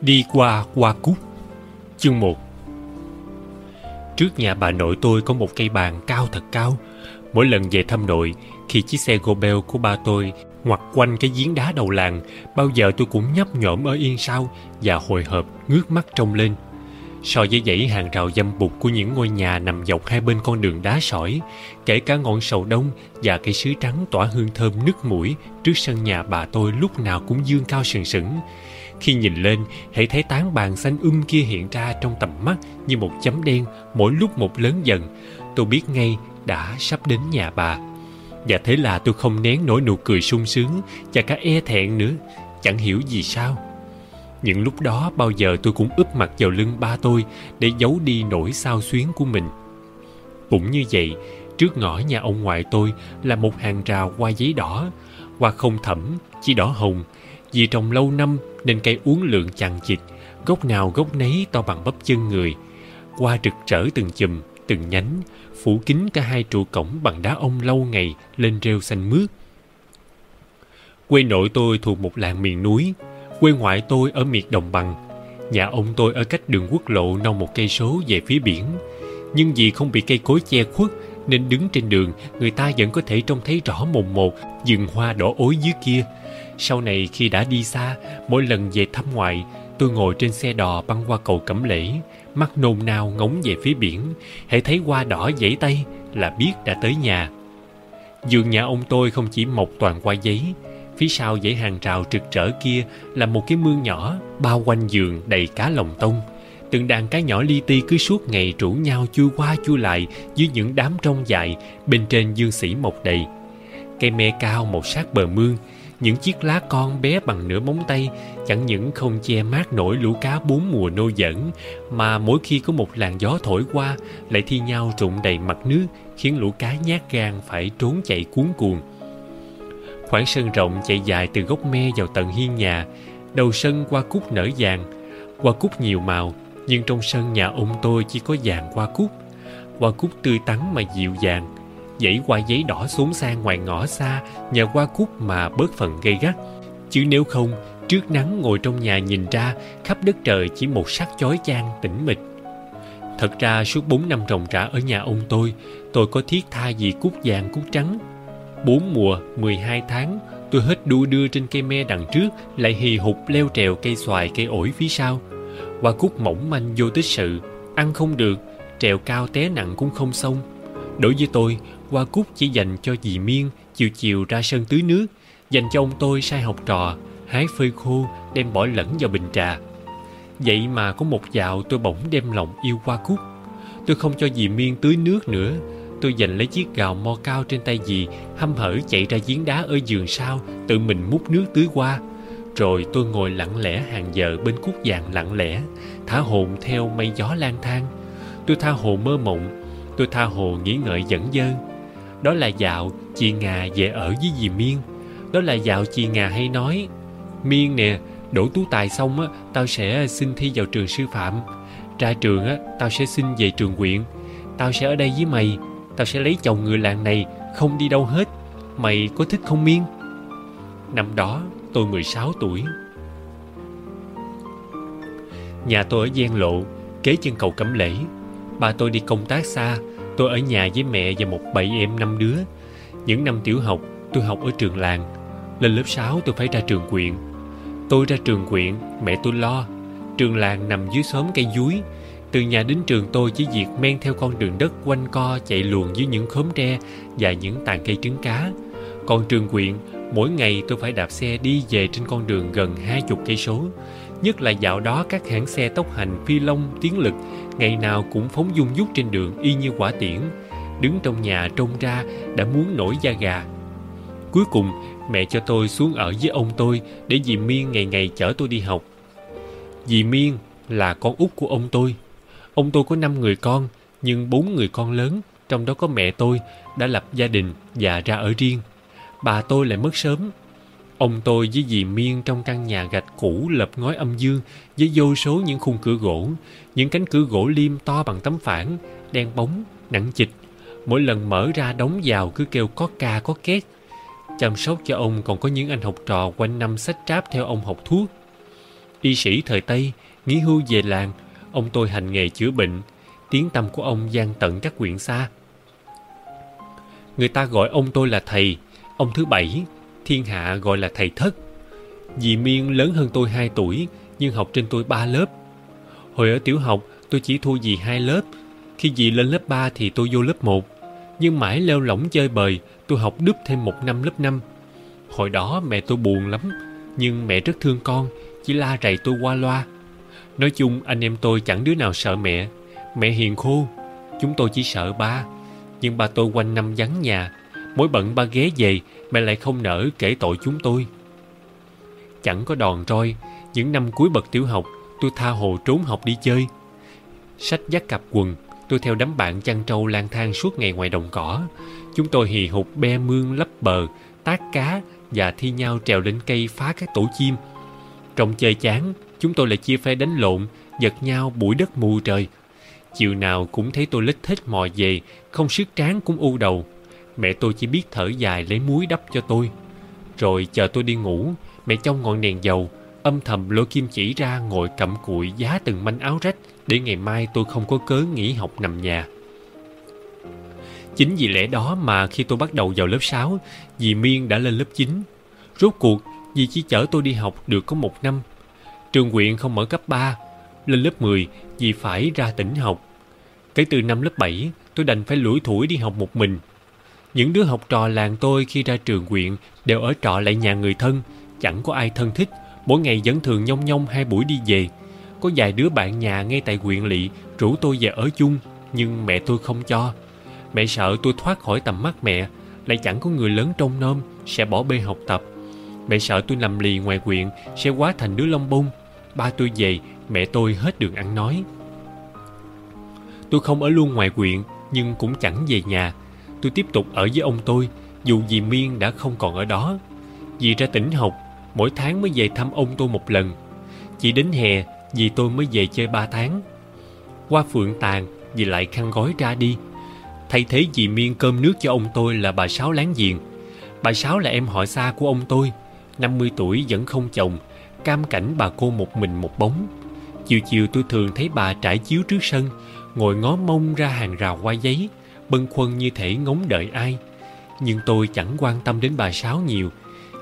Đi qua qua cút Chương 1 Trước nhà bà nội tôi có một cây bàn cao thật cao. Mỗi lần về thăm nội Khi chiếc xe Gobel của ba tôi ngoặt quanh cái giếng đá đầu làng Bao giờ tôi cũng nhấp nhổm ở yên sau Và hồi hộp ngước mắt trông lên. So với dãy hàng rào dâm bụt của những ngôi nhà nằm dọc hai bên con đường đá sỏi, kể cả ngọn sầu đông và cây sứ trắng tỏa hương thơm nức mũi trước sân nhà bà tôi lúc nào cũng dương cao sừng sững. Khi nhìn lên, hãy thấy tán bàn xanh um kia hiện ra trong tầm mắt như một chấm đen mỗi lúc một lớn dần. Tôi biết ngay đã sắp đến nhà bà. Và thế là tôi không nén nổi nụ cười sung sướng và cả e thẹn nữa. Chẳng hiểu gì sao những lúc đó bao giờ tôi cũng úp mặt vào lưng ba tôi để giấu đi nỗi sao xuyến của mình. Cũng như vậy, trước ngõ nhà ông ngoại tôi là một hàng rào hoa giấy đỏ, hoa không thẫm, chỉ đỏ hồng. Vì trồng lâu năm nên cây uống lượng chằng chịt, gốc nào gốc nấy to bằng bắp chân người. qua rực rỡ từng chùm, từng nhánh, phủ kín cả hai trụ cổng bằng đá ông lâu ngày lên rêu xanh mướt. Quê nội tôi thuộc một làng miền núi, Quê ngoại tôi ở miệt đồng bằng, nhà ông tôi ở cách đường quốc lộ non một cây số về phía biển. Nhưng vì không bị cây cối che khuất nên đứng trên đường người ta vẫn có thể trông thấy rõ mồn một rừng hoa đỏ ối dưới kia. Sau này khi đã đi xa, mỗi lần về thăm ngoại, tôi ngồi trên xe đò băng qua cầu Cẩm Lễ, mắt nôn nao ngóng về phía biển, hễ thấy hoa đỏ dãy tay là biết đã tới nhà. Giường nhà ông tôi không chỉ mọc toàn hoa giấy, Phía sau dãy hàng rào trực trở kia là một cái mương nhỏ bao quanh giường đầy cá lồng tông. Từng đàn cá nhỏ li ti cứ suốt ngày rủ nhau chui qua chui lại dưới những đám trông dài bên trên dương sĩ mọc đầy. Cây me cao một sát bờ mương, những chiếc lá con bé bằng nửa móng tay, chẳng những không che mát nổi lũ cá bốn mùa nô dẫn mà mỗi khi có một làn gió thổi qua, lại thi nhau rụng đầy mặt nước, khiến lũ cá nhát gan phải trốn chạy cuốn cuồng. Khoảng sân rộng chạy dài từ gốc me vào tận hiên nhà, đầu sân qua cúc nở vàng, qua cúc nhiều màu, nhưng trong sân nhà ông tôi chỉ có vàng qua cúc. Qua cúc tươi tắn mà dịu dàng dãy qua giấy đỏ xuống sang ngoài ngõ xa nhà qua cúc mà bớt phần gây gắt chứ nếu không trước nắng ngồi trong nhà nhìn ra khắp đất trời chỉ một sắc chói chang tĩnh mịch thật ra suốt bốn năm trồng rã ở nhà ông tôi tôi có thiết tha gì cúc vàng cúc trắng Bốn mùa, 12 tháng, tôi hết đu đưa trên cây me đằng trước, lại hì hục leo trèo cây xoài cây ổi phía sau. Hoa cúc mỏng manh vô tích sự, ăn không được, trèo cao té nặng cũng không xong. Đối với tôi, hoa cúc chỉ dành cho dì Miên chiều chiều ra sân tưới nước, dành cho ông tôi sai học trò, hái phơi khô đem bỏ lẫn vào bình trà. Vậy mà có một dạo tôi bỗng đem lòng yêu hoa cúc. Tôi không cho dì Miên tưới nước nữa, tôi giành lấy chiếc gào mo cao trên tay dì hăm hở chạy ra giếng đá ở giường sau tự mình múc nước tưới qua rồi tôi ngồi lặng lẽ hàng giờ bên cúc vàng lặng lẽ thả hồn theo mây gió lang thang tôi tha hồ mơ mộng tôi tha hồ nghĩ ngợi dẫn dơ đó là dạo chị ngà về ở với dì miên. Đó là dạo chị ngà hay nói, miên nè, đổ tú tài xong á, tao sẽ xin thi vào trường sư phạm. Ra trường á, tao sẽ xin về trường huyện. Tao sẽ ở đây với mày. Tao sẽ lấy chồng người làng này, Không đi đâu hết. Mày có thích không Miên? Năm đó, tôi 16 tuổi. Nhà tôi ở Gian Lộ, Kế chân cầu Cẩm Lễ Ba tôi đi công tác xa Tôi ở nhà với mẹ và một bầy em năm đứa. Những năm tiểu học tôi học ở trường làng. Lên lớp 6 tôi phải ra trường quyện. Tôi ra trường quyện Mẹ tôi lo. Trường làng nằm dưới xóm cây dúi. Từ nhà đến trường tôi chỉ việc men theo con đường đất quanh co chạy luồn dưới những khóm tre và những tàn cây trứng cá. Còn trường quyện, mỗi ngày tôi phải đạp xe đi về trên con đường gần hai chục cây số. Nhất là dạo đó các hãng xe tốc hành phi long tiến lực ngày nào cũng phóng dung dút trên đường y như quả tiễn. Đứng trong nhà trông ra đã muốn nổi da gà. Cuối cùng, mẹ cho tôi xuống ở với ông tôi để dì Miên ngày ngày chở tôi đi học. Dì Miên là con út của ông tôi Ông tôi có năm người con, nhưng bốn người con lớn, trong đó có mẹ tôi, đã lập gia đình và ra ở riêng. Bà tôi lại mất sớm. Ông tôi với dì Miên trong căn nhà gạch cũ lập ngói âm dương với vô số những khung cửa gỗ, những cánh cửa gỗ liêm to bằng tấm phản, đen bóng, nặng chịch. Mỗi lần mở ra đóng vào cứ kêu có ca có két. Chăm sóc cho ông còn có những anh học trò quanh năm sách tráp theo ông học thuốc. y sĩ thời Tây, nghỉ hưu về làng, ông tôi hành nghề chữa bệnh, tiếng tâm của ông gian tận các quyện xa. Người ta gọi ông tôi là thầy, ông thứ bảy, thiên hạ gọi là thầy thất. Dì Miên lớn hơn tôi 2 tuổi, nhưng học trên tôi ba lớp. Hồi ở tiểu học, tôi chỉ thua dì hai lớp. Khi dì lên lớp 3 thì tôi vô lớp 1. Nhưng mãi leo lỏng chơi bời, tôi học đúp thêm một năm lớp 5. Hồi đó mẹ tôi buồn lắm, nhưng mẹ rất thương con, chỉ la rầy tôi qua loa. Nói chung anh em tôi chẳng đứa nào sợ mẹ. Mẹ hiền khô, chúng tôi chỉ sợ ba. Nhưng ba tôi quanh năm vắng nhà, mỗi bận ba ghé về, mẹ lại không nỡ kể tội chúng tôi. Chẳng có đòn roi, những năm cuối bậc tiểu học, tôi tha hồ trốn học đi chơi. Sách dắt cặp quần, tôi theo đám bạn chăn trâu lang thang suốt ngày ngoài đồng cỏ. Chúng tôi hì hục be mương lấp bờ, tác cá và thi nhau trèo lên cây phá các tổ chim. Trong chơi chán, chúng tôi lại chia phe đánh lộn, giật nhau bụi đất mù trời. Chiều nào cũng thấy tôi lít thích mò về, không sức tráng cũng u đầu. Mẹ tôi chỉ biết thở dài lấy muối đắp cho tôi. Rồi chờ tôi đi ngủ, mẹ trong ngọn đèn dầu, âm thầm lôi kim chỉ ra ngồi cặm cụi giá từng manh áo rách để ngày mai tôi không có cớ nghỉ học nằm nhà. Chính vì lẽ đó mà khi tôi bắt đầu vào lớp 6, dì Miên đã lên lớp 9. Rốt cuộc, dì chỉ chở tôi đi học được có một năm. Trường huyện không mở cấp 3. Lên lớp 10, dì phải ra tỉnh học. Kể từ năm lớp 7, tôi đành phải lủi thủi đi học một mình. Những đứa học trò làng tôi khi ra trường huyện đều ở trọ lại nhà người thân, chẳng có ai thân thích, mỗi ngày vẫn thường nhong nhong hai buổi đi về. Có vài đứa bạn nhà ngay tại huyện lỵ rủ tôi về ở chung, nhưng mẹ tôi không cho. Mẹ sợ tôi thoát khỏi tầm mắt mẹ, lại chẳng có người lớn trông nom, sẽ bỏ bê học tập. Mẹ sợ tôi nằm lì ngoài huyện, sẽ quá thành đứa lông bông. Ba tôi về, mẹ tôi hết đường ăn nói. Tôi không ở luôn ngoài huyện, nhưng cũng chẳng về nhà. Tôi tiếp tục ở với ông tôi, dù dì Miên đã không còn ở đó. Dì ra tỉnh học, mỗi tháng mới về thăm ông tôi một lần. Chỉ đến hè, dì tôi mới về chơi ba tháng. Qua phượng tàn, dì lại khăn gói ra đi. Thay thế dì Miên cơm nước cho ông tôi là bà Sáu láng giềng. Bà Sáu là em họ xa của ông tôi, 50 tuổi vẫn không chồng, cam cảnh bà cô một mình một bóng. Chiều chiều tôi thường thấy bà trải chiếu trước sân, ngồi ngó mông ra hàng rào hoa giấy, bâng khuâng như thể ngóng đợi ai. Nhưng tôi chẳng quan tâm đến bà Sáu nhiều.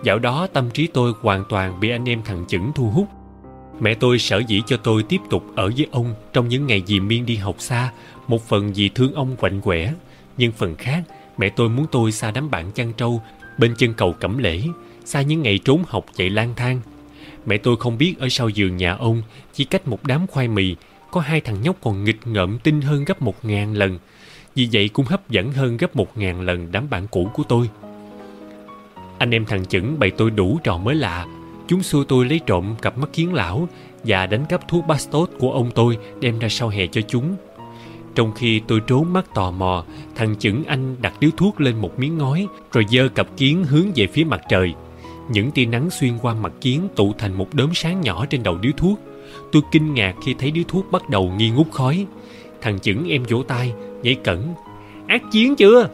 Dạo đó tâm trí tôi hoàn toàn bị anh em thằng chững thu hút. Mẹ tôi sở dĩ cho tôi tiếp tục ở với ông trong những ngày dì Miên đi học xa, một phần vì thương ông quạnh quẻ, nhưng phần khác mẹ tôi muốn tôi xa đám bạn chăn trâu bên chân cầu Cẩm Lễ, xa những ngày trốn học chạy lang thang. Mẹ tôi không biết ở sau giường nhà ông, chỉ cách một đám khoai mì, có hai thằng nhóc còn nghịch ngợm tinh hơn gấp một ngàn lần. Vì vậy cũng hấp dẫn hơn gấp một ngàn lần đám bạn cũ của tôi. Anh em thằng chững bày tôi đủ trò mới lạ. Chúng xua tôi lấy trộm cặp mắt kiến lão và đánh cắp thuốc Bastos của ông tôi đem ra sau hè cho chúng. Trong khi tôi trốn mắt tò mò, thằng chững anh đặt điếu thuốc lên một miếng ngói rồi giơ cặp kiến hướng về phía mặt trời. Những tia nắng xuyên qua mặt kiến tụ thành một đốm sáng nhỏ trên đầu điếu thuốc. Tôi kinh ngạc khi thấy điếu thuốc bắt đầu nghi ngút khói. Thằng chững em vỗ tay, nhảy cẩn. Ác chiến chưa?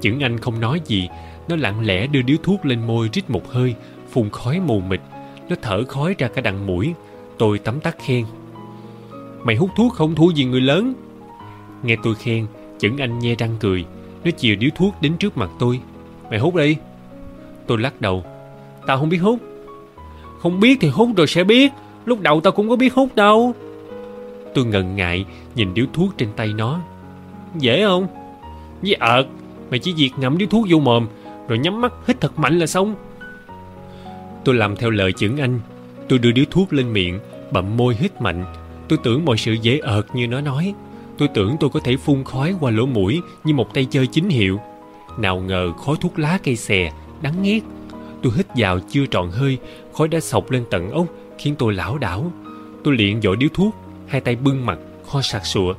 Chững anh không nói gì, nó lặng lẽ đưa điếu thuốc lên môi rít một hơi, phun khói mù mịt. Nó thở khói ra cả đằng mũi. Tôi tấm tắc khen. Mày hút thuốc không thua gì người lớn. Nghe tôi khen, chững anh nhe răng cười. Nó chìa điếu thuốc đến trước mặt tôi. Mày hút đi. Tôi lắc đầu. Tao không biết hút. Không biết thì hút rồi sẽ biết. Lúc đầu tao cũng có biết hút đâu. Tôi ngần ngại nhìn điếu thuốc trên tay nó. Dễ không? Với ợt, mày chỉ việc ngậm điếu thuốc vô mồm rồi nhắm mắt hít thật mạnh là xong. Tôi làm theo lời chưởng anh. Tôi đưa điếu thuốc lên miệng, bậm môi hít mạnh. Tôi tưởng mọi sự dễ ợt như nó nói. Tôi tưởng tôi có thể phun khói qua lỗ mũi như một tay chơi chính hiệu. Nào ngờ khói thuốc lá cây xè, đắng nghét. Tôi hít vào chưa tròn hơi, khói đã sộc lên tận ốc, khiến tôi lảo đảo. Tôi liền dội điếu thuốc, hai tay bưng mặt, ho sặc sụa.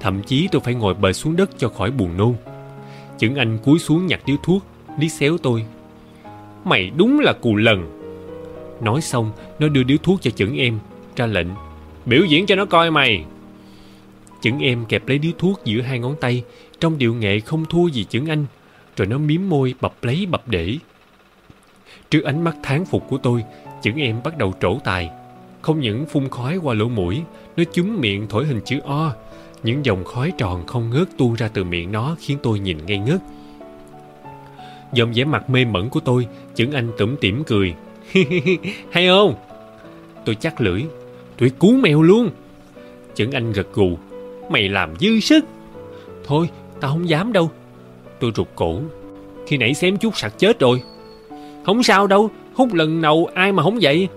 Thậm chí tôi phải ngồi bệt xuống đất cho khỏi buồn nôn. Chững anh cúi xuống nhặt điếu thuốc, lý xéo tôi. Mày đúng là cù lần. Nói xong, nó đưa điếu thuốc cho chững em, ra lệnh. Biểu diễn cho nó coi mày. Chững em kẹp lấy điếu thuốc giữa hai ngón tay, trong điệu nghệ không thua gì chững anh. Rồi nó miếm môi bập lấy bập để. Trước ánh mắt thán phục của tôi, chững em bắt đầu trổ tài. Không những phun khói qua lỗ mũi, nó chúm miệng thổi hình chữ O. Những dòng khói tròn không ngớt tuôn ra từ miệng nó khiến tôi nhìn ngây ngất. Dòng vẻ mặt mê mẩn của tôi, chững anh tủm tỉm cười. Hay không? Tôi chắc lưỡi. Tuyệt cú mèo luôn. Chững anh gật gù. Mày làm dư sức. Thôi, tao không dám đâu. Tôi rụt cổ. Khi nãy xém chút sặc chết rồi. Không sao đâu, hút lần nào ai mà không vậy.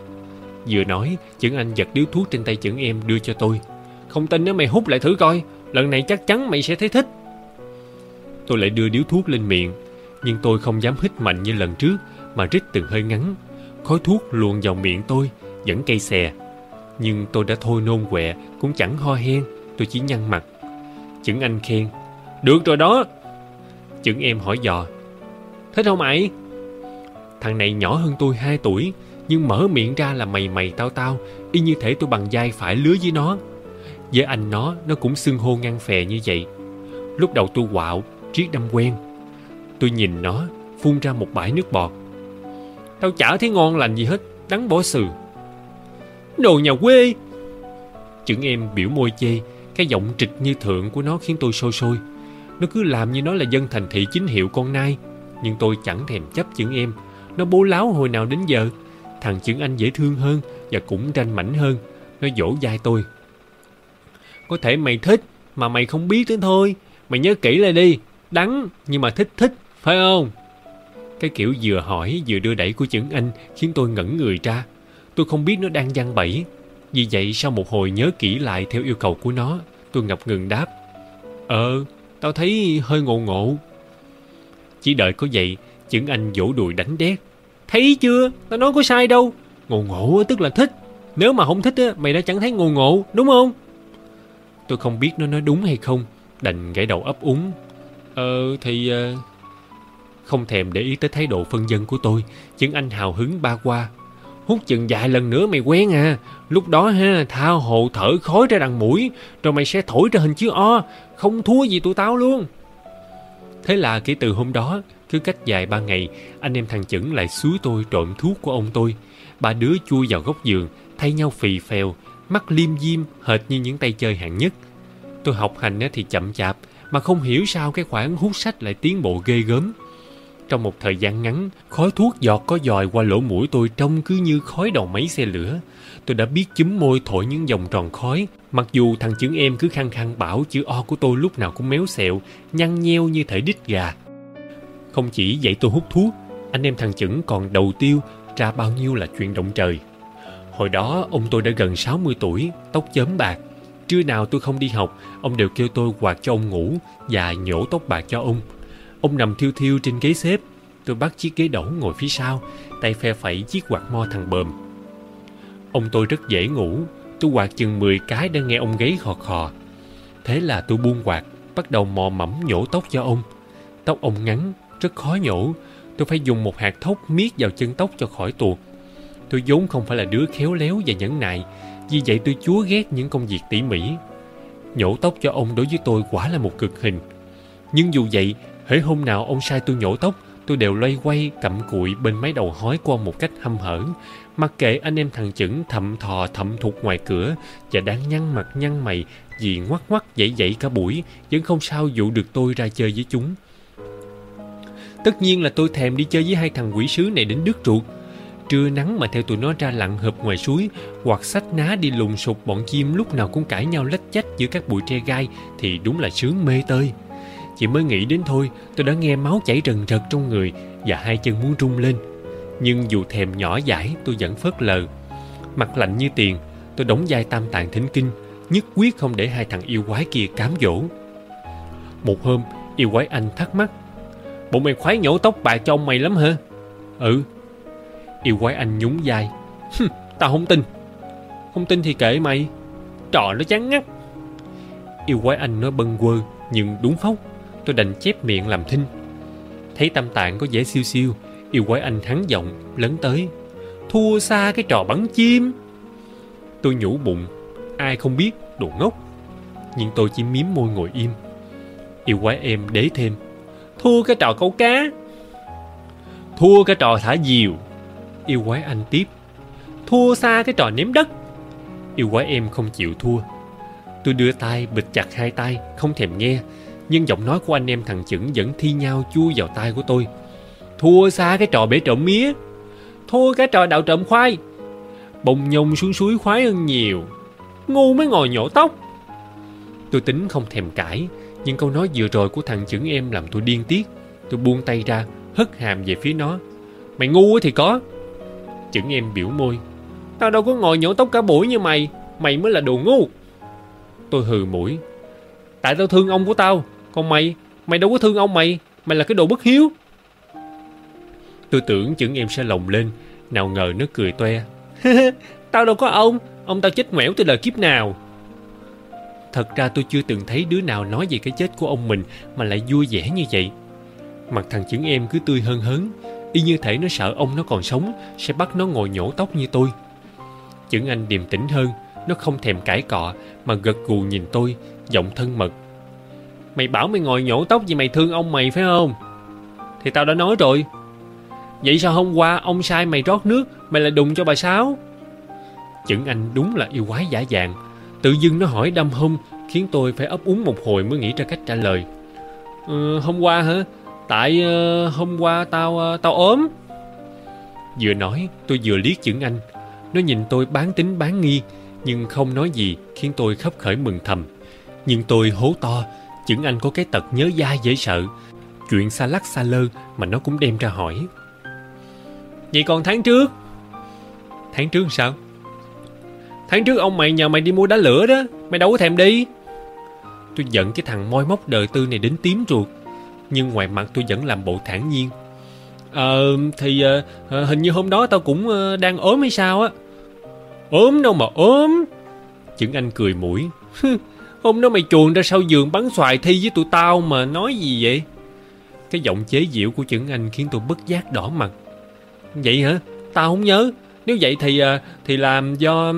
Vừa nói, chững anh giật điếu thuốc trên tay chững em đưa cho tôi. Không tin nếu mày hút lại thử coi, lần này chắc chắn mày sẽ thấy thích. Tôi lại đưa điếu thuốc lên miệng, nhưng tôi không dám hít mạnh như lần trước mà rít từng hơi ngắn. Khói thuốc luồn vào miệng tôi, vẫn cây xè. Nhưng tôi đã thôi nôn quẹ, cũng chẳng ho hen, tôi chỉ nhăn mặt. Chững anh khen, được rồi đó. Chững em hỏi dò, thích không mày? Thằng này nhỏ hơn tôi 2 tuổi, nhưng mở miệng ra là mày mày tao tao, y như thể tôi bằng vai phải lứa với nó. Với anh nó, nó cũng xưng hô ngang phè như vậy. Lúc đầu tôi quạo, triết đâm quen. Tôi nhìn nó, phun ra một bãi nước bọt. Tao chả thấy ngon lành gì hết, đắng bỏ sừ. Đồ nhà quê! Chững em biểu môi chê, cái giọng trịch như thượng của nó khiến tôi sôi sôi. Nó cứ làm như nó là dân thành thị chính hiệu con nai. Nhưng tôi chẳng thèm chấp chững em. Nó bố láo hồi nào đến giờ. Thằng chững anh dễ thương hơn và cũng ranh mảnh hơn. Nó dỗ dai tôi. Có thể mày thích, mà mày không biết nữa thôi. Mày nhớ kỹ lại đi. Đắng, nhưng mà thích thích, phải không? Cái kiểu vừa hỏi vừa đưa đẩy của chững anh khiến tôi ngẩn người ra. Tôi không biết nó đang giăng bẫy. Vì vậy sau một hồi nhớ kỹ lại theo yêu cầu của nó, tôi ngập ngừng đáp. Ờ, tao thấy hơi ngộ ngộ. Chỉ đợi có vậy, chững anh vỗ đùi đánh đét. Thấy chưa? Tao nói có sai đâu. Ngộ ngộ tức là thích. Nếu mà không thích á, mày đã chẳng thấy ngộ ngộ, đúng không? Tôi không biết nó nói đúng hay không, đành gãy đầu ấp úng. Ờ, thì... Uh... Không thèm để ý tới thái độ phân dân của tôi, chứng anh hào hứng ba qua. Hút chừng vài lần nữa mày quen à. Lúc đó ha, thao hồ thở khói ra đằng mũi, rồi mày sẽ thổi ra hình chữ O, không thua gì tụi tao luôn. Thế là kể từ hôm đó, cứ cách dài ba ngày, anh em thằng chững lại xúi tôi trộm thuốc của ông tôi. Ba đứa chui vào góc giường, thay nhau phì phèo, mắt liêm diêm hệt như những tay chơi hạng nhất. Tôi học hành thì chậm chạp, mà không hiểu sao cái khoản hút sách lại tiến bộ ghê gớm. Trong một thời gian ngắn, khói thuốc giọt có dòi qua lỗ mũi tôi trông cứ như khói đầu máy xe lửa. Tôi đã biết chúm môi thổi những vòng tròn khói, mặc dù thằng chứng em cứ khăng khăng bảo chữ O của tôi lúc nào cũng méo xẹo, nhăn nheo như thể đít gà. Không chỉ dạy tôi hút thuốc, anh em thằng chững còn đầu tiêu ra bao nhiêu là chuyện động trời. Hồi đó ông tôi đã gần 60 tuổi, tóc chớm bạc. Trưa nào tôi không đi học, ông đều kêu tôi quạt cho ông ngủ và nhổ tóc bạc cho ông. Ông nằm thiêu thiêu trên ghế xếp. Tôi bắt chiếc ghế đẩu ngồi phía sau, tay phe phẩy chiếc quạt mo thằng bờm. Ông tôi rất dễ ngủ, tôi quạt chừng 10 cái đã nghe ông gáy khò khò. Thế là tôi buông quạt, bắt đầu mò mẫm nhổ tóc cho ông. Tóc ông ngắn, rất khó nhổ. Tôi phải dùng một hạt thóc miết vào chân tóc cho khỏi tuột. Tôi vốn không phải là đứa khéo léo và nhẫn nại, vì vậy tôi chúa ghét những công việc tỉ mỉ. Nhổ tóc cho ông đối với tôi quả là một cực hình. Nhưng dù vậy, hễ hôm nào ông sai tôi nhổ tóc, tôi đều loay quay cặm cụi bên mái đầu hói qua một cách hăm hở. Mặc kệ anh em thằng chững thậm thò thậm thuộc ngoài cửa và đang nhăn mặt nhăn mày vì ngoắc ngoắc dậy dậy cả buổi vẫn không sao dụ được tôi ra chơi với chúng. Tất nhiên là tôi thèm đi chơi với hai thằng quỷ sứ này đến đứt ruột. Trưa nắng mà theo tụi nó ra lặn hợp ngoài suối, hoặc sách ná đi lùng sụp bọn chim lúc nào cũng cãi nhau lách chách giữa các bụi tre gai thì đúng là sướng mê tơi. Chỉ mới nghĩ đến thôi, tôi đã nghe máu chảy rần rật trong người và hai chân muốn rung lên. Nhưng dù thèm nhỏ dãi, tôi vẫn phớt lờ. Mặt lạnh như tiền, tôi đóng vai tam tạng thỉnh kinh, nhất quyết không để hai thằng yêu quái kia cám dỗ. Một hôm, yêu quái anh thắc mắc Bộ mày khoái nhổ tóc bạc cho ông mày lắm hả? Ừ. Yêu quái anh nhún vai. Tao không tin. Không tin thì kệ mày. Trò nó chán ngắt. Yêu quái anh nói bâng quơ, nhưng đúng phóc. Tôi đành chép miệng làm thinh. Thấy tâm tạng có vẻ siêu siêu, yêu quái anh thắng giọng, lớn tới. Thua xa cái trò bắn chim. Tôi nhủ bụng, ai không biết, đồ ngốc. Nhưng tôi chỉ miếm môi ngồi im. Yêu quái em đế thêm Thua cái trò câu cá. Thua cái trò thả diều. Yêu quái anh tiếp. Thua xa cái trò ném đất. Yêu quái em không chịu thua. Tôi đưa tay bịt chặt hai tay, Không thèm nghe. Nhưng giọng nói của anh em thằng chững vẫn thi nhau chui vào tai của tôi. Thua xa cái trò bể trộm mía. Thua cái trò đạo trộm khoai. Bồng nhông xuống suối khoái hơn nhiều. Ngu mới ngồi nhổ tóc. Tôi tính không thèm cãi. Nhưng câu nói vừa rồi của thằng chững em làm tôi điên tiết. Tôi buông tay ra, Hất hàm về phía nó. Mày ngu thì có. Chững em biểu môi. Tao đâu có ngồi nhổ tóc cả buổi như mày. Mày mới là đồ ngu. Tôi hừ mũi. Tại tao thương ông của tao. Còn mày Mày đâu có thương ông mày. Mày là cái đồ bất hiếu. Tôi tưởng chững em sẽ lồng lên. Nào ngờ nó cười toe. Tao đâu có ông. Ông tao chết ngoẻo từ đời kiếp nào. Thật ra tôi chưa từng thấy đứa nào nói về cái chết của ông mình Mà lại vui vẻ như vậy. Mặt thằng chững em cứ tươi hơn hớn, Y như thể nó sợ ông nó còn sống, Sẽ bắt nó ngồi nhổ tóc như tôi. Chững anh điềm tĩnh hơn, Nó không thèm cãi cọ Mà gật gù nhìn tôi, Giọng thân mật. Mày bảo mày ngồi nhổ tóc vì mày thương ông mày, phải không? Thì tao đã nói rồi. Vậy sao hôm qua ông sai mày rót nước, Mày lại đùng cho bà Sáu? Chững anh đúng là yêu quái giả dạng Tự dưng nó hỏi đâm hông Khiến tôi phải ấp úng một hồi mới nghĩ ra cách trả lời. Ừ, Hôm qua hả? Tại uh, hôm qua tao uh, tao ốm. Vừa nói tôi vừa liếc chững anh. Nó nhìn tôi bán tính bán nghi Nhưng không nói gì khiến tôi khấp khởi mừng thầm. Nhưng tôi hố to Chững anh có cái tật nhớ dai dễ sợ. Chuyện xa lắc xa lơ mà nó cũng đem ra hỏi. Vậy còn tháng trước? Tháng trước sao? Tháng trước ông mày nhờ mày đi mua đá lửa đó. Mày đâu có thèm đi. Tôi giận cái thằng moi móc đời tư này đến tím ruột. Nhưng ngoài mặt tôi vẫn làm bộ thản nhiên. Ờ thì à, hình như hôm đó tao cũng à, đang ốm hay sao á. Ốm đâu mà ốm. Chững anh cười mũi. Hôm đó mày chuồn ra sau giường bắn xoài thi với tụi tao mà nói gì vậy? Cái giọng chế giễu của chững anh khiến tôi bất giác đỏ mặt. Vậy hả? Tao không nhớ. Nếu vậy thì thì làm do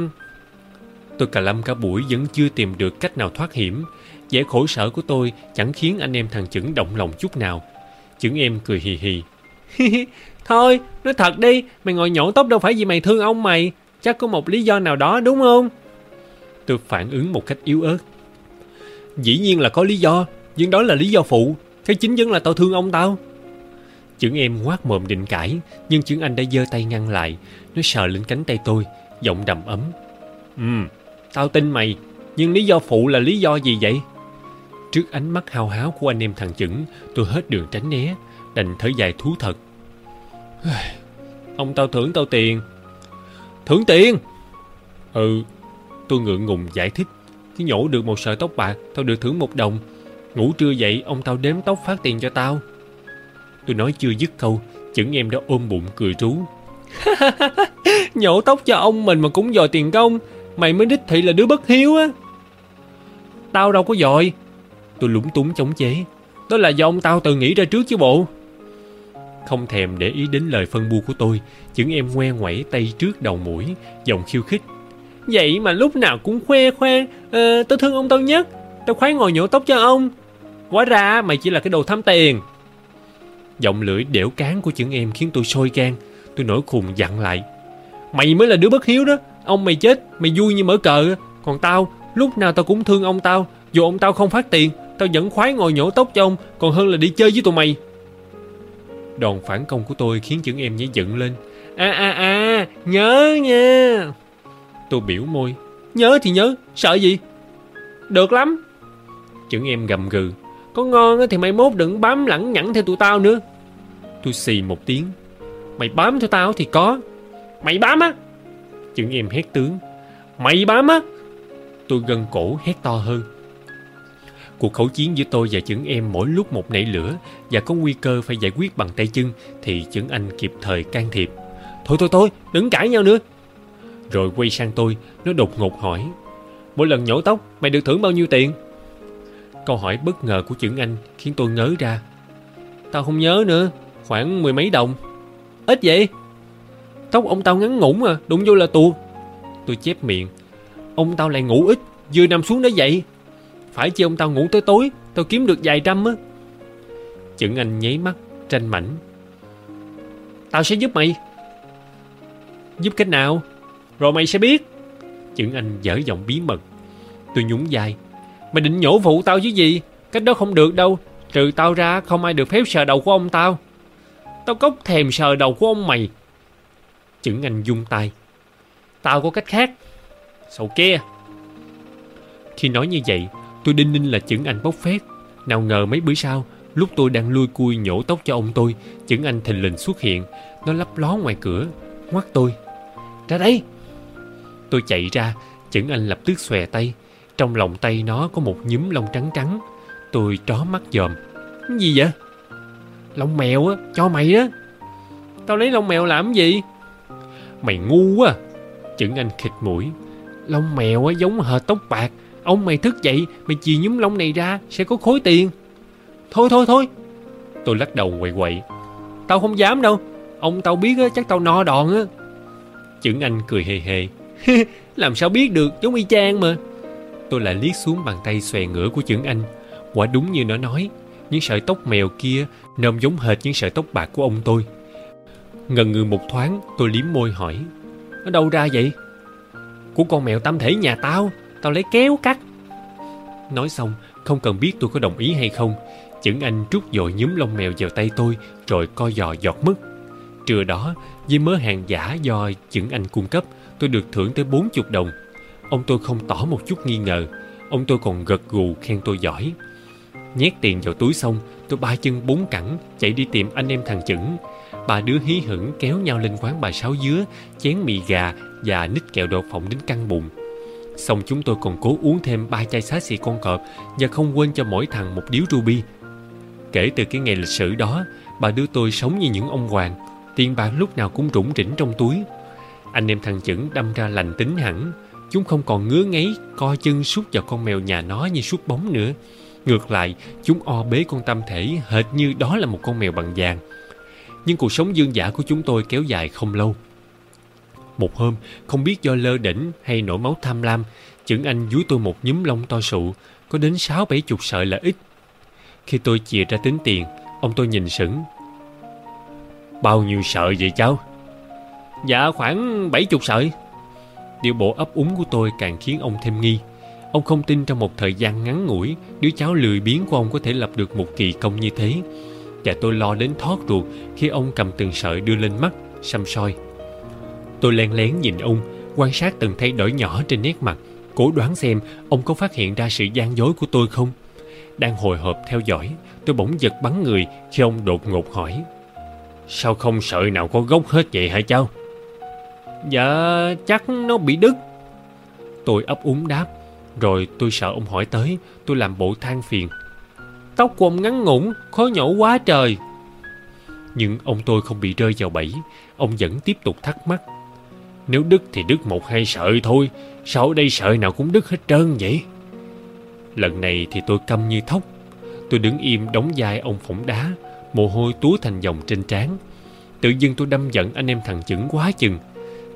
Tôi cà lâm cả buổi vẫn chưa tìm được cách nào thoát hiểm. Vẻ khổ sở của tôi chẳng khiến anh em thằng chững động lòng chút nào. Chững em cười hì hì. Thôi nói thật đi mày ngồi nhổ tóc đâu phải vì mày thương ông mày. Chắc có một lý do nào đó đúng không? Tôi phản ứng một cách yếu ớt. Dĩ nhiên là có lý do nhưng đó là lý do phụ. Cái chính vẫn là tao thương ông tao. Chững em ngoác mồm định cãi nhưng chững anh đã giơ tay ngăn lại. Nó sờ lên cánh tay tôi giọng đầm ấm. Ừ Tao tin mày, Nhưng lý do phụ là lý do gì vậy? Trước ánh mắt hao háo của anh em thằng chững, Tôi hết đường tránh né, Đành thở dài thú thật. Ông tao thưởng tao tiền. Thưởng tiền? Ừ Tôi ngượng ngùng giải thích. Cứ nhổ được một sợi tóc bạc, Tao được thưởng một đồng. Ngủ trưa dậy, ông tao đếm tóc phát tiền cho tao. Tôi nói chưa dứt câu, Chững em đã ôm bụng cười trú. Nhổ tóc cho ông mình mà cũng dò tiền công. Mày mới đích thị là đứa bất hiếu á. Tao đâu có dội Tôi lúng túng chống chế. Đó là do ông tao tự nghĩ ra trước chứ bộ. Không thèm để ý đến lời phân bu của tôi Chứng em ngoe ngoẩy tay trước đầu mũi Giọng khiêu khích. Vậy mà lúc nào cũng khoe khoang à, ờ, Tôi thương ông tao nhất. Tao khoái ngồi nhổ tóc cho ông. Quá ra mày chỉ là cái đồ tham tiền. Giọng lưỡi đẻo cán của chữ em khiến tôi sôi gan. Tôi nổi khùng dặn lại. Mày mới là đứa bất hiếu đó. Ông mày chết, Mày vui như mở cờ. Còn tao, Lúc nào tao cũng thương ông tao. Dù ông tao không phát tiền, Tao vẫn khoái ngồi nhổ tóc cho ông, Còn hơn là đi chơi với tụi mày. Đòn phản công của tôi khiến chững em nhảy dựng lên. À à à Nhớ nha. Tôi biểu môi. Nhớ thì nhớ, Sợ gì? Được lắm. Chững em gầm gừ. Có ngon thì mày mốt đừng bám lẳng nhẳng theo tụi tao nữa. Tôi xì một tiếng. Mày bám theo tao thì có. Mày bám á. Chững em hét tướng Mày bám á Tôi gân cổ hét to hơn Cuộc khẩu chiến giữa tôi và chững em mỗi lúc một nảy lửa và có nguy cơ phải giải quyết bằng tay chân thì chững anh kịp thời can thiệp. Thôi thôi thôi, đừng cãi nhau nữa. Rồi quay sang tôi, nó đột ngột hỏi. Mỗi lần nhổ tóc, mày được thưởng bao nhiêu tiền? Câu hỏi bất ngờ của chững anh khiến tôi ngớ ra. Tao không nhớ nữa, khoảng mười mấy đồng. Ít vậy? Tóc, ông tao ngắn ngủn à. Đụng vô là tuột. Tôi chép miệng. Ông tao lại ngủ ít, Vừa nằm xuống đã dậy. Phải chi ông tao ngủ tới tối, Tao kiếm được vài trăm á. Chững anh nháy mắt, Tranh mảnh. Tao sẽ giúp mày. Giúp cách nào? Rồi mày sẽ biết. Chưởng Anh dở giọng bí mật. Tôi nhún vai. Mày định nhổ phụ tao chứ gì? Cách đó không được đâu. Trừ tao ra không ai được phép sờ đầu của ông tao. Tao cốc thèm sờ đầu của ông mày. Chưởng Anh dung tay Tao có cách khác. Sầu kia Khi nói như vậy, Tôi đinh ninh là Chưởng Anh bốc phét. Nào ngờ mấy bữa sau, Lúc tôi đang lui cui nhổ tóc cho ông tôi Chưởng Anh thình lình xuất hiện. Nó lấp ló ngoài cửa, Ngoắt tôi. Ra đây. Tôi chạy ra Chưởng Anh lập tức xòe tay. Trong lòng tay nó có một nhúm lông trắng trắng. Tôi tró mắt dòm. Cái gì vậy? Lông mèo á, Cho mày đó Tao lấy lông mèo làm gì? Mày ngu quá. Chững Anh khịt mũi. Lông mèo á giống hệt tóc bạc. Ông mày thức dậy Mày chì nhúm lông này ra Sẽ có khối tiền. Thôi thôi thôi. Tôi lắc đầu quậy quậy. Tao không dám đâu. Ông tao biết á, chắc tao no đòn á. Chững Anh cười hề hề. Làm sao biết được giống y chang mà. Tôi lại liếc xuống bàn tay xòe ngửa của chững Anh. Quả đúng như nó nói Những sợi tóc mèo kia Nôm giống hệt những sợi tóc bạc của ông tôi. Ngần ngừ một thoáng, Tôi liếm môi hỏi, Ở đâu ra vậy? Của con mèo tam thể nhà tao Tao lấy kéo cắt. Nói xong, không cần biết tôi có đồng ý hay không, Chững Anh trút dội nhúm lông mèo vào tay tôi, Rồi co giò giọt mất. Trưa đó, với mớ hàng giả do Chững Anh cung cấp, Tôi được thưởng tới 40 đồng. Ông tôi không tỏ một chút nghi ngờ, Ông tôi còn gật gù khen tôi giỏi. Nhét tiền vào túi xong, Tôi ba chân bốn cẳng Chạy đi tìm anh em thằng chững. Ba đứa hí hửng kéo nhau lên quán bà sáu dứa, Chén mì gà và nít kẹo đột phộng đến căng bụng Xong chúng tôi còn cố uống thêm ba chai xá xì con cọp Và không quên cho mỗi thằng một điếu ruby. Kể từ cái ngày lịch sử đó bà đứa tôi sống như những ông hoàng, Tiền bạc lúc nào cũng rủng rỉnh trong túi. Anh em thằng chững đâm ra lành tính hẳn, Chúng không còn ngứa ngáy, Co chân sút vào con mèo nhà nó như sút bóng nữa. Ngược lại, Chúng o bế con tâm thể Hệt như đó là một con mèo bằng vàng. Nhưng cuộc sống dương giả của chúng tôi kéo dài không lâu. Một hôm, Không biết do lơ đỉnh hay nổi máu tham lam Chưởng anh dúi tôi một nhúm lông to sụ, Có đến sáu bảy chục sợi là ít. Khi tôi chìa ra tính tiền, Ông tôi nhìn sững. Bao nhiêu sợi vậy cháu? Dạ khoảng bảy chục sợi. Điệu bộ ấp úng của tôi càng khiến ông thêm nghi. Ông không tin trong một thời gian ngắn ngủi, Đứa cháu lười biếng của ông có thể lập được một kỳ công như thế. Và tôi lo đến thoát ruột Khi ông cầm từng sợi đưa lên mắt, Xăm soi. Tôi len lén nhìn ông, Quan sát từng thay đổi nhỏ trên nét mặt, Cố đoán xem ông có phát hiện ra sự gian dối của tôi không. Đang hồi hộp theo dõi, Tôi bỗng giật bắn người Khi ông đột ngột hỏi, Sao không sợi nào có gốc hết vậy hả cháu? Dạ chắc nó bị đứt. Tôi ấp úng đáp, Rồi tôi sợ ông hỏi tới, Tôi làm bộ than phiền. Tóc của ông ngắn ngủn, Khó nhổ quá trời. Nhưng ông tôi không bị rơi vào bẫy. Ông vẫn tiếp tục thắc mắc. Nếu đứt thì đứt một hai sợi thôi. Sao ở đây sợi nào cũng đứt hết trơn vậy? Lần này thì tôi câm như thóc. Tôi đứng im đóng vai ông phỏng đá. Mồ hôi túa thành dòng trên trán. Tự dưng tôi đâm giận anh em thằng chững quá chừng.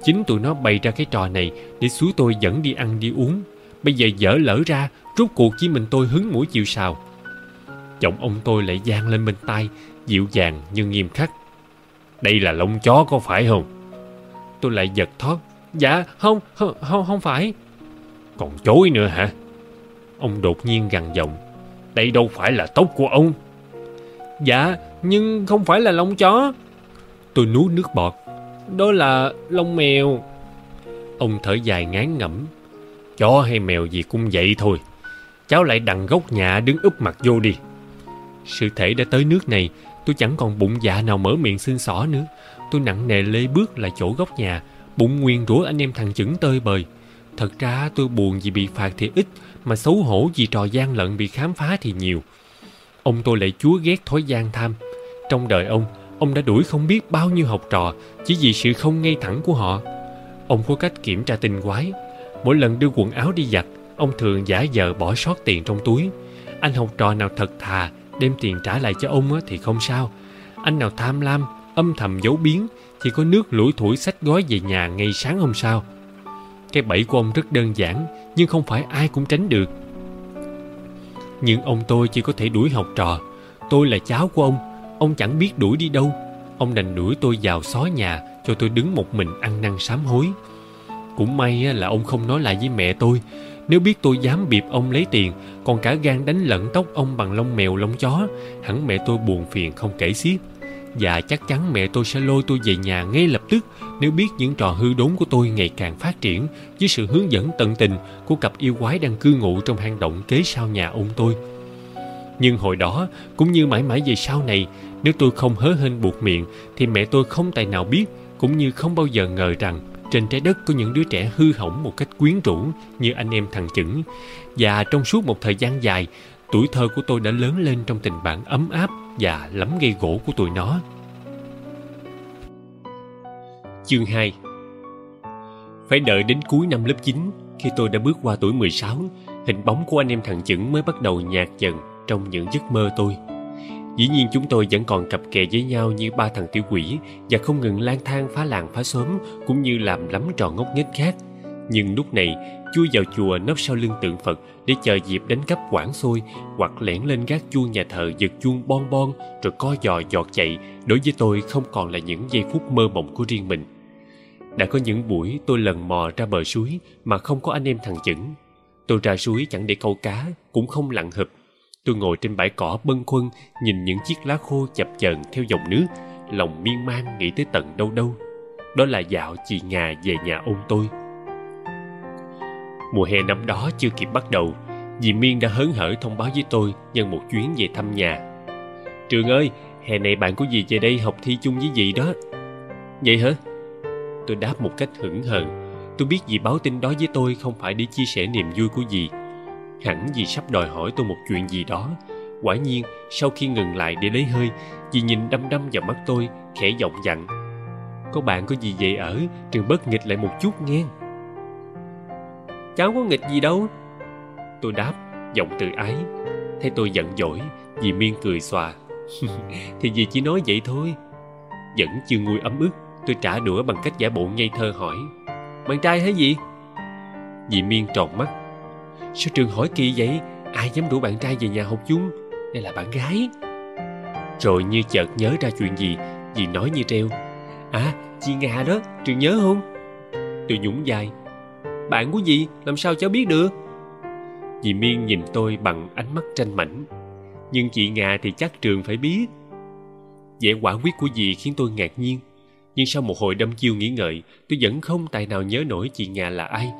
Chính tụi nó bày ra cái trò này Để xúi tôi dẫn đi ăn đi uống. Bây giờ dở lỡ ra, Rốt cuộc chỉ mình tôi hứng mũi chịu sào. Giọng ông tôi lại gian lên bên tai, Dịu dàng nhưng nghiêm khắc. Đây là lông chó có phải không? Tôi lại giật thoát Dạ không không không phải. Còn chối nữa hả? Ông đột nhiên gằn giọng. Đây đâu phải là tóc của ông. Dạ nhưng không phải là lông chó. Tôi nuốt nước bọt. Đó là lông mèo. Ông thở dài ngán ngẩm. Chó hay mèo gì cũng vậy thôi. Cháu lại đằng gốc nhà đứng úp mặt vô đi. Sự thể đã tới nước này Tôi chẳng còn bụng dạ nào mở miệng xin xỏ nữa Tôi nặng nề lê bước lại chỗ góc nhà Bụng nguyên rủa anh em thằng chững tơi bời Thật ra tôi buồn vì bị phạt thì ít Mà xấu hổ vì trò gian lận bị khám phá thì nhiều Ông tôi lại chúa ghét thói gian tham Trong đời ông Ông đã đuổi không biết bao nhiêu học trò chỉ vì sự không ngay thẳng của họ. Ông có cách kiểm tra tinh quái. Mỗi lần đưa quần áo đi giặt, ông thường giả vờ bỏ sót tiền trong túi. Anh học trò nào thật thà, đem tiền trả lại cho ông thì không sao. Anh nào tham lam, âm thầm giấu biến, chỉ có nước lủi thủi sách gói về nhà ngay sáng hôm sau. Cái bẫy của ông rất đơn giản, nhưng không phải ai cũng tránh được. Nhưng ông tôi chỉ có thể đuổi học trò. Tôi là cháu của ông, Ông chẳng biết đuổi đi đâu Ông đành đuổi tôi vào xó nhà Cho tôi đứng một mình ăn năn sám hối cũng may là ông không nói lại với mẹ tôi nếu biết tôi dám bịp ông lấy tiền, còn cả gan đánh lẫn tóc ông bằng lông mèo lông chó, hẳn mẹ tôi buồn phiền không kể xiết. Và chắc chắn mẹ tôi sẽ lôi tôi về nhà ngay lập tức nếu biết những trò hư đốn của tôi ngày càng phát triển với sự hướng dẫn tận tình của cặp yêu quái đang cư ngụ trong hang động kế sau nhà ông tôi. Nhưng hồi đó, cũng như mãi mãi về sau này, nếu tôi không hớ hên buộc miệng thì mẹ tôi không tài nào biết, cũng như không bao giờ ngờ rằng trên trái đất có những đứa trẻ hư hỏng một cách quyến rũ như anh em thằng chững. Và trong suốt một thời gian dài, tuổi thơ của tôi đã lớn lên trong tình bạn ấm áp và lắm gây gỗ của tụi nó. Chương 2 Phải đợi đến cuối năm lớp 9 khi tôi đã bước qua tuổi 16 hình bóng của anh em thằng chững mới bắt đầu nhạt dần trong những giấc mơ tôi. Dĩ nhiên chúng tôi vẫn còn cặp kè với nhau như ba thằng tiểu quỷ và không ngừng lang thang phá làng phá xóm cũng như làm lắm trò ngốc nghếch khác. Nhưng lúc này, chui vào chùa nấp sau lưng tượng Phật để chờ dịp đánh cắp quảng xôi hoặc lẻn lên gác chuông nhà thờ giật chuông bon bon rồi co giò giọt chạy đối với tôi không còn là những giây phút mơ mộng của riêng mình. Đã có những buổi tôi lần mò ra bờ suối mà không có anh em thằng chững. Tôi ra suối chẳng để câu cá, cũng không lặn hụp Tôi ngồi trên bãi cỏ bâng khuâng, nhìn những chiếc lá khô chập chờn theo dòng nước, lòng miên man nghĩ tới tận đâu đâu. Đó là dạo chị Ngà về nhà ông tôi. Mùa hè năm đó chưa kịp bắt đầu, dì Miên đã hớn hở thông báo với tôi nhân một chuyến về thăm nhà. Trường ơi, hè này bạn của dì về đây học thi chung với dì đó. Vậy hả? Tôi đáp một cách hững hờ. Tôi biết dì báo tin đó với tôi không phải để chia sẻ niềm vui của dì, hẳn vì sắp đòi hỏi tôi một chuyện gì đó. Quả nhiên, sau khi ngừng lại để lấy hơi, dì nhìn đăm đăm vào mắt tôi, khẽ giọng dặn, có bạn có gì vậy ở? Trường bớt nghịch lại một chút nghe. Cháu có nghịch gì đâu. Tôi đáp, giọng tự ái. Thấy tôi giận dỗi, dì miên cười xòa. Thì dì chỉ nói vậy thôi. Vẫn chưa nguôi ấm ức, tôi trả đũa bằng cách giả bộ ngây thơ hỏi, bạn trai hả gì dì miên tròn mắt Sao trường hỏi kỳ vậy? Ai dám rủ bạn trai về nhà học chung? Đây là bạn gái. Rồi như chợt nhớ ra chuyện gì, Dì nói như treo. À chị nga đó, Trường nhớ không? Tôi nhún dài. Bạn của dì, làm sao cháu biết được? Dì Miên nhìn tôi bằng ánh mắt tranh mảnh. Nhưng chị nga thì chắc trường phải biết. Vẻ quả quyết của dì khiến tôi ngạc nhiên. Nhưng sau một hồi đâm chiêu nghĩ ngợi, Tôi vẫn không tài nào nhớ nổi chị nga là ai.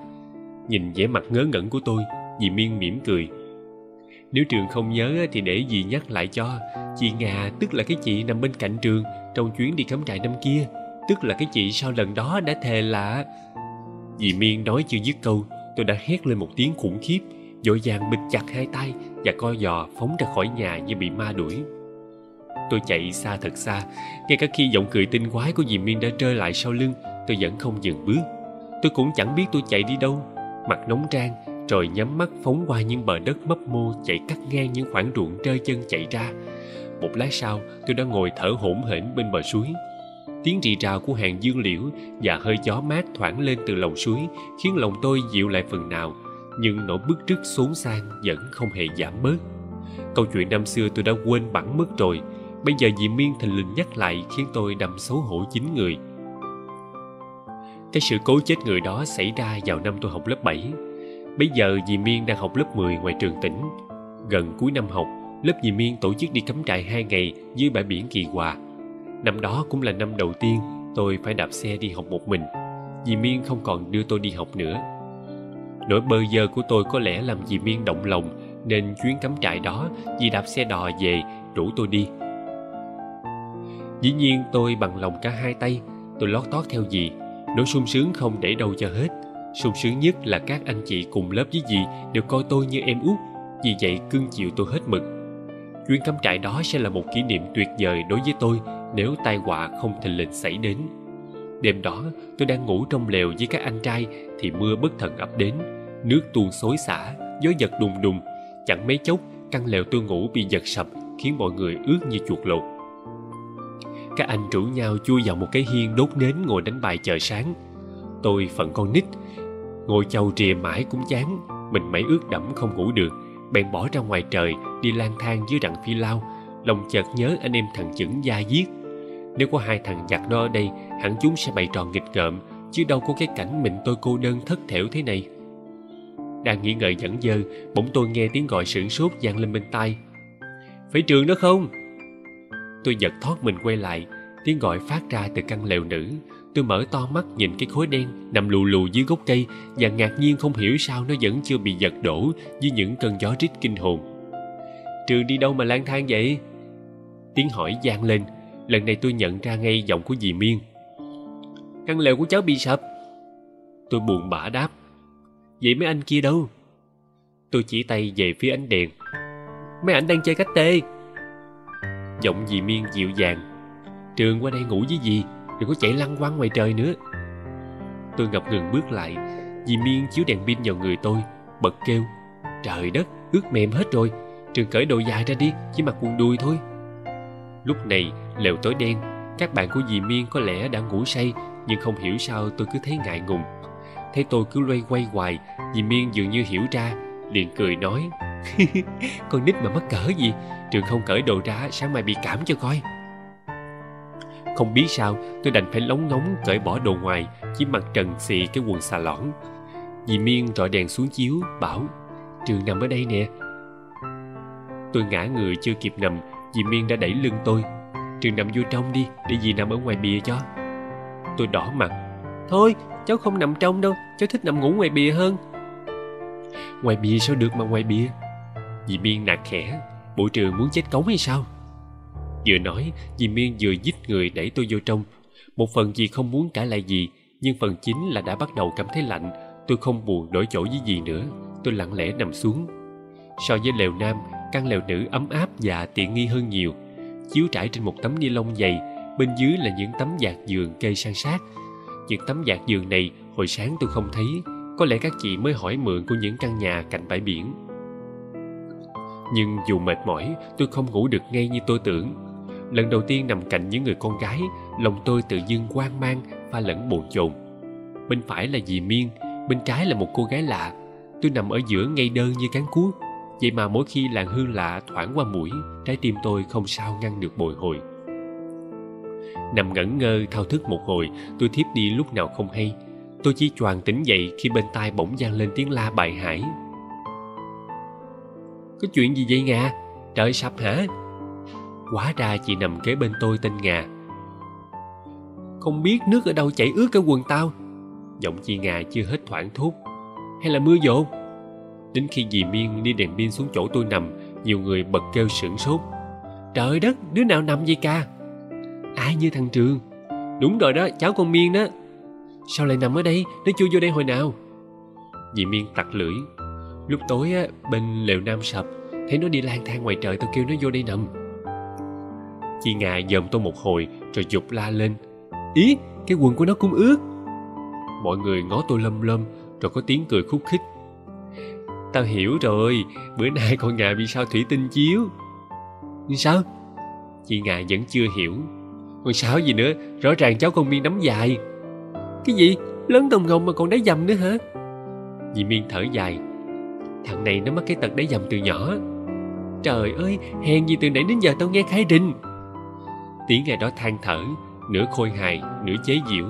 Nhìn vẻ mặt ngớ ngẩn của tôi Dì Miên mỉm cười. Nếu trường không nhớ thì để dì nhắc lại cho. Chị Ngà tức là cái chị nằm bên cạnh trường, Trong chuyến đi cắm trại năm kia, Tức là cái chị sau lần đó đã thề là Dì Miên nói chưa dứt câu, Tôi đã hét lên một tiếng khủng khiếp, Dội vàng bịt chặt hai tay Và co giò phóng ra khỏi nhà như bị ma đuổi. Tôi chạy xa thật xa, Ngay cả khi giọng cười tinh quái của dì Miên đã rơi lại sau lưng, Tôi vẫn không dừng bước. Tôi cũng chẳng biết tôi chạy đi đâu Mặt nóng trang rồi nhắm mắt phóng qua những bờ đất mấp mô, chạy cắt ngang những khoảng ruộng trơ chân chạy ra. Một lát sau, tôi đã ngồi thở hổn hển bên bờ suối. Tiếng rì rào của hàng dương liễu và hơi gió mát thoảng lên từ lòng suối, khiến lòng tôi dịu lại phần nào, nhưng nỗi bức rứt xốn sang vẫn không hề giảm bớt. Câu chuyện năm xưa tôi đã quên bẵng mất rồi, bây giờ dì miên thình lình nhắc lại khiến tôi đâm xấu hổ chính người. Cái sự cố chết người đó xảy ra vào năm tôi học lớp 7 Bây giờ dì Miên đang học lớp 10 ngoài trường tỉnh. Gần cuối năm học, lớp dì Miên tổ chức đi cắm trại hai ngày dưới bãi biển Kỳ Hòa. Năm đó cũng là năm đầu tiên tôi phải đạp xe đi học một mình. Dì Miên không còn đưa tôi đi học nữa. Nỗi bơ vơ của tôi có lẽ làm dì Miên động lòng nên chuyến cắm trại đó dì đạp xe đò về rủ tôi đi. Dĩ nhiên tôi bằng lòng cả hai tay, tôi lót tót theo dì, nỗi sung sướng không để đâu cho hết sung sướng nhất là các anh chị cùng lớp với dì đều coi tôi như em út, vì vậy cưng chịu tôi hết mực. Chuyến cắm trại đó sẽ là một kỷ niệm tuyệt vời đối với tôi nếu tai họa không thình lình xảy đến. Đêm đó, tôi đang ngủ trong lều với các anh trai thì mưa bất thần ập đến, nước tuôn xối xả, gió giật đùng đùng. Chẳng mấy chốc, căn lều tôi ngủ bị giật sập, khiến mọi người ướt như chuột lột các anh rủ nhau chui vào một cái hiên đốt nến ngồi đánh bài chờ sáng tôi phận con nít. Ngồi chầu rìa mãi cũng chán, mình mấy ướt đẫm không ngủ được. Bèn bỏ ra ngoài trời, đi lang thang dưới đặng phi lao. Lòng chợt nhớ anh em thằng chững gia giết nếu có hai thằng giặc nó ở đây, hẳn chúng sẽ bày trò nghịch ngợm, chứ đâu có cái cảnh mình tôi cô đơn thất thểu thế này. Đang nghĩ ngợi dẫn dơ, bỗng tôi nghe tiếng gọi sửng sốt vang lên bên tai. Phải trường đó không? Tôi giật thoát mình quay lại, tiếng gọi phát ra từ căn lều nữ tôi mở to mắt nhìn cái khối đen nằm lù lù dưới gốc cây và ngạc nhiên không hiểu sao nó vẫn chưa bị giật đổ dưới những cơn gió rít kinh hồn. Trường đi đâu mà lang thang vậy? Tiếng hỏi gian lên. Lần này tôi nhận ra ngay giọng của dì miên. Căn lều của cháu bị sập. Tôi buồn bã đáp. Vậy mấy anh kia đâu? Tôi chỉ tay về phía ánh đèn. Mấy anh đang chơi cách tê. Giọng dì miên dịu dàng. Trường qua đây ngủ với dì đừng có chạy lăn quăng ngoài trời nữa. Tôi ngập ngừng bước lại dì miên chiếu đèn pin vào người tôi, bật kêu, trời đất, ướt mềm hết rồi, trường cởi đồ dài ra đi, chỉ mặc quần đùi thôi. Lúc này, lều tối đen, các bạn của dì miên có lẽ đã ngủ say, nhưng không hiểu sao tôi cứ thấy ngại ngùng. Thấy tôi cứ loay quay hoài, dì miên dường như hiểu ra, liền cười nói, con nít mà mắc cỡ gì? Trường không cởi đồ ra, sáng mai bị cảm cho coi không biết sao, tôi đành phải lóng ngóng cởi bỏ đồ ngoài, chỉ mặc trần xì cái quần xà lõn. Dì miên rọi đèn xuống chiếu, bảo, trường nằm ở đây nè. Tôi ngã người chưa kịp nằm, dì miên đã đẩy lưng tôi. Trường nằm vô trong đi, để dì nằm ở ngoài bìa cho. Tôi đỏ mặt, thôi, cháu không nằm trong đâu, cháu thích nằm ngủ ngoài bìa hơn. Ngoài bìa sao được mà ngoài bìa? Dì miên nạt khẽ, bộ trường muốn chết cống hay sao? Vừa nói dì miên vừa dít người đẩy tôi vô trong. Một phần dì không muốn cãi lại gì, nhưng phần chính là đã bắt đầu cảm thấy lạnh. Tôi không buồn đổi chỗ với dì nữa. Tôi lặng lẽ nằm xuống. So với lều nam, căn lều nữ ấm áp và tiện nghi hơn nhiều. Chiếu trải trên một tấm ni lông dày, bên dưới là những tấm dạt giường kê san sát. Những tấm dạt giường này, hồi sáng tôi không thấy. Có lẽ các chị mới hỏi mượn của những căn nhà cạnh bãi biển. Nhưng dù mệt mỏi, tôi không ngủ được ngay như tôi tưởng lần đầu tiên nằm cạnh những người con gái, lòng tôi tự dưng hoang mang pha lẫn bồn chồn. Bên phải là dì miên, bên trái là một cô gái lạ. Tôi nằm ở giữa ngay đơn như cán cuốc. Vậy mà mỗi khi làn hương lạ thoảng qua mũi, trái tim tôi không sao ngăn được bồi hồi. Nằm ngẩn ngơ thao thức một hồi, tôi thiếp đi lúc nào không hay. Tôi chỉ choàng tỉnh dậy khi bên tai bỗng vang lên tiếng la bài hải. Có chuyện gì vậy ngà trời sập hả? Hóa ra chị nằm kế bên tôi tên ngà. Không biết nước ở đâu chảy ướt cả quần tao. Giọng chị ngà chưa hết thoảng thốt. Hay là mưa dồn đến khi dì miên đi đèn pin xuống chỗ tôi nằm, nhiều người bật kêu sửng sốt. Trời đất, đứa nào nằm vậy ca? Ai như thằng trường? Đúng rồi đó, cháu con miên đó. Sao lại nằm ở đây? Nó chưa vô đây hồi nào. Dì miên tặc lưỡi. Lúc tối á, bên lều nam sập, thấy nó đi lang thang ngoài trời tôi kêu nó vô đây nằm chị ngà dòm tôi một hồi rồi dục la lên. Ý, cái quần của nó cũng ướt. Mọi người ngó tôi lâm lâm rồi có tiếng cười khúc khích. Tao hiểu rồi, bữa nay con ngà bị sao thủy tinh chiếu. Sao? Chị ngà vẫn chưa hiểu. Còn sao gì nữa, rõ ràng cháu con miên nắm dài. Cái gì? Lớn tồng ngồng mà còn đáy dầm nữa hả? Dì miên thở dài. Thằng này nó mắc cái tật đáy dầm từ nhỏ. Trời ơi, hèn gì từ nãy đến giờ tao nghe khai rình tiếng ngày đó than thở, nửa khôi hài, nửa chế giễu.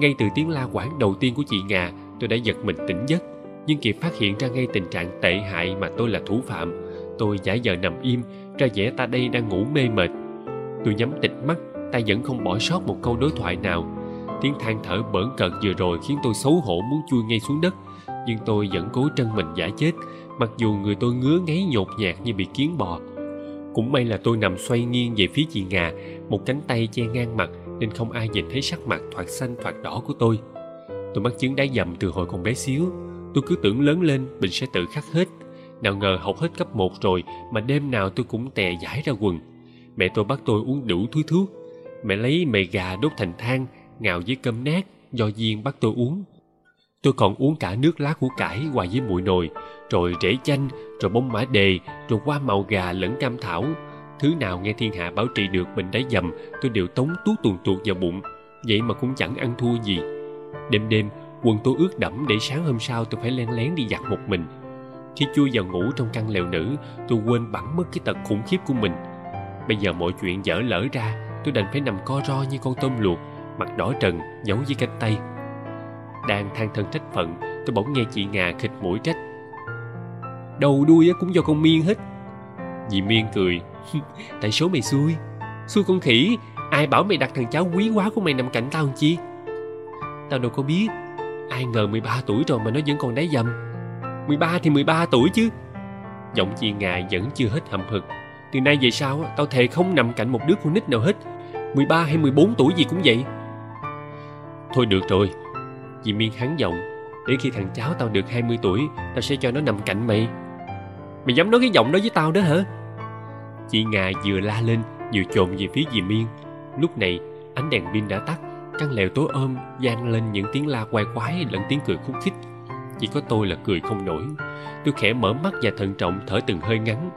Ngay từ tiếng la quảng đầu tiên của chị ngà tôi đã giật mình tỉnh giấc, nhưng kịp phát hiện ra ngay tình trạng tệ hại mà tôi là thủ phạm, tôi giả vờ nằm im, ra vẻ ta đây đang ngủ mê mệt. Tôi nhắm tịch mắt, ta vẫn không bỏ sót một câu đối thoại nào. Tiếng than thở bỡn cợt vừa rồi khiến tôi xấu hổ muốn chui ngay xuống đất, nhưng tôi vẫn cố trân mình giả chết, mặc dù người tôi ngứa ngáy nhột nhạt như bị kiến bò cũng may là tôi nằm xoay nghiêng về phía chị ngà, một cánh tay che ngang mặt nên không ai nhìn thấy sắc mặt thoạt xanh thoạt đỏ của tôi. Tôi mắc chứng đá dầm từ hồi còn bé xíu. Tôi cứ tưởng lớn lên mình sẽ tự khắc hết. Nào ngờ học hết cấp 1 rồi mà đêm nào tôi cũng tè giải ra quần. Mẹ tôi bắt tôi uống đủ thứ thuốc. Mẹ lấy mề gà đốt thành than, ngào với cơm nát, do duyên bắt tôi uống tôi còn uống cả nước lá củ cải hòa với muội nồi, rồi rễ chanh, rồi bông mã đề, rồi qua màu gà lẫn cam thảo. Thứ nào nghe thiên hạ bảo trị được bệnh đáy dầm, tôi đều tống tuốt tuồn tuột vào bụng. Vậy mà cũng chẳng ăn thua gì. Đêm đêm, quần tôi ướt đẫm để sáng hôm sau tôi phải len lén đi giặt một mình. Khi chui vào ngủ trong căn lều nữ, tôi quên bẵng mất cái tật khủng khiếp của mình. Bây giờ mọi chuyện dở lỡ ra, tôi đành phải nằm co ro như con tôm luộc, mặt đỏ trần, giấu dưới cánh tay đang than thân trách phận, tôi bỗng nghe chị ngà khịt mũi trách. Đầu đuôi cũng do con miên hết. Dì miên cười. cười tại số mày xui. Xui con khỉ, ai bảo mày đặt thằng cháu quý quá của mày nằm cạnh tao làm chi? Tao đâu có biết, ai ngờ 13 tuổi rồi mà nó vẫn còn đáy dầm. 13 thì 13 tuổi chứ. Giọng chị ngà vẫn chưa hết hậm hực. Từ nay về sau tao thề không nằm cạnh một đứa con nít nào hết. 13 hay 14 tuổi gì cũng vậy. Thôi được rồi Dì miên hắn giọng, để khi thằng cháu tao được 20 tuổi, tao sẽ cho nó nằm cạnh mày. Mày dám nói cái giọng đó với tao đó hả? Chị ngà vừa la lên, vừa trộn về phía dì miên. Lúc này, ánh đèn pin đã tắt, căn lều tối ôm gian lên những tiếng la quay quái lẫn tiếng cười khúc khích. Chỉ có tôi là cười không nổi. Tôi khẽ mở mắt và thận trọng thở từng hơi ngắn.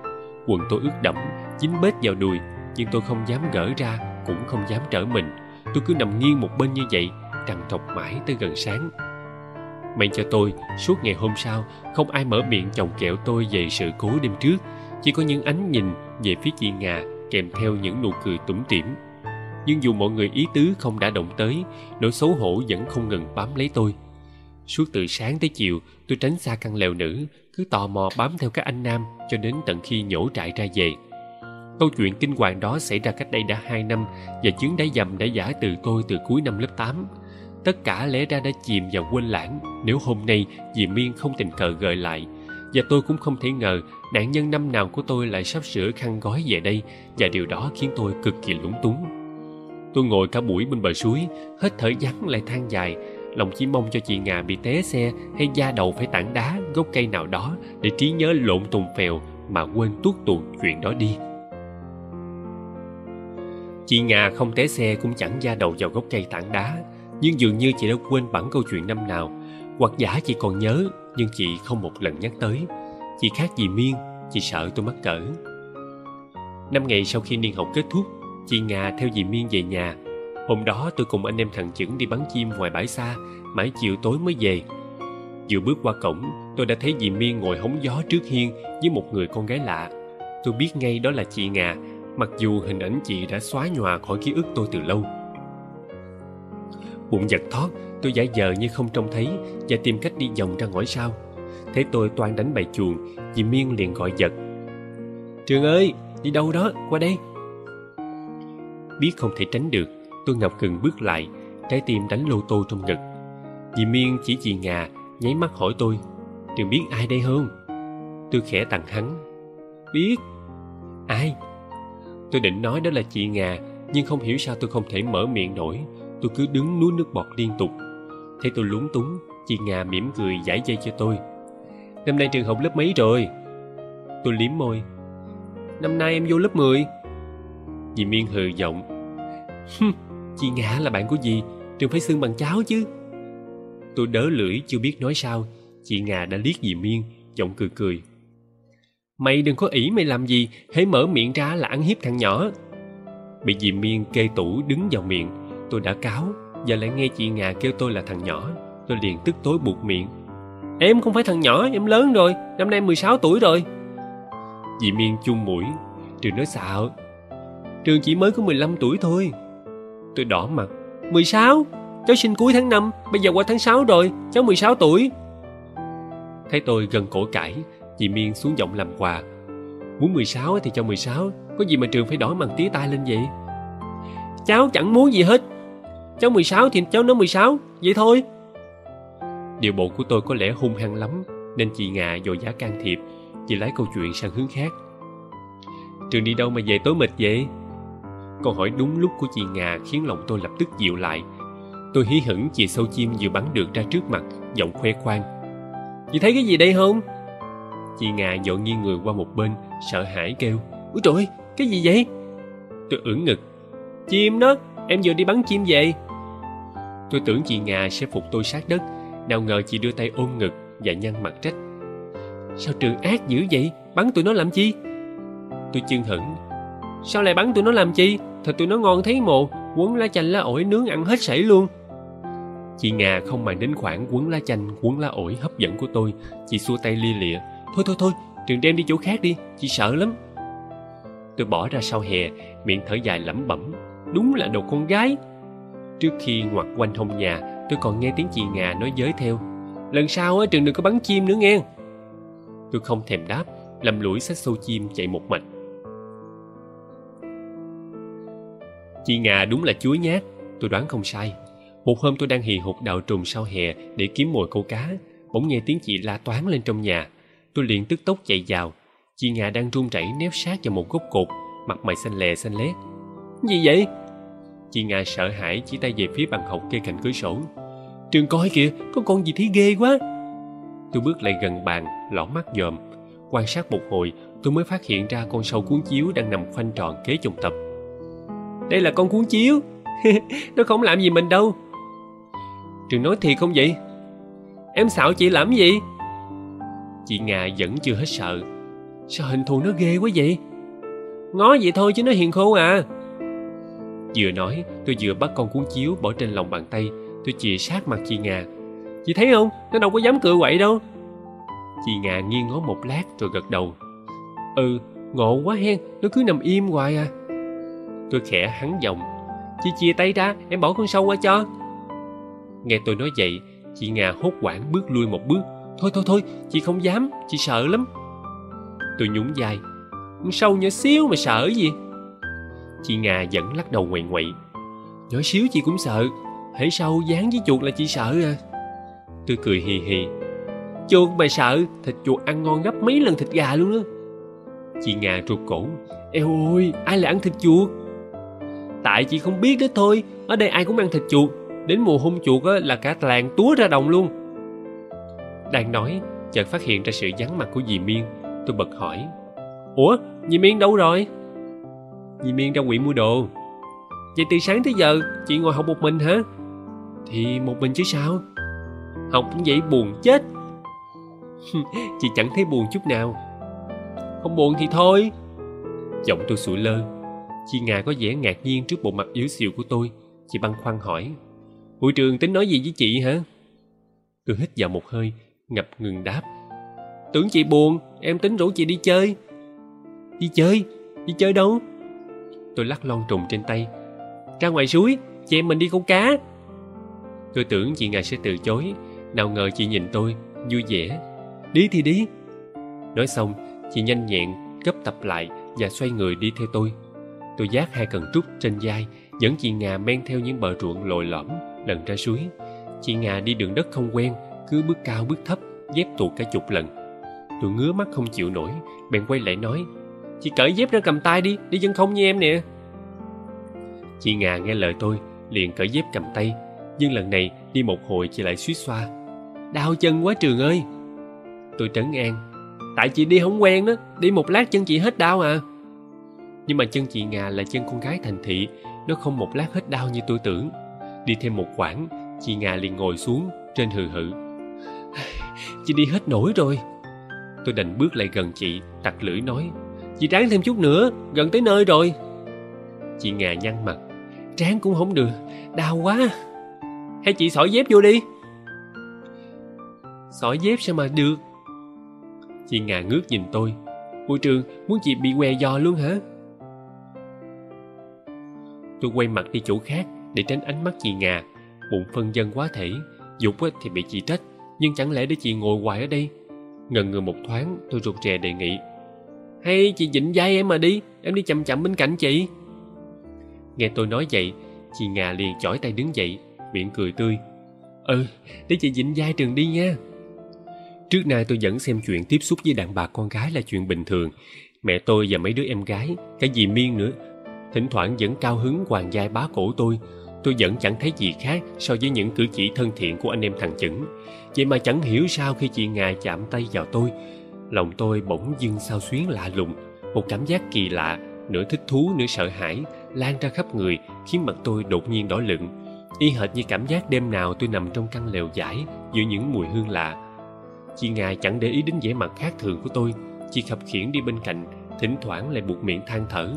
Quần tôi ướt đẫm, dính bết vào đùi, nhưng tôi không dám gỡ ra, cũng không dám trở mình. Tôi cứ nằm nghiêng một bên như vậy trằn trọc mãi tới gần sáng. May cho tôi, suốt ngày hôm sau, không ai mở miệng chồng kẹo tôi về sự cố đêm trước, chỉ có những ánh nhìn về phía chị ngà kèm theo những nụ cười tủm tỉm. Nhưng dù mọi người ý tứ không đã động tới, nỗi xấu hổ vẫn không ngừng bám lấy tôi. Suốt từ sáng tới chiều, tôi tránh xa căn lều nữ, cứ tò mò bám theo các anh nam cho đến tận khi nhổ trại ra về. Câu chuyện kinh hoàng đó xảy ra cách đây đã hai năm và chứng đáy dầm đã giả từ tôi từ cuối năm lớp 8 tất cả lẽ ra đã chìm vào quên lãng. Nếu hôm nay dì miên không tình cờ gợi lại, và tôi cũng không thể ngờ nạn nhân năm nào của tôi lại sắp sửa khăn gói về đây, và điều đó khiến tôi cực kỳ lúng túng. Tôi ngồi cả buổi bên bờ suối, hết thở vắng lại than dài. Lòng chỉ mong cho chị ngà bị té xe hay da đầu phải tảng đá, gốc cây nào đó để trí nhớ lộn tùng phèo mà quên tuốt tuột chuyện đó đi. Chị ngà không té xe cũng chẳng da đầu vào gốc cây tảng đá nhưng dường như chị đã quên bẵng câu chuyện năm nào. Hoặc giả chị còn nhớ, nhưng chị không một lần nhắc tới. Chị khác gì miên, chị sợ tôi mắc cỡ. Năm ngày sau khi niên học kết thúc, chị ngà theo dì miên về nhà. Hôm đó tôi cùng anh em thằng chững đi bắn chim ngoài bãi xa, mãi chiều tối mới về. Vừa bước qua cổng, tôi đã thấy dì miên ngồi hóng gió trước hiên với một người con gái lạ. Tôi biết ngay đó là chị ngà mặc dù hình ảnh chị đã xóa nhòa khỏi ký ức tôi từ lâu bụng giật thót, tôi giả vờ như không trông thấy và tìm cách đi vòng ra ngõ sau thấy tôi toan đánh bài chuồng dì miên liền gọi giật. Trường ơi, đi đâu đó, qua đây. Biết không thể tránh được, tôi ngập ngừng bước lại, trái tim đánh lô tô trong ngực. Dì miên chỉ chị ngà, nháy mắt hỏi tôi, trường biết ai đây không? Tôi khẽ tặng hắn, biết. Ai? Tôi định nói đó là chị ngà, nhưng không hiểu sao tôi không thể mở miệng nổi tôi cứ đứng nuốt nước bọt liên tục. Thấy tôi lúng túng, chị nga mỉm cười giải dây cho tôi. Năm nay trường học lớp mấy rồi? Tôi liếm môi. Năm nay em vô lớp 10 dì miên hừ giọng. Chị nga là bạn của dì, trường phải xưng bằng cháu chứ. Tôi đớ lưỡi chưa biết nói sao, chị ngà đã liếc dì miên, giọng cười cười. Mày đừng có ỷ mày làm gì, hễ mở miệng ra là ăn hiếp thằng nhỏ. Bị dì miên kê tủ đứng vào miệng tôi đã cáo giờ lại nghe chị ngà kêu tôi là thằng nhỏ. Tôi liền tức tối buộc miệng. Em không phải thằng nhỏ, em lớn rồi, năm nay 16 tuổi rồi. Dì miên chung mũi. Trường nói xạo. Trường chỉ mới có 15 tuổi thôi. Tôi đỏ mặt. 16 cháu sinh cuối tháng năm, bây giờ qua tháng sáu rồi, cháu 16 tuổi. Thấy tôi gần cổ cãi, dì miên xuống giọng làm quà. Muốn 16 thì cho 16 có gì mà trường phải đỏ mặt tía tai lên vậy? Cháu chẳng muốn gì hết cháu 16 thì cháu nói 16 vậy thôi. Điều bộ của tôi có lẽ hung hăng lắm nên chị ngà dội giả can thiệp chị lấy câu chuyện sang hướng khác. Trường đi đâu mà về tối mịt vậy? Câu hỏi đúng lúc của chị ngà khiến lòng tôi lập tức dịu lại. Tôi hí hửng chị sâu chim vừa bắn được ra trước mặt giọng khoe khoang. Chị thấy cái gì đây không? Chị ngà dội nghiêng người qua một bên sợ hãi kêu úi trời cái gì vậy? Tôi ưỡn ngực chim đó em vừa đi bắn chim về tôi tưởng chị ngà sẽ phục tôi sát đất. Nào ngờ chị đưa tay ôm ngực và nhăn mặt trách. Sao trường ác dữ vậy? Bắn tụi nó làm chi? Tôi chưng hửng. Sao lại bắn tụi nó làm chi? Thật tụi nó ngon thấy mồ. Quấn lá chanh lá ổi nướng ăn hết sảy luôn. Chị ngà không màng đến khoản quấn lá chanh, quấn lá ổi hấp dẫn của tôi. Chị xua tay lia lịa. Thôi thôi thôi, trường đem đi chỗ khác đi. Chị sợ lắm. Tôi bỏ ra sau hè, miệng thở dài lẩm bẩm. Đúng là đồ con gái trước khi ngoặt quanh hông nhà, tôi còn nghe tiếng chị ngà nói giới theo. Lần sau á, trường đừng có bắn chim nữa nghe. Tôi không thèm đáp, lầm lũi xách xô chim chạy một mạch. Chị ngà đúng là chuối nhát, tôi đoán không sai. Một hôm tôi đang hì hục đào trùng sau hè để kiếm mồi câu cá, bỗng nghe tiếng chị la toán lên trong nhà. Tôi liền tức tốc chạy vào. Chị ngà đang run rẩy nép sát vào một gốc cột, mặt mày xanh lè xanh lét. Gì vậy? Chị ngà sợ hãi chỉ tay về phía bàn học kê cạnh cửa sổ. Trường coi kìa, có con gì thấy ghê quá. Tôi bước lại gần bàn lỏ mắt dòm. Quan sát một hồi, tôi mới phát hiện ra con sâu cuốn chiếu đang nằm khoanh tròn kế chồng tập. Đây là con cuốn chiếu. Nó không làm gì mình đâu. Trường nói thiệt không vậy? Em xạo chị làm gì? Chị ngà vẫn chưa hết sợ. Sao hình thù nó ghê quá vậy? Ngó vậy thôi chứ nó hiền khô à vừa nói, tôi vừa bắt con cuốn chiếu bỏ trên lòng bàn tay. Tôi chìa sát mặt chị ngà. Chị thấy không? Nó đâu có dám cựa quậy đâu. Chị ngà nghiêng ngó một lát rồi gật đầu. Ừ ngộ quá hen, nó cứ nằm im hoài à. Tôi khẽ hắn giọng. Chị chia tay ra, em bỏ con sâu qua cho. Nghe tôi nói vậy, chị ngà hốt hoảng bước lui một bước. Thôi thôi thôi, chị không dám, chị sợ lắm. Tôi nhún vai. Sâu nhỏ xíu mà sợ gì? Chị ngà vẫn lắc đầu ngoại ngoại nhỏ xíu chị cũng sợ hễ sâu dán với chuột là chị sợ à? Tôi cười hì hì. Chuột mà sợ thịt chuột ăn ngon gấp mấy lần thịt gà luôn đó chị ngà ruột cổ. Eo ôi ai lại ăn thịt chuột? Tại chị không biết đó thôi ở đây ai cũng ăn thịt chuột. Đến mùa hung chuột á, là cả làng túa ra đồng luôn. Đang nói chợt phát hiện ra sự vắng mặt của dì miên. Tôi bật hỏi ủa dì miên đâu rồi? Dì miên ra quyện mua đồ. Vậy từ sáng tới giờ, chị ngồi học một mình hả? Thì một mình chứ sao? Học cũng vậy buồn chết. Chị chẳng thấy buồn chút nào. Không buồn thì thôi. Giọng tôi sụi lơ. Chị ngà có vẻ ngạc nhiên trước bộ mặt yếu xìu của tôi. Chị băn khoăn hỏi. Hội trường tính nói gì với chị hả? Tôi hít vào một hơi, ngập ngừng đáp. Tưởng chị buồn, em tính rủ chị đi chơi. Đi chơi? Đi chơi đâu? Tôi lắc lon trùng trên tay. Ra ngoài suối chị em mình đi câu cá. Tôi tưởng chị ngài sẽ từ chối, nào ngờ chị nhìn tôi, vui vẻ. Đi thì đi. Nói xong, chị nhanh nhẹn, gấp tập lại và xoay người đi theo tôi. Tôi giác hai cần trúc trên vai, dẫn chị ngà men theo những bờ ruộng lồi lõm lần ra suối. Chị ngà đi đường đất không quen, cứ bước cao bước thấp, dép tuột cả chục lần. Tôi ngứa mắt không chịu nổi, bèn quay lại nói chị cởi dép ra cầm tay đi đi chân không như em nè. Chị ngà nghe lời tôi, liền cởi dép cầm tay. Nhưng lần này, đi một hồi chị lại suýt xoa. Đau chân quá trường ơi. Tôi trấn an. Tại chị đi không quen đó đi một lát chân chị hết đau à. Nhưng mà chân chị ngà là chân con gái thành thị, nó không một lát hết đau như tôi tưởng. Đi thêm một quãng, chị ngà liền ngồi xuống, trên hừ hự chị đi hết nổi rồi. Tôi đành bước lại gần chị, tặc lưỡi nói chị ráng thêm chút nữa, gần tới nơi rồi. Chị ngà nhăn mặt. Ráng cũng không được, đau quá. Hay chị xỏ dép vô đi. Xỏ dép sao mà được? Chị ngà ngước nhìn tôi. Bùi trường, muốn chị bị què giò luôn hả? Tôi quay mặt đi chỗ khác để tránh ánh mắt chị ngà. Bụng phân dân quá thể, dục thì bị chị trách. Nhưng chẳng lẽ để chị ngồi hoài ở đây? Ngần ngừ một thoáng, tôi rụt rè đề nghị hay chị dịnh dây em mà đi, em đi chậm chậm bên cạnh chị. Nghe tôi nói vậy, chị ngà liền chỏi tay đứng dậy, miệng cười tươi. Ừ để chị dịnh dai trường đi nha. Trước nay tôi vẫn xem chuyện tiếp xúc với đàn bà con gái là chuyện bình thường. Mẹ tôi và mấy đứa em gái cả dì miên nữa. Thỉnh thoảng vẫn cao hứng hoàng vai bá cổ tôi. Tôi vẫn chẳng thấy gì khác so với những cử chỉ thân thiện của anh em thằng chững. Vậy mà chẳng hiểu sao khi chị ngà chạm tay vào tôi lòng tôi bỗng dưng sao xuyến lạ lùng, một cảm giác kỳ lạ, nửa thích thú, nửa sợ hãi, lan ra khắp người, khiến mặt tôi đột nhiên đỏ lựng. Y hệt như cảm giác đêm nào tôi nằm trong căn lều vải giữa những mùi hương lạ. Chị ngài chẳng để ý đến vẻ mặt khác thường của tôi, chị khập khiễng đi bên cạnh, thỉnh thoảng lại buộc miệng than thở.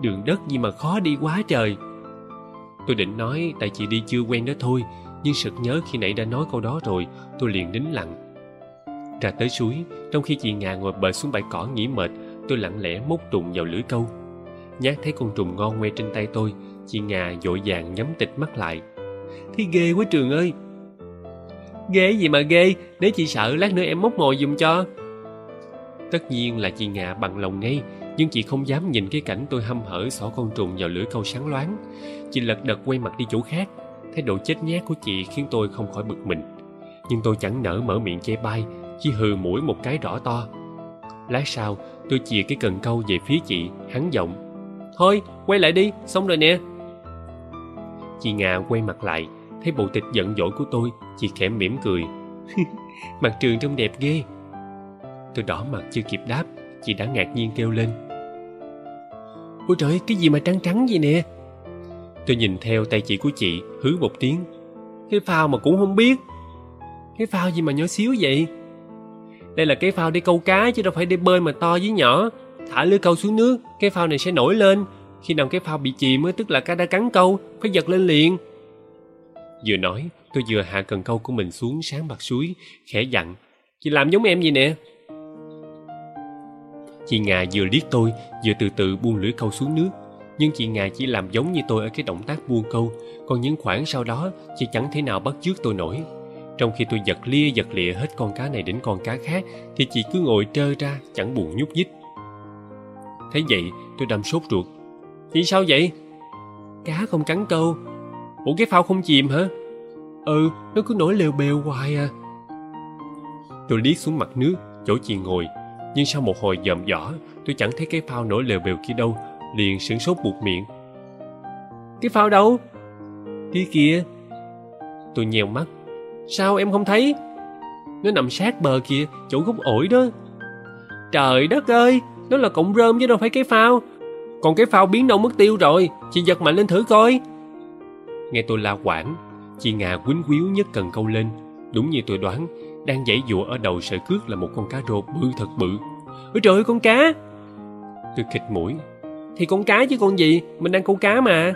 Đường đất gì mà khó đi quá trời. Tôi định nói, tại chị đi chưa quen đó thôi, nhưng sực nhớ khi nãy đã nói câu đó rồi, tôi liền nín lặng ra tới suối, trong khi chị ngà ngồi bờ xuống bãi cỏ nghỉ mệt, tôi lặng lẽ móc trùng vào lưới câu. Nhát thấy con trùng ngon ngoe trên tay tôi, chị ngà dội vàng nhắm tịch mắt lại. Thì ghê quá Trường ơi. Ghê gì mà ghê, Nếu chị sợ lát nữa em móc mồi dùm cho. Tất nhiên là chị Ngà bằng lòng ngay, Nhưng chị không dám nhìn cái cảnh tôi hâm hở xỏ con trùng vào lưỡi câu sáng loáng. Chị lật đật quay mặt đi chỗ khác, Thái độ chết nhát của chị khiến tôi không khỏi bực mình. Nhưng tôi chẳng nỡ mở miệng chê bai chỉ hừ mũi một cái rõ to. Lát sau, tôi chìa cái cần câu về phía chị, Hắn giọng, Thôi, quay lại đi, xong rồi nè. Chị Ngà quay mặt lại, Thấy bộ tịch giận dỗi của tôi, Chị khẽ mỉm cười. cười. Mặt trường trông đẹp ghê. Tôi đỏ mặt chưa kịp đáp, Chị đã ngạc nhiên kêu lên. Ôi trời, cái gì mà trắng trắng vậy nè? Tôi nhìn theo tay chị của chị, Hứ một tiếng. Cái phao mà cũng không biết. Cái phao gì mà nhỏ xíu vậy? Đây là cái phao để câu cá Chứ đâu phải để bơi mà to với nhỏ. Thả lưới câu xuống nước, Cái phao này sẽ nổi lên. Khi nào cái phao bị chìm tức là cá đã cắn câu, Phải giật lên liền. Vừa nói, tôi vừa hạ cần câu của mình xuống sáng mặt suối, Khẽ dặn, Chị làm giống em gì nè. Chị Ngà vừa liếc tôi, vừa từ từ buông lưỡi câu xuống nước. Nhưng chị Ngà chỉ làm giống như tôi ở cái động tác buông câu, còn những khoảng sau đó, chị chẳng thể nào bắt chước tôi nổi trong khi tôi giật lia giật lịa hết con cá này đến con cá khác, thì chị cứ ngồi trơ ra, chẳng buồn nhúc nhích. Thấy vậy, tôi đâm sốt ruột. Chị sao vậy? Cá không cắn câu. Ủa, cái phao không chìm hả? Ừ nó cứ nổi lều bèo hoài à. Tôi liếc xuống mặt nước, chỗ chị ngồi. Nhưng sau một hồi dòm dỏ, tôi chẳng thấy cái phao nổi lều bèo kia đâu, liền sửng sốt buộc miệng. Cái phao đâu? Kia. Kìa tôi nheo mắt sao em không thấy? Nó nằm sát bờ kìa, chỗ gốc ổi đó. Trời đất ơi, nó là cọng rơm chứ đâu phải cái phao. Còn cái phao biến đâu mất tiêu rồi, chị giật mạnh lên thử coi. Nghe tôi la quảng, chị ngà quýnh quýu nhất cần câu lên. Đúng như tôi đoán, đang giãy dụa ở đầu sợi cước là một con cá rô bự thật bự. Ôi trời ơi, con cá! Tôi khịt mũi. Thì con cá chứ con gì? Mình đang câu cá mà.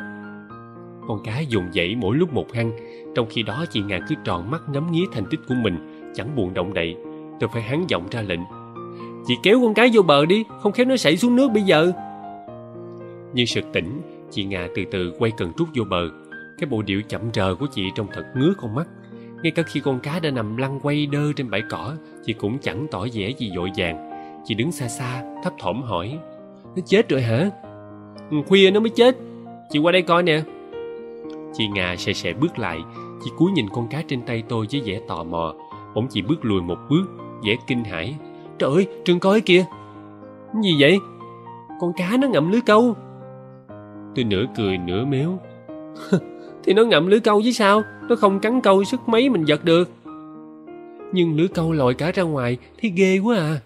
Con cá dùng dãy mỗi lúc một hăng trong khi đó, chị ngà cứ tròn mắt ngắm nghía thành tích của mình, chẳng buồn động đậy. Tôi phải hắn giọng ra lệnh. Chị kéo con cá vô bờ đi, không khéo nó xảy xuống nước bây giờ. Như sực tỉnh, chị ngà từ từ quay cần trút vô bờ. Cái bộ điệu chậm rờ của chị trông thật ngứa con mắt. Ngay cả khi con cá đã nằm lăn quay đơ trên bãi cỏ, chị cũng chẳng tỏ vẻ gì vội vàng chị đứng xa xa, thấp thỏm hỏi, nó chết rồi hả? Ừ, khuya nó mới chết. Chị qua đây coi nè. Chị ngà sẽ sẽ bước lại chị cúi nhìn con cá trên tay tôi với vẻ tò mò. Bỗng chị bước lùi một bước, vẻ kinh hãi. Trời ơi trường coi kìa gì vậy? Con cá nó ngậm lưới câu. Tôi nửa cười, nửa mếu thì nó ngậm lưới câu chứ sao? Nó không cắn câu sức mấy mình giật được. Nhưng lưới câu lòi cả ra ngoài thấy ghê quá à.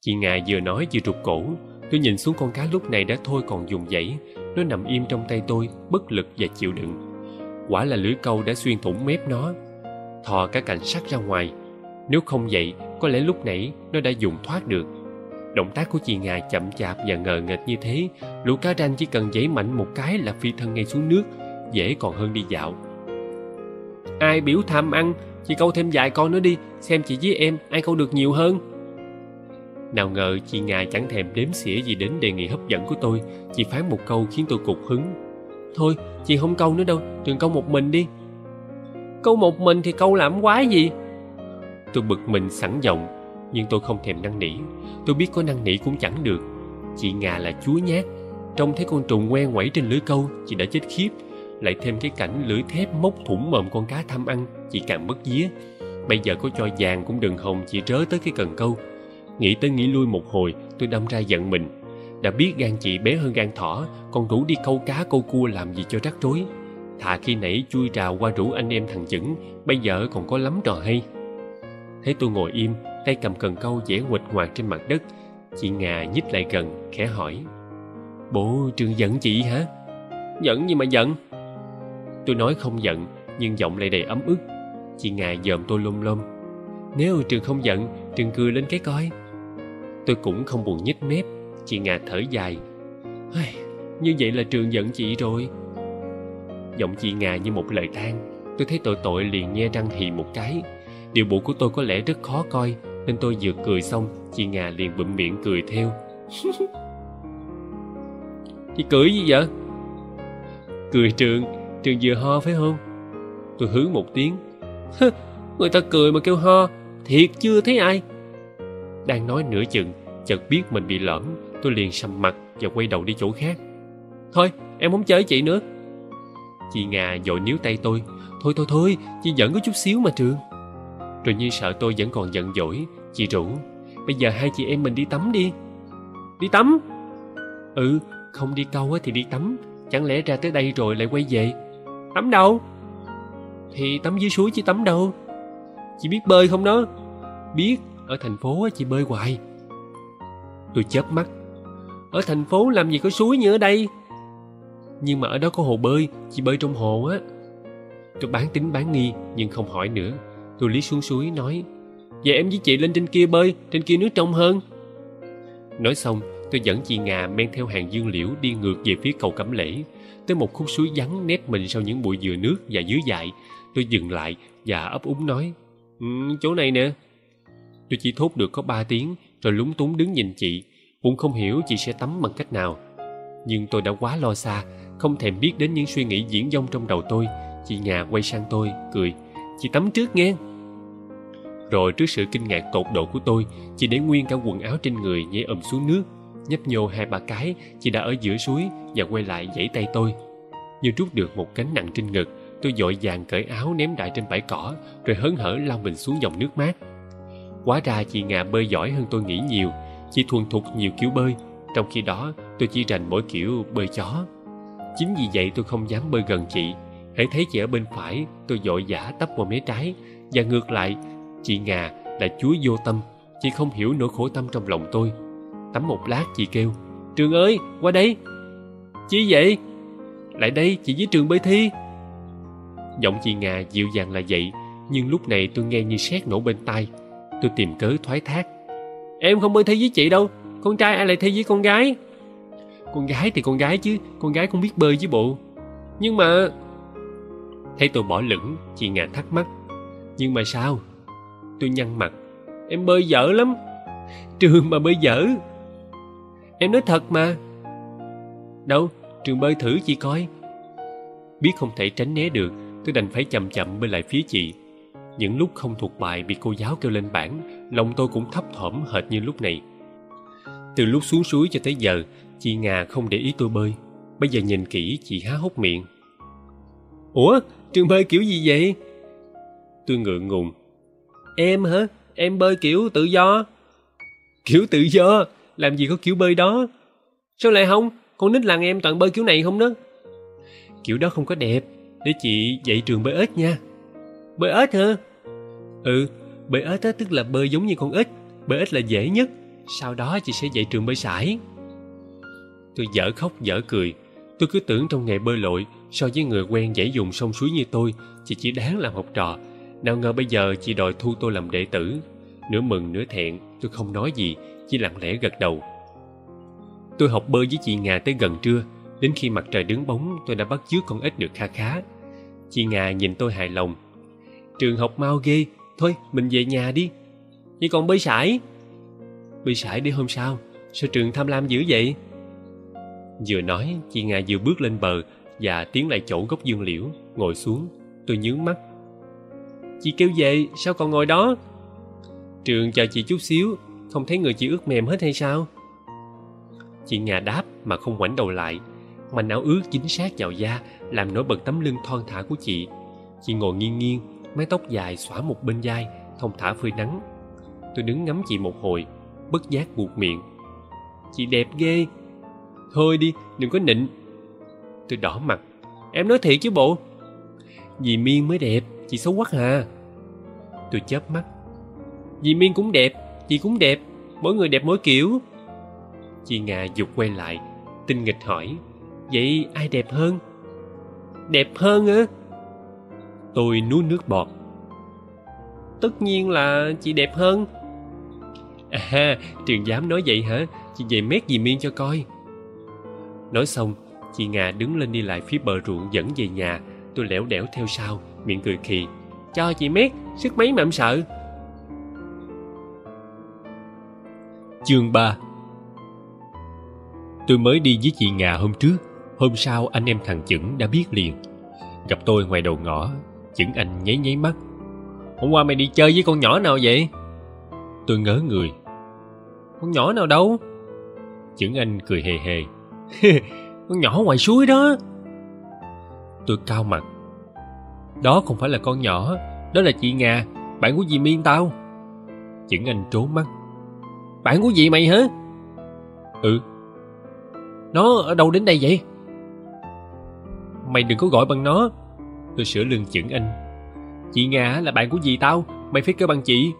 Chị ngà vừa nói vừa rụt cổ. Tôi nhìn xuống con cá lúc này đã thôi còn dùng dãy. Nó nằm im trong tay tôi, bất lực và chịu đựng quả là lưới câu đã xuyên thủng mép nó. Thò cả cảnh sắt ra ngoài. Nếu không vậy, có lẽ lúc nãy nó đã dùng thoát được. Động tác của chị ngà chậm chạp và ngờ nghệch như thế. Lũ cá ranh chỉ cần giãy mạnh một cái là phi thân ngay xuống nước, dễ còn hơn đi dạo. Ai biểu tham ăn? Chị câu thêm vài con nữa đi, xem chị với em, ai câu được nhiều hơn. Nào ngờ chị ngà chẳng thèm đếm xỉa gì đến đề nghị hấp dẫn của tôi chị phán một câu khiến tôi cục hứng thôi, chị không câu nữa đâu, đừng câu một mình đi. Câu một mình thì câu làm quái gì? Tôi bực mình sẵn giọng, nhưng tôi không thèm năn nỉ. Tôi biết có năn nỉ cũng chẳng được. Chị ngà là chúa nhát. Trông thấy con trùng ngoe ngoẩy trên lưới câu, chị đã chết khiếp. Lại thêm cái cảnh lưỡi thép móc thủng mồm con cá tham ăn, chị càng mất vía bây giờ có cho vàng cũng đừng hồng chị rớ tới cái cần câu. Nghĩ tới nghĩ lui một hồi, tôi đâm ra giận mình đã biết gan chị bé hơn gan thỏ, còn rủ đi câu cá, câu cua làm gì cho rắc rối. Thà khi nãy chui rào qua rủ anh em thằng chững, bây giờ còn có lắm trò hay. Thấy tôi ngồi im, tay cầm cần câu vẽ nguệch ngoạc trên mặt đất. Chị ngà nhích lại gần, khẽ hỏi. Bố trường giận chị hả? Giận gì mà giận? Tôi nói không giận, nhưng giọng lại đầy ấm ức. Chị ngà dòm tôi lôm lôm nếu trường không giận trường cười lên cái coi. Tôi cũng không buồn nhích mép chị ngà thở dài. Như vậy là trường giận chị rồi. Giọng chị ngà như một lời than. Tôi thấy tội tội liền nhe răng hì một cái. Điều bộ của tôi có lẽ rất khó coi, nên tôi vừa cười xong, chị ngà liền bụm miệng cười theo. Chị cười gì vậy? Cười trường trường vừa ho phải không? Tôi hứ một tiếng. Người ta cười mà kêu ho, thiệt chưa thấy ai. Đang nói nửa chừng, chợt biết mình bị lỡm tôi liền sầm mặt và quay đầu đi chỗ khác. Thôi, em không chơi chị nữa. Chị ngà dội níu tay tôi. Thôi thôi thôi, chị giận có chút xíu mà trường. Rồi như sợ tôi vẫn còn giận dỗi, chị rủ, bây giờ hai chị em mình đi tắm đi. Đi tắm? Ừ không đi câu thì đi tắm. Chẳng lẽ ra tới đây rồi lại quay về? Tắm đâu? Thì tắm dưới suối chứ tắm đâu. Chị biết bơi không đó? Biết, ở thành phố chị bơi hoài. Tôi chớp mắt ở thành phố làm gì có suối như ở đây. Nhưng mà ở đó có hồ bơi chị bơi trong hồ á. Tôi bán tính bán nghi nhưng không hỏi nữa. Tôi lý xuống suối nói vậy em với chị lên trên kia bơi trên kia nước trong hơn. Nói xong tôi dẫn chị ngà men theo hàng dương liễu đi ngược về phía cầu cẩm lễ tới một khúc suối vắng nép mình sau những bụi dừa nước và dưới dại tôi dừng lại và ấp úng nói ừ, chỗ này nè. Tôi chỉ thốt được có ba tiếng rồi lúng túng đứng nhìn chị cũng không hiểu chị sẽ tắm bằng cách nào. Nhưng tôi đã quá lo xa, không thèm biết đến những suy nghĩ diễn dông trong đầu tôi. Chị nhà quay sang tôi, cười. Chị tắm trước nghe. Rồi trước sự kinh ngạc tột độ của tôi, chị để nguyên cả quần áo trên người nhảy ầm xuống nước. Nhấp nhô hai ba cái, chị đã ở giữa suối và quay lại dãy tay tôi. Như trút được một cánh nặng trên ngực, tôi vội vàng cởi áo ném đại trên bãi cỏ, rồi hớn hở lao mình xuống dòng nước mát. Quá ra chị ngà bơi giỏi hơn tôi nghĩ nhiều chị thuần thục nhiều kiểu bơi, trong khi đó tôi chỉ rành mỗi kiểu bơi chó. Chính vì vậy tôi không dám bơi gần chị. Hãy thấy chị ở bên phải, tôi vội vã tấp qua mé trái. Và ngược lại, chị ngà là chúa vô tâm, chị không hiểu nỗi khổ tâm trong lòng tôi. Tắm một lát, chị kêu, trường ơi, qua đây. Chi vậy? Lại đây, chị với trường bơi thi. Giọng chị ngà dịu dàng là vậy, nhưng lúc này tôi nghe như sét nổ bên tai. Tôi tìm cớ thoái thác em không bơi thi với chị đâu. Con trai ai lại thi với con gái? Con gái thì con gái chứ, con gái cũng biết bơi chứ bộ. Nhưng mà thấy tôi bỏ lửng, chị ngà thắc mắc. Nhưng mà sao? Tôi nhăn mặt. Em bơi dở lắm. Trường mà bơi dở. Em nói thật mà. Đâu, trường bơi thử chị coi. Biết không thể tránh né được, tôi đành phải chậm chậm bơi lại phía chị. Những lúc không thuộc bài bị cô giáo kêu lên bảng lòng tôi cũng thấp thỏm hệt như lúc này. Từ lúc xuống suối cho tới giờ, chị ngà không để ý tôi bơi. Bây giờ nhìn kỹ, chị há hốc miệng. Ủa, trường bơi kiểu gì vậy? Tôi ngượng ngùng. Em hả? Em bơi kiểu tự do. Kiểu tự do? Làm gì có kiểu bơi đó? Sao lại không? Con nít làng em toàn bơi kiểu này không đó? Kiểu đó không có đẹp. Để chị dạy trường bơi ếch nha. Bơi ếch hả? Ừ bơi ếch á, tức là bơi giống như con ếch, bơi ếch là dễ nhất. Sau đó chị sẽ dạy trường bơi sải. Tôi dở khóc, dở cười. Tôi cứ tưởng trong nghề bơi lội, so với người quen dễ dùng sông suối như tôi, chị chỉ đáng làm học trò. Nào ngờ bây giờ chị đòi thu tôi làm đệ tử. Nửa mừng, nửa thẹn, tôi không nói gì, chỉ lặng lẽ gật đầu. Tôi học bơi với chị ngà tới gần trưa. Đến khi mặt trời đứng bóng, tôi đã bắt chước con ếch được kha khá. Chị ngà nhìn tôi hài lòng. Trường học mau ghê thôi, mình về nhà đi. Vậy còn bơi sải? Bơi sải để hôm sau. Sao trường tham lam dữ vậy? Vừa nói, chị nga vừa bước lên bờ và tiến lại chỗ gốc dương liễu, ngồi xuống. Tôi nhướng mắt. Chị kêu về, sao còn ngồi đó? Trường chờ chị chút xíu, không thấy người chị ướt mềm hết hay sao? Chị nga đáp mà không ngoảnh đầu lại. Mảnh áo ướt dính sát vào da, làm nổi bật tấm lưng thon thả của chị. Chị ngồi nghiêng nghiêng mái tóc dài xõa một bên vai thông thả phơi nắng. Tôi đứng ngắm chị một hồi, bất giác buộc miệng. Chị đẹp ghê. Thôi đi, đừng có nịnh. Tôi đỏ mặt. Em nói thiệt chứ bộ? Dì miên mới đẹp, chị xấu quắc hà. Tôi chớp mắt. Dì miên cũng đẹp, chị cũng đẹp, mỗi người đẹp mỗi kiểu. Chị ngà dục quay lại, tinh nghịch hỏi. Vậy ai đẹp hơn? Đẹp hơn á tôi nuốt nước bọt. Tất nhiên là chị đẹp hơn. À trường dám nói vậy hả? Chị về mét gì miên cho coi. Nói xong, chị ngà đứng lên đi lại phía bờ ruộng dẫn về nhà. Tôi lẻo đẻo theo sau, miệng cười khì. Cho chị mét, sức mấy mà em sợ? Chương ba. Tôi mới đi với chị ngà hôm trước. Hôm sau anh em thằng chững đã biết liền. Gặp tôi ngoài đầu ngõ chững anh nháy nháy mắt. Hôm qua mày đi chơi với con nhỏ nào vậy? Tôi ngớ người. Con nhỏ nào đâu? Chững anh cười hề hề. Con nhỏ ngoài suối đó. Tôi cao mặt. Đó không phải là con nhỏ, đó là chị ngà bạn của dì miên tao. Chững anh trốn mắt. Bạn của dì mày hả? Ừ. Nó ở đâu đến đây vậy? Mày đừng có gọi bằng nó tôi sửa lưng chững anh. Chị nga là bạn của dì tao. Mày phải kêu bằng chị.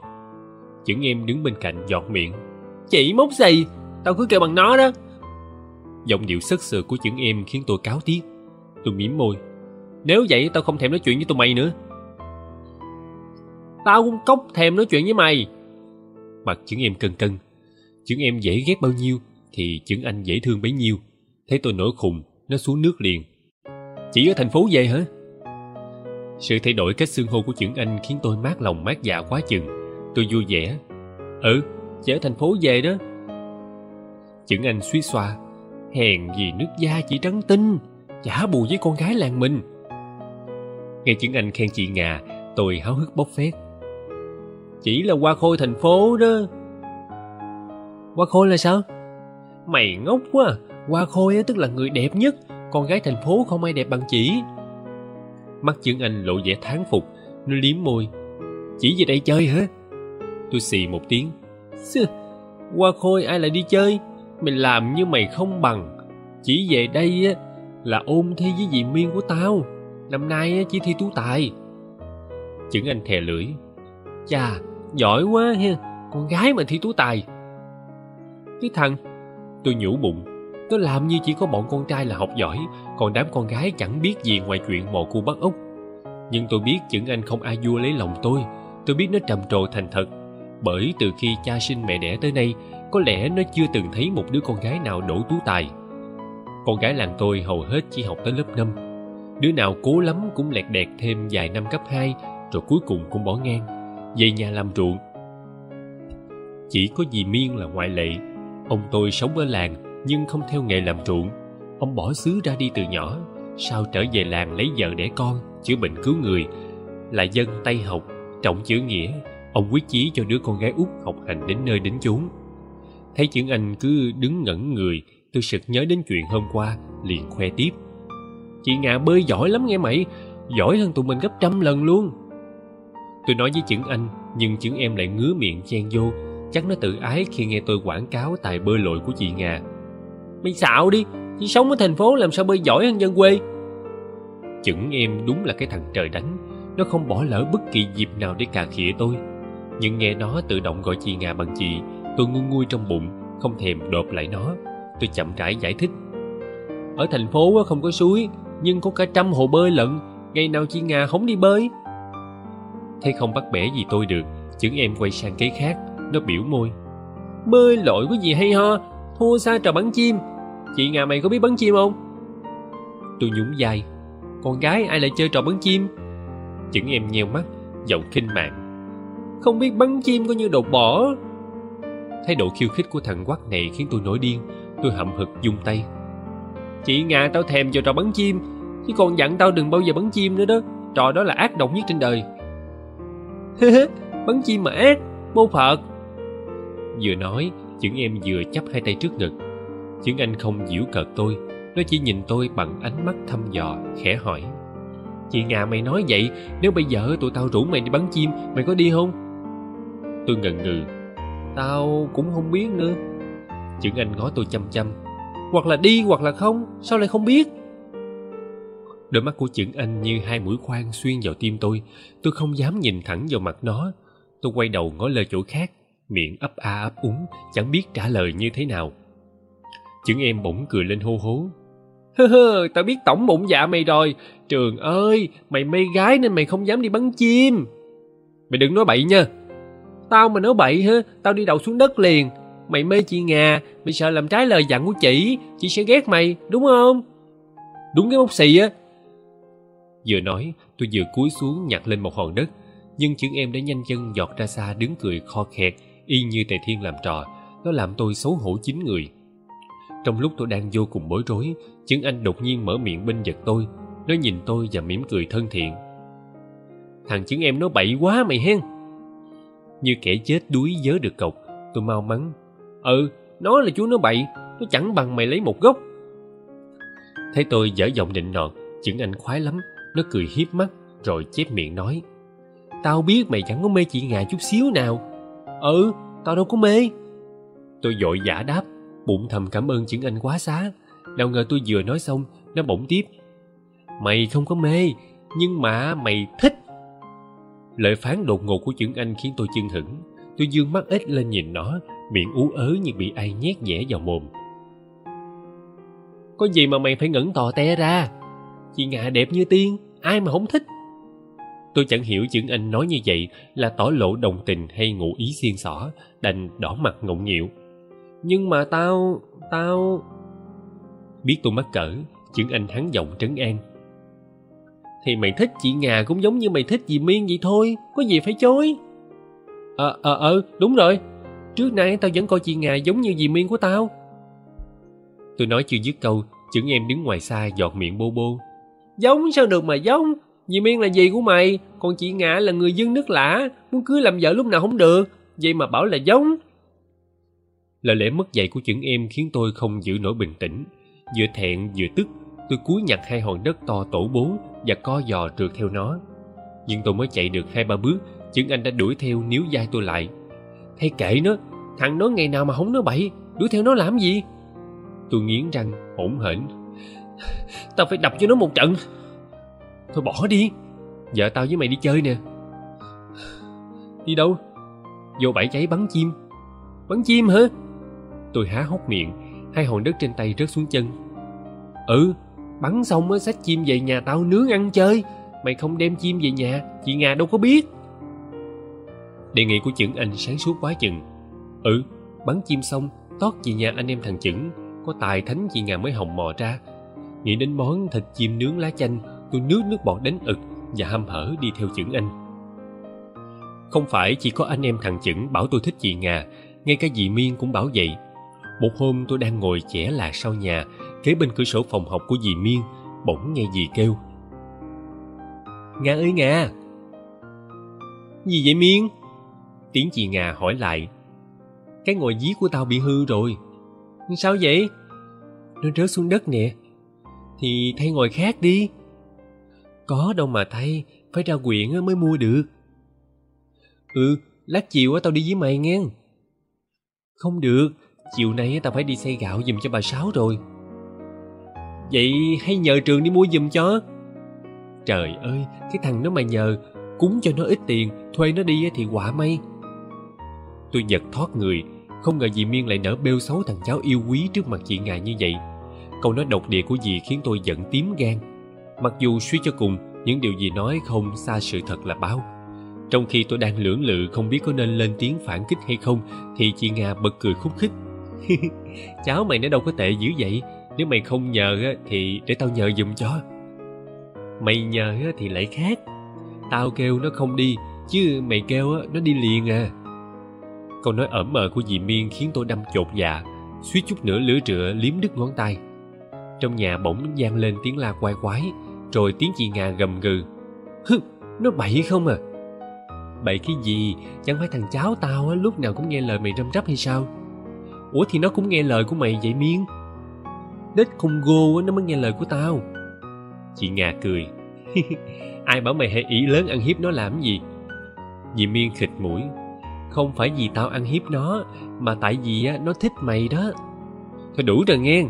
Chững em đứng bên cạnh giọt miệng. Chị mốt gì? Tao cứ kêu bằng nó đó. Giọng điệu sất sờ của chững em khiến tôi cáo tiếc. Tôi mỉm môi. Nếu vậy tao không thèm nói chuyện với tụi mày nữa. Tao cũng cốc thèm nói chuyện với mày. Mặt chững em cân cân. Chững em dễ ghét bao nhiêu thì chững anh dễ thương bấy nhiêu. Thấy tôi nổi khùng, nó xuống nước liền. Chỉ ở thành phố về hả? Sự thay đổi cách xưng hô của trưởng anh khiến tôi mát lòng mát dạ quá chừng. Tôi vui vẻ. Ừ chỉ ở thành phố về đó. Trưởng anh suýt xoa. Hèn gì nước da chỉ trắng tinh, chả bù với con gái làng mình. Nghe trưởng anh khen chị ngà, tôi háo hức bốc phét. Chỉ là hoa khôi thành phố đó. Hoa khôi là sao? Mày ngốc quá. Hoa khôi tức là người đẹp nhất. Con gái thành phố không ai đẹp bằng chỉ mắt chững anh lộ vẻ thán phục nó liếm môi. Chỉ về đây chơi hả? Tôi xì một tiếng. Xưa, qua khôi ai lại đi chơi? Mày làm như mày không bằng. Chỉ về đây á là ôn thi với dì miên của tao. Năm nay á chỉ thi tú tài. Chững anh thè lưỡi. Chà giỏi quá ha con gái mà thi tú tài. Cái thằng tôi nhủ bụng. Nó làm như chỉ có bọn con trai là học giỏi còn đám con gái chẳng biết gì ngoài chuyện mò cu bắt ốc. Nhưng tôi biết chững anh không ai vua lấy lòng tôi. Tôi biết nó trầm trồ thành thật. Bởi từ khi cha sinh mẹ đẻ tới nay, có lẽ nó chưa từng thấy một đứa con gái nào đổ tú tài. Con gái làng tôi hầu hết chỉ học tới lớp năm. Đứa nào cố lắm cũng lẹt đẹt thêm vài năm cấp hai, rồi cuối cùng cũng bỏ ngang, về nhà làm ruộng. Chỉ có dì miên là ngoại lệ. Ông tôi sống ở làng nhưng không theo nghề làm ruộng ông bỏ xứ ra đi từ nhỏ, sau trở về làng lấy vợ đẻ con, chữa bệnh cứu người. Là dân tay học, trọng chữ nghĩa, ông quyết chí cho đứa con gái út học hành đến nơi đến chốn. Thấy chữ anh cứ đứng ngẩn người, tôi sực nhớ đến chuyện hôm qua, liền khoe tiếp. Chị ngà bơi giỏi lắm nghe mày, giỏi hơn tụi mình gấp trăm lần luôn. Tôi nói với chữ anh, nhưng chữ em lại ngứa miệng chen vô, chắc nó tự ái khi nghe tôi quảng cáo tài bơi lội của chị ngà. Mày xạo đi chỉ sống ở thành phố làm sao bơi giỏi hơn dân quê. Chững em đúng là cái thằng trời đánh. Nó không bỏ lỡ bất kỳ dịp nào để cà khịa tôi. Nhưng nghe nó tự động gọi chị ngà bằng chị, tôi ngu nguôi trong bụng, không thèm đột lại nó. Tôi chậm rãi giải thích. Ở thành phố không có suối, nhưng có cả trăm hồ bơi lận ngày nào chị ngà không đi bơi? Thấy không bắt bẻ gì tôi được. Chững em quay sang cái khác. Nó biểu môi. Bơi lội có gì hay ho? Thua xa trò bắn chim chị nhà mày có biết bắn chim không? Tôi nhún vai. Con gái ai lại chơi trò bắn chim? Chững em nheo mắt, giọng khinh mạng. Không biết bắn chim có như đột bỏ. Thái độ khiêu khích của thằng quắc này khiến tôi nổi điên. Tôi hậm hực dung tay. Chị ngà tao thèm cho trò bắn chim, chứ còn dặn tao đừng bao giờ bắn chim nữa đó. Trò đó là ác độc nhất trên đời. Bắn chim mà ác, mô phật. Vừa nói, chững em vừa chắp hai tay trước ngực chững anh không giễu cợt tôi, nó chỉ nhìn tôi bằng ánh mắt thăm dò, khẽ hỏi. Chị ngà mày nói vậy, nếu bây giờ tụi tao rủ mày đi bắn chim, mày có đi không? Tôi ngần ngừ. Tao cũng không biết nữa. Chững anh ngó tôi chăm chăm. Hoặc là đi, hoặc là không, sao lại không biết? Đôi mắt của chững anh như hai mũi khoan xuyên vào tim tôi. Tôi không dám nhìn thẳng vào mặt nó. Tôi quay đầu ngó lơ chỗ khác. Miệng ấp a ấp úng, chẳng biết trả lời như thế nào chững em bỗng cười lên hô hố. Hơ hơ tao biết tổng bụng dạ mày rồi. Trường ơi mày mê gái nên mày không dám đi bắn chim. Mày đừng nói bậy nha. Tao mà nói bậy ha tao đi đầu xuống đất liền. Mày mê chị ngà mày sợ làm trái lời dặn của chị. Chị sẽ ghét mày đúng không? Đúng cái mốc xì á. Vừa nói tôi vừa cúi xuống nhặt lên một hòn đất. Nhưng chữ em đã nhanh chân giọt ra xa đứng cười kho khẹt y như tề thiên làm trò. Nó làm tôi xấu hổ chín người trong lúc tôi đang vô cùng bối rối chứng anh đột nhiên mở miệng bênh giật tôi, nó nhìn tôi và mỉm cười thân thiện. Thằng chứng em nó bậy quá mày hen. Như kẻ chết đuối dớ được cọc, tôi mau mắng. Ừ nó là chú nó bậy, nó chẳng bằng mày lấy một gốc. Thấy tôi dở giọng định nọt chứng anh khoái lắm, nó cười hiếp mắt, rồi chép miệng nói. Tao biết mày chẳng có mê chị ngà chút xíu nào. Ừ tao đâu có mê. Tôi vội giả đáp bụng thầm cảm ơn chứng anh quá xá. Nào ngờ tôi vừa nói xong, nó bỗng tiếp. Mày không có mê, nhưng mà mày thích. Lời phán đột ngột của chứng anh khiến tôi chưng hửng. Tôi dương mắt ít lên nhìn nó, miệng ú ớ như bị ai nhét nhẽ vào mồm. Có gì mà mày phải ngẩn tò te ra? Chị ngạ đẹp như tiên, ai mà không thích? Tôi chẳng hiểu chứng anh nói như vậy là tỏ lộ đồng tình hay ngụ ý xiên xỏ đành đỏ mặt ngọng nghịu nhưng mà tao tao biết tôi mắc cỡ, chứng anh hắn giọng trấn an. Thì mày thích chị ngà cũng giống như mày thích dì miên vậy thôi, có gì phải chối? Ờ ờ ờ đúng rồi. Trước nay tao vẫn coi chị ngà giống như dì miên của tao. Tôi nói chưa dứt câu, chứng em đứng ngoài xa giọt miệng bô bô. Giống sao được mà giống? Dì miên là dì của mày, còn chị ngà là người dân nước lã, muốn cưới làm vợ lúc nào không được. Vậy mà bảo là giống lời lẽ mất dạy của chững em khiến tôi không giữ nổi bình tĩnh. Vừa thẹn vừa tức, tôi cúi nhặt hai hòn đất to tổ bố và co giò trượt theo nó. Nhưng tôi mới chạy được hai ba bước chững anh đã đuổi theo níu vai tôi lại. Thay kệ nó, thằng nó ngày nào mà không nói bậy, đuổi theo nó làm gì? Tôi nghiến răng hỗn hển. Tao phải đập cho nó một trận. Thôi bỏ đi, vợ tao với mày đi chơi nè. Đi đâu? Vô bãi cháy bắn chim. Bắn chim hả? Tôi há hốc miệng, hai hòn đất trên tay rớt xuống chân. Ừ bắn xong á xách chim về nhà tao nướng ăn chơi. Mày không đem chim về nhà, chị nga đâu có biết. Đề nghị của chững anh sáng suốt quá chừng. Ừ bắn chim xong, tót về nhà anh em thằng chững. Có tài thánh chị nga mới hồng mò ra. Nghĩ đến món thịt chim nướng lá chanh, tôi nước nước bọt đánh ực và hăm hở đi theo chững anh. Không phải chỉ có anh em thằng chững bảo tôi thích chị nga, ngay cả dì miên cũng bảo vậy một hôm tôi đang ngồi chẻ là sau nhà, kế bên cửa sổ phòng học của dì miên, bỗng nghe dì kêu. Nga ơi nga! Gì vậy miên? Tiếng chị ngà hỏi lại. Cái ngồi dí của tao bị hư rồi. Sao vậy? Nó rớt xuống đất nè. Thì thay ngồi khác đi. Có đâu mà thay, phải ra quyện mới mua được. Ừ lát chiều tao đi với mày nghe. Không được chiều nay tao phải đi xây gạo giùm cho bà sáu rồi. Vậy hay nhờ trường đi mua giùm cho? Trời ơi, cái thằng nó mà nhờ, cúng cho nó ít tiền, thuê nó đi thì quả may. Tôi giật thoát người, không ngờ dì miên lại nở bêu xấu thằng cháu yêu quý trước mặt chị ngài như vậy. Câu nói độc địa của dì khiến tôi giận tím gan. Mặc dù suy cho cùng, những điều gì nói không xa sự thật là bao trong khi tôi đang lưỡng lự không biết có nên lên tiếng phản kích hay không, thì chị nga bật cười khúc khích. cháu mày nó đâu có tệ dữ vậy. Nếu mày không nhờ thì để tao nhờ giùm cho. Mày nhờ thì lại khác. Tao kêu nó không đi, chứ mày kêu nó đi liền à. Câu nói ẩm mờ của dì miên khiến tôi đâm chột dạ suýt chút nữa lửa trựa liếm đứt ngón tay. Trong nhà bỗng vang lên tiếng la quai quái, rồi tiếng chị nga gầm gừ. Hứ nó bậy không à? Bậy cái gì? Chẳng phải thằng cháu tao á, lúc nào cũng nghe lời mày răm rắp hay sao? Ủa thì nó cũng nghe lời của mày vậy miên? Đếch không gô nó mới nghe lời của tao. Chị ngà cười. ai bảo mày hay ý lớn ăn hiếp nó làm gì? Dì miên khịt mũi. Không phải vì tao ăn hiếp nó, mà tại vì á, nó thích mày đó. Thôi đủ rồi nghe.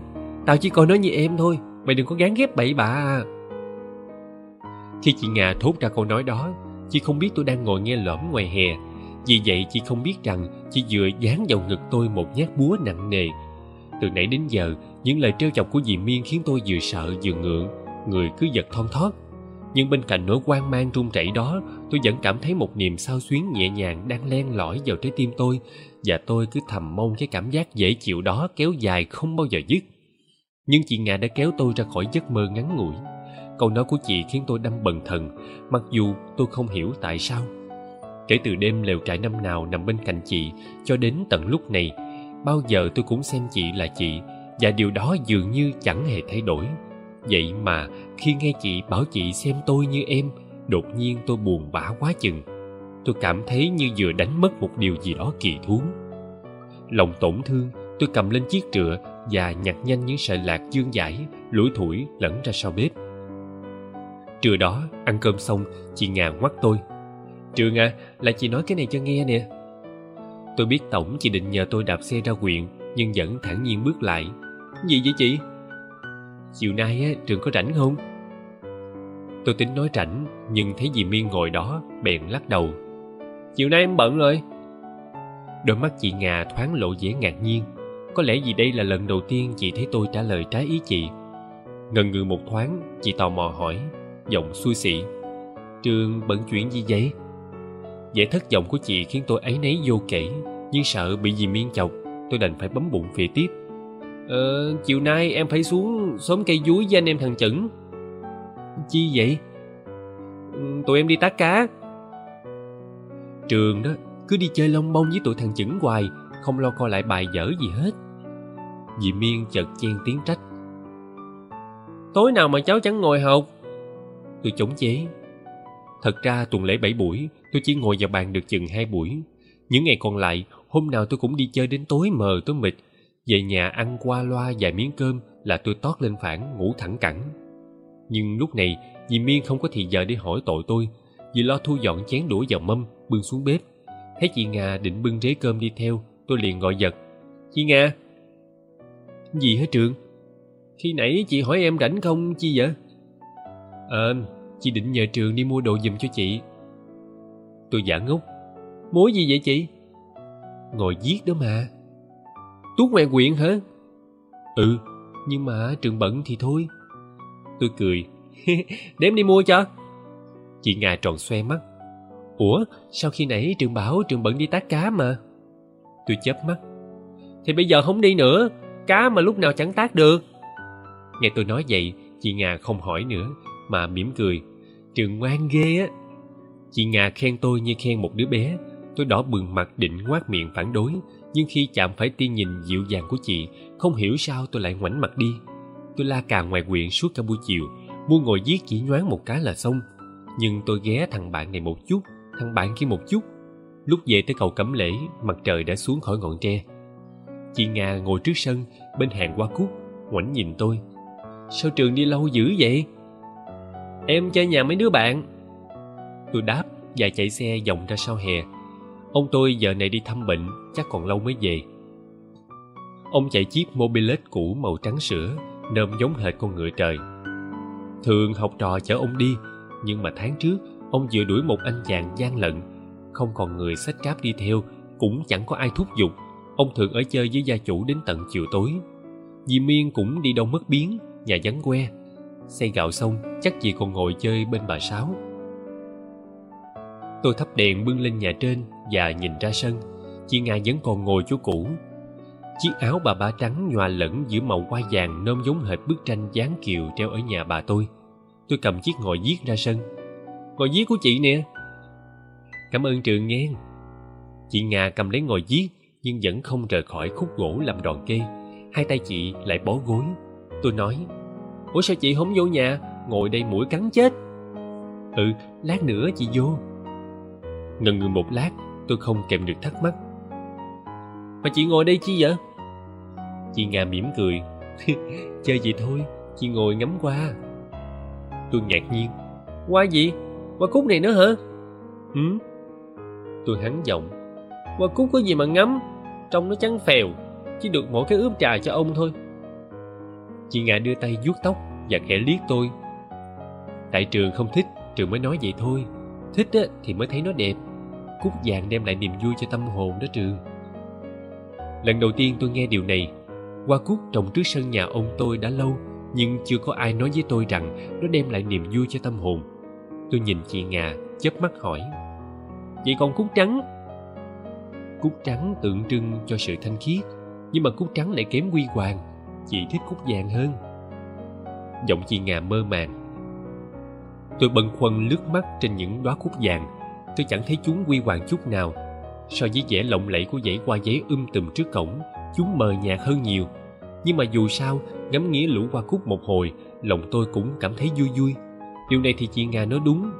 Tao chỉ coi nó như em thôi. Mày đừng có gán ghép bậy bạ à. Khi chị ngà thốt ra câu nói đó, chị không biết tôi đang ngồi nghe lõm ngoài hè vì vậy chị không biết rằng chị vừa dán vào ngực tôi một nhát búa nặng nề. Từ nãy đến giờ, những lời trêu chọc của dì miên khiến tôi vừa sợ vừa ngượng, người cứ giật thon thót. Nhưng bên cạnh nỗi quan mang run rẩy đó, tôi vẫn cảm thấy một niềm sao xuyến nhẹ nhàng đang len lỏi vào trái tim tôi, và tôi cứ thầm mong cái cảm giác dễ chịu đó kéo dài không bao giờ dứt. Nhưng chị nga đã kéo tôi ra khỏi giấc mơ ngắn ngủi. Câu nói của chị khiến tôi đâm bần thần, mặc dù tôi không hiểu tại sao kể từ đêm lều trại năm nào nằm bên cạnh chị, cho đến tận lúc này, bao giờ tôi cũng xem chị là chị, và điều đó dường như chẳng hề thay đổi. Vậy mà khi nghe chị bảo chị xem tôi như em, đột nhiên tôi buồn bã quá chừng. Tôi cảm thấy như vừa đánh mất một điều gì đó kỳ thú. Lòng tổn thương, tôi cầm lên chiếc trựa và nhặt nhanh những sợi lạc dương dãi lủi thủi lẫn ra sau bếp. Trưa đó, ăn cơm xong, chị ngà ngoắt tôi trường à là chị nói cái này cho nghe nè. Tôi biết tổng chị định nhờ tôi đạp xe ra huyện, nhưng vẫn thản nhiên bước lại. Gì vậy chị? Chiều nay á, trường có rảnh không? Tôi tính nói rảnh, nhưng thấy dì miên ngồi đó, bèn lắc đầu. Chiều nay em bận rồi. Đôi mắt chị ngà thoáng lộ vẻ ngạc nhiên. Có lẽ vì đây là lần đầu tiên chị thấy tôi trả lời trái ý chị. Ngần ngừ một thoáng, chị tò mò hỏi, giọng xui xị. Trường bận chuyện gì vậy? Vẻ thất vọng của chị khiến tôi ấy nấy vô kể nhưng sợ bị dì miên chọc tôi đành phải bấm bụng phìa tiếp. Ờ chiều nay em phải xuống xóm cây dúi với anh em thằng chẩn chi vậy? Ừ, tụi em đi tác cá. Trường đó cứ đi chơi lông bông với tụi thằng chẩn hoài không lo coi lại bài dở gì hết. Dì miên chợt chen tiếng trách. Tối nào mà cháu chẳng ngồi học? Tôi chống chế thật ra tuần lễ bảy buổi, tôi chỉ ngồi vào bàn được chừng hai buổi. Những ngày còn lại, hôm nào tôi cũng đi chơi đến tối mờ, tối mịt. Về nhà ăn qua loa vài miếng cơm là tôi tót lên phản, ngủ thẳng cẳng. Nhưng lúc này, dì miên không có thì giờ để hỏi tội tôi. Vì lo thu dọn chén đũa vào mâm, bưng xuống bếp. Thấy chị nga định bưng rế cơm đi theo, tôi liền gọi giật. Chị nga! Gì hả trường? Khi nãy chị hỏi em rảnh không, chi vậy? Ờ chị định nhờ trường đi mua đồ giùm cho chị. Tôi giả ngốc. Mua gì vậy chị? Ngồi giết đó mà. Tuốt ngoài quyện hả? Ừ nhưng mà trường bận thì thôi. Tôi cười. cười đếm đi mua cho. Chị ngà tròn xoe mắt. Ủa sao khi nãy trường bảo trường bận đi tác cá mà. Tôi chớp mắt. Thì bây giờ không đi nữa. Cá mà lúc nào chẳng tác được. Nghe tôi nói vậy, chị ngà không hỏi nữa mà mỉm cười. Trường ngoan ghê á. Chị ngà khen tôi như khen một đứa bé. Tôi đỏ bừng mặt định ngoác miệng phản đối. Nhưng khi chạm phải tia nhìn dịu dàng của chị, không hiểu sao tôi lại ngoảnh mặt đi. Tôi la cà ngoài quyện suốt cả buổi chiều. Muốn ngồi viết chỉ nhoáng một cái là xong. Nhưng tôi ghé thằng bạn này một chút. Thằng bạn kia một chút. Lúc về tới cầu cẩm lễ, mặt trời đã xuống khỏi ngọn tre. Chị nga ngồi trước sân, bên hàng hoa cúc, ngoảnh nhìn tôi. Sao trường đi lâu dữ vậy? Em chơi nhà mấy đứa bạn. Tôi đáp và chạy xe vòng ra sau hè. Ông tôi giờ này đi thăm bệnh, chắc còn lâu mới về. Ông chạy chiếc mobilet cũ màu trắng sữa nơm giống hệt con ngựa trời. Thường học trò chở ông đi, nhưng mà tháng trước, ông vừa đuổi một anh chàng gian lận. Không còn người xách cáp đi theo, cũng chẳng có ai thúc giục. Ông thường ở chơi với gia chủ đến tận chiều tối. Dì miên cũng đi đâu mất biến, nhà vắng que xây gạo xong, chắc chị còn ngồi chơi bên bà sáu. Tôi thắp đèn bưng lên nhà trên và nhìn ra sân. Chị nga vẫn còn ngồi chỗ cũ. Chiếc áo bà ba trắng nhòa lẫn giữa màu hoa vàng nôm giống hệt bức tranh dáng kiều treo ở nhà bà tôi. Tôi cầm chiếc ngòi viết ra sân. Ngòi viết của chị nè. Cảm ơn trường nghe. Chị nga cầm lấy ngòi viết, nhưng vẫn không rời khỏi khúc gỗ làm đòn kê. Hai tay chị lại bó gối. Tôi nói ủa sao chị không vô nhà? Ngồi đây mũi cắn chết. Ừ lát nữa chị vô. Ngần ngừ một lát, tôi không kèm được thắc mắc. Mà chị ngồi đây chi vậy? Chị nga mỉm cười. cười chơi gì thôi, chị ngồi ngắm qua tôi ngạc nhiên. Qua gì? Qua cúc này nữa hả? Ừ tôi hắn giọng. Qua cúc có gì mà ngắm? Trong nó trắng phèo, chỉ được mỗi cái ướp trà cho ông thôi chị nga đưa tay vuốt tóc và khẽ liếc tôi. Tại trường không thích trường mới nói vậy thôi. Thích á, thì mới thấy nó đẹp. Cúc vàng đem lại niềm vui cho tâm hồn đó trường. Lần đầu tiên tôi nghe điều này hoa cúc trồng trước sân nhà ông tôi đã lâu nhưng chưa có ai nói với tôi rằng nó đem lại niềm vui cho tâm hồn. Tôi nhìn chị ngà chớp mắt hỏi vậy còn cúc trắng? Cúc trắng tượng trưng cho sự thanh khiết nhưng mà cúc trắng lại kém quy hoàng chị thích cúc vàng hơn. Giọng chị ngà mơ màng. Tôi bần khuâng lướt mắt trên những đóa cúc vàng. Tôi chẳng thấy chúng quy hoàng chút nào. So với vẻ lộng lẫy của dãy hoa giấy um tùm trước cổng, chúng mờ nhạt hơn nhiều. Nhưng mà dù sao, ngắm nghía lũ hoa cúc một hồi, lòng tôi cũng cảm thấy vui vui. Điều này thì chị nga nói đúng.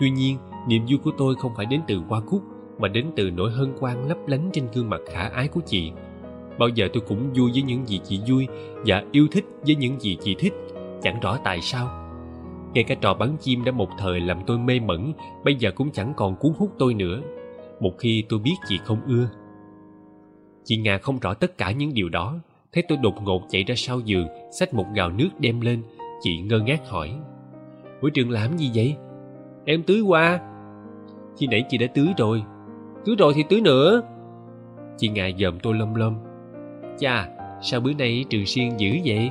Tuy nhiên, niềm vui của tôi không phải đến từ hoa cúc, mà đến từ nỗi hân hoan lấp lánh trên gương mặt khả ái của chị bao giờ tôi cũng vui với những gì chị vui và yêu thích với những gì chị thích. Chẳng rõ tại sao. Ngay cả trò bắn chim đã một thời làm tôi mê mẩn, bây giờ cũng chẳng còn cuốn hút tôi nữa. Một khi tôi biết chị không ưa. Chị nga không rõ tất cả những điều đó. Thấy tôi đột ngột chạy ra sau giường, xách một gào nước đem lên. Chị ngơ ngác hỏi buổi trường làm gì vậy? Em tưới qua. Khi nãy chị đã tưới rồi. Tưới rồi thì tưới nữa. Chị nga dòm tôi lom lom chà sao bữa nay trường xuyên dữ vậy?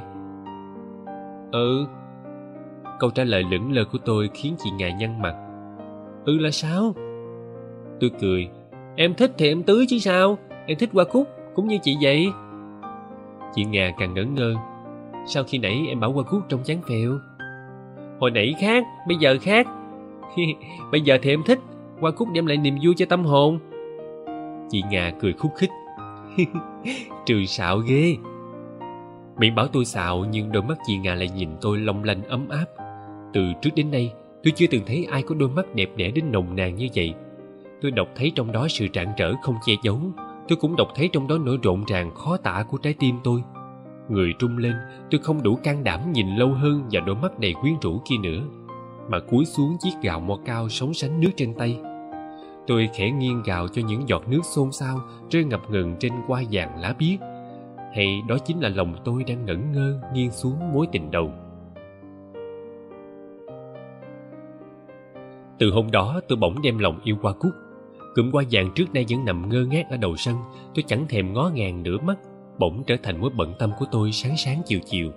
Ừ. Câu trả lời lững lờ của tôi khiến chị nga nhăn mặt. Ừ là sao? Tôi cười. Em thích thì em tưới chứ sao? Em thích hoa cúc cũng như chị vậy. Chị ngà càng ngẩn ngơ. Sao khi nãy em bảo hoa cúc trong chán phèo. Hồi nãy khác, bây giờ khác. Bây giờ thì em thích. Hoa cúc đem lại niềm vui cho tâm hồn. Chị ngà cười khúc khích. trừ xạo ghê. Miệng bảo tôi xạo, nhưng đôi mắt chị nga lại nhìn tôi long lanh ấm áp. Từ trước đến nay, tôi chưa từng thấy ai có đôi mắt đẹp đẽ đến nồng nàn như vậy. Tôi đọc thấy trong đó sự trạng trở không che giấu. Tôi cũng đọc thấy trong đó nỗi rộn ràng, khó tả của trái tim tôi. Người trung lên, tôi không đủ can đảm nhìn lâu hơn và đôi mắt đầy quyến rũ kia nữa. Mà cúi xuống chiếc gạo mo cao sống sánh nước trên tay tôi khẽ nghiêng gạo cho những giọt nước xôn xao rơi ngập ngừng trên hoa vàng lá biếc. Hay đó chính là lòng tôi đang ngẩn ngơ, nghiêng xuống mối tình đầu. Từ hôm đó, tôi bỗng đem lòng yêu qua cúc. Cụm qua vàng trước nay vẫn nằm ngơ ngác ở đầu sân. Tôi chẳng thèm ngó ngàng nửa mắt, bỗng trở thành mối bận tâm của tôi sáng sáng chiều chiều.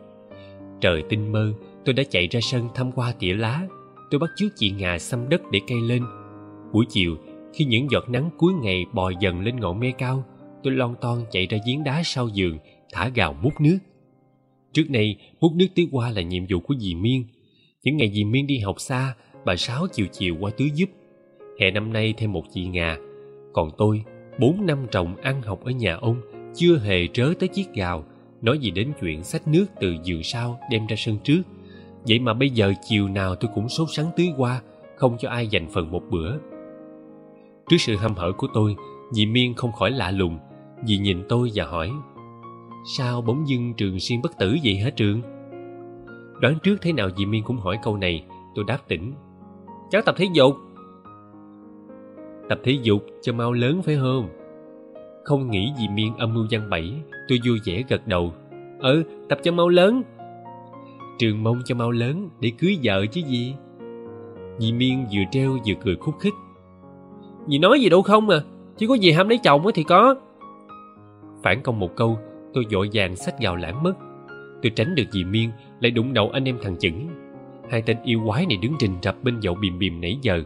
Trời tinh mơ, tôi đã chạy ra sân thăm qua tỉa lá. Tôi bắt chước chị ngà xăm đất để cây lên. Buổi chiều khi những giọt nắng cuối ngày bò dần lên ngọn me cao, tôi lon ton chạy ra giếng đá sau giường, thả gào múc nước. Trước nay, múc nước tưới hoa là nhiệm vụ của dì miên. Những ngày dì miên đi học xa, bà sáu chiều chiều qua tưới giúp. Hè năm nay thêm một chị ngà. Còn tôi, bốn năm trồng ăn học ở nhà ông, chưa hề trớ tới chiếc gào, nói gì đến chuyện xách nước từ giường sau đem ra sân trước. Vậy mà bây giờ chiều nào tôi cũng sốt sắng tưới qua không cho ai dành phần một bữa trước sự hăm hở của tôi dì miên không khỏi lạ lùng dì nhìn tôi và hỏi sao bỗng dưng trường xuyên bất tử vậy hả trường? Đoán trước thế nào dì miên cũng hỏi câu này tôi đáp tỉnh cháu tập thể dục. Tập thể dục cho mau lớn phải không? Không nghĩ dì miên âm mưu văn bẫy, tôi vui vẻ gật đầu ừ tập cho mau lớn. Trường mong cho mau lớn để cưới vợ chứ gì dì miên vừa treo vừa cười khúc khích dì nói gì đâu không à chỉ có gì ham lấy chồng thì có. Phản công một câu, tôi vội vàng xách gào lãng mất. Tôi tránh được dì miên, lại đụng đầu anh em thằng chững hai tên yêu quái này đứng trình rập bên dậu bìm bìm nãy giờ,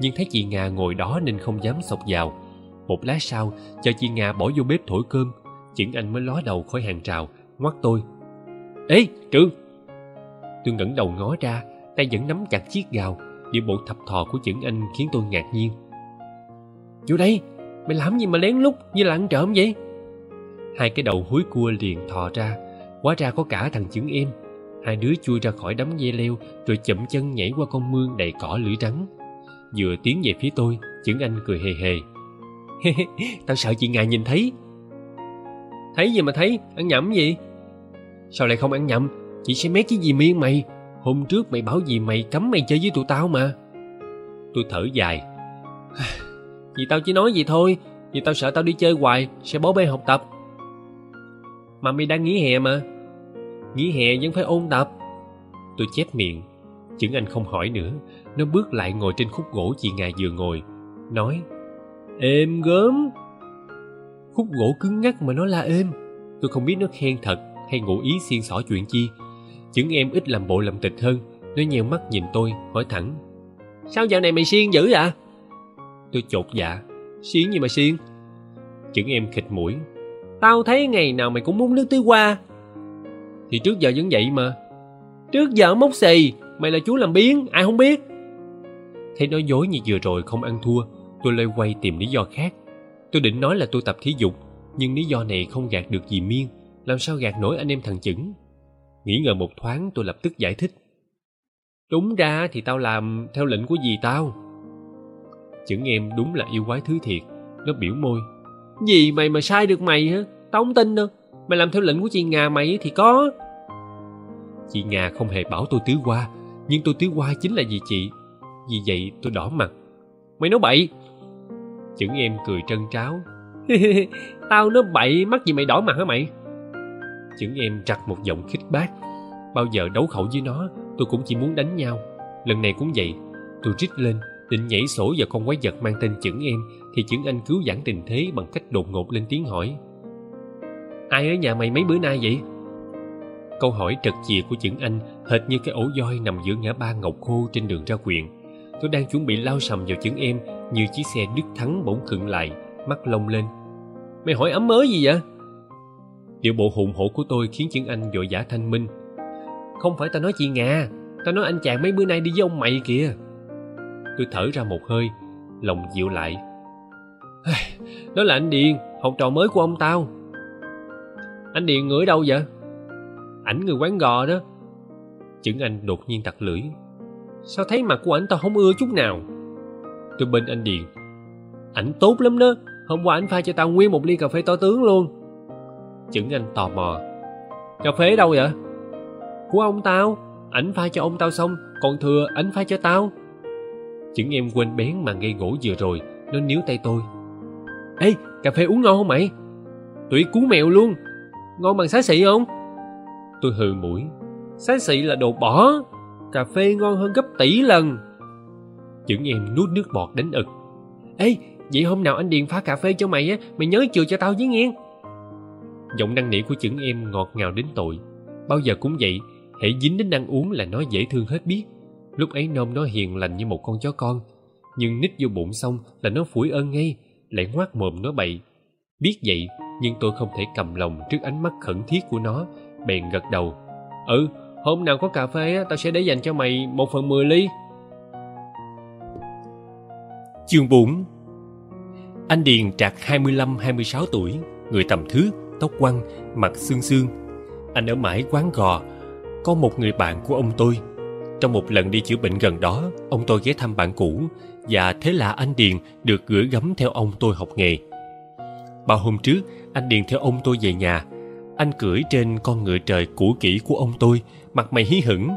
nhưng thấy chị nga ngồi đó nên không dám xộc vào. Một lát sau cho chị nga bỏ vô bếp thổi cơm chững anh mới ló đầu khỏi hàng trào, ngoắt tôi. Ê trương tôi ngẩng đầu ngó ra, tay vẫn nắm chặt chiếc gào điệu bộ thập thò của chững anh khiến tôi ngạc nhiên vô đây mày làm gì mà lén lút như là ăn trộm vậy? Hai cái đầu húi cua liền thò ra, hóa ra có cả thằng chứng em. Hai đứa chui ra khỏi đám dây leo, rồi chậm chân nhảy qua con mương đầy cỏ lưỡi trắng. Vừa tiến về phía tôi chứng anh cười hề hề. Tao sợ chị ngài nhìn thấy. Thấy gì mà thấy? Ăn nhầm gì? Sao lại không ăn nhầm chị sẽ mét với dì miên mày? Hôm trước mày bảo gì mày cấm mày chơi với tụi tao mà. Tôi thở dài. vì tao chỉ nói gì thôi, vì tao sợ tao đi chơi hoài, sẽ bó bê học tập. Mà mày đang nghỉ hè mà. Nghỉ hè vẫn phải ôn tập. Tôi chép miệng chững anh không hỏi nữa. Nó bước lại ngồi trên khúc gỗ chị ngài vừa ngồi, nói, êm gớm. Khúc gỗ cứng ngắc mà nó la êm. Tôi không biết nó khen thật hay ngụ ý xiên xỏ chuyện chi. Chứng em ít làm bộ làm tịch hơn, nó nheo mắt nhìn tôi, hỏi thẳng, sao dạo này mày xiên dữ à tôi chột dạ. Xiên gì mà xiên Chững em khịt mũi. Tao thấy ngày nào mày cũng muốn nước tưới qua thì trước giờ vẫn vậy mà. Trước giờ mốc xì, mày là chú làm biến, ai không biết. Thấy nói dối như vừa rồi không ăn thua, tôi lây quay tìm lý do khác. Tôi định nói là tôi tập thể dục, nhưng lý do này không gạt được gì miên. Làm sao gạt nổi anh em thằng chững? Nghĩ ngờ một thoáng, tôi lập tức giải thích. Đúng ra thì tao làm theo lệnh của dì tao chững em đúng là yêu quái thứ thiệt. Nó biểu môi. Gì mày mà sai được mày hả? Tao không tin đâu. Mày làm theo lệnh của chị ngà mày thì có. Chị ngà không hề bảo tôi tứ qua nhưng tôi tứ qua chính là vì chị. Vì vậy tôi đỏ mặt. Mày nói bậy. Chững em cười trân tráo. Tao nói bậy, mắc gì mày đỏ mặt hả mày? Chững em trặc một giọng khích bác. Bao giờ đấu khẩu với nó, tôi cũng chỉ muốn đánh nhau. Lần này cũng vậy. Tôi rít lên định nhảy sổ vào con quái vật mang tên chững em, thì chững anh cứu giãn tình thế bằng cách đột ngột lên tiếng hỏi. Ai ở nhà mày mấy bữa nay vậy? Câu hỏi trật chìa của chững anh hệt như cái ổ voi nằm giữa ngã ba ngọc khô trên đường ra quyện tôi đang chuẩn bị lao sầm vào chững em, như chiếc xe đứt thắng bỗng khựng lại, mắt lông lên. Mày hỏi ấm mới gì vậy? Điệu bộ hùng hổ của tôi khiến chững anh vội vã thanh minh. Không phải tao nói chị ngà tao nói anh chàng mấy bữa nay đi với ông mày kìa tôi thở ra một hơi, lòng dịu lại. Đó là anh điền, học trò mới của ông tao. Anh điền ngửi đâu vậy? Ảnh người quán gò đó. Chững anh đột nhiên tặc lưỡi. Sao thấy mặt của ảnh tao không ưa chút nào? Tôi bên anh điền. Ảnh tốt lắm đó, hôm qua ảnh pha cho tao nguyên một ly cà phê to tướng luôn. Chững anh tò mò. Cà phê đâu vậy? Của ông tao, ảnh pha cho ông tao xong, còn thừa ảnh pha cho tao chững em quên bén mà gây gỗ vừa rồi, nó níu tay tôi. Ê, cà phê uống ngon không mày? Tụi cú mèo luôn. Ngon bằng xá xị không? Tôi hừ mũi. Xá xị là đồ bỏ, cà phê ngon hơn gấp tỷ lần. Chững em nuốt nước bọt đánh ực. Ê, vậy hôm nào anh điền pha cà phê cho mày á, mày nhớ chừa cho tao với nghe. Giọng năn nỉ của chững em ngọt ngào đến tội bao giờ cũng vậy hễ dính đến ăn uống là nó dễ thương hết biết lúc ấy nôm nó hiền lành như một con chó con, nhưng nít vô bụng xong là nó phủi ơn ngay, lại ngoác mồm nói bậy. Biết vậy, nhưng tôi không thể cầm lòng trước ánh mắt khẩn thiết của nó, bèn gật đầu. Ừ hôm nào có cà phê tao sẽ để dành cho mày một phần mười ly. Chương bốn. Anh điền trạc hai mươi lăm, hai mươi sáu tuổi, người tầm thước tóc quăn, mặt xương xương. Anh ở mãi quán gò, có một người bạn của ông tôi trong một lần đi chữa bệnh gần đó, ông tôi ghé thăm bạn cũ và thế là anh điền được gửi gắm theo ông tôi học nghề. Bao hôm trước, anh điền theo ông tôi về nhà. Anh cưỡi trên con ngựa trời cũ kỹ của ông tôi, mặt mày hí hửng.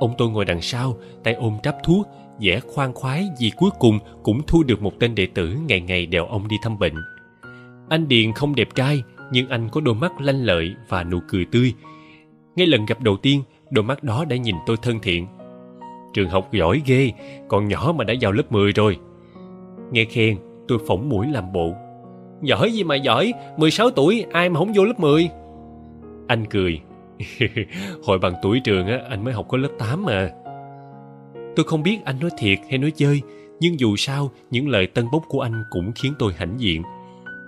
Ông tôi ngồi đằng sau, tay ôm tráp thuốc, vẻ khoan khoái vì cuối cùng cũng thu được một tên đệ tử ngày ngày đèo ông đi thăm bệnh. Anh điền không đẹp trai, nhưng anh có đôi mắt lanh lợi và nụ cười tươi. Ngay lần gặp đầu tiên, đôi mắt đó đã nhìn tôi thân thiện trường học giỏi ghê, còn nhỏ mà đã vào lớp 10 rồi. Nghe khen, tôi phỏng mũi làm bộ. Giỏi gì mà giỏi 16 tuổi, ai mà không vô lớp 10 anh cười. hồi bằng tuổi trường á, anh mới học có lớp 8 mà. Tôi không biết anh nói thiệt hay nói chơi, nhưng dù sao, những lời tân bốc của anh cũng khiến tôi hãnh diện.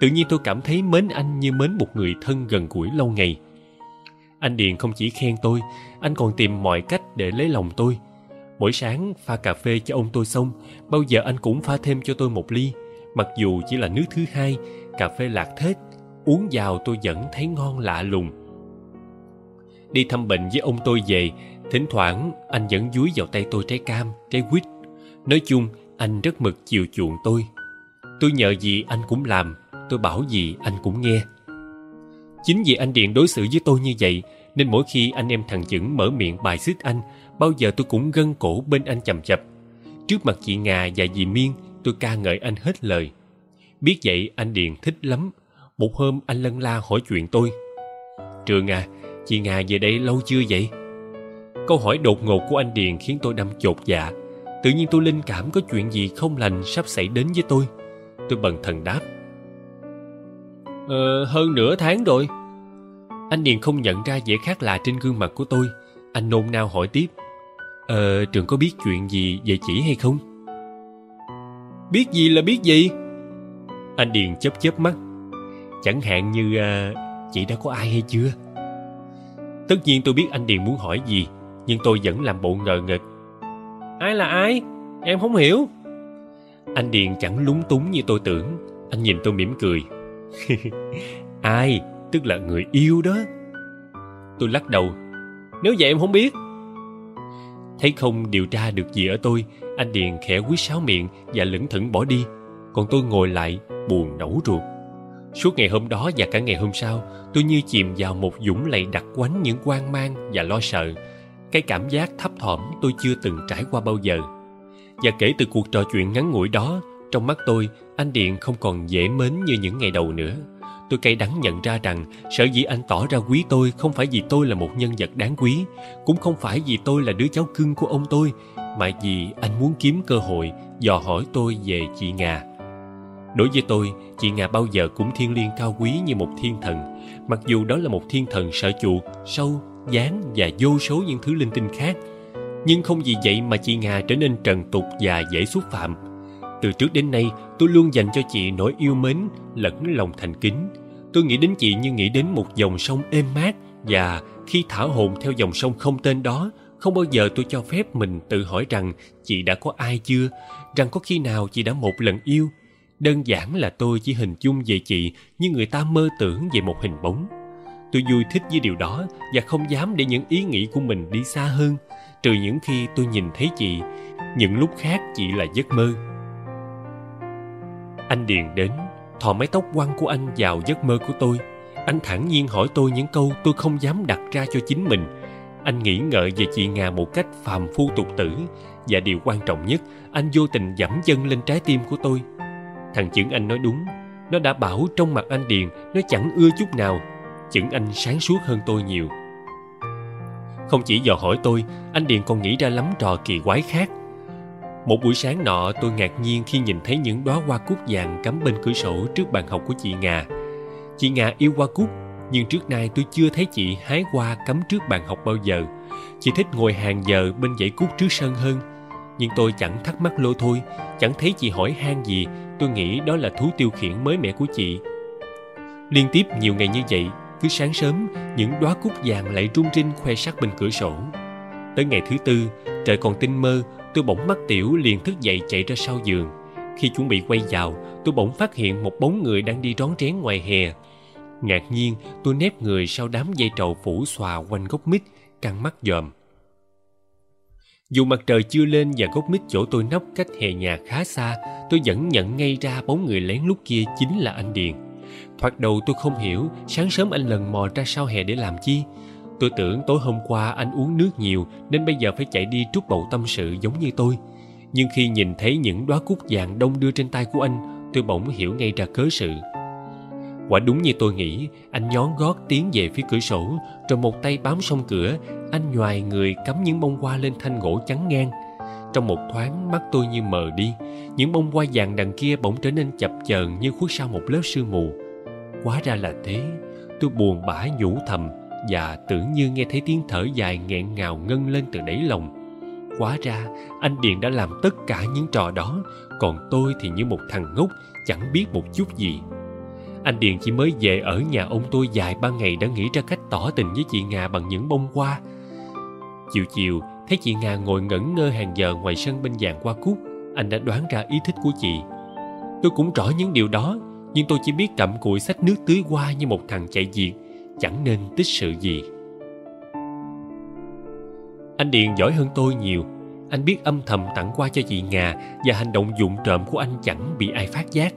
Tự nhiên tôi cảm thấy mến anh như mến một người thân gần gũi lâu ngày. Anh điền không chỉ khen tôi, anh còn tìm mọi cách để lấy lòng tôi mỗi sáng pha cà phê cho ông tôi xong, bao giờ anh cũng pha thêm cho tôi một ly. Mặc dù chỉ là nước thứ hai, cà phê lạc thết, uống vào tôi vẫn thấy ngon lạ lùng. Đi thăm bệnh với ông tôi về, thỉnh thoảng anh vẫn dúi vào tay tôi trái cam, trái quýt. Nói chung, anh rất mực chiều chuộng tôi. Tôi nhờ gì anh cũng làm, tôi bảo gì anh cũng nghe. Chính vì anh điện đối xử với tôi như vậy, nên mỗi khi anh em thằng chững mở miệng bài xích anh bao giờ tôi cũng gân cổ bên anh chầm chập. Trước mặt chị ngà và dì miên, tôi ca ngợi anh hết lời. Biết vậy, anh điền thích lắm. Một hôm, anh lân la hỏi chuyện tôi. Trường à chị ngà về đây lâu chưa vậy? Câu hỏi đột ngột của anh điền khiến tôi đâm chột dạ. Tự nhiên tôi linh cảm có chuyện gì không lành sắp xảy đến với tôi. Tôi bần thần đáp. Ờ hơn nửa tháng rồi. Anh điền không nhận ra vẻ khác lạ trên gương mặt của tôi. Anh nôn nao hỏi tiếp ờ trường có biết chuyện gì về chị hay không? Biết gì là biết gì. Anh điền chớp chớp mắt. Chẳng hạn như à, chị đã có ai hay chưa? Tất nhiên tôi biết anh điền muốn hỏi gì nhưng tôi vẫn làm bộ ngờ ngực. ai là ai? Em không hiểu. Anh điền chẳng lúng túng như tôi tưởng. Anh nhìn tôi mỉm cười. Ai? Tức là người yêu đó. Tôi lắc đầu. Nếu vậy em không biết. Thấy không điều tra được gì ở tôi, anh Điền khẽ quý sáo miệng và lững thững bỏ đi. Còn tôi ngồi lại, buồn nẫu ruột. Suốt ngày hôm đó và cả ngày hôm sau, tôi như chìm vào một dũng lầy đặc quánh những quan mang và lo sợ. Cái cảm giác thấp thỏm tôi chưa từng trải qua bao giờ. Và kể từ cuộc trò chuyện ngắn ngủi đó, trong mắt tôi, anh Điện không còn dễ mến như những ngày đầu nữa. Tôi cay đắng nhận ra rằng sở dĩ anh tỏ ra quý tôi không phải vì tôi là một nhân vật đáng quý, cũng không phải vì tôi là đứa cháu cưng của ông tôi, mà vì anh muốn kiếm cơ hội dò hỏi tôi về chị Ngà. Đối với tôi, chị Ngà bao giờ cũng thiên liêng cao quý như một thiên thần, mặc dù đó là một thiên thần sợ chuột, sâu, dáng và vô số những thứ linh tinh khác. Nhưng không vì vậy mà chị Ngà trở nên trần tục và dễ xúc phạm. Từ trước đến nay, tôi luôn dành cho chị nỗi yêu mến lẫn lòng thành kính. Tôi nghĩ đến chị như nghĩ đến một dòng sông êm mát và khi thả hồn theo dòng sông không tên đó, không bao giờ tôi cho phép mình tự hỏi rằng chị đã có ai chưa, rằng có khi nào chị đã một lần yêu. Đơn giản là tôi chỉ hình dung về chị như người ta mơ tưởng về một hình bóng. Tôi vui thích với điều đó và không dám để những ý nghĩ của mình đi xa hơn, trừ những khi tôi nhìn thấy chị. Những lúc khác chị là giấc mơ. Anh Điền đến, thò mái tóc quăng của anh vào giấc mơ của tôi. Anh thản nhiên hỏi tôi những câu tôi không dám đặt ra cho chính mình. Anh nghĩ ngợi về chị Ngà một cách phàm phu tục tử và điều quan trọng nhất, anh vô tình dẫm chân lên trái tim của tôi. Thằng chững anh nói đúng, nó đã bảo trong mặt anh Điền nó chẳng ưa chút nào. Chững anh sáng suốt hơn tôi nhiều. Không chỉ dò hỏi tôi, anh Điền còn nghĩ ra lắm trò kỳ quái khác. Một buổi sáng nọ tôi ngạc nhiên khi nhìn thấy những đóa hoa cúc vàng cắm bên cửa sổ trước bàn học của chị Ngà. Chị Ngà yêu hoa cúc, nhưng trước nay tôi chưa thấy chị hái hoa cắm trước bàn học bao giờ. Chị thích ngồi hàng giờ bên dãy cúc trước sân hơn. Nhưng tôi chẳng thắc mắc lô thôi, chẳng thấy chị hỏi han gì, tôi nghĩ đó là thú tiêu khiển mới mẻ của chị. Liên tiếp nhiều ngày như vậy, cứ sáng sớm, những đóa cúc vàng lại rung rinh khoe sắc bên cửa sổ. Tới ngày thứ tư, trời còn tinh mơ, tôi bỗng mắc tiểu liền thức dậy chạy ra sau giường. Khi chuẩn bị quay vào, tôi bỗng phát hiện một bóng người đang đi rón rén ngoài hè. Ngạc nhiên, tôi nép người sau đám dây trầu phủ xòa quanh gốc mít, căng mắt dòm. Dù mặt trời chưa lên và gốc mít chỗ tôi nấp cách hè nhà khá xa, tôi vẫn nhận ngay ra bóng người lén lút kia chính là anh Điền. Thoạt đầu tôi không hiểu sáng sớm anh lần mò ra sau hè để làm chi. Tôi tưởng tối hôm qua anh uống nước nhiều nên bây giờ phải chạy đi trút bầu tâm sự giống như tôi. Nhưng khi nhìn thấy những đóa cúc vàng đông đưa trên tay của anh, tôi bỗng hiểu ngay ra cớ sự. Quả đúng như tôi nghĩ, anh nhón gót tiến về phía cửa sổ, rồi một tay bám song cửa, anh nhoài người cắm những bông hoa lên thanh gỗ trắng ngang. Trong một thoáng mắt tôi như mờ đi, những bông hoa vàng đằng kia bỗng trở nên chập chờn như khuất sau một lớp sương mù. Quá ra là thế, tôi buồn bã nhủ thầm và tưởng như nghe thấy tiếng thở dài nghẹn ngào ngân lên từ đáy lòng. Quá ra, anh Điền đã làm tất cả những trò đó, còn tôi thì như một thằng ngốc, chẳng biết một chút gì. Anh Điền chỉ mới về ở nhà ông tôi vài ba ngày đã nghĩ ra cách tỏ tình với chị nga bằng những bông hoa. Chiều chiều, thấy chị nga ngồi ngẩn ngơ hàng giờ ngoài sân bên vàng hoa cúc, anh đã đoán ra ý thích của chị. Tôi cũng rõ những điều đó, nhưng tôi chỉ biết cặm cụi xách nước tưới hoa như một thằng chạy việc, chẳng nên tích sự gì. Anh Điền giỏi hơn tôi nhiều, anh biết âm thầm tặng qua cho chị Ngà và hành động dụng trộm của anh chẳng bị ai phát giác.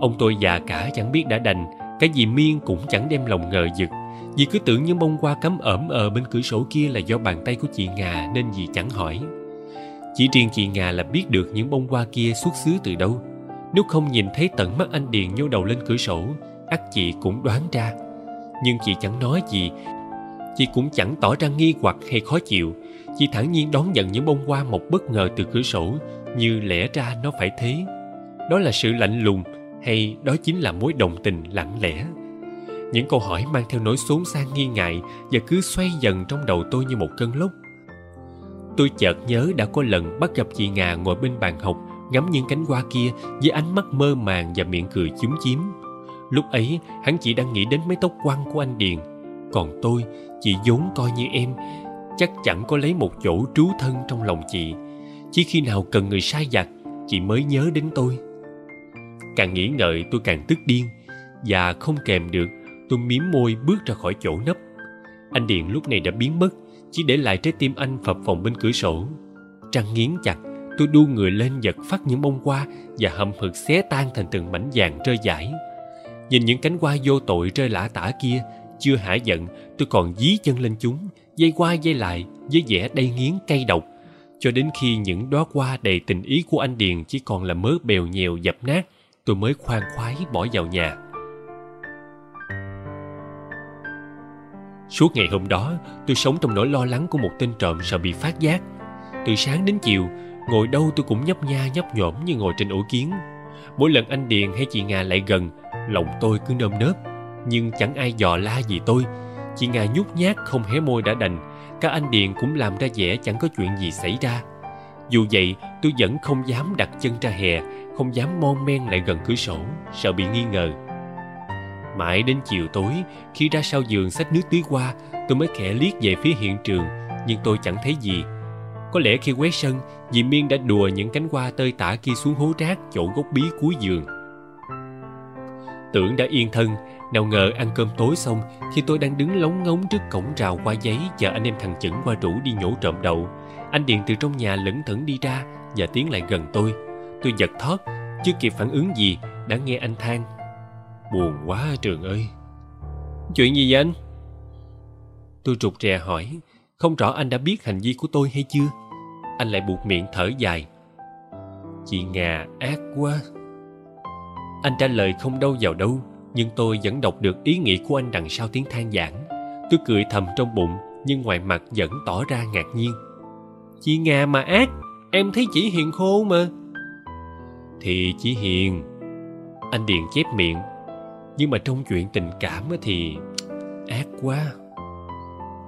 Ông tôi già cả chẳng biết đã đành, cái gì miên cũng chẳng đem lòng ngờ vực. Vì cứ tưởng những bông hoa cắm ẩm ờ bên cửa sổ kia là do bàn tay của chị Ngà nên gì chẳng hỏi. Chỉ riêng chị Ngà là biết được những bông hoa kia xuất xứ từ đâu. Nếu không nhìn thấy tận mắt anh Điền nhô đầu lên cửa sổ, ắt chị cũng đoán ra. Nhưng chị chẳng nói gì, chị cũng chẳng tỏ ra nghi hoặc hay khó chịu. Chị thản nhiên đón nhận những bông hoa một bất ngờ từ cửa sổ, như lẽ ra nó phải thế. Đó là sự lạnh lùng, hay đó chính là mối đồng tình lặng lẽ những câu hỏi mang theo nỗi xốn sang nghi ngại và cứ xoay dần trong đầu tôi như một cơn lốc tôi chợt nhớ đã có lần bắt gặp chị ngà ngồi bên bàn học ngắm những cánh hoa kia với ánh mắt mơ màng và miệng cười chúm chím lúc ấy hắn chỉ đang nghĩ đến mái tóc quăng của anh điền. Còn tôi chị vốn coi như em chắc chẳng có lấy một chỗ trú thân trong lòng chị. Chỉ khi nào cần người sai vặt chị mới nhớ đến tôi. Càng nghĩ ngợi tôi càng tức điên. Và không kèm được tôi miếm môi bước ra khỏi chỗ nấp. Anh Điền lúc này đã biến mất, chỉ để lại trái tim anh phập phồng bên cửa sổ. Trăng nghiến chặt, tôi đu người lên giật phát những bông hoa và hậm hực xé tan thành từng mảnh vàng rơi rải. Nhìn những cánh hoa vô tội rơi lả tả kia, chưa hả giận, tôi còn dí chân lên chúng, dây qua dây lại với vẻ đầy nghiến cay độc cho đến khi những đóa hoa đầy tình ý của anh Điền chỉ còn là mớ bèo nhèo dập nát, tôi mới khoan khoái bỏ vào nhà. Suốt ngày hôm đó, tôi sống trong nỗi lo lắng của một tên trộm sợ bị phát giác. Từ sáng đến chiều, ngồi đâu tôi cũng nhấp nha nhấp nhổm như ngồi trên ổ kiến. Mỗi lần anh Điền hay chị Nga lại gần, lòng tôi cứ nơm nớp. Nhưng chẳng ai dò la gì tôi. Chị Nga nhút nhát không hé môi đã đành, các anh Điền cũng làm ra vẻ chẳng có chuyện gì xảy ra. Dù vậy, tôi vẫn không dám đặt chân ra hè, không dám mon men lại gần cửa sổ, sợ bị nghi ngờ. Mãi đến chiều tối, khi ra sau giường xách nước tưới qua, tôi mới khẽ liếc về phía hiện trường, nhưng tôi chẳng thấy gì. Có lẽ khi quét sân, dì Miên đã đùa những cánh hoa tơi tả kia xuống hố rác chỗ gốc bí cuối giường. Tưởng đã yên thân, nào ngờ ăn cơm tối xong khi tôi đang đứng lóng ngóng trước cổng rào qua giấy chờ anh em thằng chững qua rủ đi nhổ trộm đậu. Anh Điện từ trong nhà lững thững đi ra và tiến lại gần tôi. Tôi giật thót, chưa kịp phản ứng gì đã nghe anh than. Buồn quá Trường ơi. Chuyện gì vậy anh? Tôi rụt rè hỏi, không rõ anh đã biết hành vi của tôi hay chưa. Anh lại buộc miệng thở dài. Chị Ngà ác quá. Anh trả lời không đâu vào đâu, nhưng tôi vẫn đọc được ý nghĩ của anh đằng sau tiếng than giảng tôi cười thầm trong bụng, nhưng ngoài mặt vẫn tỏ ra ngạc nhiên. Chị ngà mà ác, em thấy chỉ hiền khô mà. Thì chỉ hiền. Anh điền chép miệng. Nhưng mà trong chuyện tình cảm thì ác quá.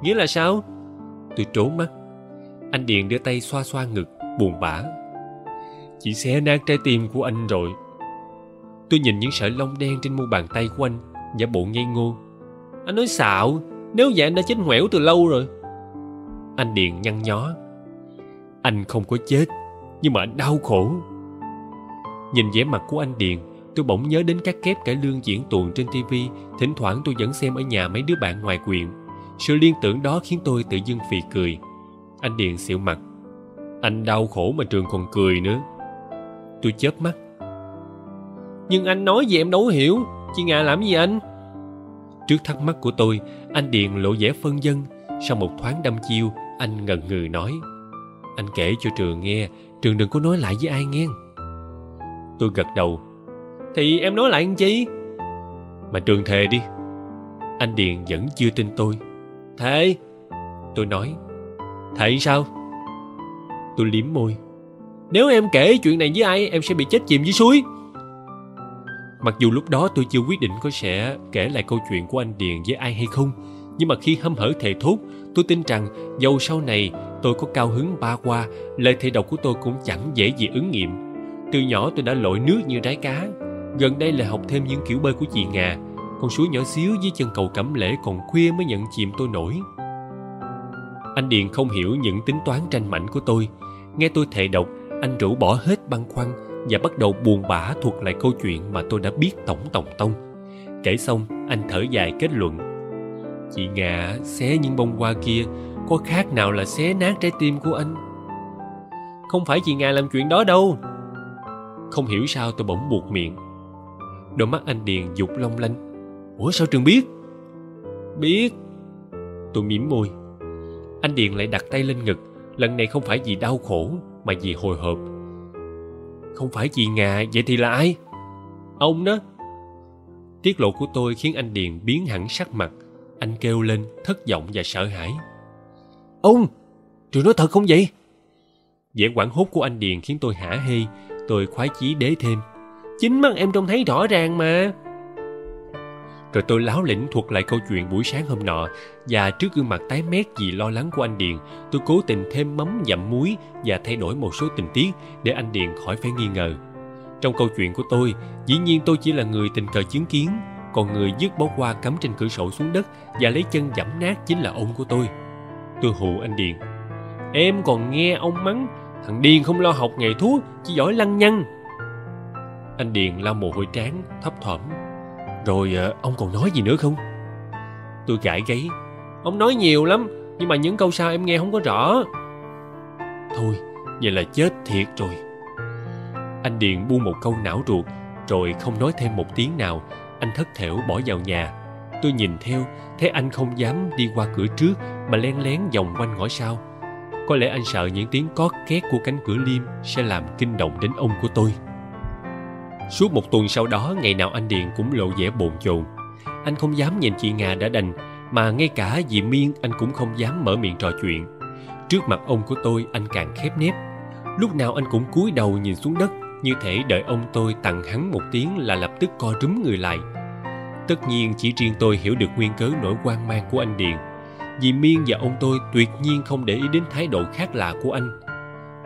Nghĩa là sao? Tôi trốn mắt anh điền đưa tay xoa xoa ngực, buồn bã. Chị xé nát trái tim của anh rồi. Tôi nhìn những sợi lông đen trên mu bàn tay của anh, Giả bộ ngây ngô. Anh nói xạo, Nếu vậy anh đã chết ngoẻo từ lâu rồi. Anh Điền nhăn nhó. Anh không có chết, Nhưng mà anh đau khổ. Nhìn vẻ mặt của anh Điền, Tôi bỗng nhớ đến các kép cải lương diễn tuồng trên tivi Thỉnh thoảng tôi vẫn xem ở nhà mấy đứa bạn ngoài quyện Sự liên tưởng đó khiến tôi tự dưng phì cười. Anh Điền xịu mặt. Anh đau khổ mà trường còn cười nữa. Tôi chớp mắt. Nhưng anh nói gì em đâu hiểu. Chị Ngà làm gì anh? Trước thắc mắc của tôi, Anh Điền lộ vẻ phân dân. Sau một thoáng đâm chiêu, Anh ngần ngừ nói. Anh kể cho Trường nghe, Trường đừng có nói lại với ai nghe. Tôi gật đầu. Thì em nói lại anh chi? Mà Trường thề đi. Anh Điền vẫn chưa tin tôi. Thề. Tôi nói thầy sao? Tôi liếm môi. Nếu em kể chuyện này với ai Em sẽ bị chết chìm dưới suối. Mặc dù lúc đó tôi chưa quyết định có sẽ kể lại câu chuyện của anh Điền với ai hay không, nhưng mà khi hâm hở thề thốt, tôi tin rằng dầu sau này tôi có cao hứng ba qua, lời thề độc của tôi cũng chẳng dễ gì ứng nghiệm. Từ nhỏ tôi đã lội nước như rái cá, gần đây là học thêm những kiểu bơi của chị Ngà, con suối nhỏ xíu dưới chân cầu Cẩm Lễ còn khuya mới nhận chìm tôi nổi. Anh Điền không hiểu những tính toán tranh mảnh của tôi, nghe tôi thề độc, anh rủ bỏ hết băn khoăn và bắt đầu buồn bã thuật lại câu chuyện mà tôi đã biết tổng tổng tông. Kể xong, anh thở dài kết luận. Chị Ngạ xé những bông hoa kia có khác nào là xé nát trái tim của anh? Không phải chị Ngà làm chuyện đó đâu. Không hiểu sao tôi bỗng buộc miệng. Đôi mắt anh Điền dục long lanh. Ủa sao Trường biết? Biết. Tôi mỉm môi. Anh Điền lại đặt tay lên ngực. Lần này không phải vì đau khổ mà vì hồi hộp không phải chị Ngà, vậy thì là ai? Ông đó. Tiết lộ của tôi khiến anh Điền biến hẳn sắc mặt. Anh kêu lên, thất vọng và sợ hãi. Ông! Trường nói thật không vậy? Vẻ quảng hốt của anh Điền khiến tôi hả hê. Tôi khoái chí đế thêm. Chính mắt em trông thấy rõ ràng mà. Rồi tôi láo lĩnh thuật lại câu chuyện buổi sáng hôm nọ và trước gương mặt tái mét vì lo lắng của anh Điền, tôi cố tình thêm mắm dặm muối và thay đổi một số tình tiết để anh Điền khỏi phải nghi ngờ. Trong câu chuyện của tôi, dĩ nhiên tôi chỉ là người tình cờ chứng kiến, còn người dứt bó hoa cắm trên cửa sổ xuống đất và lấy chân dẫm nát chính là ông của tôi. Tôi hù anh Điền. Em còn nghe ông mắng, thằng Điền không lo học nghề thuốc, chỉ giỏi lăng nhăng. Anh Điền lau mồ hôi trán, thấp thỏm rồi ờ, ông còn nói gì nữa không? Tôi gãi gáy. ông nói nhiều lắm, nhưng mà những câu sau em nghe không có rõ. Thôi, vậy là chết thiệt rồi. Anh điền buông một câu não ruột, rồi không nói thêm một tiếng nào. Anh thất thểu bỏ vào nhà. Tôi nhìn theo, thấy anh không dám đi qua cửa trước, mà len lén vòng quanh ngõ sau. Có lẽ anh sợ những tiếng cót két của cánh cửa liêm sẽ làm kinh động đến ông của tôi suốt một tuần sau đó, ngày nào anh điền cũng lộ vẻ bồn chồn. Anh không dám nhìn chị nga đã đành, mà ngay cả dì miên anh cũng không dám mở miệng trò chuyện. Trước mặt ông của tôi, anh càng khép nép. Lúc nào anh cũng cúi đầu nhìn xuống đất, như thể đợi ông tôi tặng hắn một tiếng là lập tức co rúm người lại. Tất nhiên, chỉ riêng tôi hiểu được nguyên cớ nỗi quan mang của anh điền. Dì miên và ông tôi tuyệt nhiên không để ý đến thái độ khác lạ của anh.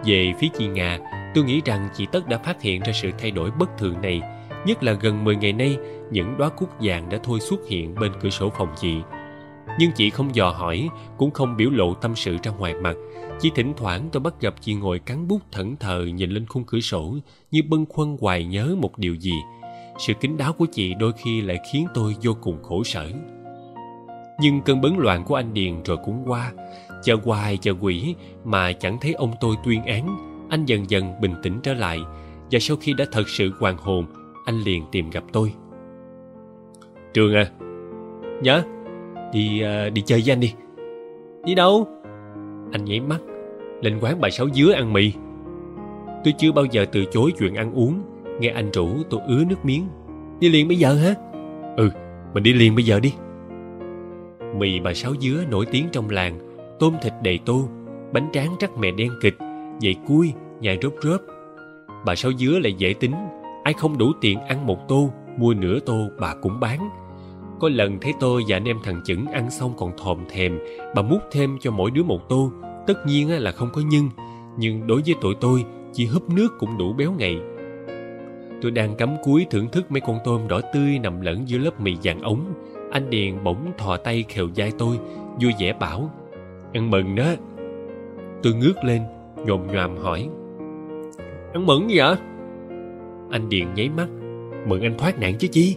Về phía chị nga tôi nghĩ rằng chị tất đã phát hiện ra sự thay đổi bất thường này, nhất là gần 10 ngày nay, những đóa cúc vàng đã thôi xuất hiện bên cửa sổ phòng chị. Nhưng chị không dò hỏi, cũng không biểu lộ tâm sự ra ngoài mặt. Chỉ thỉnh thoảng tôi bắt gặp chị ngồi cắn bút thẫn thờ nhìn lên khung cửa sổ, như bâng khuâng hoài nhớ một điều gì. Sự kín đáo của chị đôi khi lại khiến tôi vô cùng khổ sở. Nhưng cơn bấn loạn của anh điền rồi cũng qua. Chờ hoài chờ quỷ, mà chẳng thấy ông tôi tuyên án anh dần dần bình tĩnh trở lại và sau khi đã thật sự hoàn hồn anh liền tìm gặp tôi. Trường à nhớ đi uh, đi chơi với anh đi. Đi đâu? Anh nháy mắt lên quán bà sáu dứa ăn mì. Tôi chưa bao giờ từ chối chuyện ăn uống nghe anh rủ tôi ứa nước miếng. Đi liền bây giờ hả? Ừ mình đi liền bây giờ đi. Mì bà sáu dứa nổi tiếng trong làng tôm thịt đầy tô bánh tráng rắc mè đen kịch dậy cui nhai rốt rớp bà sáu dứa lại dễ tính, ai không đủ tiền ăn một tô, mua nửa tô bà cũng bán. Có lần thấy tôi và anh em thằng chững ăn xong còn thòm thèm, bà múc thêm cho mỗi đứa một tô. Tất nhiên là không có nhân, nhưng đối với tụi tôi, chỉ húp nước cũng đủ béo ngậy. Tôi đang cắm cúi thưởng thức mấy con tôm đỏ tươi nằm lẫn giữa lớp mì vàng ống. Anh điền bỗng thò tay khều vai tôi, vui vẻ bảo, ăn mừng đó. Tôi ngước lên nhồm nhòm hỏi. Ăn mừng gì vậy anh điền nháy mắt. Mừng anh thoát nạn chứ chi?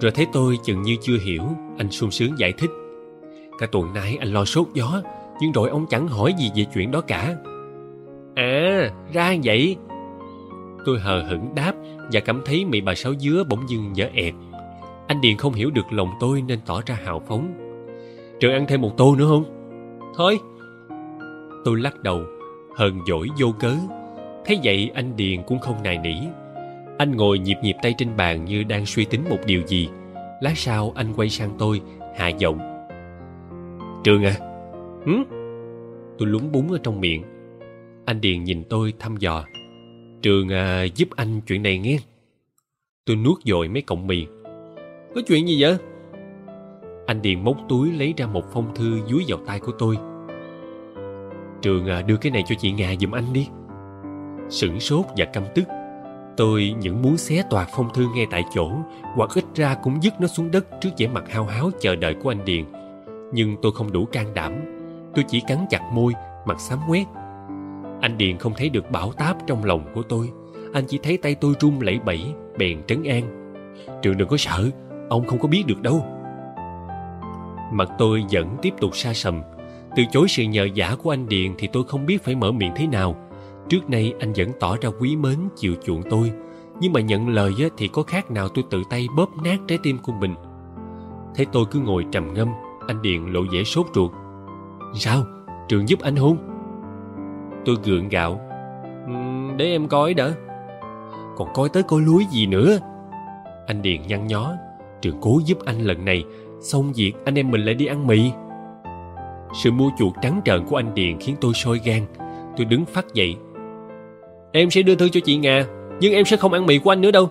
Rồi thấy tôi chừng như chưa hiểu, anh sung sướng giải thích. Cả tuần nay anh lo sốt gió, nhưng rồi ông chẳng hỏi gì về chuyện đó cả. À ra vậy? Tôi hờ hững đáp và cảm thấy mị bà sáu dứa bỗng dưng dở ẹt. Anh điền không hiểu được lòng tôi nên tỏ ra hào phóng. Trường ăn thêm một tô nữa không? Thôi tôi lắc đầu hờn dỗi vô cớ. Thấy vậy anh điền cũng không nài nỉ. Anh ngồi nhịp nhịp tay trên bàn như đang suy tính một điều gì. Lát sau anh quay sang tôi hạ giọng. Trường à? Hử? Tôi lúng búng ở trong miệng. Anh điền nhìn tôi thăm dò. Trường à, giúp anh chuyện này nghe. Tôi nuốt dội mấy cọng mì. Có chuyện gì vậy? Anh điền móc túi lấy ra một phong thư dúi vào tay của tôi trường à, đưa cái này cho chị ngà giùm anh đi. Sửng sốt và căm tức, tôi những muốn xé toạc phong thư ngay tại chỗ, hoặc ít ra cũng dứt nó xuống đất trước vẻ mặt hao háo chờ đợi của anh điền. Nhưng tôi không đủ can đảm, tôi chỉ cắn chặt môi, mặt xám quét. Anh điền không thấy được bão táp trong lòng của tôi, anh chỉ thấy tay tôi run lẩy bẩy, bèn trấn an. Trường đừng có sợ, ông không có biết được đâu. Mặt tôi vẫn tiếp tục xa sầm từ chối sự nhờ giả của anh điền thì tôi không biết phải mở miệng thế nào. Trước nay, anh vẫn tỏ ra quý mến, chiều chuộng tôi. Nhưng mà nhận lời thì có khác nào tôi tự tay bóp nát trái tim của mình. Thấy tôi cứ ngồi trầm ngâm, anh điền lộ vẻ sốt ruột. Sao? Trường giúp anh hôn. Tôi gượng gạo. Để em coi đỡ còn coi tới coi lúi gì nữa? Anh điền nhăn nhó. Trường cố giúp anh lần này, xong việc anh em mình lại đi ăn mì sự mua chuột trắng trợn của anh điền khiến tôi sôi gan. Tôi đứng phát dậy. Em sẽ đưa thư cho chị nga, nhưng em sẽ không ăn mì của anh nữa đâu.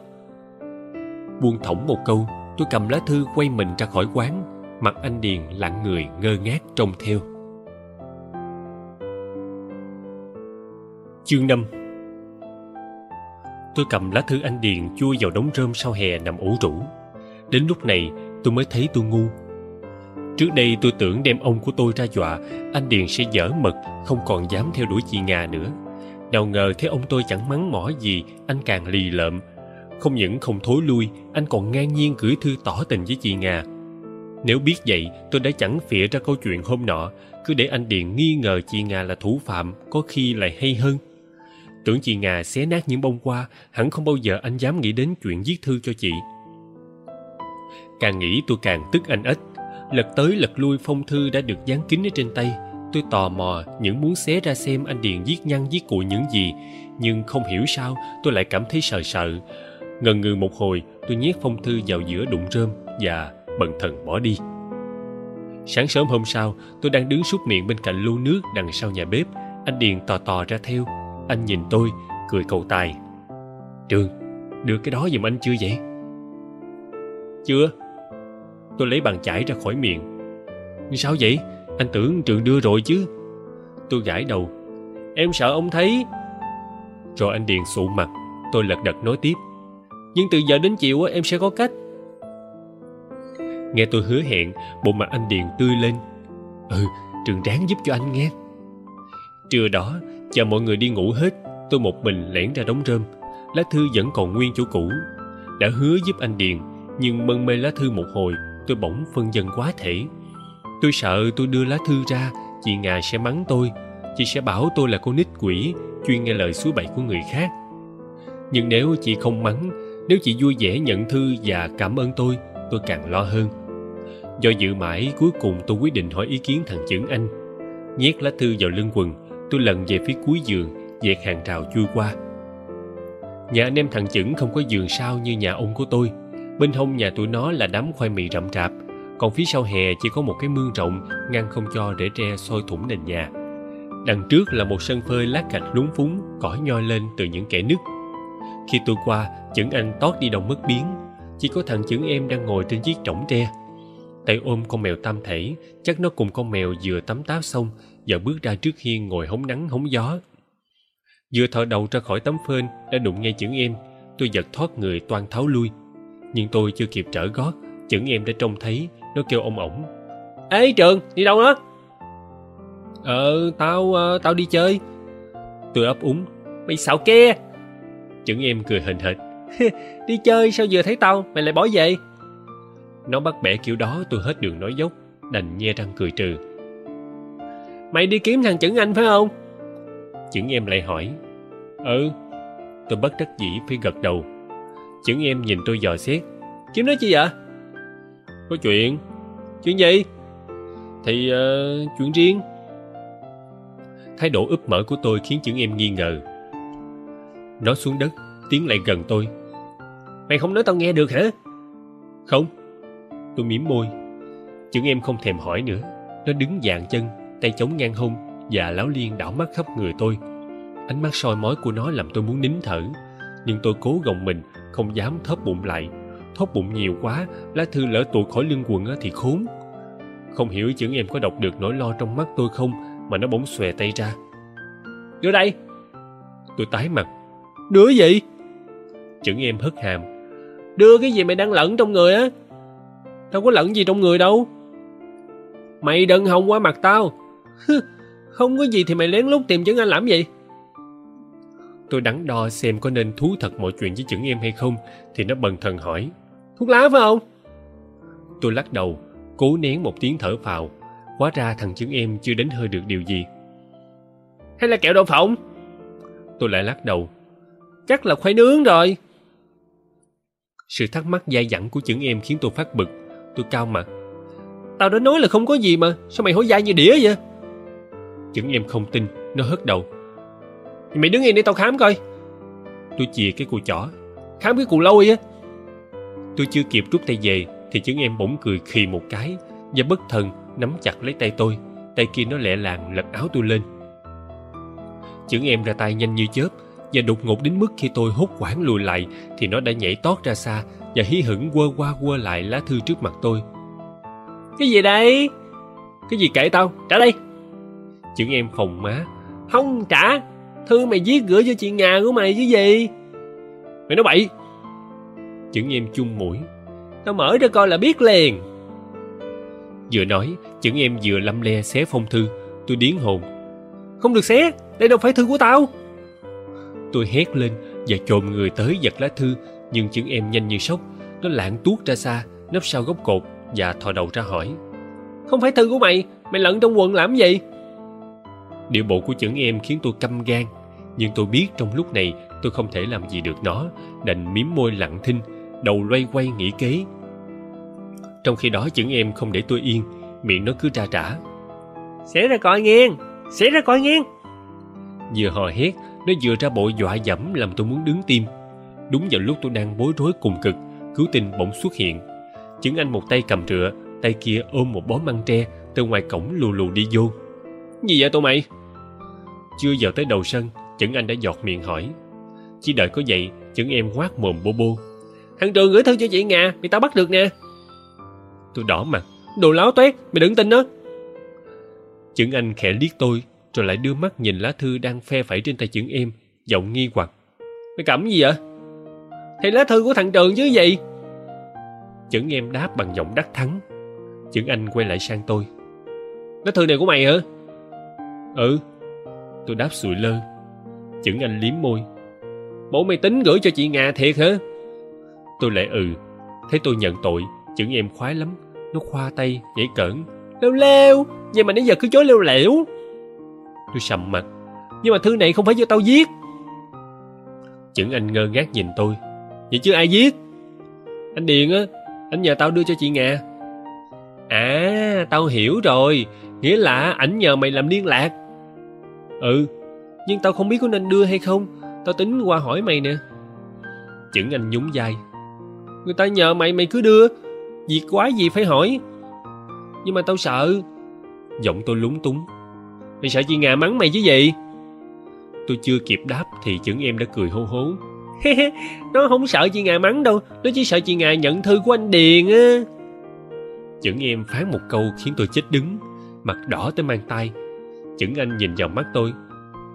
Buông thõng một câu tôi cầm lá thư quay mình ra khỏi quán. Mặt anh điền lặng người ngơ ngác trông theo. Chương năm. Tôi cầm lá thư anh điền chui vào đống rơm sau hè nằm ủ rũ. Đến lúc này tôi mới thấy tôi ngu trước đây tôi tưởng đem ông của tôi ra dọa, anh điền sẽ dở mật, không còn dám theo đuổi chị ngà nữa. Nào ngờ thấy ông tôi chẳng mắng mỏ gì, anh càng lì lợm. Không những không thối lui, anh còn ngang nhiên gửi thư tỏ tình với chị ngà nếu biết vậy, tôi đã chẳng phịa ra câu chuyện hôm nọ, cứ để anh điền nghi ngờ chị ngà là thủ phạm, có khi lại hay hơn. Tưởng chị ngà xé nát những bông hoa, hẳn không bao giờ anh dám nghĩ đến chuyện viết thư cho chị. Càng nghĩ tôi càng tức anh ếch lật tới lật lui phong thư đã được dán kín ở trên tay. Tôi tò mò những muốn xé ra xem anh điền viết nhăn viết cụ những gì, nhưng không hiểu sao tôi lại cảm thấy sợ sợ. Ngần ngừ một hồi, tôi nhét phong thư vào giữa đụng rơm và bần thần bỏ đi. Sáng sớm hôm sau, tôi đang đứng súc miệng bên cạnh lu nước đằng sau nhà bếp. Anh điền tò tò ra theo. Anh nhìn tôi, cười cầu tài. Trường đưa cái đó giùm anh chưa vậy? Chưa tôi lấy bàn chải ra khỏi miệng. Sao vậy? Anh tưởng trường đưa rồi chứ. Tôi gãi đầu. Em sợ ông thấy. Rồi anh điền sụ mặt. Tôi lật đật nói tiếp. Nhưng từ giờ đến chiều em sẽ có cách. Nghe tôi hứa hẹn, bộ mặt anh điền tươi lên. Ừ trường ráng giúp cho anh nghe. Trưa đó, chờ mọi người đi ngủ hết, tôi một mình lẻn ra đống rơm. Lá thư vẫn còn nguyên chỗ cũ. Đã hứa giúp anh điền, nhưng mân mê lá thư một hồi tôi bỗng phân dân quá thể. Tôi sợ tôi đưa lá thư ra, chị ngà sẽ mắng tôi. Chị sẽ bảo tôi là con nít quỷ, chuyên nghe lời suối bậy của người khác. Nhưng nếu chị không mắng, nếu chị vui vẻ nhận thư và cảm ơn tôi tôi càng lo hơn. Do dự mãi, cuối cùng tôi quyết định hỏi ý kiến thằng trưởng anh. Nhét lá thư vào lưng quần, tôi lần về phía cuối giường, dẹt hàng rào chui qua. Nhà anh em thằng chững không có giường sao như nhà ông của tôi? Bên hông nhà tụi nó là đám khoai mì rậm rạp, còn phía sau hè chỉ có một cái mương rộng, ngăn không cho rễ tre soi thủng nền nhà. Đằng trước là một sân phơi lát gạch lúng phúng, cỏ nhoi lên từ những kẻ nứt. Khi tôi qua, chững anh tót đi đâu mất biến, chỉ có thằng chững em đang ngồi trên chiếc trỏng tre. Tay ôm con mèo tam thể, chắc nó cùng con mèo vừa tắm táp xong và bước ra trước hiên ngồi hóng nắng hóng gió. Vừa thò đầu ra khỏi tấm phên, đã đụng ngay chững em, tôi giật thoát người toan tháo lui nhưng tôi chưa kịp trở gót, chững em đã trông thấy, nó kêu ông ổng. Ê, trường, đi đâu đó? Ờ tao ờ, tao đi chơi. Tôi ấp úng, mày xạo ke. Chững em cười hình hệt. Đi chơi sao vừa thấy tao, mày lại bỏ về? Nó bắt bẻ kiểu đó, tôi hết đường nói dốc, đành nhe răng cười trừ. Mày đi kiếm thằng chững anh phải không? Chững em lại hỏi. Ừ. Tôi bất đắc dĩ phải gật đầu chững em nhìn tôi dò xét. Kiếm nói chi vậy? Có chuyện. Chuyện gì? Thì uh, chuyện riêng. Thái độ úp mở của tôi khiến chững em nghi ngờ. Nó xuống đất tiến lại gần tôi. Mày không nói tao nghe được hả? Không. Tôi mím môi. Chững em không thèm hỏi nữa. Nó đứng dạng chân tay chống ngang hông và láo liên đảo mắt khắp người tôi. Ánh mắt soi mói của nó làm tôi muốn nín thở. Nhưng tôi cố gồng mình không dám thóp bụng lại. Thóp bụng nhiều quá lá thư lỡ tuột khỏi lưng quần thì khốn. Không hiểu chữ em có đọc được nỗi lo trong mắt tôi không mà nó bỗng xòe tay ra. Đưa đây. Tôi tái mặt. Đưa gì? Chữ em hất hàm. Đưa cái gì mày đang lẫn trong người á? Đâu có lẫn gì trong người đâu. Mày đừng hòng qua mặt tao. Không có gì thì mày lén lút tìm chứng anh làm gì tôi đắn đo xem có nên thú thật mọi chuyện với chững em hay không, thì nó bần thần hỏi, thuốc lá phải không? Tôi lắc đầu, cố nén một tiếng thở phào. Hóa ra thằng chững em chưa đến hơi được điều gì. Hay là kẹo đậu phộng? Tôi lại lắc đầu, chắc là khoai nướng rồi. Sự thắc mắc dai dẳng của chững em khiến tôi phát bực. Tôi cao mặt, tao đã nói là không có gì mà, sao mày hối dai như đĩa vậy? Chững em không tin, nó hất đầu mày đứng yên để tao khám coi. Tôi chìa cái cù chỏ. Khám cái cù lôi á. Tôi chưa kịp rút tay về thì chứng em bỗng cười khì một cái và bất thần nắm chặt lấy tay tôi. Tay kia nó lẹ làng lật áo tôi lên. Chứng em ra tay nhanh như chớp và đột ngột đến mức khi tôi hốt quảng lùi lại thì nó đã nhảy tót ra xa và hí hửng quơ qua quơ lại lá thư trước mặt tôi. Cái gì đây? Cái gì kệ tao? Trả đây. Chứng em phòng má. Không trả thư mày viết gửi cho chị ngà của mày chứ gì? Mày nói bậy. Chững em chung mũi. Tao mở ra coi là biết liền. Vừa nói chững em vừa lâm le xé phong thư. Tôi điến hồn. Không được xé đây đâu phải thư của tao. Tôi hét lên và chồm người tới giật lá thư nhưng chững em nhanh như sốc nó lạng tuốt ra xa nấp sau gốc cột và thò đầu ra hỏi. Không phải thư của mày mày lận trong quần làm gì điệu bộ của chững em khiến tôi căm gan. Nhưng tôi biết trong lúc này tôi không thể làm gì được nó đành miếm môi lặng thinh đầu loay quay nghĩ kế. Trong khi đó chững em không để tôi yên miệng nó cứ tra trả. Xé ra coi nghe xé ra coi nghe vừa hò hét nó vừa ra bộ dọa dẫm làm tôi muốn đứng tim. Đúng vào lúc tôi đang bối rối cùng cực cứu tinh bỗng xuất hiện. Chứng anh một tay cầm rựa tay kia ôm một bó măng tre từ ngoài cổng lù lù đi vô. Gì vậy tụi mày chưa vào tới đầu sân chẩn anh đã giọt miệng hỏi. Chỉ đợi có vậy chẩn em quát mồm bô bô. Thằng trường gửi thư cho chị nga, bị tao bắt được nè. Tôi đỏ mặt. Đồ láo toét, mày đừng tin nó. Chẩn anh khẽ liếc tôi, rồi lại đưa mắt nhìn lá thư đang phe phẩy trên tay chẩn em, giọng nghi hoặc. Mày cầm gì vậy? Thì lá thư của thằng trường chứ gì? Chẩn em đáp bằng giọng đắc thắng. Chẩn anh quay lại sang tôi. Lá thư này của mày hả? Ừ tôi đáp sụi lơ. Chững anh liếm môi. Bộ mày tính gửi cho chị ngà thiệt hả? Tôi lại ừ. Thấy tôi nhận tội, chững em khoái lắm. Nó khoa tay, nhảy cỡn. Leo leo vậy mà nãy giờ cứ chối leo lẻo. Tôi sầm mặt. Nhưng mà thư này không phải do tao viết. Chững anh ngơ ngác nhìn tôi. Vậy chứ ai viết? Anh điền á anh nhờ tao đưa cho chị ngà à tao hiểu rồi. Nghĩa là ảnh nhờ mày làm liên lạc ừ nhưng tao không biết có nên đưa hay không. Tao tính qua hỏi mày nè. Chững anh nhún vai. Người ta nhờ mày mày cứ đưa. Việc quá gì phải hỏi. Nhưng mà tao sợ. Giọng tôi lúng túng. Mày sợ chị ngà mắng mày chứ gì? Tôi chưa kịp đáp thì chững em đã cười hô hố. Nó không sợ chị ngà mắng đâu. Nó chỉ sợ chị ngà nhận thư của anh điền á. Chững em phán một câu khiến tôi chết đứng. Mặt đỏ tới mang tay chững anh nhìn vào mắt tôi.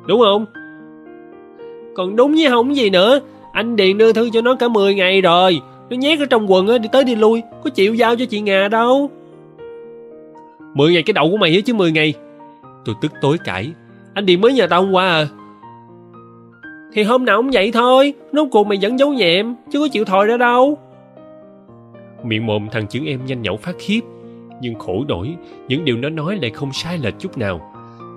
Đúng không? Còn đúng với không gì nữa. Anh điền đưa thư cho nó cả 10 ngày rồi. Nó nhét ở trong quần á, đi tới đi lui. Có chịu giao cho chị ngà đâu. 10 ngày cái đầu của mày á chứ 10 ngày. Tôi tức tối cãi. Anh điền mới nhờ tao hôm qua à. Thì hôm nào cũng vậy thôi. Rốt cuộc mày vẫn giấu nhẹm, chứ có chịu thòi ra đâu. Miệng mồm thằng chữ em nhanh nhẩu phát khiếp. Nhưng khổ nổi, những điều nó nói lại không sai lệch chút nào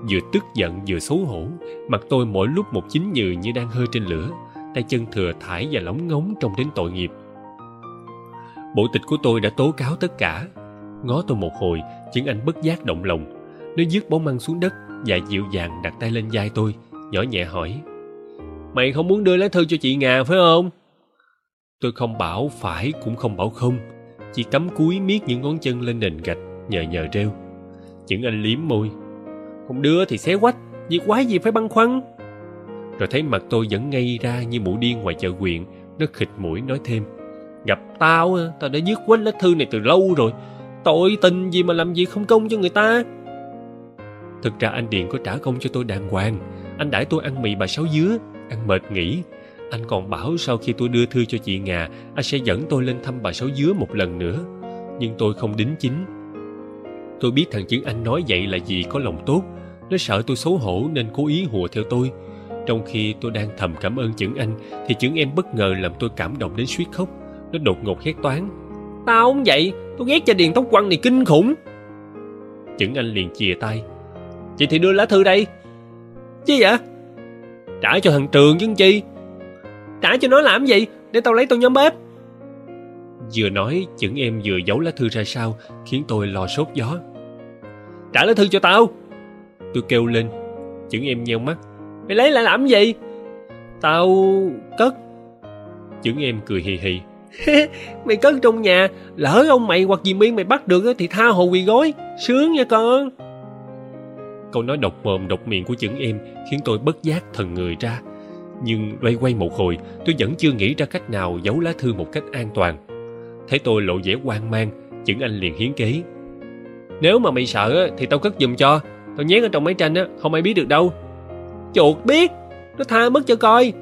vừa tức giận vừa xấu hổ. Mặt tôi mỗi lúc một chín nhừ như đang hơi trên lửa, tay chân thừa thải và lóng ngóng trông đến tội nghiệp. Bộ tịch của tôi đã tố cáo tất cả. Ngó tôi một hồi, chứng anh bất giác động lòng. Nó dứt bóng măng xuống đất và dịu dàng đặt tay lên vai tôi, nhỏ nhẹ hỏi, mày không muốn đưa lá thư cho chị ngà phải không? Tôi không bảo phải, cũng không bảo không. Chỉ cắm cúi miết những ngón chân lên nền gạch nhờ nhờ reo chững anh liếm môi không đưa thì xé quách việc quái gì phải băn khoăn? Rồi thấy mặt tôi vẫn ngây ra như mụ điên ngoài chợ quyện, nó khịt mũi nói thêm. Gặp tao tao đã dứt quách lá thư này từ lâu rồi, tội tình gì mà làm gì không công cho người ta? Thực ra anh điện có trả công cho tôi đàng hoàng. Anh đãi tôi ăn mì bà sáu dứa, ăn mệt nghỉ. Anh còn bảo sau khi tôi đưa thư cho chị ngà, anh sẽ dẫn tôi lên thăm bà sáu dứa một lần nữa. Nhưng tôi không đính chính. Tôi biết thằng chữ anh nói vậy là vì có lòng tốt nó sợ tôi xấu hổ nên cố ý hùa theo tôi. Trong khi tôi đang thầm cảm ơn chữ anh, thì chữ em bất ngờ làm tôi cảm động đến suýt khóc. Nó đột ngột hét toán tao không vậy? Tôi ghét cho điền tóc quăng này kinh khủng. Chữ anh liền chìa tay, chị thì đưa lá thư đây. Chi vậy? Trả cho thằng trường chứ chi. Trả cho nó làm gì? Để tao lấy tao nhóm bếp. Vừa nói, chữ em vừa giấu lá thư ra sau, khiến tôi lo sốt gió. Trả lá thư cho tao tôi kêu lên. Chững em nheo mắt. Mày lấy lại làm gì? Tao cất. Chững em cười hì hì. Mày cất trong nhà. Lỡ ông mày hoặc dì miên mày bắt được thì tha hồ quỳ gối. Sướng nha con. Câu nói độc mồm độc miệng của chững em khiến tôi bất giác thần người ra. Nhưng loay quay một hồi tôi vẫn chưa nghĩ ra cách nào giấu lá thư một cách an toàn. Thấy tôi lộ vẻ hoang mang chững anh liền hiến kế. Nếu mà mày sợ thì tao cất giùm cho tao nhét ở trong máy tranh á, không ai biết được đâu. Chuột biết, nó tha mất cho coi.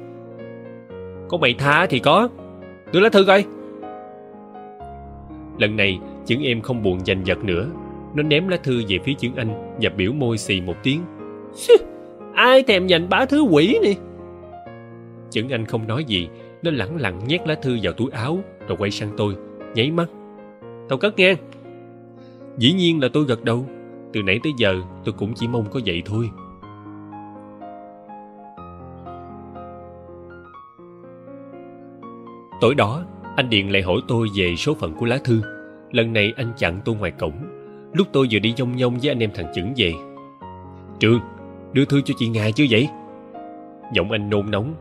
Có mày tha thì có. Đưa lá thư coi. Lần này chững em không buồn giành giật nữa. Nó ném lá thư về phía chững anh và biểu môi xì một tiếng. Ai thèm giành bá thứ quỷ này? Chững anh không nói gì. Nó lẳng lặng nhét lá thư vào túi áo rồi quay sang tôi, nháy mắt. Tao cất nghe Dĩ nhiên là tôi gật đầu. Từ nãy tới giờ tôi cũng chỉ mong có vậy thôi. Tối đó, anh Điện lại hỏi tôi về số phận của lá thư. Lần này anh chặn tôi ngoài cổng. Lúc tôi vừa đi nhông nhông với anh em thằng Chững về. Trường, đưa thư cho chị Ngài chưa vậy? Giọng anh nôn nóng.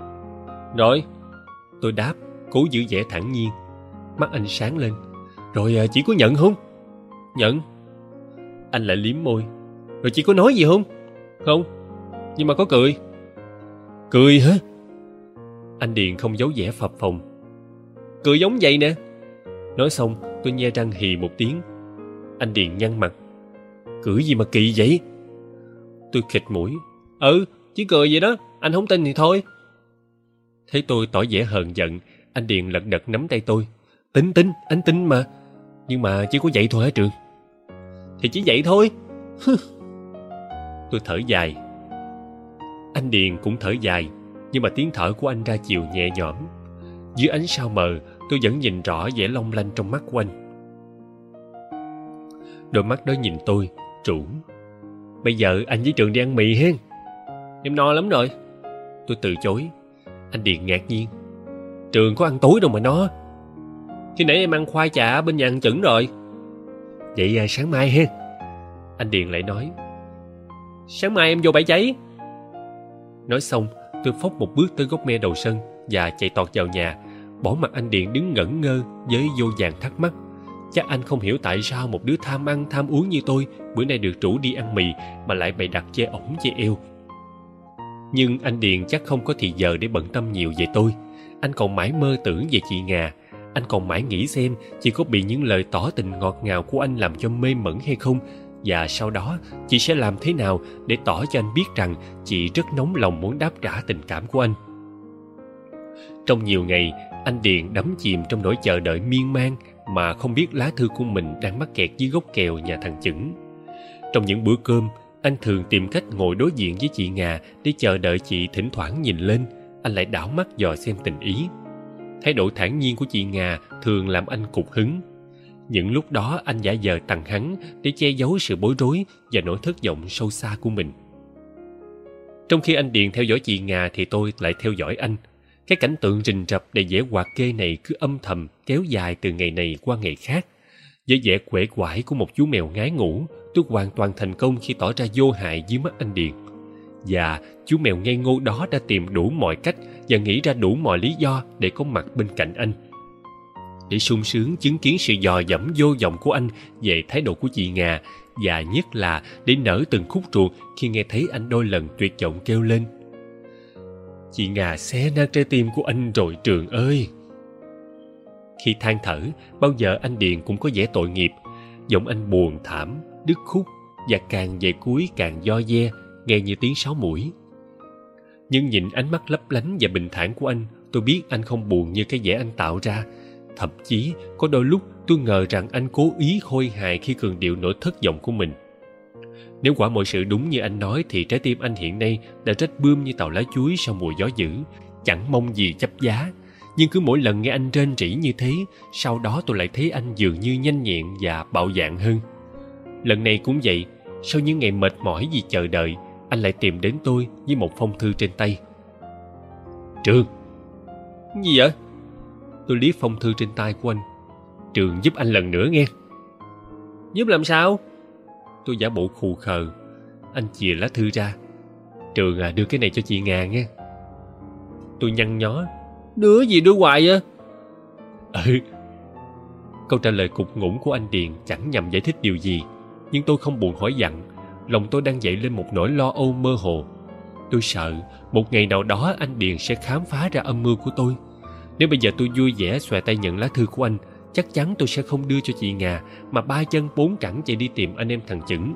Rồi. Tôi đáp, cố giữ vẻ thản nhiên. Mắt anh sáng lên. Rồi à, chị có nhận không? Nhận. Anh lại liếm môi. Rồi chị có nói gì không? Không. Nhưng mà có cười. Cười hả? Anh Điền không giấu vẻ phập phồng. Cười giống vậy nè. Nói xong, tôi nhe răng hì một tiếng. Anh Điền nhăn mặt. Cười gì mà kỳ vậy? Tôi khịt mũi. Ừ, chỉ cười vậy đó. Anh không tin thì thôi. Thấy tôi tỏ vẻ hờn giận, anh Điền lật đật nắm tay tôi. Tính tính, anh tính mà. Nhưng mà chỉ có vậy thôi hả Trường? Thì chỉ vậy thôi. tôi thở dài. Anh Điền cũng thở dài, nhưng mà tiếng thở của anh ra chiều nhẹ nhõm. Dưới ánh sao mờ, tôi vẫn nhìn rõ vẻ long lanh trong mắt của anh. Đôi mắt đó nhìn tôi, trũng. Bây giờ anh với Trường đi ăn mì hen. Em no lắm rồi. Tôi từ chối. Anh Điền ngạc nhiên. Trường có ăn tối đâu mà no. Khi nãy em ăn khoai chả bên nhà ăn chẩn rồi. Vậy à, sáng mai hen. Anh Điền lại nói. Sáng mai em vô bãi cháy. Nói xong, tôi phóc một bước tới gốc me đầu sân và chạy tọt vào nhà, bỏ mặt anh Điện đứng ngẩn ngơ với vô vàng thắc mắc. Chắc anh không hiểu tại sao một đứa tham ăn tham uống như tôi bữa nay được rủ đi ăn mì mà lại bày đặt che ổng che eo nhưng anh Điền chắc không có thì giờ để bận tâm nhiều về tôi. Anh còn mãi mơ tưởng về chị Ngà. Anh còn mãi nghĩ xem chị có bị những lời tỏ tình ngọt ngào của anh làm cho mê mẩn hay không. Và sau đó chị sẽ làm thế nào để tỏ cho anh biết rằng chị rất nóng lòng muốn đáp trả tình cảm của anh. Trong nhiều ngày, anh Điền đắm chìm trong nỗi chờ đợi miên man mà không biết lá thư của mình đang mắc kẹt dưới gốc kèo nhà thằng Chững. Trong những bữa cơm, anh thường tìm cách ngồi đối diện với chị Ngà để chờ đợi chị thỉnh thoảng nhìn lên. Anh lại đảo mắt dò xem tình ý. Thái độ thản nhiên của chị Ngà thường làm anh cục hứng. Những lúc đó anh giả vờ tằng hắn để che giấu sự bối rối và nỗi thất vọng sâu xa của mình. Trong khi anh Điền theo dõi chị Ngà thì tôi lại theo dõi anh. Cái cảnh tượng rình rập đầy vẻ hoạt kê này cứ âm thầm kéo dài từ ngày này qua ngày khác. Với vẻ quể quải của một chú mèo ngái ngủ, tôi hoàn toàn thành công khi tỏ ra vô hại dưới mắt anh Điền. Và chú mèo ngây ngô đó đã tìm đủ mọi cách và nghĩ ra đủ mọi lý do để có mặt bên cạnh anh. Để sung sướng chứng kiến sự dò dẫm vô vọng của anh về thái độ của chị Ngà và nhất là để nở từng khúc ruột khi nghe thấy anh đôi lần tuyệt vọng kêu lên. Chị Ngà xé nát trái tim của anh rồi Trường ơi! Khi than thở, bao giờ anh Điền cũng có vẻ tội nghiệp. Giọng anh buồn thảm, đứt khúc và càng về cuối càng do de, nghe như tiếng sáo mũi. Nhưng nhìn ánh mắt lấp lánh và bình thản của anh, tôi biết anh không buồn như cái vẻ anh tạo ra. Thậm chí, có đôi lúc tôi ngờ rằng anh cố ý khôi hài khi cường điệu nỗi thất vọng của mình. Nếu quả mọi sự đúng như anh nói thì trái tim anh hiện nay đã rách bươm như tàu lá chuối sau mùa gió dữ, chẳng mong gì chấp giá. Nhưng cứ mỗi lần nghe anh rên rỉ như thế, sau đó tôi lại thấy anh dường như nhanh nhẹn và bạo dạn hơn. Lần này cũng vậy, sau những ngày mệt mỏi vì chờ đợi, anh lại tìm đến tôi với một phong thư trên tay. Trường! Gì vậy? Tôi liếc phong thư trên tay của anh. Trường giúp anh lần nữa nghe. Giúp làm sao? Tôi giả bộ khù khờ. Anh chìa lá thư ra. Trường à đưa cái này cho chị Ngà nghe. Tôi nhăn nhó. Đưa gì đưa hoài vậy? Ừ. Câu trả lời cục ngủng của anh Điền chẳng nhằm giải thích điều gì nhưng tôi không buồn hỏi dặn lòng tôi đang dậy lên một nỗi lo âu mơ hồ. Tôi sợ một ngày nào đó anh điền sẽ khám phá ra âm mưu của tôi. Nếu bây giờ tôi vui vẻ xòe tay nhận lá thư của anh, chắc chắn tôi sẽ không đưa cho chị ngà, mà ba chân bốn cẳng chạy đi tìm anh em thằng chững.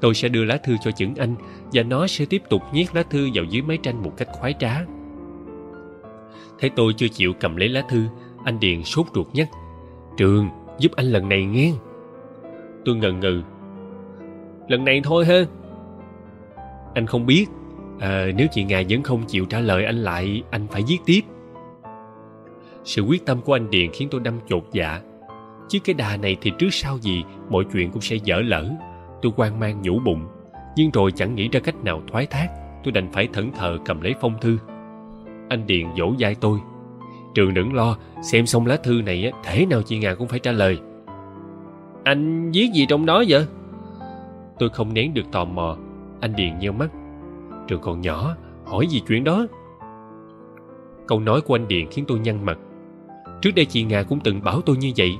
Tôi sẽ đưa lá thư cho chững anh, và nó sẽ tiếp tục nhét lá thư vào dưới máy tranh một cách khoái trá. Thấy tôi chưa chịu cầm lấy lá thư, anh điền sốt ruột nhắc, trường, giúp anh lần này nghe. Tôi ngần ngừ lần này thôi ha. Anh không biết à, nếu chị ngài vẫn không chịu trả lời anh lại anh phải viết tiếp. Sự quyết tâm của anh điền khiến tôi đâm chột dạ. Chứ cái đà này thì trước sau gì mọi chuyện cũng sẽ dở lỡ. Tôi quan mang nhủ bụng. Nhưng rồi chẳng nghĩ ra cách nào thoái thác tôi đành phải thẫn thờ cầm lấy phong thư. Anh điền dỗ dai tôi. Trường đừng lo xem xong lá thư này thể nào chị ngà cũng phải trả lời. Anh viết gì trong đó vậy? Tôi không nén được tò mò. Anh điền nheo mắt. Trường còn nhỏ, hỏi gì chuyện đó? Câu nói của anh điền khiến tôi nhăn mặt. Trước đây chị ngà cũng từng bảo tôi như vậy.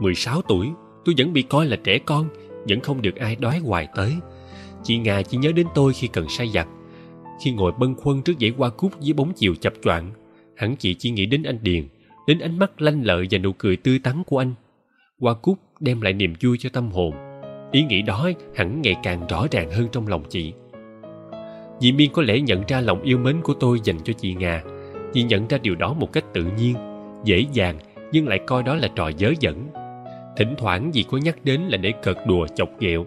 16 tuổi, tôi vẫn bị coi là trẻ con, vẫn không được ai đói hoài tới. Chị ngà chỉ nhớ đến tôi khi cần sai giặt. Khi ngồi bâng khuâng trước dãy hoa cúc dưới bóng chiều chập choạng, hẳn chị chỉ nghĩ đến anh điền, đến ánh mắt lanh lợi và nụ cười tươi tắn của anh. Hoa cúc đem lại niềm vui cho tâm hồn ý nghĩ đó hẳn ngày càng rõ ràng hơn trong lòng chị. Dì miên có lẽ nhận ra lòng yêu mến của tôi dành cho chị nga, dì nhận ra điều đó một cách tự nhiên dễ dàng nhưng lại coi đó là trò dớ dẫn thỉnh thoảng dì có nhắc đến là để cợt đùa chọc ghẹo.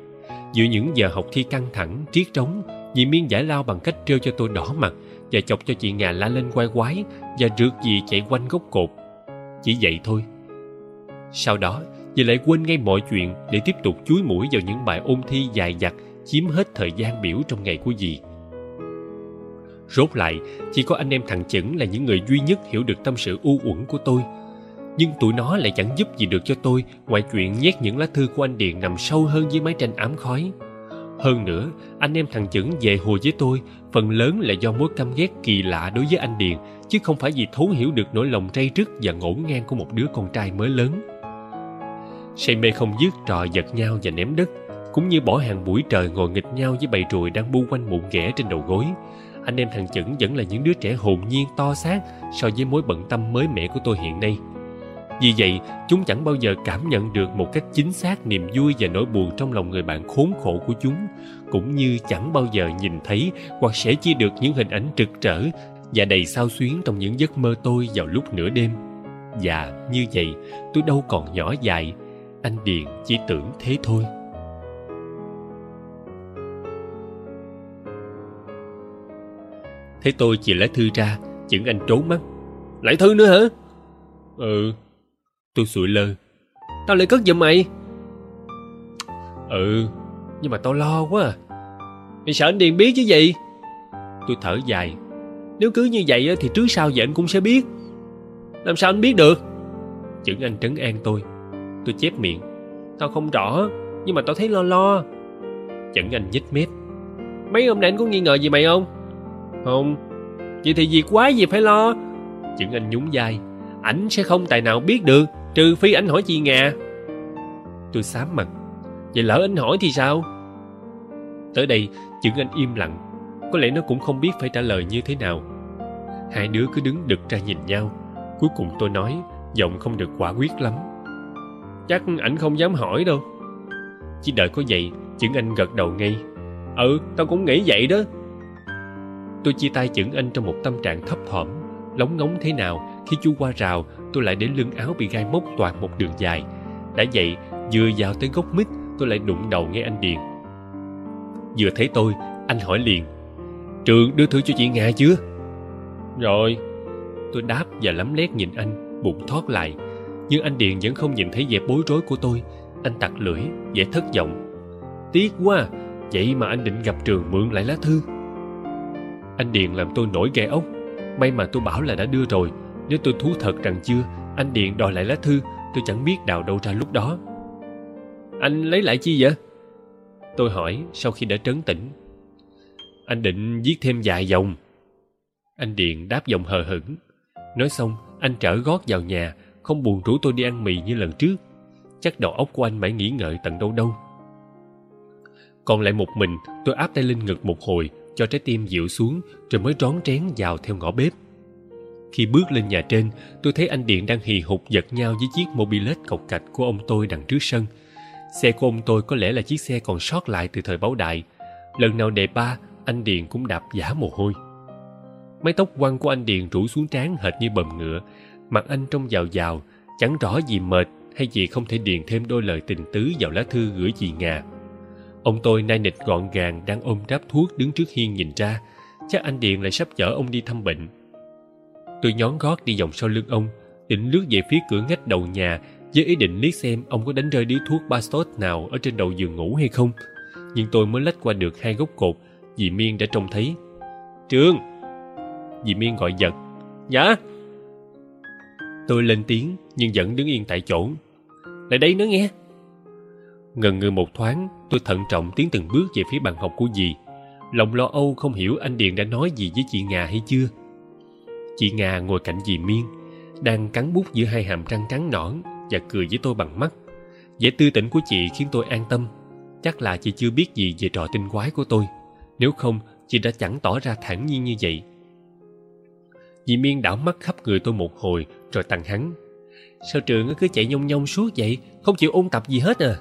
Giữa những giờ học thi căng thẳng triết trống dì miên giải lao bằng cách trêu cho tôi đỏ mặt và chọc cho chị ngà la lên quay quái và rượt dì chạy quanh gốc cột. Chỉ vậy thôi. Sau đó vì lại quên ngay mọi chuyện để tiếp tục chúi mũi vào những bài ôn thi dài dặt chiếm hết thời gian biểu trong ngày của dì. Rốt lại, chỉ có anh em thằng chững là những người duy nhất hiểu được tâm sự u uẩn của tôi. Nhưng tụi nó lại chẳng giúp gì được cho tôi ngoài chuyện nhét những lá thư của anh điền nằm sâu hơn dưới mái tranh ám khói. Hơn nữa, anh em thằng chững về hồi với tôi, phần lớn là do mối căm ghét kỳ lạ đối với anh điền, chứ không phải vì thấu hiểu được nỗi lòng trây trức và ngổn ngang của một đứa con trai mới lớn say mê không dứt trò giật nhau và ném đất, cũng như bỏ hàng buổi trời ngồi nghịch nhau với bầy ruồi đang bu quanh mụn ghẻ trên đầu gối. Anh em thằng chững vẫn là những đứa trẻ hồn nhiên, to xác so với mối bận tâm mới mẻ của tôi hiện nay. Vì vậy, chúng chẳng bao giờ cảm nhận được một cách chính xác niềm vui và nỗi buồn trong lòng người bạn khốn khổ của chúng, cũng như chẳng bao giờ nhìn thấy hoặc sẽ chia được những hình ảnh trực trở và đầy sao xuyến trong những giấc mơ tôi vào lúc nửa đêm. Và như vậy, tôi đâu còn nhỏ dại anh điền chỉ tưởng thế thôi. Thấy tôi chỉ lá thư ra, chững anh trốn mắt. Lại thư nữa hả? Ừ. Tôi sụi lơ. Tao lại cất giùm mày. Ừ nhưng mà tao lo quá à. Mày sợ anh điền biết chứ gì? Tôi thở dài. Nếu cứ như vậy thì trước sau gì anh cũng sẽ biết. Làm sao anh biết được? Chững anh trấn an tôi tôi chép miệng. Tao không rõ nhưng mà tao thấy lo lo. Chững anh nhếch mép. Mấy hôm nay anh có nghi ngờ gì mày không? Không. Vậy thì việc quá gì phải lo? Chững anh nhún vai. Ảnh sẽ không tài nào biết được trừ phi ảnh hỏi chị ngà tôi xám mặt. Vậy lỡ anh hỏi thì sao? Tới đây chững anh im lặng. Có lẽ nó cũng không biết phải trả lời như thế nào. Hai đứa cứ đứng đực ra nhìn nhau. Cuối cùng tôi nói giọng không được quả quyết lắm chắc ảnh không dám hỏi đâu. Chỉ đợi có vậy chững anh gật đầu ngay. Ừ tao cũng nghĩ vậy đó. Tôi chia tay chững anh trong một tâm trạng thấp thỏm. Lóng ngóng thế nào, khi chu qua rào, tôi lại để lưng áo bị gai mốc toàn một đường dài. Đã vậy, vừa vào tới gốc mít, tôi lại đụng đầu nghe anh điền. Vừa thấy tôi, anh hỏi liền. Trường đưa thư cho chị ngà chưa? Rồi, tôi đáp và lắm lét nhìn anh, bụng thoát lại nhưng anh điền vẫn không nhìn thấy vẻ bối rối của tôi. Anh tặc lưỡi, vẻ thất vọng. Tiếc quá, vậy mà anh định gặp trường mượn lại lá thư. Anh điền làm tôi nổi gai ốc. May mà tôi bảo là đã đưa rồi. Nếu tôi thú thật rằng chưa, anh điền đòi lại lá thư, tôi chẳng biết đào đâu ra lúc đó. Anh lấy lại chi vậy? Tôi hỏi sau khi đã trấn tĩnh. Anh định viết thêm vài dòng. Anh điền đáp giọng hờ hững. Nói xong, anh trở gót vào nhà không buồn rủ tôi đi ăn mì như lần trước. Chắc đầu óc của anh mãi nghĩ ngợi tận đâu đâu. Còn lại một mình, tôi áp tay lên ngực một hồi, cho trái tim dịu xuống, rồi mới rón rén vào theo ngõ bếp. Khi bước lên nhà trên, tôi thấy anh điện đang hì hục giật nhau với chiếc mobilet cọc cạch của ông tôi đằng trước sân. Xe của ông tôi có lẽ là chiếc xe còn sót lại từ thời báo đại. Lần nào đề ba, anh điền cũng đạp giả mồ hôi. Mái tóc quăn của anh điền rủ xuống trán hệt như bầm ngựa mặt anh trông giàu giàu chẳng rõ gì mệt hay gì không thể điền thêm đôi lời tình tứ vào lá thư gửi chị ngà ông tôi nai nịch gọn gàng đang ôm ráp thuốc đứng trước hiên nhìn ra chắc anh điền lại sắp chở ông đi thăm bệnh tôi nhón gót đi vòng sau lưng ông định lướt về phía cửa ngách đầu nhà với ý định liếc xem ông có đánh rơi điếu thuốc Bastos nào ở trên đầu giường ngủ hay không. Nhưng tôi mới lách qua được hai gốc cột, dì Miên đã trông thấy. Trương! Dì Miên gọi giật. Dạ? Tôi lên tiếng nhưng vẫn đứng yên tại chỗ. Lại đây nữa nghe. Ngần ngừ một thoáng, tôi thận trọng tiến từng bước về phía bàn học của dì. Lòng lo âu không hiểu anh Điền đã nói gì với chị Ngà hay chưa. Chị Ngà ngồi cạnh dì Miên, đang cắn bút giữa hai hàm răng trắng nõn và cười với tôi bằng mắt. vẻ tư tỉnh của chị khiến tôi an tâm. Chắc là chị chưa biết gì về trò tinh quái của tôi. Nếu không, chị đã chẳng tỏ ra thản nhiên như vậy. Dì Miên đảo mắt khắp người tôi một hồi rồi tằng hắn. Sao trường cứ chạy nhông nhông suốt vậy, không chịu ôn tập gì hết à?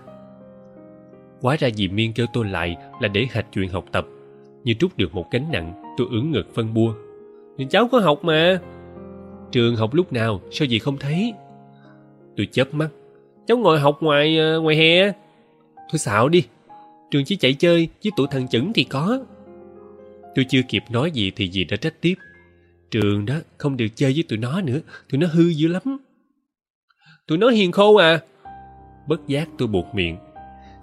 Quá ra dì Miên kêu tôi lại là để hạch chuyện học tập. Như trút được một gánh nặng, tôi ưỡn ngực phân bua. Nhưng cháu có học mà. Trường học lúc nào, sao dì không thấy? Tôi chớp mắt. Cháu ngồi học ngoài ờ, ngoài hè. Thôi xạo đi. Trường chỉ chạy chơi, với tụi thằng chững thì có. Tôi chưa kịp nói gì thì dì đã trách tiếp. Trường đó không được chơi với tụi nó nữa, tụi nó hư dữ lắm. Tụi nó hiền khô à. Bất giác tôi buộc miệng.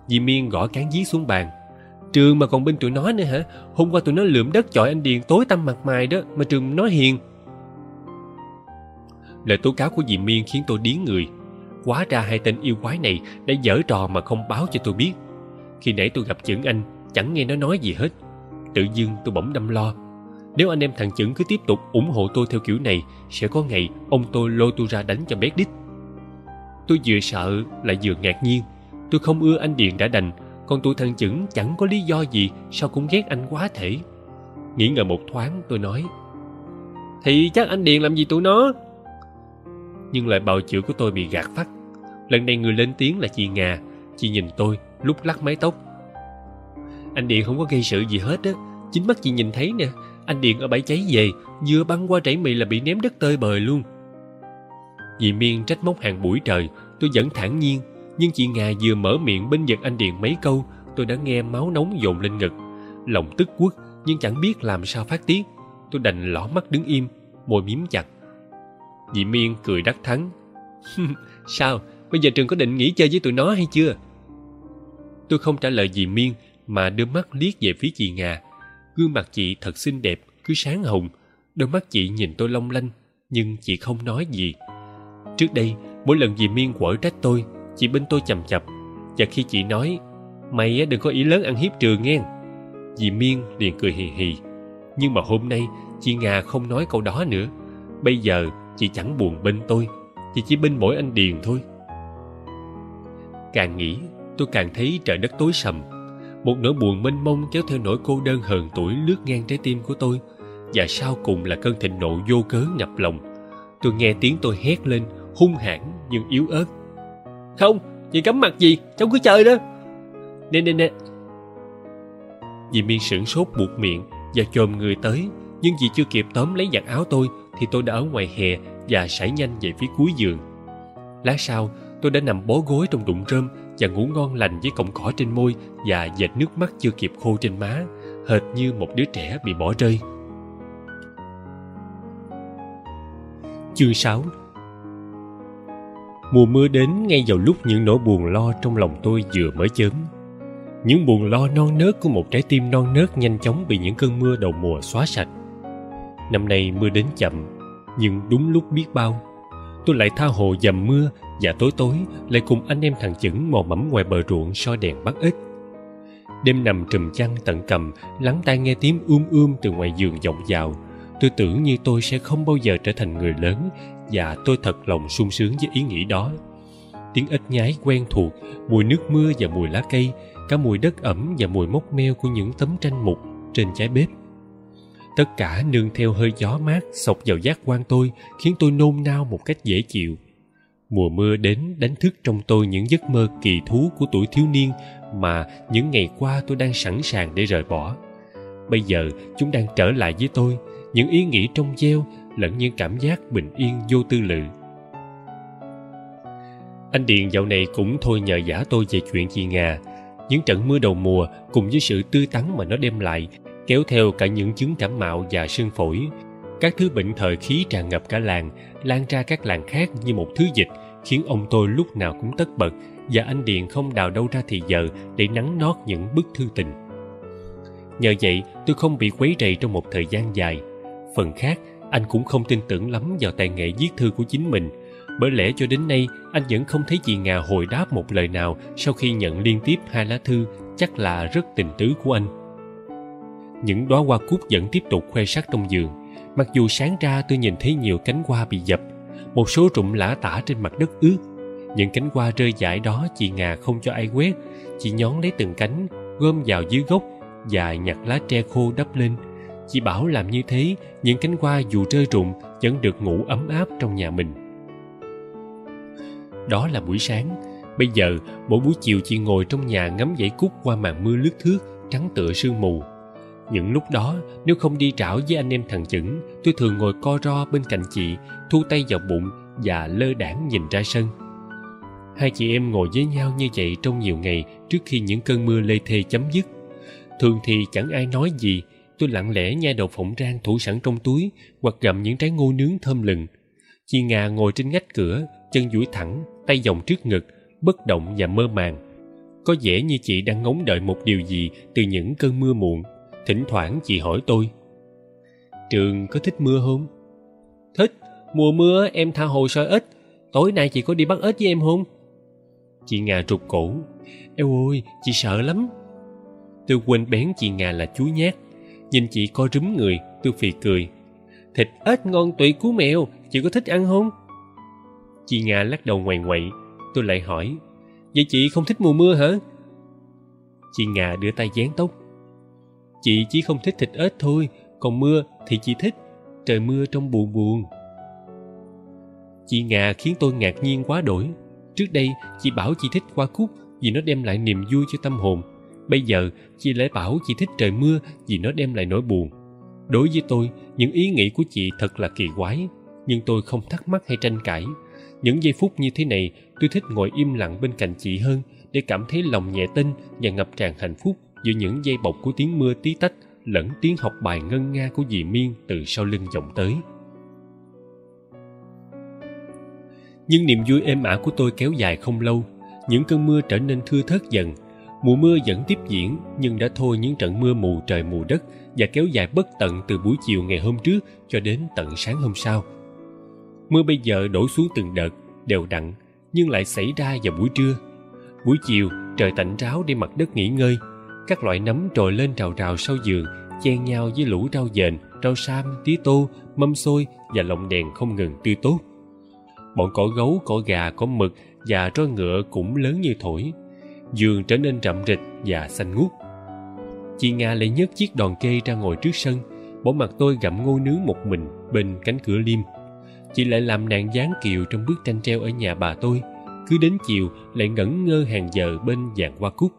Dì Miên gõ cán dí xuống bàn. Trường mà còn bên tụi nó nữa hả? Hôm qua tụi nó lượm đất chọi anh Điền tối tăm mặt mày đó mà trường nói hiền. Lời tố cáo của dì Miên khiến tôi điếng người. Quá ra hai tên yêu quái này đã dở trò mà không báo cho tôi biết. Khi nãy tôi gặp chưởng anh, chẳng nghe nó nói gì hết. Tự dưng tôi bỗng đâm lo. Nếu anh em thằng chưởng cứ tiếp tục ủng hộ tôi theo kiểu này, sẽ có ngày ông tôi lôi tôi ra đánh cho bé đít. Tôi vừa sợ lại vừa ngạc nhiên. Tôi không ưa anh Điền đã đành, còn tụi thằng chững chẳng có lý do gì sao cũng ghét anh quá thể. Nghĩ ngờ một thoáng tôi nói Thì chắc anh Điền làm gì tụi nó Nhưng lời bào chữa của tôi bị gạt phát Lần này người lên tiếng là chị Ngà Chị nhìn tôi lúc lắc mái tóc Anh Điền không có gây sự gì hết á Chính mắt chị nhìn thấy nè anh điện ở bãi cháy về, Vừa băng qua rẫy mì là bị ném đất tơi bời luôn. Dì Miên trách móc hàng buổi trời, Tôi vẫn thản nhiên, Nhưng chị Ngà vừa mở miệng bên giật anh điện mấy câu, Tôi đã nghe máu nóng dồn lên ngực. Lòng tức quất, Nhưng chẳng biết làm sao phát tiết. Tôi đành lỏ mắt đứng im, Môi miếm chặt. Dì Miên cười đắc thắng. Sao, Bây giờ trường có định nghỉ chơi với tụi nó hay chưa? Tôi không trả lời dì Miên, Mà đưa mắt liếc về phía chị Ngà. Gương mặt chị thật xinh đẹp, Cứ sáng hồng. Đôi mắt chị nhìn tôi long lanh, Nhưng chị không nói gì. Trước đây, mỗi lần dì Miên quở trách tôi, Chị bên tôi chầm chập. Và khi chị nói, Mày đừng có ý lớn ăn hiếp trường nghe. Dì Miên liền cười hì hì. Nhưng mà hôm nay, chị Ngà không nói câu đó nữa. Bây giờ, chị chẳng buồn bên tôi, Chị chỉ bên mỗi anh Điền thôi. Càng nghĩ, tôi càng thấy trời đất tối sầm. Một nỗi buồn mênh mông kéo theo nỗi cô đơn hờn tuổi lướt ngang trái tim của tôi Và sau cùng là cơn thịnh nộ vô cớ ngập lòng. Tôi nghe tiếng tôi hét lên hung hãn nhưng yếu ớt. Không, chị cấm mặt gì, cháu cứ chơi đó. Nè nè nè. Dì Miên sửng sốt buộc miệng và chồm người tới Nhưng dì chưa kịp tóm lấy giặt áo tôi Thì tôi đã ở ngoài hè và sải nhanh về phía cuối giường. Lát sau tôi đã nằm bó gối trong đụng rơm và ngủ ngon lành với cọng cỏ trên môi Và dệt nước mắt chưa kịp khô trên má, Hệt như một đứa trẻ bị bỏ rơi. Chương 6 Mùa mưa đến ngay vào lúc những nỗi buồn lo trong lòng tôi vừa mới chớm. Những buồn lo non nớt của một trái tim non nớt nhanh chóng bị những cơn mưa đầu mùa xóa sạch. Năm nay mưa đến chậm, nhưng đúng lúc biết bao, tôi lại tha hồ dầm mưa và tối tối, lại cùng anh em thằng chững mò mẫm ngoài bờ ruộng soi đèn bắt ếch đêm nằm trùm chăn tận cầm, lắng tai nghe tiếng ươm ươm từ ngoài giường vọng vào tôi tưởng như tôi sẽ không bao giờ trở thành người lớn, và tôi thật lòng sung sướng với ý nghĩ đó. Tiếng ếch nhái quen thuộc, mùi nước mưa và mùi lá cây, cả mùi đất ẩm và mùi mốc meo của những tấm tranh mục trên trái bếp. Tất cả nương theo hơi gió mát xộc vào giác quan tôi, khiến tôi nôn nao một cách dễ chịu mùa mưa đến đánh thức trong tôi những giấc mơ kỳ thú của tuổi thiếu niên mà những ngày qua tôi đang sẵn sàng để rời bỏ. Bây giờ chúng đang trở lại với tôi, những ý nghĩ trong gieo lẫn những cảm giác bình yên vô tư lự. Anh điền dạo này cũng thôi nhờ giả tôi về chuyện chị ngà. Những trận mưa đầu mùa cùng với sự tươi tắn mà nó đem lại, kéo theo cả những chứng cảm mạo và sưng phổi. Các thứ bệnh thời khí tràn ngập cả làng, lan ra các làng khác như một thứ dịch khiến ông tôi lúc nào cũng tất bật và anh điện không đào đâu ra thì giờ để nắng nót những bức thư tình. Nhờ vậy tôi không bị quấy rầy trong một thời gian dài. Phần khác, anh cũng không tin tưởng lắm vào tài nghệ viết thư của chính mình. Bởi lẽ cho đến nay anh vẫn không thấy chị Ngà hồi đáp một lời nào sau khi nhận liên tiếp hai lá thư chắc là rất tình tứ của anh. Những đóa hoa cúc vẫn tiếp tục khoe sắc trong giường. Mặc dù sáng ra tôi nhìn thấy nhiều cánh hoa bị dập, một số rụng lã tả trên mặt đất ướt. Những cánh hoa rơi rải đó chị Ngà không cho ai quét, chị nhón lấy từng cánh, gom vào dưới gốc và nhặt lá tre khô đắp lên. Chị bảo làm như thế, những cánh hoa dù rơi rụng vẫn được ngủ ấm áp trong nhà mình. Đó là buổi sáng. Bây giờ, mỗi buổi chiều chị ngồi trong nhà ngắm dãy cúc qua màn mưa lướt thước, trắng tựa sương mù những lúc đó, nếu không đi trảo với anh em thằng chững, tôi thường ngồi co ro bên cạnh chị, thu tay vào bụng và lơ đãng nhìn ra sân. Hai chị em ngồi với nhau như vậy trong nhiều ngày trước khi những cơn mưa lê thê chấm dứt. Thường thì chẳng ai nói gì, tôi lặng lẽ nhai đậu phộng rang thủ sẵn trong túi, hoặc gặm những trái ngô nướng thơm lừng. Chị ngà ngồi trên ngách cửa, chân duỗi thẳng, tay vòng trước ngực, bất động và mơ màng. Có vẻ như chị đang ngóng đợi một điều gì từ những cơn mưa muộn thỉnh thoảng chị hỏi tôi, trường có thích mưa không? Thích, mùa mưa em tha hồ soi ếch, tối nay chị có đi bắt ếch với em không? Chị ngà trục cổ, eo ôi chị sợ lắm. Tôi quên bén chị ngà là chú nhát, nhìn chị co rúm người, tôi phì cười, thịt ếch ngon tuyệt cú mèo, chị có thích ăn không? Chị ngà lắc đầu ngoằn ngoậy, tôi lại hỏi, vậy chị không thích mùa mưa hả? Chị ngà đưa tay dán tóc chị chỉ không thích thịt ếch thôi, còn mưa thì chị thích trời mưa trong buồn buồn. Chị ngà khiến tôi ngạc nhiên quá đổi. Trước đây, chị bảo chị thích hoa cúc vì nó đem lại niềm vui cho tâm hồn. Bây giờ, chị lại bảo chị thích trời mưa vì nó đem lại nỗi buồn. Đối với tôi, những ý nghĩ của chị thật là kỳ quái, nhưng tôi không thắc mắc hay tranh cãi. Những giây phút như thế này, tôi thích ngồi im lặng bên cạnh chị hơn để cảm thấy lòng nhẹ tinh và ngập tràn hạnh phúc giữa những dây bọc của tiếng mưa tí tách lẫn tiếng học bài ngân nga của dì miên từ sau lưng vọng tới. Nhưng niềm vui êm ả của tôi kéo dài không lâu, những cơn mưa trở nên thưa thớt dần. Mùa mưa vẫn tiếp diễn, nhưng đã thôi những trận mưa mù trời mù đất và kéo dài bất tận từ buổi chiều ngày hôm trước cho đến tận sáng hôm sau. Mưa bây giờ đổ xuống từng đợt, đều đặn, nhưng lại xảy ra vào buổi trưa. Buổi chiều, trời tạnh ráo để mặt đất nghỉ ngơi các loại nấm trồi lên rào rào sau giường, chen nhau với lũ rau dền, rau sam, tía tô, mâm xôi và lồng đèn không ngừng tươi tốt. Bọn cỏ gấu, cỏ gà, cỏ mực và roi ngựa cũng lớn như thổi. Giường trở nên rậm rịch và xanh ngút. Chị nga lại nhấc chiếc đòn kê ra ngồi trước sân bỏ mặt tôi gặm ngô nướng một mình bên cánh cửa liêm. Chị lại làm nàng dáng kiều trong bức tranh treo ở nhà bà tôi. Cứ đến chiều lại ngẩn ngơ hàng giờ bên vàng hoa cúc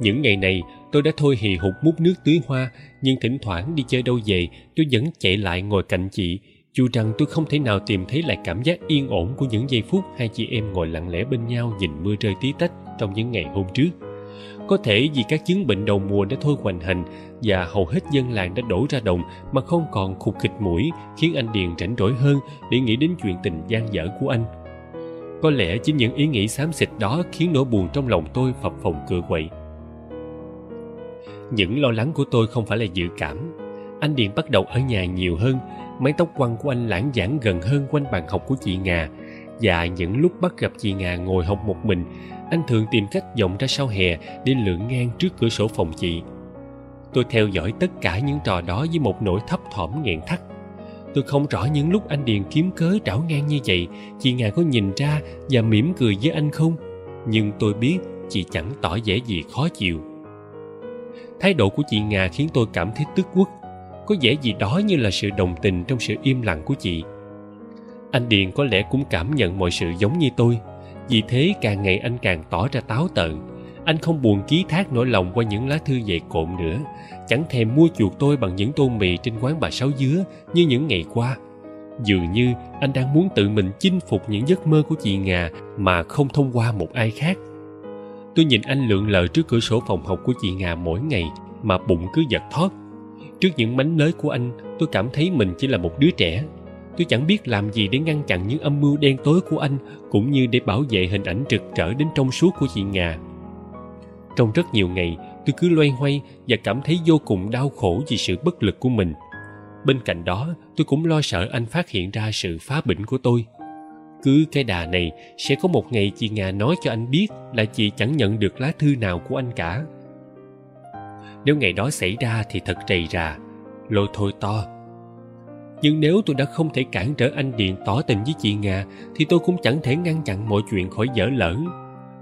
những ngày này, tôi đã thôi hì hục múc nước tưới hoa, nhưng thỉnh thoảng đi chơi đâu về, tôi vẫn chạy lại ngồi cạnh chị. Dù rằng tôi không thể nào tìm thấy lại cảm giác yên ổn của những giây phút hai chị em ngồi lặng lẽ bên nhau nhìn mưa rơi tí tách trong những ngày hôm trước. Có thể vì các chứng bệnh đầu mùa đã thôi hoành hành và hầu hết dân làng đã đổ ra đồng mà không còn khục khịch mũi, khiến anh điền rảnh rỗi hơn để nghĩ đến chuyện tình gian dở của anh. Có lẽ chính những ý nghĩ xám xịt đó khiến nỗi buồn trong lòng tôi phập phồng cựa quậy những lo lắng của tôi không phải là dự cảm. Anh điền bắt đầu ở nhà nhiều hơn, mái tóc quăn của anh lãng giảng gần hơn quanh bàn học của chị ngà. Và những lúc bắt gặp chị ngà ngồi học một mình, anh thường tìm cách vọng ra sau hè để lượn ngang trước cửa sổ phòng chị. Tôi theo dõi tất cả những trò đó với một nỗi thấp thỏm nghẹn thắt. Tôi không rõ những lúc anh điền kiếm cớ trảo ngang như vậy, chị ngà có nhìn ra và mỉm cười với anh không? Nhưng tôi biết chị chẳng tỏ vẻ gì khó chịu thái độ của chị ngà khiến tôi cảm thấy tức quất. Có vẻ gì đó như là sự đồng tình trong sự im lặng của chị. Anh điền có lẽ cũng cảm nhận mọi sự giống như tôi. Vì thế càng ngày anh càng tỏ ra táo tợn. Anh không buồn ký thác nỗi lòng qua những lá thư dày cộm nữa. Chẳng thèm mua chuộc tôi bằng những tô mì trên quán bà sáu dứa như những ngày qua. Dường như anh đang muốn tự mình chinh phục những giấc mơ của chị ngà mà không thông qua một ai khác tôi nhìn anh lượn lờ trước cửa sổ phòng học của chị ngà mỗi ngày mà bụng cứ giật thót. Trước những mánh lới của anh, tôi cảm thấy mình chỉ là một đứa trẻ. Tôi chẳng biết làm gì để ngăn chặn những âm mưu đen tối của anh, cũng như để bảo vệ hình ảnh rực trở đến trong suốt của chị ngà. Trong rất nhiều ngày, tôi cứ loay hoay và cảm thấy vô cùng đau khổ vì sự bất lực của mình. Bên cạnh đó, tôi cũng lo sợ anh phát hiện ra sự phá bỉnh của tôi cứ cái đà này, sẽ có một ngày chị ngà nói cho anh biết là chị chẳng nhận được lá thư nào của anh cả. Nếu ngày đó xảy ra thì thật rầy rà lôi thôi to. Nhưng nếu tôi đã không thể cản trở anh điện tỏ tình với chị ngà thì tôi cũng chẳng thể ngăn chặn mọi chuyện khỏi dở lỡ.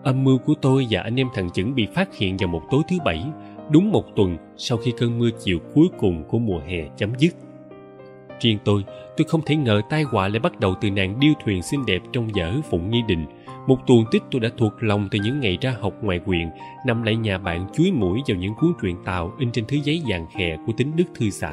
Âm mưu của tôi và anh em thằng chững bị phát hiện vào một tối thứ bảy, đúng một tuần sau khi cơn mưa chiều cuối cùng của mùa hè chấm dứt riêng tôi tôi không thể ngờ tai họa lại bắt đầu từ nàng điêu thuyền xinh đẹp trong vở phụng nghi đình. Một tuồng tích tôi đã thuộc lòng từ những ngày ra học ngoài quyện nằm lại nhà bạn chuối mũi vào những cuốn truyện tàu in trên thứ giấy vàng khè của tính đức thư xã.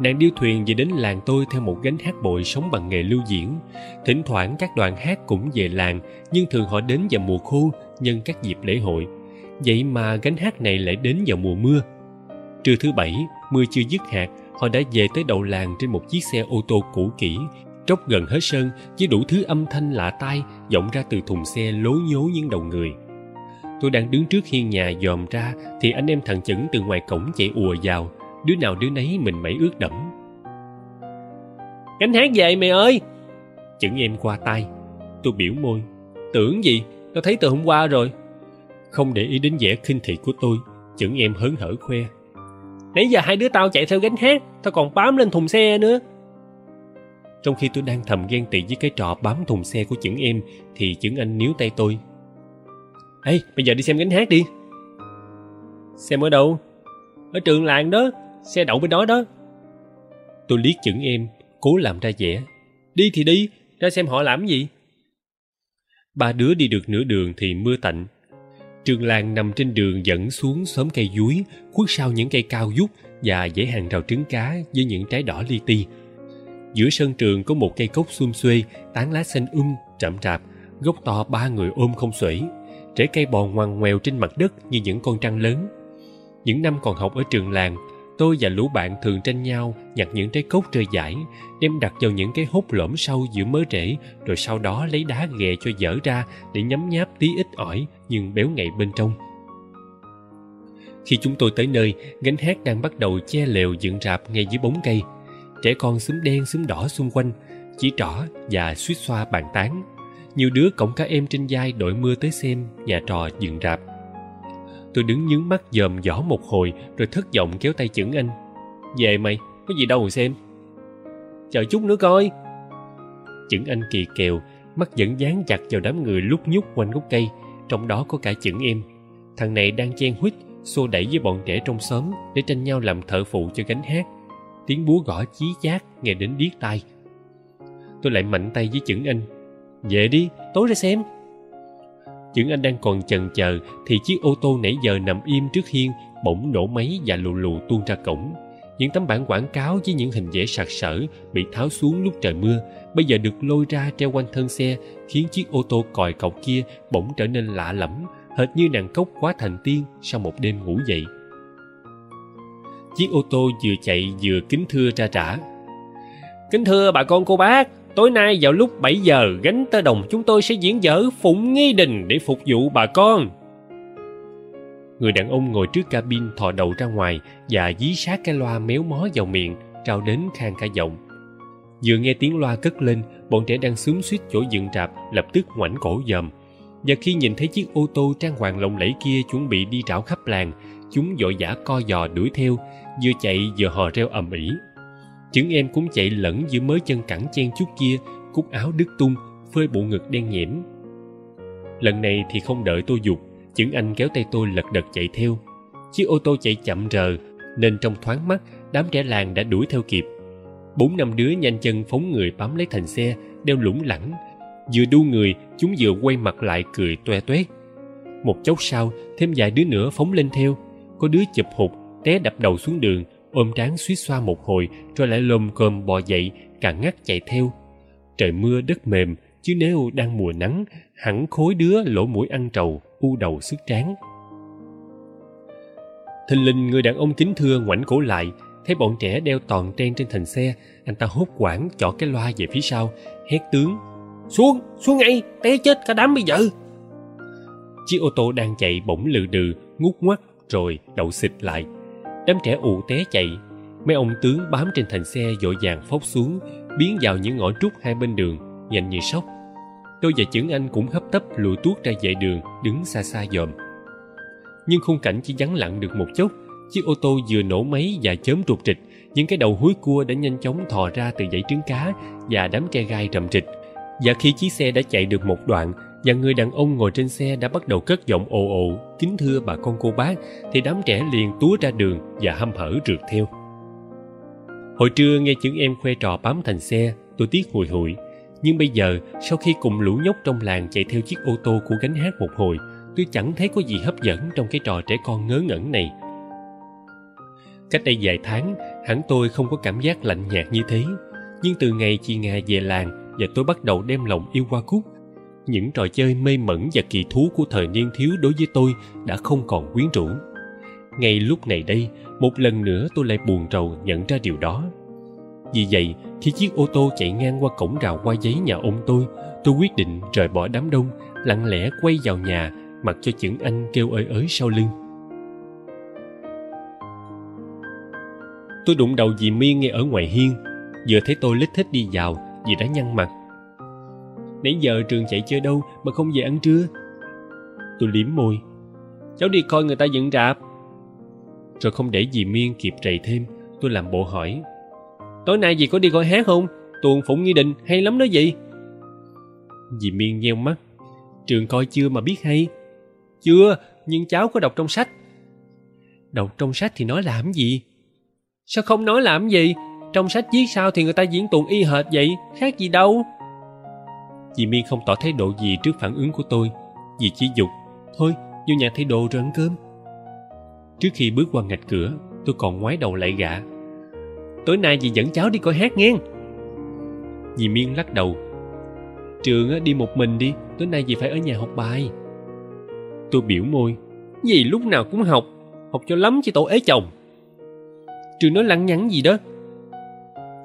Nàng điêu thuyền về đến làng tôi theo một gánh hát bội sống bằng nghề lưu diễn. Thỉnh thoảng các đoàn hát cũng về làng, nhưng thường họ đến vào mùa khô, nhân các dịp lễ hội. Vậy mà gánh hát này lại đến vào mùa mưa. Trưa thứ bảy mưa chưa dứt hạt họ đã về tới đầu làng trên một chiếc xe ô tô cũ kỹ. Tróc gần hết sơn với đủ thứ âm thanh lạ tai vọng ra từ thùng xe lố nhố những đầu người. Tôi đang đứng trước hiên nhà dòm ra thì anh em thằng chững từ ngoài cổng chạy ùa vào. Đứa nào đứa nấy mình mẩy ướt đẫm. Gánh hát về mày ơi! Chững em qua tay tôi biểu môi. Tưởng gì? Tao thấy từ hôm qua rồi. Không để ý đến vẻ khinh thị của tôi chững em hớn hở khoe nãy giờ hai đứa tao chạy theo gánh hát tao còn bám lên thùng xe nữa. Trong khi tôi đang thầm ghen tị với cái trò bám thùng xe của chững em thì chững anh níu tay tôi. Ê bây giờ đi xem gánh hát đi. Xem ở đâu? Ở trường làng đó xe đậu bên đó đó. Tôi liếc chững em cố làm ra vẻ. Đi thì đi ra xem họ làm gì. Ba đứa đi được nửa đường thì mưa tạnh trường làng nằm trên đường dẫn xuống xóm cây dúi, khuất sau những cây cao vút và dãy hàng rào trứng cá với những trái đỏ li ti. Giữa sân trường có một cây cốc xum xuê, tán lá xanh um chậm rạp gốc to ba người ôm không xuể. Rễ cây bò ngoằn ngoèo trên mặt đất như những con trăng lớn. Những năm còn học ở trường làng tôi và lũ bạn thường tranh nhau nhặt những trái cốt rơi dãi, đem đặt vào những cái hốc lõm sâu giữa mớ rễ, rồi sau đó lấy đá ghè cho dở ra để nhấm nháp tí ít ỏi nhưng béo ngậy bên trong. Khi chúng tôi tới nơi, gánh hát đang bắt đầu che lều dựng rạp ngay dưới bóng cây. Trẻ con xúm đen xúm đỏ xung quanh, chỉ trỏ và suýt xoa bàn tán. Nhiều đứa cổng cả em trên vai đội mưa tới xem nhà trò dựng rạp tôi đứng nhướng mắt dòm dõ một hồi, rồi thất vọng kéo tay chững anh. Về mày, có gì đâu mà xem. Chờ chút nữa coi. Chững anh kỳ kèo, mắt vẫn dán chặt vào đám người lúc nhúc quanh gốc cây, trong đó có cả chững em. Thằng này đang chen huýt, xô đẩy với bọn trẻ trong xóm để tranh nhau làm thợ phụ cho gánh hát. Tiếng búa gõ chí chát, nghe đến điếc tai. Tôi lại mạnh tay với chững anh. Về đi, tối ra xem chừng anh đang còn chần chờ thì chiếc ô tô nãy giờ nằm im trước hiên bỗng nổ máy và lù lù tuôn ra cổng. Những tấm bảng quảng cáo với những hình vẽ sặc sỡ bị tháo xuống lúc trời mưa, bây giờ được lôi ra treo quanh thân xe, khiến chiếc ô tô còi cọc kia bỗng trở nên lạ lẫm, hệt như nàng cốc quá thành tiên sau một đêm ngủ dậy. Chiếc ô tô vừa chạy vừa kính thưa ra trả. Kính thưa bà con cô bác tối nay vào lúc 7 giờ, gánh tơ đồng, chúng tôi sẽ diễn dở phụng nghi đình để phục vụ bà con. Người đàn ông ngồi trước cabin thò đầu ra ngoài và dí sát cái loa méo mó vào miệng, trao đến khang cả giọng. Vừa nghe tiếng loa cất lên, bọn trẻ đang xúm suýt chỗ dựng rạp lập tức ngoảnh cổ dòm. Và khi nhìn thấy chiếc ô tô trang hoàng lộng lẫy kia chuẩn bị đi rảo khắp làng, chúng vội vã co giò đuổi theo, vừa chạy vừa hò reo ầm ĩ chứng em cũng chạy lẫn giữa mớ chân cẳng chen chút kia, cúc áo đứt tung, phơi bộ ngực đen nhẽm. Lần này thì không đợi tôi dục chứng anh kéo tay tôi lật đật chạy theo. Chiếc ô tô chạy chậm rờ, nên trong thoáng mắt, đám trẻ làng đã đuổi theo kịp. Bốn năm đứa nhanh chân phóng người bám lấy thành xe, đeo lủng lẳng. Vừa đu người, chúng vừa quay mặt lại cười toe toét. Một chốc sau, thêm vài đứa nữa phóng lên theo. Có đứa chụp hụt, té đập đầu xuống đường ôm trán suýt xoa một hồi rồi lại lồm cồm bò dậy cả ngắt chạy theo. Trời mưa đất mềm, chứ nếu đang mùa nắng, hẳn khối đứa lỗ mũi ăn trầu, u đầu sức tráng thình lình người đàn ông kính thưa ngoảnh cổ lại, thấy bọn trẻ đeo toàn trên trên thành xe, anh ta hốt quảng chỏ cái loa về phía sau, hét tướng, xuống xuống ngay, té chết cả đám bây giờ. Chiếc ô tô đang chạy bỗng lừ đừ, ngút ngoắt, rồi đậu xịt lại đám trẻ ù té chạy. Mấy ông tướng bám trên thành xe vội vàng phóc xuống, biến vào những ngõ trúc hai bên đường, nhanh như sóc. Tôi và chững anh cũng hấp tấp lùi tuốt ra vệ đường, đứng xa xa dòm. Nhưng khung cảnh chỉ vắng lặng được một chốc, chiếc ô tô vừa nổ máy và chớm trục trịch, những cái đầu húi cua đã nhanh chóng thò ra từ dãy trứng cá và đám tre gai rậm trịch và khi chiếc xe đã chạy được một đoạn và người đàn ông ngồi trên xe đã bắt đầu cất giọng ồ ồ, kính thưa bà con cô bác, thì đám trẻ liền túa ra đường và hăm hở rượt theo. Hồi trưa nghe chữ em khoe trò bám thành xe, tôi tiếc hùi hụi. Nhưng bây giờ, sau khi cùng lũ nhóc trong làng chạy theo chiếc ô tô của gánh hát một hồi, tôi chẳng thấy có gì hấp dẫn trong cái trò trẻ con ngớ ngẩn này. Cách đây vài tháng, hẳn tôi không có cảm giác lạnh nhạt như thế. Nhưng từ ngày chị nga về làng và tôi bắt đầu đem lòng yêu hoa cúc những trò chơi mê mẩn và kỳ thú của thời niên thiếu đối với tôi đã không còn quyến rũ. Ngay lúc này đây, một lần nữa tôi lại buồn rầu nhận ra điều đó. Vì vậy, khi chiếc ô tô chạy ngang qua cổng rào qua giấy nhà ông tôi tôi quyết định rời bỏ đám đông, lặng lẽ quay vào nhà, mặc cho chững anh kêu ơi ới sau lưng. Tôi đụng đầu dì miên ngay ở ngoài hiên. Vừa thấy tôi lít thích đi vào, dì đã nhăn mặt nãy giờ trường chạy chơi đâu mà không về ăn trưa? Tôi liếm môi. Cháu đi coi người ta dựng rạp. Rồi không để dì miên kịp trầy thêm, tôi làm bộ hỏi. Tối nay dì có đi coi hát không? Tuồng phụng nghi định hay lắm đó dì. Dì miên nheo mắt. Trường coi chưa mà biết hay. Chưa, nhưng cháu có đọc trong sách. Đọc trong sách thì nói làm gì? Sao không nói làm gì? Trong sách viết sao thì người ta diễn tuồng y hệt vậy? Khác gì đâu dì miên không tỏ thái độ gì trước phản ứng của tôi dì chỉ dục, thôi, vô nhà thay đồ rồi ăn cơm. Trước khi bước qua ngạch cửa, tôi còn ngoái đầu lại gã. tối nay dì dẫn cháu đi coi hát nghe. Dì miên lắc đầu. Trường đi một mình đi, tối nay dì phải ở nhà học bài. Tôi biểu môi. Dì lúc nào cũng học học cho lắm chứ tổ ế chồng. Trường nói lăng nhắn gì đó.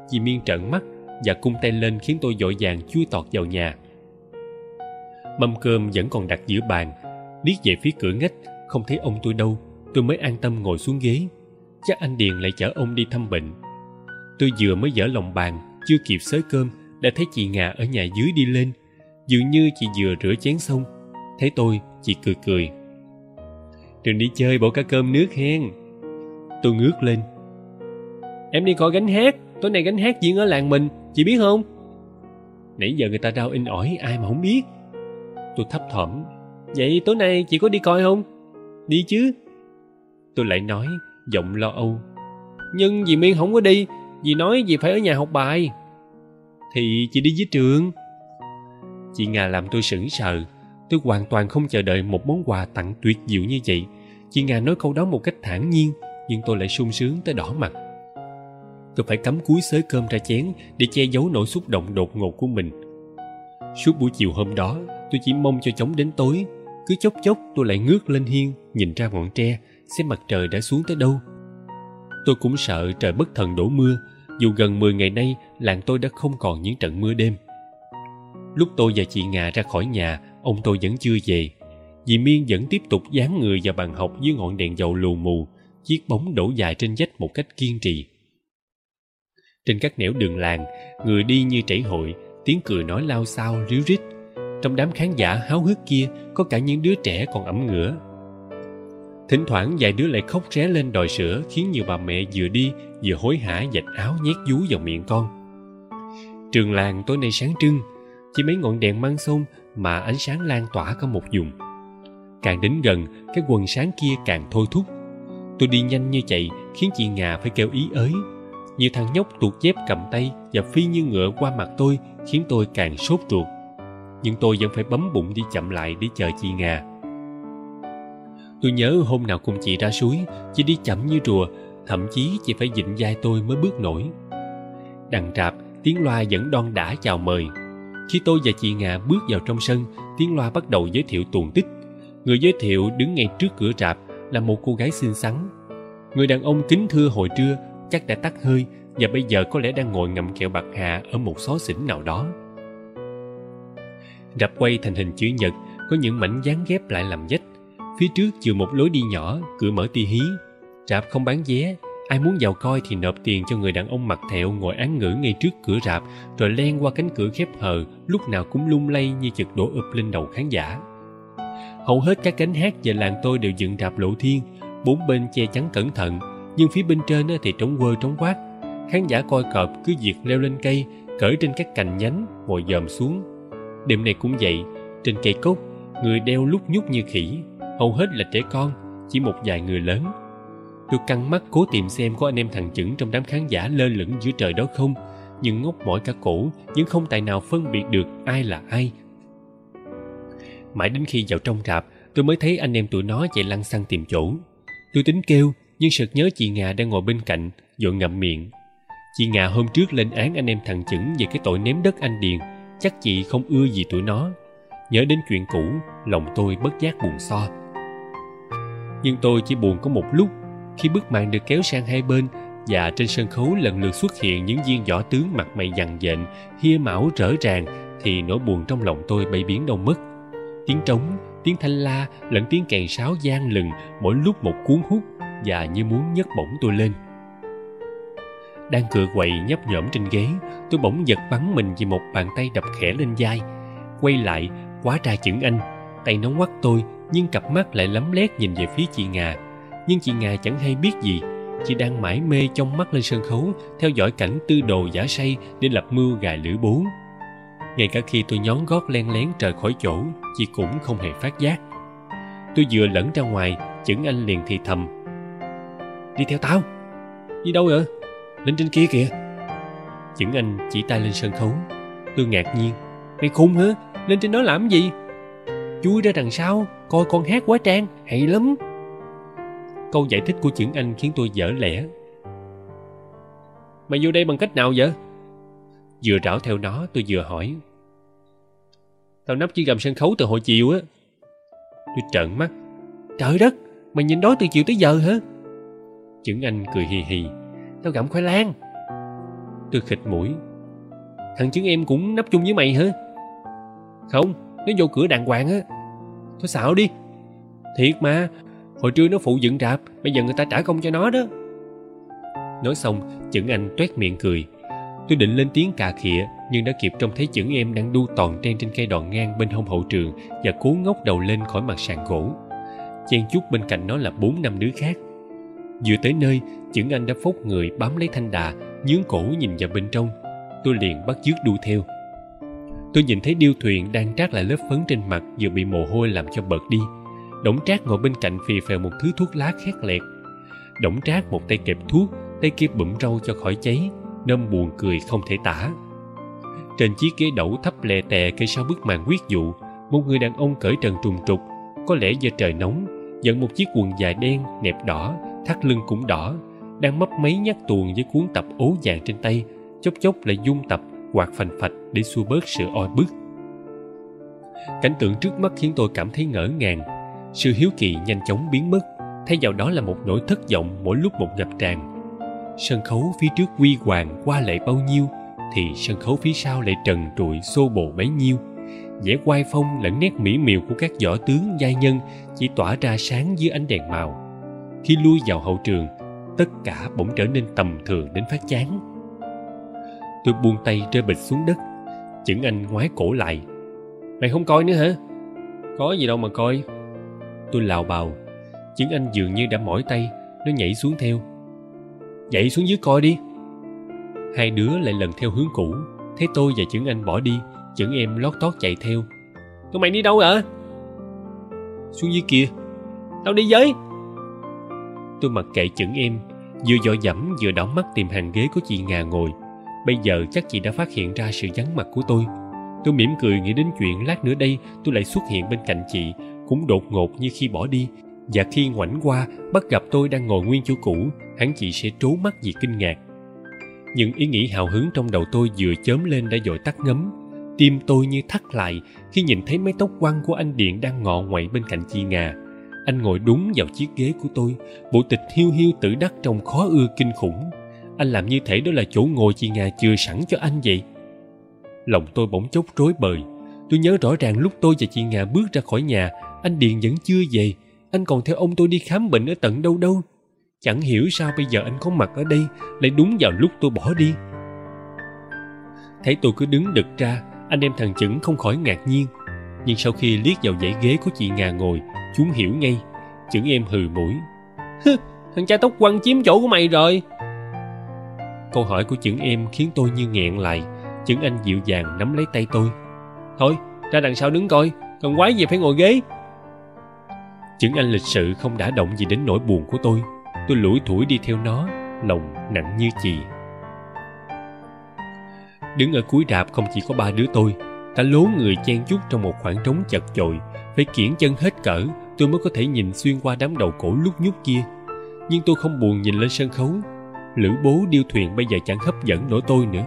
Dì miên trợn mắt và cung tay lên khiến tôi dội vàng chui tọt vào nhà mâm cơm vẫn còn đặt giữa bàn. Liếc về phía cửa ngách, không thấy ông tôi đâu. Tôi mới an tâm ngồi xuống ghế. Chắc anh điền lại chở ông đi thăm bệnh. Tôi vừa mới dở lòng bàn, chưa kịp xới cơm, đã thấy chị ngà ở nhà dưới đi lên. Dường như chị vừa rửa chén xong. Thấy tôi, chị cười cười. Đừng đi chơi bộ cá cơm nước hen. Tôi ngước lên. Em đi coi gánh hát. Tối nay gánh hát diễn ở làng mình, chị biết không? Nãy giờ người ta rao in ỏi, ai mà không biết tôi thấp thỏm. Vậy tối nay chị có đi coi không? Đi chứ. Tôi lại nói, giọng lo âu. Nhưng dì miên không có đi, dì nói dì phải ở nhà học bài. Thì chị đi với trường. Chị ngà làm tôi sững sờ. Tôi hoàn toàn không chờ đợi một món quà tặng tuyệt diệu như vậy. Chị ngà nói câu đó một cách thản nhiên, nhưng tôi lại sung sướng tới đỏ mặt. Tôi phải cắm cúi xới cơm ra chén để che giấu nỗi xúc động đột ngột của mình. Suốt buổi chiều hôm đó tôi chỉ mong cho chóng đến tối. Cứ chốc chốc tôi lại ngước lên hiên, nhìn ra ngọn tre, xem mặt trời đã xuống tới đâu. Tôi cũng sợ trời bất thần đổ mưa, dù gần 10 ngày nay, làng tôi đã không còn những trận mưa đêm. Lúc tôi và chị ngà ra khỏi nhà, ông tôi vẫn chưa về. Dì miên vẫn tiếp tục dán người vào bàn học dưới ngọn đèn dầu lù mù, chiếc bóng đổ dài trên vách một cách kiên trì. Trên các nẻo đường làng, người đi như chảy hội, tiếng cười nói lao xao, ríu rít trong đám khán giả háo hức kia có cả những đứa trẻ còn ẩm ngửa. Thỉnh thoảng vài đứa lại khóc ré lên đòi sữa khiến nhiều bà mẹ vừa đi vừa hối hả dạch áo nhét vú vào miệng con. Trường làng tối nay sáng trưng, chỉ mấy ngọn đèn mang xông mà ánh sáng lan tỏa cả một vùng. Càng đến gần, cái quần sáng kia càng thôi thúc. Tôi đi nhanh như chạy khiến chị ngà phải kêu ý ới. Nhiều thằng nhóc tuột dép cầm tay và phi như ngựa qua mặt tôi khiến tôi càng sốt ruột nhưng tôi vẫn phải bấm bụng đi chậm lại để chờ chị nga. tôi nhớ hôm nào cùng chị ra suối, chị đi chậm như rùa, thậm chí chị phải dịnh vai tôi mới bước nổi. Đằng trạp, tiếng loa vẫn đon đã chào mời. Khi tôi và chị nga bước vào trong sân, tiếng loa bắt đầu giới thiệu tuồng tích. Người giới thiệu đứng ngay trước cửa trạp là một cô gái xinh xắn. Người đàn ông kính thưa hồi trưa, chắc đã tắt hơi và bây giờ có lẽ đang ngồi ngậm kẹo bạc hà ở một xó xỉnh nào đó rạp quay thành hình chữ nhật, có những mảnh dán ghép lại làm dách phía trước chừa một lối đi nhỏ, cửa mở ti hí. Rạp không bán vé, ai muốn vào coi thì nộp tiền cho người đàn ông mặt thẹo ngồi án ngữ ngay trước cửa rạp, rồi len qua cánh cửa khép hờ, lúc nào cũng lung lay như chực đổ ụp lên đầu khán giả. Hầu hết các cánh hát về làng tôi đều dựng rạp lộ thiên, bốn bên che chắn cẩn thận, nhưng phía bên trên thì trống quơ trống quát. Khán giả coi cọp cứ việc leo lên cây, cởi trên các cành nhánh, ngồi dòm xuống đêm nay cũng vậy, trên cây cốt, người đeo lúc nhúc như khỉ, hầu hết là trẻ con, chỉ một vài người lớn. Tôi căng mắt cố tìm xem có anh em thằng chững trong đám khán giả lơ lửng giữa trời đó không, nhưng ngốc mỏi cả cổ vẫn không tài nào phân biệt được ai là ai. Mãi đến khi vào trong rạp, tôi mới thấy anh em tụi nó chạy lăn xăng tìm chỗ. Tôi tính kêu, nhưng sực nhớ chị ngà đang ngồi bên cạnh, vội ngậm miệng. Chị ngà hôm trước lên án anh em thằng chững về cái tội ném đất anh điền chắc chị không ưa gì tụi nó. Nhớ đến chuyện cũ, lòng tôi bất giác buồn so. Nhưng tôi chỉ buồn có một lúc, khi bức màn được kéo sang hai bên và trên sân khấu lần lượt xuất hiện những viên võ tướng mặt mày dằn dện, hia mão rỡ ràng thì nỗi buồn trong lòng tôi bay biến đâu mất. Tiếng trống, tiếng thanh la lẫn tiếng kèn sáo gian lừng mỗi lúc một cuốn hút và như muốn nhấc bổng tôi lên đang cựa quậy nhấp nhổm trên ghế, tôi bỗng giật bắn mình vì một bàn tay đập khẽ lên vai. Quay lại, quá ra chững anh, tay nó ngoắt tôi, nhưng cặp mắt lại lấm lét nhìn về phía chị ngà. Nhưng chị ngà chẳng hay biết gì, chị đang mải mê trong mắt lên sân khấu, theo dõi cảnh tư đồ giả say để lập mưu gài lữ bố. Ngay cả khi tôi nhón gót len lén rời khỏi chỗ, chị cũng không hề phát giác. Tôi vừa lẫn ra ngoài chững anh liền thì thầm, đi theo tao. Đi đâu vậy? Lên trên kia kìa. Chững anh chỉ tay lên sân khấu. Tôi ngạc nhiên. Mày khùng hả? Lên trên đó làm gì? Chui ra đằng sau, coi con hát quá trang, hay lắm. Câu giải thích của chững anh khiến tôi dở lẽ mày vô đây bằng cách nào vậy? Vừa rảo theo nó, tôi vừa hỏi. Tao nấp chiếc gầm sân khấu từ hồi chiều á. Tôi trợn mắt. Trời đất, mày nhìn đó từ chiều tới giờ hả? Chững anh cười hì hì tao gặm khoai lang. Tôi khịt mũi. Thằng chứng em cũng nấp chung với mày hả? Không, nó vô cửa đàng hoàng á. Thôi xạo đi. Thiệt mà, hồi trưa nó phụ dựng rạp, bây giờ người ta trả công cho nó đó. Nói xong, chững anh toét miệng cười. Tôi định lên tiếng cà khịa, nhưng đã kịp trông thấy chững em đang đu toàn trang trên cây đòn ngang bên hông hậu trường và cố ngóc đầu lên khỏi mặt sàn gỗ. Chen chúc bên cạnh nó là bốn năm đứa khác vừa tới nơi chững anh đã phốc người bám lấy thanh đà, nhướng cổ nhìn vào bên trong. Tôi liền bắt chước đu theo. Tôi nhìn thấy điêu thuyền đang trát lại lớp phấn trên mặt vừa bị mồ hôi làm cho bật đi. Đổng trác ngồi bên cạnh phì phèo một thứ thuốc lá khét lẹt. Đổng trác một tay kẹp thuốc, tay kia bụm râu cho khỏi cháy nâm buồn cười không thể tả. Trên chiếc ghế đẩu thấp lè tè cây sau bức màn quyết dụ, một người đàn ông cởi trần trùng trục, có lẽ do trời nóng, dẫn một chiếc quần dài đen, nẹp đỏ thắt lưng cũng đỏ, đang mấp máy nhát tuồng với cuốn tập ố vàng trên tay, chốc chốc lại dung tập quạt phành phạch để xua bớt sự oi bức. Cảnh tượng trước mắt khiến tôi cảm thấy ngỡ ngàng. Sự hiếu kỳ nhanh chóng biến mất, thay vào đó là một nỗi thất vọng mỗi lúc một ngập tràn. Sân khấu phía trước quy hoàng qua lệ bao nhiêu, thì sân khấu phía sau lại trần trụi xô bồ bấy nhiêu. Vẻ oai phong lẫn nét mỹ miều của các võ tướng, giai nhân chỉ tỏa ra sáng dưới ánh đèn màu khi lui vào hậu trường, tất cả bỗng trở nên tầm thường đến phát chán. Tôi buông tay rơi bịch xuống đất, chững anh ngoái cổ lại. Mày không coi nữa hả? Có gì đâu mà coi. Tôi lào bào, chững anh dường như đã mỏi tay, nó nhảy xuống theo. Dậy xuống dưới coi đi. Hai đứa lại lần theo hướng cũ, thấy tôi và chững anh bỏ đi, chững em lót tót chạy theo. Tụi mày đi đâu ạ xuống dưới kia. Tao đi với tôi mặc kệ chững em, vừa dội dẫm vừa đóng mắt tìm hàng ghế của chị ngà ngồi. Bây giờ chắc chị đã phát hiện ra sự vắng mặt của tôi. Tôi mỉm cười nghĩ đến chuyện lát nữa đây tôi lại xuất hiện bên cạnh chị, cũng đột ngột như khi bỏ đi. Và khi ngoảnh qua, bắt gặp tôi đang ngồi nguyên chỗ cũ, hẳn chị sẽ trố mắt vì kinh ngạc. Những ý nghĩ hào hứng trong đầu tôi vừa chớm lên đã dội tắt ngấm. Tim tôi như thắt lại khi nhìn thấy mái tóc quăn của anh điện đang ngọ ngoậy bên cạnh chị ngà anh ngồi đúng vào chiếc ghế của tôi, bộ tịch hiu hiu tử đắc trông khó ưa kinh khủng. Anh làm như thể đó là chỗ ngồi chị nga chừa sẵn cho anh vậy. Lòng tôi bỗng chốc rối bời. Tôi nhớ rõ ràng lúc tôi và chị nga bước ra khỏi nhà, anh điền vẫn chưa về. Anh còn theo ông tôi đi khám bệnh ở tận đâu đâu. Chẳng hiểu sao bây giờ anh có mặt ở đây, lại đúng vào lúc tôi bỏ đi. Thấy tôi cứ đứng đực ra, anh em thằng chững không khỏi ngạc nhiên. Nhưng sau khi liếc vào dãy ghế của chị ngà ngồi chúng hiểu ngay. Chững em hừ mũi. Thằng cha tóc quăng chiếm chỗ của mày rồi. Câu hỏi của chững em khiến tôi như nghẹn lại. Chững anh dịu dàng nắm lấy tay tôi. Thôi, ra đằng sau đứng coi, còn quái gì phải ngồi ghế? Chững anh lịch sự không đã động gì đến nỗi buồn của tôi. Tôi lủi thủi đi theo nó, lòng nặng như chì. Đứng ở cuối rạp không chỉ có ba đứa tôi. Cả lố người chen chúc trong một khoảng trống chật chội, phải kiển chân hết cỡ tôi mới có thể nhìn xuyên qua đám đầu cổ lúc nhúc kia. Nhưng tôi không buồn nhìn lên sân khấu. Lữ bố điêu thuyền bây giờ chẳng hấp dẫn nổi tôi nữa.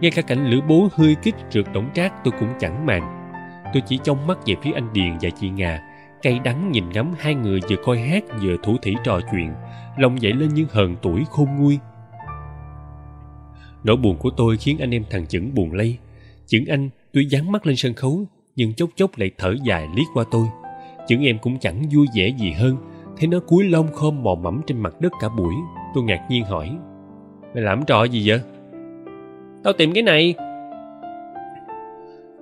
Ngay cả cảnh lữ bố hơi kích trượt đổng trác tôi cũng chẳng màng. Tôi chỉ trông mắt về phía anh điền và chị ngà, cay đắng nhìn ngắm hai người vừa coi hát vừa thủ thỉ trò chuyện, lòng dậy lên những hờn tuổi khôn nguôi. Nỗi buồn của tôi khiến anh em thằng chững buồn lây. Chững anh tuy dán mắt lên sân khấu, nhưng chốc chốc lại thở dài liếc qua tôi chững em cũng chẳng vui vẻ gì hơn. Thấy nó cúi lông khom mò mẫm trên mặt đất cả buổi, tôi ngạc nhiên hỏi, mày làm trò gì vậy? Tao tìm cái này.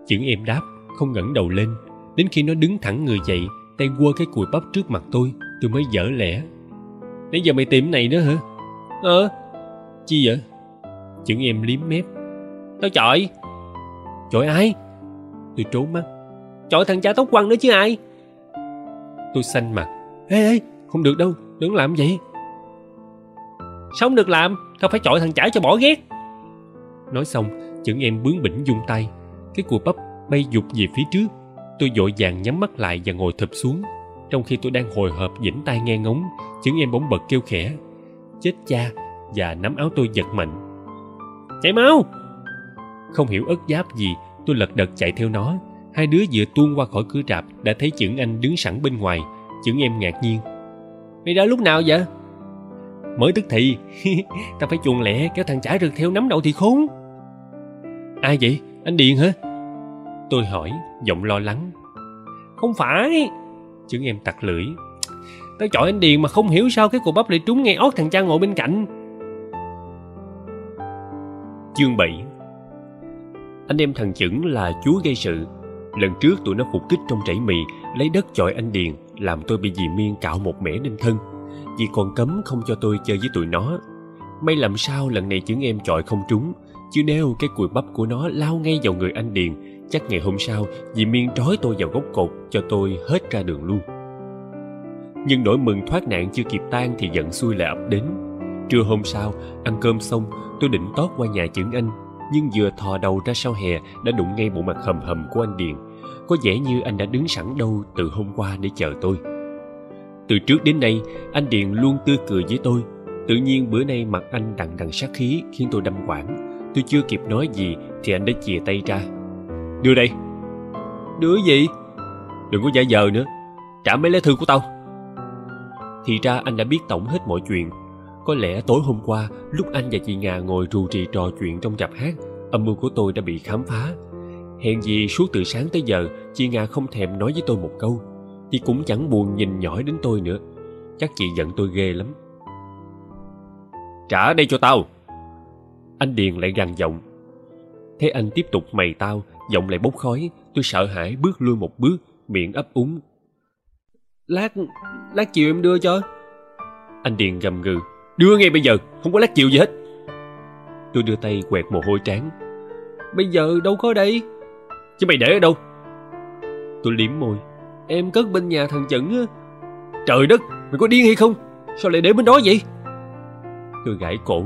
Chững em đáp, không ngẩng đầu lên. Đến khi nó đứng thẳng người dậy, tay quơ cái cùi bắp trước mặt tôi tôi mới dở lẽ, nãy giờ mày tìm này nữa hả? Ờ. Chi vậy? Chững em liếm mép, tao chọi. Chọi ai? Tôi trốn mắt. Chọi thằng cha tóc quăng nữa chứ ai? Tôi xanh mặt. Ê ê, không được đâu, đừng làm vậy. Sống được làm, tao phải chọi thằng chả cho bỏ ghét. Nói xong, chững em bướng bỉnh dung tay. Cái cùi bắp bay dục về phía trước. Tôi vội vàng nhắm mắt lại và ngồi thụp xuống. Trong khi tôi đang hồi hộp vĩnh tay nghe ngóng, chững em bỗng bật kêu khẽ. Chết cha, và nắm áo tôi giật mạnh. Chạy mau! Không hiểu ất giáp gì, tôi lật đật chạy theo nó hai đứa vừa tuôn qua khỏi cửa rạp đã thấy chững anh đứng sẵn bên ngoài. Chững em ngạc nhiên. Mày ra lúc nào vậy? Mới tức thì. Tao phải chuồn lẹ, kéo thằng chả rượt theo nắm đầu thì khốn. Ai vậy? Anh điền hả? Tôi hỏi, giọng lo lắng. Không phải. Chững em tặc lưỡi. Tao chọi anh điền mà không hiểu sao cái cục bắp lại trúng ngay ót thằng cha ngồi bên cạnh. Chương 7 anh em thằng chững là chúa gây sự lần trước tụi nó phục kích trong rẫy mì, lấy đất chọi anh điền, làm tôi bị dì miên cạo một mẻ lên thân. Dì còn cấm không cho tôi chơi với tụi nó. May làm sao lần này chứng em chọi không trúng, chứ nếu cái cùi bắp của nó lao ngay vào người anh điền, chắc ngày hôm sau dì miên trói tôi vào gốc cột cho tôi hết ra đường luôn. Nhưng nỗi mừng thoát nạn chưa kịp tan thì giận xui lại ập đến. Trưa hôm sau, ăn cơm xong, tôi định tót qua nhà chững anh nhưng vừa thò đầu ra sau hè đã đụng ngay bộ mặt hầm hầm của anh điền. Có vẻ như anh đã đứng sẵn đâu từ hôm qua để chờ tôi. Từ trước đến nay anh điền luôn tươi cười với tôi. Tự nhiên bữa nay mặt anh đằng đằng sát khí khiến tôi đâm quảng. Tôi chưa kịp nói gì thì anh đã chìa tay ra. Đưa đây. Đưa gì? Đừng có giả vờ nữa. Trả mấy lá thư của tao. Thì ra anh đã biết tổng hết mọi chuyện có lẽ tối hôm qua, lúc anh và chị nga ngồi rù rì trò chuyện trong rạp hát, âm mưu của tôi đã bị khám phá. Hèn gì suốt từ sáng tới giờ, chị nga không thèm nói với tôi một câu. Chị cũng chẳng buồn nhìn nhỏi đến tôi nữa. Chắc chị giận tôi ghê lắm. Trả đây cho tao. Anh điền lại gằn giọng. Thế anh tiếp tục mày tao, giọng lại bốc khói. Tôi sợ hãi bước lui một bước, miệng ấp úng. Lát lát chiều em đưa cho. Anh điền gầm gừ đưa ngay bây giờ, không có lát chịu gì hết. Tôi đưa tay quẹt mồ hôi trán. Bây giờ đâu có đây? Chứ mày để ở đâu? Tôi liếm môi. Em cất bên nhà thằng chẩn á. Trời đất, mày có điên hay không? Sao lại để bên đó vậy? Tôi gãi cổ.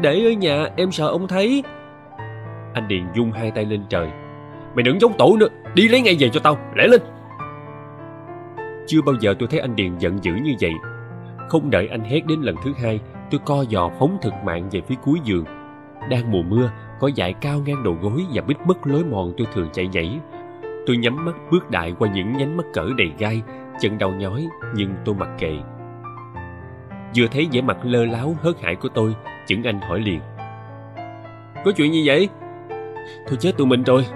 Để ở nhà, em sợ ông thấy. Anh điền dung hai tay lên trời. Mày đừng giống tổ nữa, đi lấy ngay về cho tao, lẻ lên. Chưa bao giờ tôi thấy anh điền giận dữ như vậy không đợi anh hét đến lần thứ hai, tôi co giò phóng thực mạng về phía cuối giường. Đang mùa mưa, có dải cao ngang đầu gối và bít mất lối mòn tôi thường chạy nhảy. Tôi nhắm mắt bước đại qua những nhánh mắt cỡ đầy gai, chân đau nhói, nhưng tôi mặc kệ. Vừa thấy vẻ mặt lơ láo, hớt hải của tôi, chững anh hỏi liền. Có chuyện gì vậy? Thôi chết tụi mình rồi.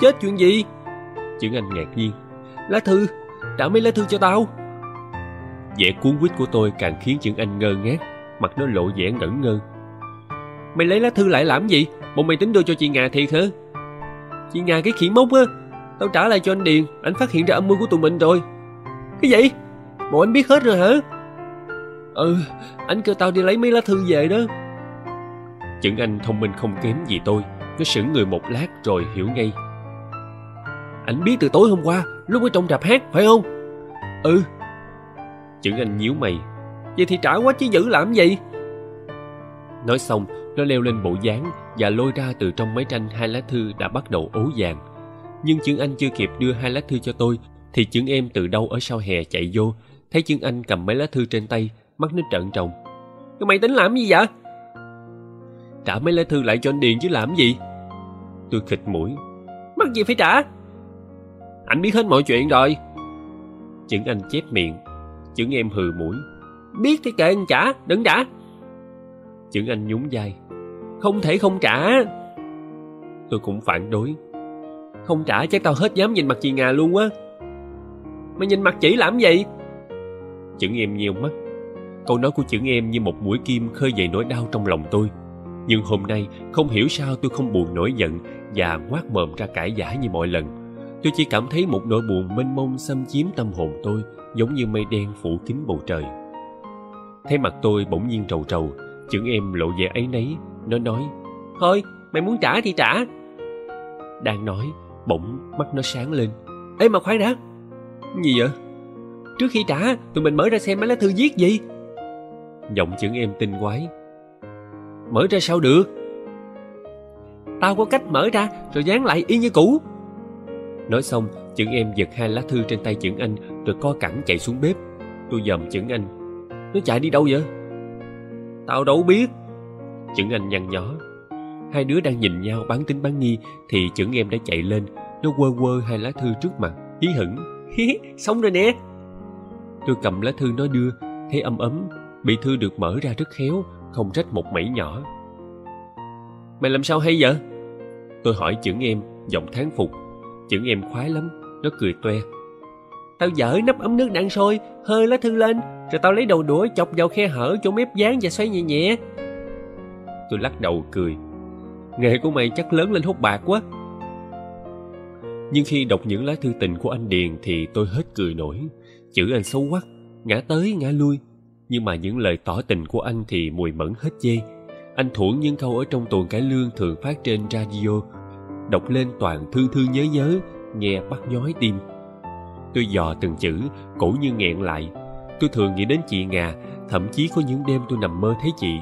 Chết chuyện gì? Chững anh ngạc nhiên. Lá thư trả mấy lá thư cho tao? Vẻ cuốn quýt của tôi càng khiến chữ anh ngơ ngác, mặt nó lộ vẻ ngẩn ngơ. Mày lấy lá thư lại làm gì? Bộ mày tính đưa cho chị ngà thiệt hả? Chị ngà cái khỉ mốc á, tao trả lại cho anh điền anh phát hiện ra âm mưu của tụi mình rồi. Cái gì? Bộ anh biết hết rồi hả? Ừ anh kêu tao đi lấy mấy lá thư về đó. Chững anh thông minh không kém gì tôi, nó sững người một lát rồi hiểu ngay. Anh biết từ tối hôm qua, lúc ở trong rạp hát, phải không? Ừ chữ anh nhíu mày. Vậy thì trả quá chứ giữ làm gì? Nói xong, nó leo lên bộ dáng và lôi ra từ trong máy tranh hai lá thư đã bắt đầu ố vàng nhưng chữ anh chưa kịp đưa hai lá thư cho tôi, thì chữ em từ đâu ở sau hè chạy vô, thấy chữ anh cầm mấy lá thư trên tay, mắt nó trợn trồng cái mày tính làm gì vậy? Trả mấy lá thư lại cho anh điền chứ làm gì? Tôi khịt mũi. Mắc gì phải trả? Anh biết hết mọi chuyện rồi. Chữ anh chép miệng. Chứng em hừ mũi. Biết thì kệ anh trả, đừng trả. Chứng anh nhún vai. Không thể không trả. Tôi cũng phản đối. Không trả chắc tao hết dám nhìn mặt chị ngà luôn á. Mày nhìn mặt chỉ làm gì? Chứng em nhiều mắt. Câu nói của chững em như một mũi kim khơi dậy nỗi đau trong lòng tôi. Nhưng hôm nay, không hiểu sao tôi không buồn nổi giận và ngoác mồm ra cãi giả như mọi lần. Tôi chỉ cảm thấy một nỗi buồn mênh mông xâm chiếm tâm hồn tôi giống như mây đen phủ kín bầu trời. Thấy mặt tôi bỗng nhiên trầu trầu chưởng em lộ vẻ ấy nấy nó nói, thôi, mày muốn trả thì trả. Đang nói, bỗng mắt nó sáng lên. Ê, mà khoan đã. Gì vậy? Trước khi trả, tụi mình mở ra xem mấy lá thư viết gì. Giọng chưởng em tinh quái. Mở ra sao được? Tao có cách mở ra, rồi dán lại y như cũ. Nói xong chưởng em giật hai lá thư trên tay chưởng anh rồi co cẳng chạy xuống bếp. Tôi dòm chững anh nó chạy đi đâu vậy? Tao đâu biết. Chững anh nhăn nhó. Hai đứa đang nhìn nhau bán tính bán nghi thì chững em đã chạy lên. Nó quơ quơ hai lá thư trước mặt, hí hửng. Xong rồi nè. Tôi cầm lá thư nó đưa, thấy âm ấm, bị thư được mở ra rất khéo, không rách một mảy nhỏ. Mày làm sao hay vậy? Tôi hỏi chững em giọng thán phục. Chững em khoái lắm, nó cười toe tao dở nắp ấm nước đang sôi, hơi lá thư lên, rồi tao lấy đầu đũa chọc vào khe hở chỗ mép dán và xoay nhẹ nhẹ. Tôi lắc đầu cười. Nghề của mày chắc lớn lên hút bạc quá. Nhưng khi đọc những lá thư tình của anh điền thì tôi hết cười nổi. Chữ anh xấu quắc ngã tới ngã lui. Nhưng mà những lời tỏ tình của anh thì mùi mẫn hết dê anh thuẫn những câu ở trong tuần cải lương thường phát trên radio. Đọc lên toàn thương thương nhớ nhớ, nghe bắt nhói tim tôi dò từng chữ, cổ như nghẹn lại. Tôi thường nghĩ đến chị ngà, thậm chí có những đêm tôi nằm mơ thấy chị.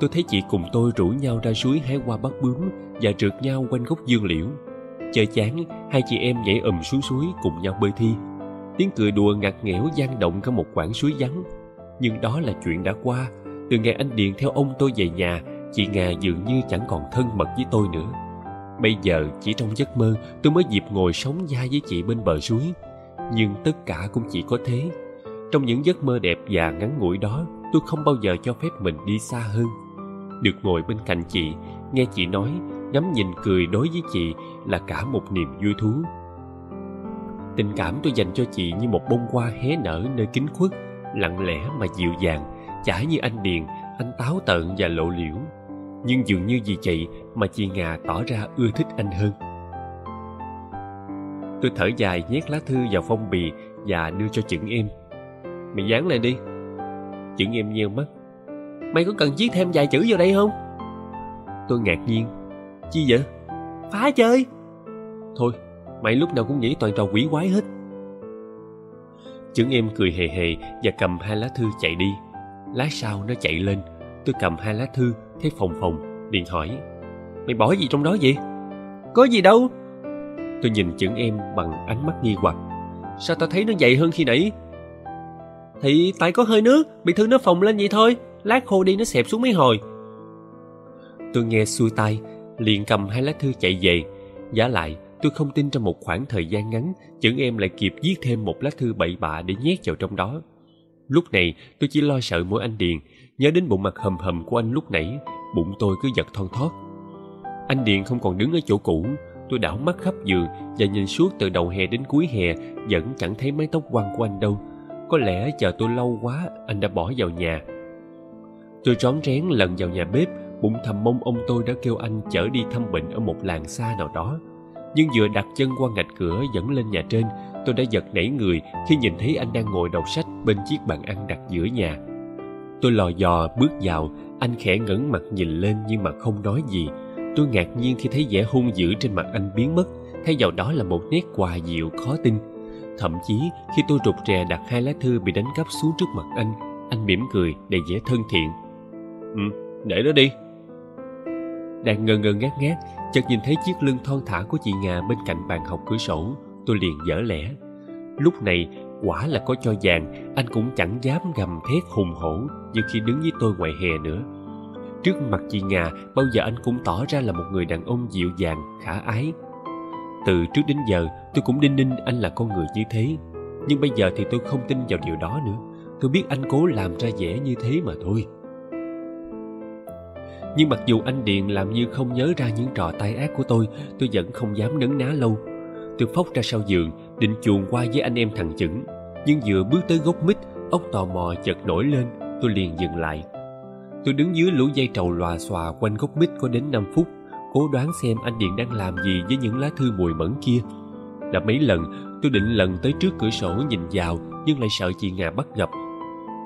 Tôi thấy chị cùng tôi rủ nhau ra suối hái hoa bắt bướm và trượt nhau quanh gốc dương liễu. Chơi chán, hai chị em nhảy ầm xuống suối cùng nhau bơi thi. Tiếng cười đùa ngặt nghẽo gian động cả một quãng suối vắng. Nhưng đó là chuyện đã qua. Từ ngày anh điền theo ông tôi về nhà, chị ngà dường như chẳng còn thân mật với tôi nữa. Bây giờ, chỉ trong giấc mơ, tôi mới dịp ngồi sống da với chị bên bờ suối nhưng tất cả cũng chỉ có thế. Trong những giấc mơ đẹp và ngắn ngủi đó, tôi không bao giờ cho phép mình đi xa hơn. Được ngồi bên cạnh chị, nghe chị nói, ngắm nhìn cười đối với chị là cả một niềm vui thú. Tình cảm tôi dành cho chị như một bông hoa hé nở nơi kính khuất, lặng lẽ mà dịu dàng, chả như anh điền, anh táo tợn và lộ liễu. Nhưng dường như vì chị mà chị ngà tỏ ra ưa thích anh hơn tôi thở dài nhét lá thư vào phong bì và đưa cho chữ em. Mày dán lại đi. Chữ em nheo mắt. Mày có cần viết thêm vài chữ vào đây không? Tôi ngạc nhiên. Chi vậy? Phá chơi. Thôi, mày lúc nào cũng nghĩ toàn trò quỷ quái hết. Chữ em cười hề hề và cầm hai lá thư chạy đi. Lá sau nó chạy lên. Tôi cầm hai lá thư, thấy phòng phòng liền hỏi, mày bỏ gì trong đó vậy? Có gì đâu tôi nhìn chững em bằng ánh mắt nghi hoặc. Sao tao thấy nó dày hơn khi nãy? Thì tại có hơi nước, bị thương nó phồng lên vậy thôi. Lát khô đi nó xẹp xuống mấy hồi. Tôi nghe xuôi tay liền cầm hai lá thư chạy về. Giả lại, tôi không tin trong một khoảng thời gian ngắn, chững em lại kịp viết thêm một lá thư bậy bạ để nhét vào trong đó. Lúc này, tôi chỉ lo sợ mỗi anh điền. Nhớ đến bộ mặt hầm hầm của anh lúc nãy, bụng tôi cứ giật thon thót. Anh điền không còn đứng ở chỗ cũ tôi đảo mắt khắp giường và nhìn suốt từ đầu hè đến cuối hè, vẫn chẳng thấy mái tóc quăn của anh đâu. Có lẽ chờ tôi lâu quá, anh đã bỏ vào nhà. Tôi rón rén lần vào nhà bếp, bụng thầm mong ông tôi đã kêu anh chở đi thăm bệnh ở một làng xa nào đó. Nhưng vừa đặt chân qua ngạch cửa dẫn lên nhà trên, tôi đã giật nảy người khi nhìn thấy anh đang ngồi đọc sách bên chiếc bàn ăn đặt giữa nhà. Tôi lò dò bước vào, anh khẽ ngẩng mặt nhìn lên nhưng mà không nói gì tôi ngạc nhiên khi thấy vẻ hung dữ trên mặt anh biến mất. Thay vào đó là một nét quà dịu khó tin. Thậm chí, khi tôi rụt rè đặt hai lá thư bị đánh cắp xuống trước mặt anh anh mỉm cười đầy vẻ thân thiện. Ừ để đó đi. Đang ngơ ngơ ngác ngác, chợt nhìn thấy chiếc lưng thon thả của chị ngà bên cạnh bàn học cửa sổ. Tôi liền dở lẽ. Lúc này, quả là có cho vàng, anh cũng chẳng dám gầm thét hùng hổ như khi đứng với tôi ngoài hè nữa trước mặt chị ngà bao giờ anh cũng tỏ ra là một người đàn ông dịu dàng, khả ái. Từ trước đến giờ, tôi cũng đinh ninh anh là con người như thế. Nhưng bây giờ thì tôi không tin vào điều đó nữa. Tôi biết anh cố làm ra vẻ như thế mà thôi. Nhưng mặc dù anh điền làm như không nhớ ra những trò tai ác của tôi tôi vẫn không dám nấn ná lâu. Tôi phóc ra sau giường, định chuồn qua với anh em thằng chững. Nhưng vừa bước tới gốc mít ốc tò mò chợt nổi lên, tôi liền dừng lại tôi đứng dưới lũ dây trầu lòa xòa quanh gốc mít có đến năm phút, cố đoán xem anh điện đang làm gì với những lá thư mùi mẫn kia. Đã mấy lần, tôi định lần tới trước cửa sổ nhìn vào, nhưng lại sợ chị ngà bắt gặp.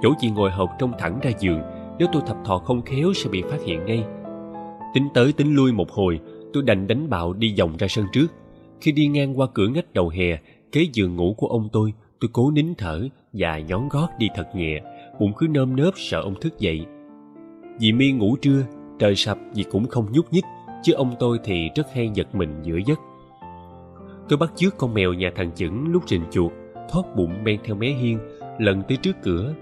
Chỗ chị ngồi hộp trông thẳng ra giường, nếu tôi thập thò không khéo sẽ bị phát hiện ngay. Tính tới tính lui một hồi, tôi đành đánh bạo đi vòng ra sân trước. Khi đi ngang qua cửa ngách đầu hè, kế giường ngủ của ông tôi tôi cố nín thở và nhón gót đi thật nhẹ. Bụng cứ nơm nớp sợ ông thức dậy dì mi ngủ trưa, trời sập dì cũng không nhúc nhích, chứ ông tôi thì rất hay giật mình giữa giấc. Tôi bắt chước con mèo nhà thằng chững lúc rình chuột, thoát bụng men theo mé hiên, lần tới trước cửa.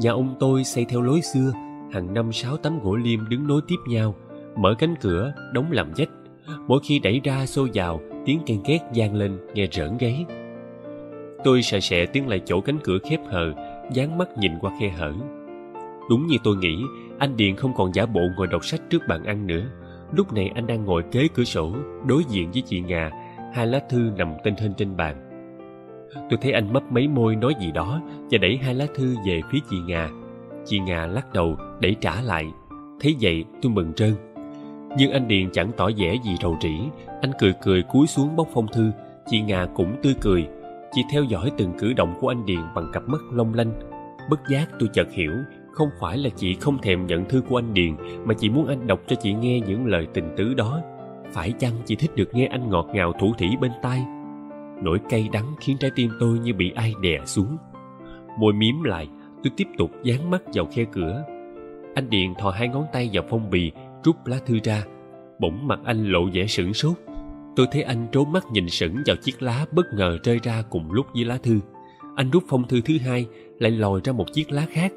Nhà ông tôi xây theo lối xưa, hàng năm sáu tấm gỗ liêm đứng nối tiếp nhau, mở cánh cửa, đóng làm dách mỗi khi đẩy ra xô vào, tiếng ken két vang lên, nghe rỡn gáy. Tôi sợ sẹ tiến lại chỗ cánh cửa khép hờ, dán mắt nhìn qua khe hở đúng như tôi nghĩ, anh điền không còn giả bộ ngồi đọc sách trước bàn ăn nữa. Lúc này anh đang ngồi kế cửa sổ, đối diện với chị ngà. Hai lá thư nằm tên hên trên bàn. Tôi thấy anh mấp mấy môi nói gì đó và đẩy hai lá thư về phía chị ngà. Chị ngà lắc đầu đẩy trả lại. Thấy vậy, tôi mừng trơn. Nhưng anh điền chẳng tỏ vẻ gì rầu rĩ. Anh cười cười cúi xuống bóc phong thư. Chị ngà cũng tươi cười. Chị theo dõi từng cử động của anh điền bằng cặp mắt long lanh. Bất giác tôi chợt hiểu không phải là chị không thèm nhận thư của anh điền, mà chị muốn anh đọc cho chị nghe những lời tình tứ đó. Phải chăng chị thích được nghe anh ngọt ngào thủ thỉ bên tai? Nỗi cay đắng khiến trái tim tôi như bị ai đè xuống. Môi mím lại, tôi tiếp tục dán mắt vào khe cửa. Anh điền thò hai ngón tay vào phong bì, rút lá thư ra. Bỗng mặt anh lộ vẻ sửng sốt. Tôi thấy anh trố mắt nhìn sững vào chiếc lá bất ngờ rơi ra cùng lúc với lá thư. Anh rút phong thư thứ hai, lại lòi ra một chiếc lá khác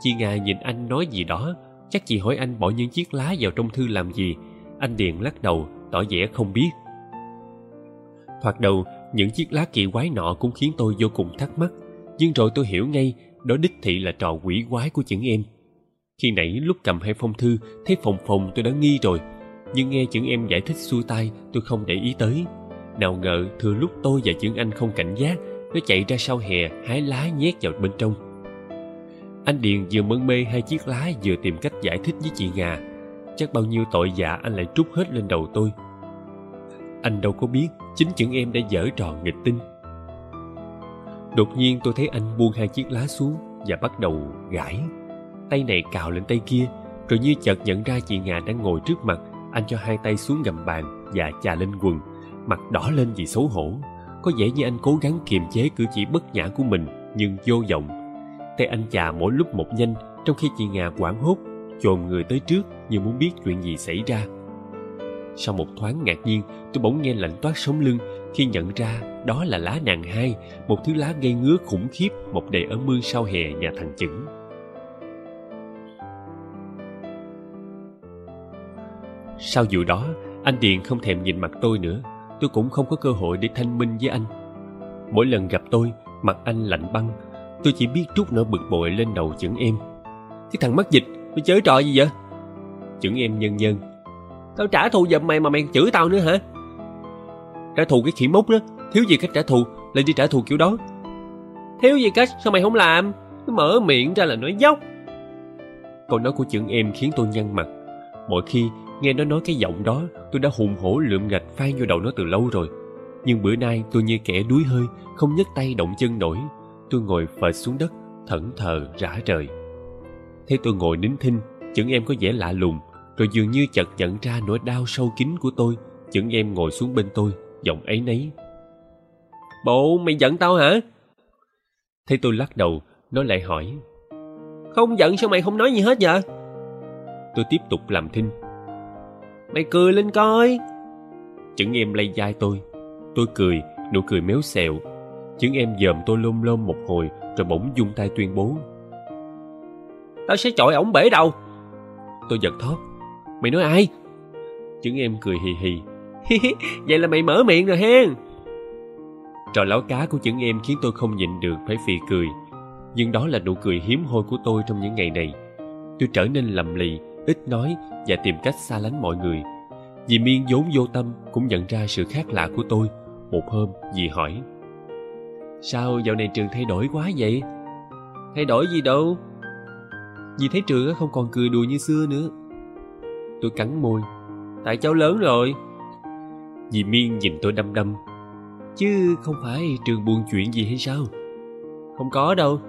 chị Nga nhìn anh nói gì đó, chắc chị hỏi anh bỏ những chiếc lá vào trong thư làm gì. Anh điền lắc đầu, tỏ vẻ không biết. Thoạt đầu, những chiếc lá kỳ quái nọ cũng khiến tôi vô cùng thắc mắc, nhưng rồi tôi hiểu ngay, đó đích thị là trò quỷ quái của chữ em. Khi nãy lúc cầm hai phong thư, thấy phồng phồng tôi đã nghi rồi, nhưng nghe chữ em giải thích xuôi tay tôi không để ý tới. Nào ngờ, thừa lúc tôi và chữ anh không cảnh giác, nó chạy ra sau hè, hái lá nhét vào bên trong anh điền vừa mân mê hai chiếc lá vừa tìm cách giải thích với chị ngà. Chắc bao nhiêu tội dạ anh lại trút hết lên đầu tôi. Anh đâu có biết, chính chữ em đã dở trò nghịch tinh. Đột nhiên tôi thấy anh buông hai chiếc lá xuống và bắt đầu gãi. Tay này cào lên tay kia, rồi như chợt nhận ra chị ngà đang ngồi trước mặt, anh cho hai tay xuống gầm bàn và chà lên quần. Mặt đỏ lên vì xấu hổ. Có vẻ như anh cố gắng kiềm chế cử chỉ bất nhã của mình, nhưng vô vọng tay anh chà mỗi lúc một nhanh, trong khi chị ngà quảng hốt, chồm người tới trước như muốn biết chuyện gì xảy ra. Sau một thoáng ngạc nhiên, tôi bỗng nghe lạnh toát sống lưng, khi nhận ra đó là lá nàng hai, một thứ lá gây ngứa khủng khiếp mọc đầy ở mương sau hè nhà thằng chững sau vụ đó, anh điền không thèm nhìn mặt tôi nữa, tôi cũng không có cơ hội để thanh minh với anh. Mỗi lần gặp tôi, mặt anh lạnh băng tôi chỉ biết trút nỗi bực bội lên đầu chững em cái thằng mất dịch Mày chớ trò gì vậy? Chửng em nhân nhân. Tao trả thù giùm mày mà mày chửi tao nữa hả? Trả thù cái khỉ mốc đó, thiếu gì cách trả thù, lại đi trả thù kiểu đó. Thiếu gì cách, sao mày không làm? Cứ mở miệng ra là nói dốc. Câu nói của chửng em khiến tôi nhăn mặt. Mỗi khi nghe nó nói cái giọng đó, tôi đã hùng hổ lượm gạch phan vô đầu nó từ lâu rồi. Nhưng bữa nay tôi như kẻ đuối hơi, không nhấc tay động chân nổi. Tôi ngồi phệt xuống đất, thẫn thờ rã rời. Thấy tôi ngồi nín thinh, chững em có vẻ lạ lùng, rồi dường như chợt nhận ra nỗi đau sâu kín của tôi. Chững em ngồi xuống bên tôi, giọng ấy nấy. Bộ mày giận tao hả? Thấy tôi lắc đầu, nó lại hỏi. Không giận sao mày không nói gì hết vậy? Tôi tiếp tục làm thinh. Mày cười lên coi. Chững em lay vai tôi. Tôi cười, nụ cười méo xẹo. Chững em dòm tôi lôm lôm một hồi rồi bỗng dung tay tuyên bố. Tao sẽ chọi ổng bể đầu. Tôi giật thót. Mày nói ai? Chững em cười hì hì. Vậy là mày mở miệng rồi hen. Trò láo cá của chững em khiến tôi không nhịn được phải phì cười. Nhưng đó là nụ cười hiếm hoi của tôi trong những ngày này. Tôi trở nên lầm lì, ít nói và tìm cách xa lánh mọi người. Dì Miên vốn vô tâm cũng nhận ra sự khác lạ của tôi. Một hôm, dì hỏi. Sao dạo này trường thay đổi quá vậy? Thay đổi gì đâu? Dì thấy trường không còn cười đùa như xưa nữa. Tôi cắn môi. Tại cháu lớn rồi. Dì Miên nhìn tôi đăm đăm. Chứ không phải trường buồn chuyện gì hay sao? Không có đâu.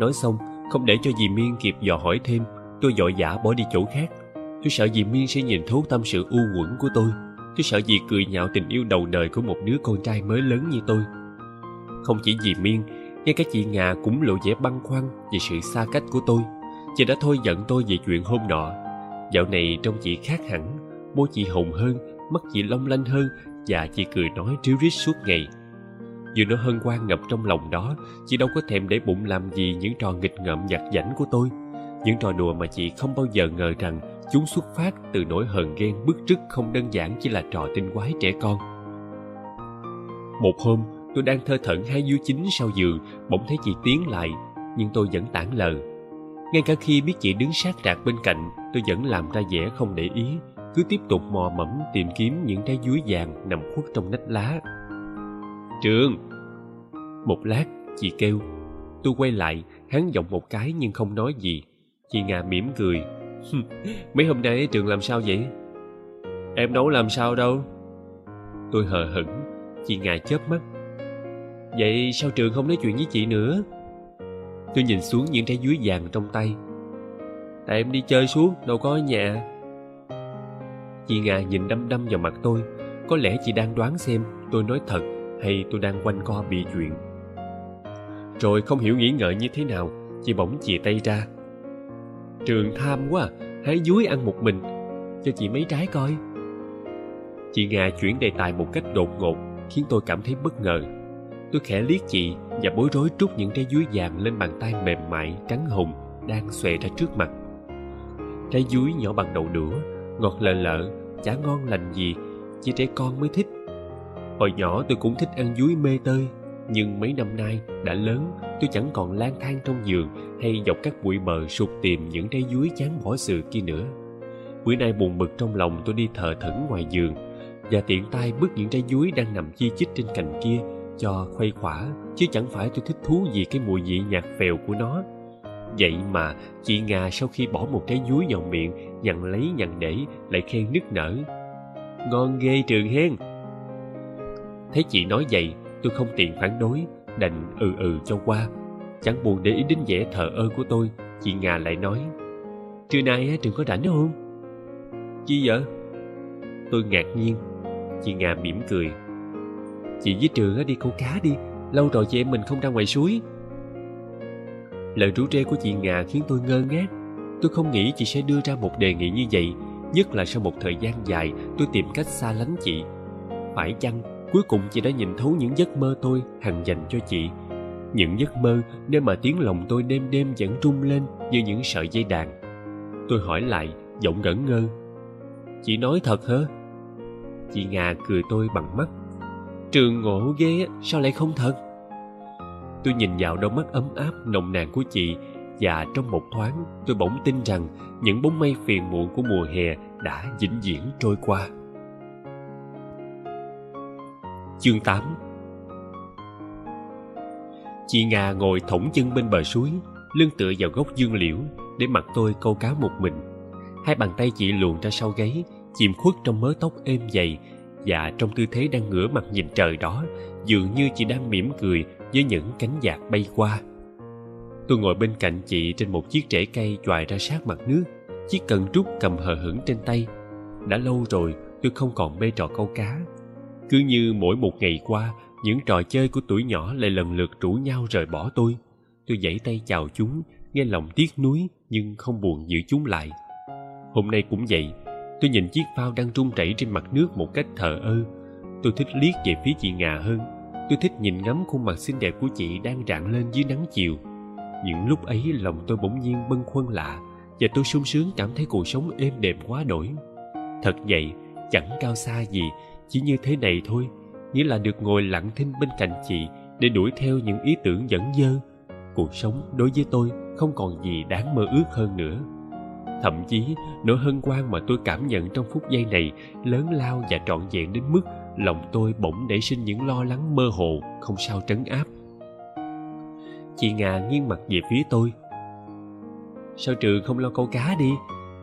Nói xong, không để cho dì Miên kịp dò hỏi thêm, tôi dội dã bỏ đi chỗ khác. Tôi sợ dì Miên sẽ nhìn thấu tâm sự u uẩn của tôi. Tôi sợ dì cười nhạo tình yêu đầu đời của một đứa con trai mới lớn như tôi. Không chỉ dì Miên, ngay cả chị Ngà cũng lộ vẻ băn khoăn về sự xa cách của tôi. Chị đã thôi giận tôi về chuyện hôm nọ. Dạo này trông chị khác hẳn, môi chị hồng hơn, mắt chị long lanh hơn và chị cười nói ríu rít suốt ngày. Dù nó hân hoan ngập trong lòng đó, chị đâu có thèm để bụng làm gì những trò nghịch ngợm giặt giảnh của tôi. Những trò đùa mà chị không bao giờ ngờ rằng chúng xuất phát từ nỗi hờn ghen bức rứt không đơn giản chỉ là trò tinh quái trẻ con. Một hôm, tôi đang thơ thẩn hai dúi chính sau giường, bỗng thấy chị tiến lại, nhưng tôi vẫn tản lờ. Ngay cả khi biết chị đứng sát rạc bên cạnh, tôi vẫn làm ra vẻ không để ý, cứ tiếp tục mò mẫm tìm kiếm những trái dúi vàng nằm khuất trong nách lá. Trường! Một lát, chị kêu. Tôi quay lại, hắn giọng một cái nhưng không nói gì. Chị ngà mỉm cười. Mấy hôm nay trường làm sao vậy? Em đâu làm sao đâu. Tôi hờ hững, chị ngà chớp mắt. Vậy sao trường không nói chuyện với chị nữa? Tôi nhìn xuống những trái dúi vàng trong tay. Tại em đi chơi xuống, đâu có ở nhà. Chị Nga nhìn đăm đăm vào mặt tôi. Có lẽ chị đang đoán xem tôi nói thật hay tôi đang quanh co bị chuyện. Rồi không hiểu nghĩ ngợi như thế nào, chị bỗng chìa tay ra. Trường tham quá à, hái dúi ăn một mình, cho chị mấy trái coi. Chị Nga chuyển đề tài một cách đột ngột, khiến tôi cảm thấy bất ngờ. Tôi khẽ liếc chị và bối rối trút những trái dúi vàng lên bàn tay mềm mại, trắng hồng đang xòe ra trước mặt. Trái dúi nhỏ bằng đậu đũa, ngọt lợ lợ, chả ngon lành gì, chỉ trẻ con mới thích. Hồi nhỏ tôi cũng thích ăn dúi mê tơi, nhưng mấy năm nay đã lớn, tôi chẳng còn lang thang trong giường hay dọc các bụi bờ sụt tìm những trái dúi chán bỏ sự kia nữa. Bữa nay buồn bực trong lòng tôi đi thờ thẫn ngoài giường và tiện tay bước những trái dúi đang nằm chi chít trên cành kia cho khuây khỏa, chứ chẳng phải tôi thích thú gì cái mùi vị nhạt phèo của nó. Vậy mà chị ngà sau khi bỏ một trái dúi vào miệng nhận lấy nhận để lại khen nức nở. Ngon ghê trường hen. Thấy chị nói vậy, tôi không tiện phản đối, đành ừ ừ cho qua. Chẳng buồn để ý đến vẻ thờ ơ của tôi, chị ngà lại nói. Trưa nay trường có rảnh không? Chi vậy? Tôi ngạc nhiên. Chị ngà mỉm cười chị với trường đi câu cá đi. Lâu rồi chị em mình không ra ngoài suối. Lời rủ rê của chị ngà khiến tôi ngơ ngác. Tôi không nghĩ chị sẽ đưa ra một đề nghị như vậy, nhất là sau một thời gian dài tôi tìm cách xa lánh chị. Phải chăng cuối cùng chị đã nhìn thấu những giấc mơ tôi hằng dành cho chị? Những giấc mơ nơi mà tiếng lòng tôi đêm đêm vẫn rung lên như những sợi dây đàn. Tôi hỏi lại, giọng ngẩn ngơ. Chị nói thật hả? Chị ngà cười tôi bằng mắt trường ngộ ghê sao lại không thật? Tôi nhìn vào đôi mắt ấm áp, nồng nàn của chị, và trong một thoáng, tôi bỗng tin rằng những bóng mây phiền muộn của mùa hè đã vĩnh viễn trôi qua. Chương 8 chị nga ngồi thõng chân bên bờ suối, lưng tựa vào gốc dương liễu để mặc tôi câu cá một mình. Hai bàn tay chị luồn ra sau gáy, chìm khuất trong mớ tóc êm dày dạ trong tư thế đang ngửa mặt nhìn trời đó, dường như chị đang mỉm cười với những cánh giạc bay qua. Tôi ngồi bên cạnh chị trên một chiếc rễ cây choài ra sát mặt nước. Chiếc cần trúc cầm hờ hững trên tay. Đã lâu rồi, tôi không còn mê trò câu cá. Cứ như mỗi một ngày qua, những trò chơi của tuổi nhỏ lại lần lượt rủ nhau rời bỏ tôi. Tôi vẫy tay chào chúng, nghe lòng tiếc nuối nhưng không buồn giữ chúng lại. Hôm nay cũng vậy tôi nhìn chiếc phao đang rung rẩy trên mặt nước một cách thờ ơ. Tôi thích liếc về phía chị ngà hơn. Tôi thích nhìn ngắm khuôn mặt xinh đẹp của chị đang rạng lên dưới nắng chiều. Những lúc ấy, lòng tôi bỗng nhiên bâng khuâng lạ và tôi sung sướng cảm thấy cuộc sống êm đềm quá đổi. Thật vậy, chẳng cao xa gì, chỉ như thế này thôi. Nghĩa là được ngồi lặng thinh bên cạnh chị để đuổi theo những ý tưởng dẫn dơ. Cuộc sống đối với tôi không còn gì đáng mơ ước hơn nữa thậm chí, nỗi hân hoan mà tôi cảm nhận trong phút giây này lớn lao và trọn vẹn đến mức lòng tôi bỗng nảy sinh những lo lắng mơ hồ, không sao trấn áp. Chị ngà nghiêng mặt về phía tôi. Sao trường không lo câu cá đi?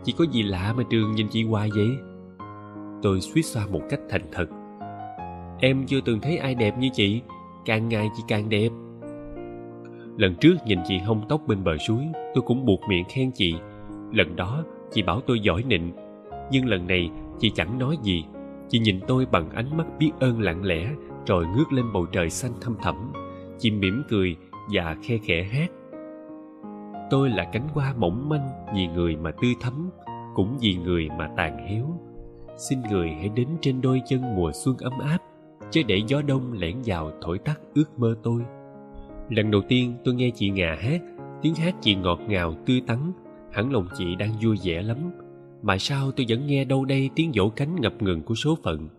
Chỉ có gì lạ mà trường nhìn chị hoài vậy? Tôi suýt xoa một cách thành thật. Em chưa từng thấy ai đẹp như chị, càng ngày chị càng đẹp. Lần trước nhìn chị hông tóc bên bờ suối, tôi cũng buộc miệng khen chị lần đó, chị bảo tôi giỏi nịnh. Nhưng lần này, chị chẳng nói gì. Chị nhìn tôi bằng ánh mắt biết ơn lặng lẽ rồi ngước lên bầu trời xanh thăm thẳm. Chị mỉm cười và khe khẽ hát tôi là cánh hoa mỏng manh vì người mà tươi thắm, cũng vì người mà tàn héo. Xin người hãy đến trên đôi chân mùa xuân ấm áp, chứ để gió đông lẻn vào thổi tắt ước mơ tôi. Lần đầu tiên tôi nghe chị ngà hát tiếng hát chị ngọt ngào tươi tắn hẳn lòng chị đang vui vẻ lắm. Mà sao tôi vẫn nghe đâu đây tiếng vỗ cánh ngập ngừng của số phận?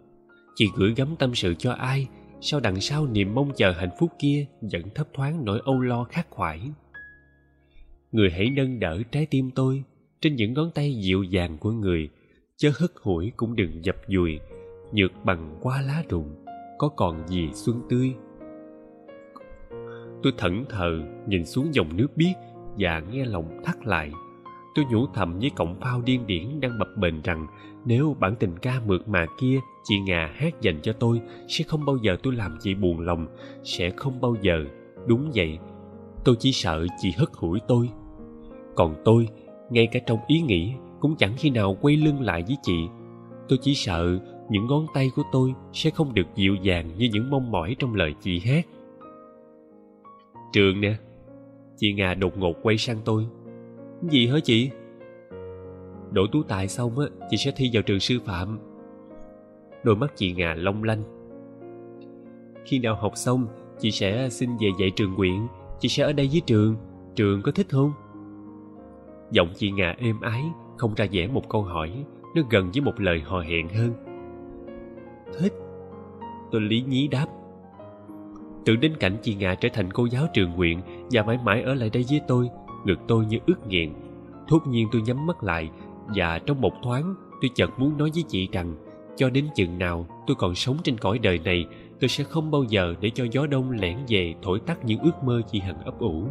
Chị gửi gắm tâm sự cho ai? Sao đằng sau niềm mong chờ hạnh phúc kia vẫn thấp thoáng nỗi âu lo khắc khoải? Người hãy nâng đỡ trái tim tôi trên những ngón tay dịu dàng của người, chớ hất hủi cũng đừng dập dùi, nhược bằng qua lá rụng, có còn gì xuân tươi? Tôi thẫn thờ nhìn xuống dòng nước biếc và nghe lòng thắt lại tôi nhủ thầm với cọng phao điên điển đang bập bềnh rằng, nếu bản tình ca mượt mà kia chị ngà hát dành cho tôi, sẽ không bao giờ tôi làm chị buồn lòng, sẽ không bao giờ. Đúng vậy, tôi chỉ sợ chị hất hủi tôi. Còn tôi, ngay cả trong ý nghĩ, cũng chẳng khi nào quay lưng lại với chị. Tôi chỉ sợ những ngón tay của tôi sẽ không được dịu dàng như những mong mỏi trong lời chị hát. Trường nè, chị ngà đột ngột quay sang tôi gì hả chị? Đỗ tú tài xong á, chị sẽ thi vào trường sư phạm. Đôi mắt chị ngà long lanh. Khi nào học xong, chị sẽ xin về dạy trường nguyện chị sẽ ở đây với trường. Trường có thích không? Giọng chị ngà êm ái, không ra vẻ một câu hỏi. Nó gần với một lời hò hẹn hơn. Thích. Tôi lý nhí đáp. Tưởng đến cảnh chị ngà trở thành cô giáo trường nguyện và mãi mãi ở lại đây với tôi ngực tôi như ướt nghẹn thốt nhiên tôi nhắm mắt lại và trong một thoáng tôi chợt muốn nói với chị rằng cho đến chừng nào tôi còn sống trên cõi đời này, tôi sẽ không bao giờ để cho gió đông lẻn về thổi tắt những ước mơ chị hằng ấp ủ.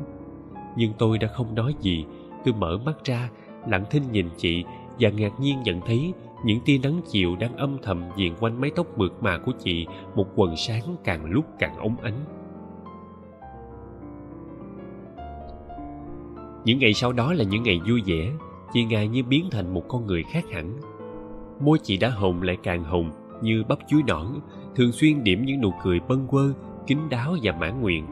Nhưng tôi đã không nói gì, tôi mở mắt ra, lặng thinh nhìn chị và ngạc nhiên nhận thấy những tia nắng chiều đang âm thầm viền quanh mái tóc mượt mà của chị một quần sáng càng lúc càng óng ánh. Những ngày sau đó là những ngày vui vẻ chị ngài như biến thành một con người khác hẳn. Môi chị đã hồng lại càng hồng như bắp chuối nõn, thường xuyên điểm những nụ cười bâng quơ, kín đáo và mãn nguyện.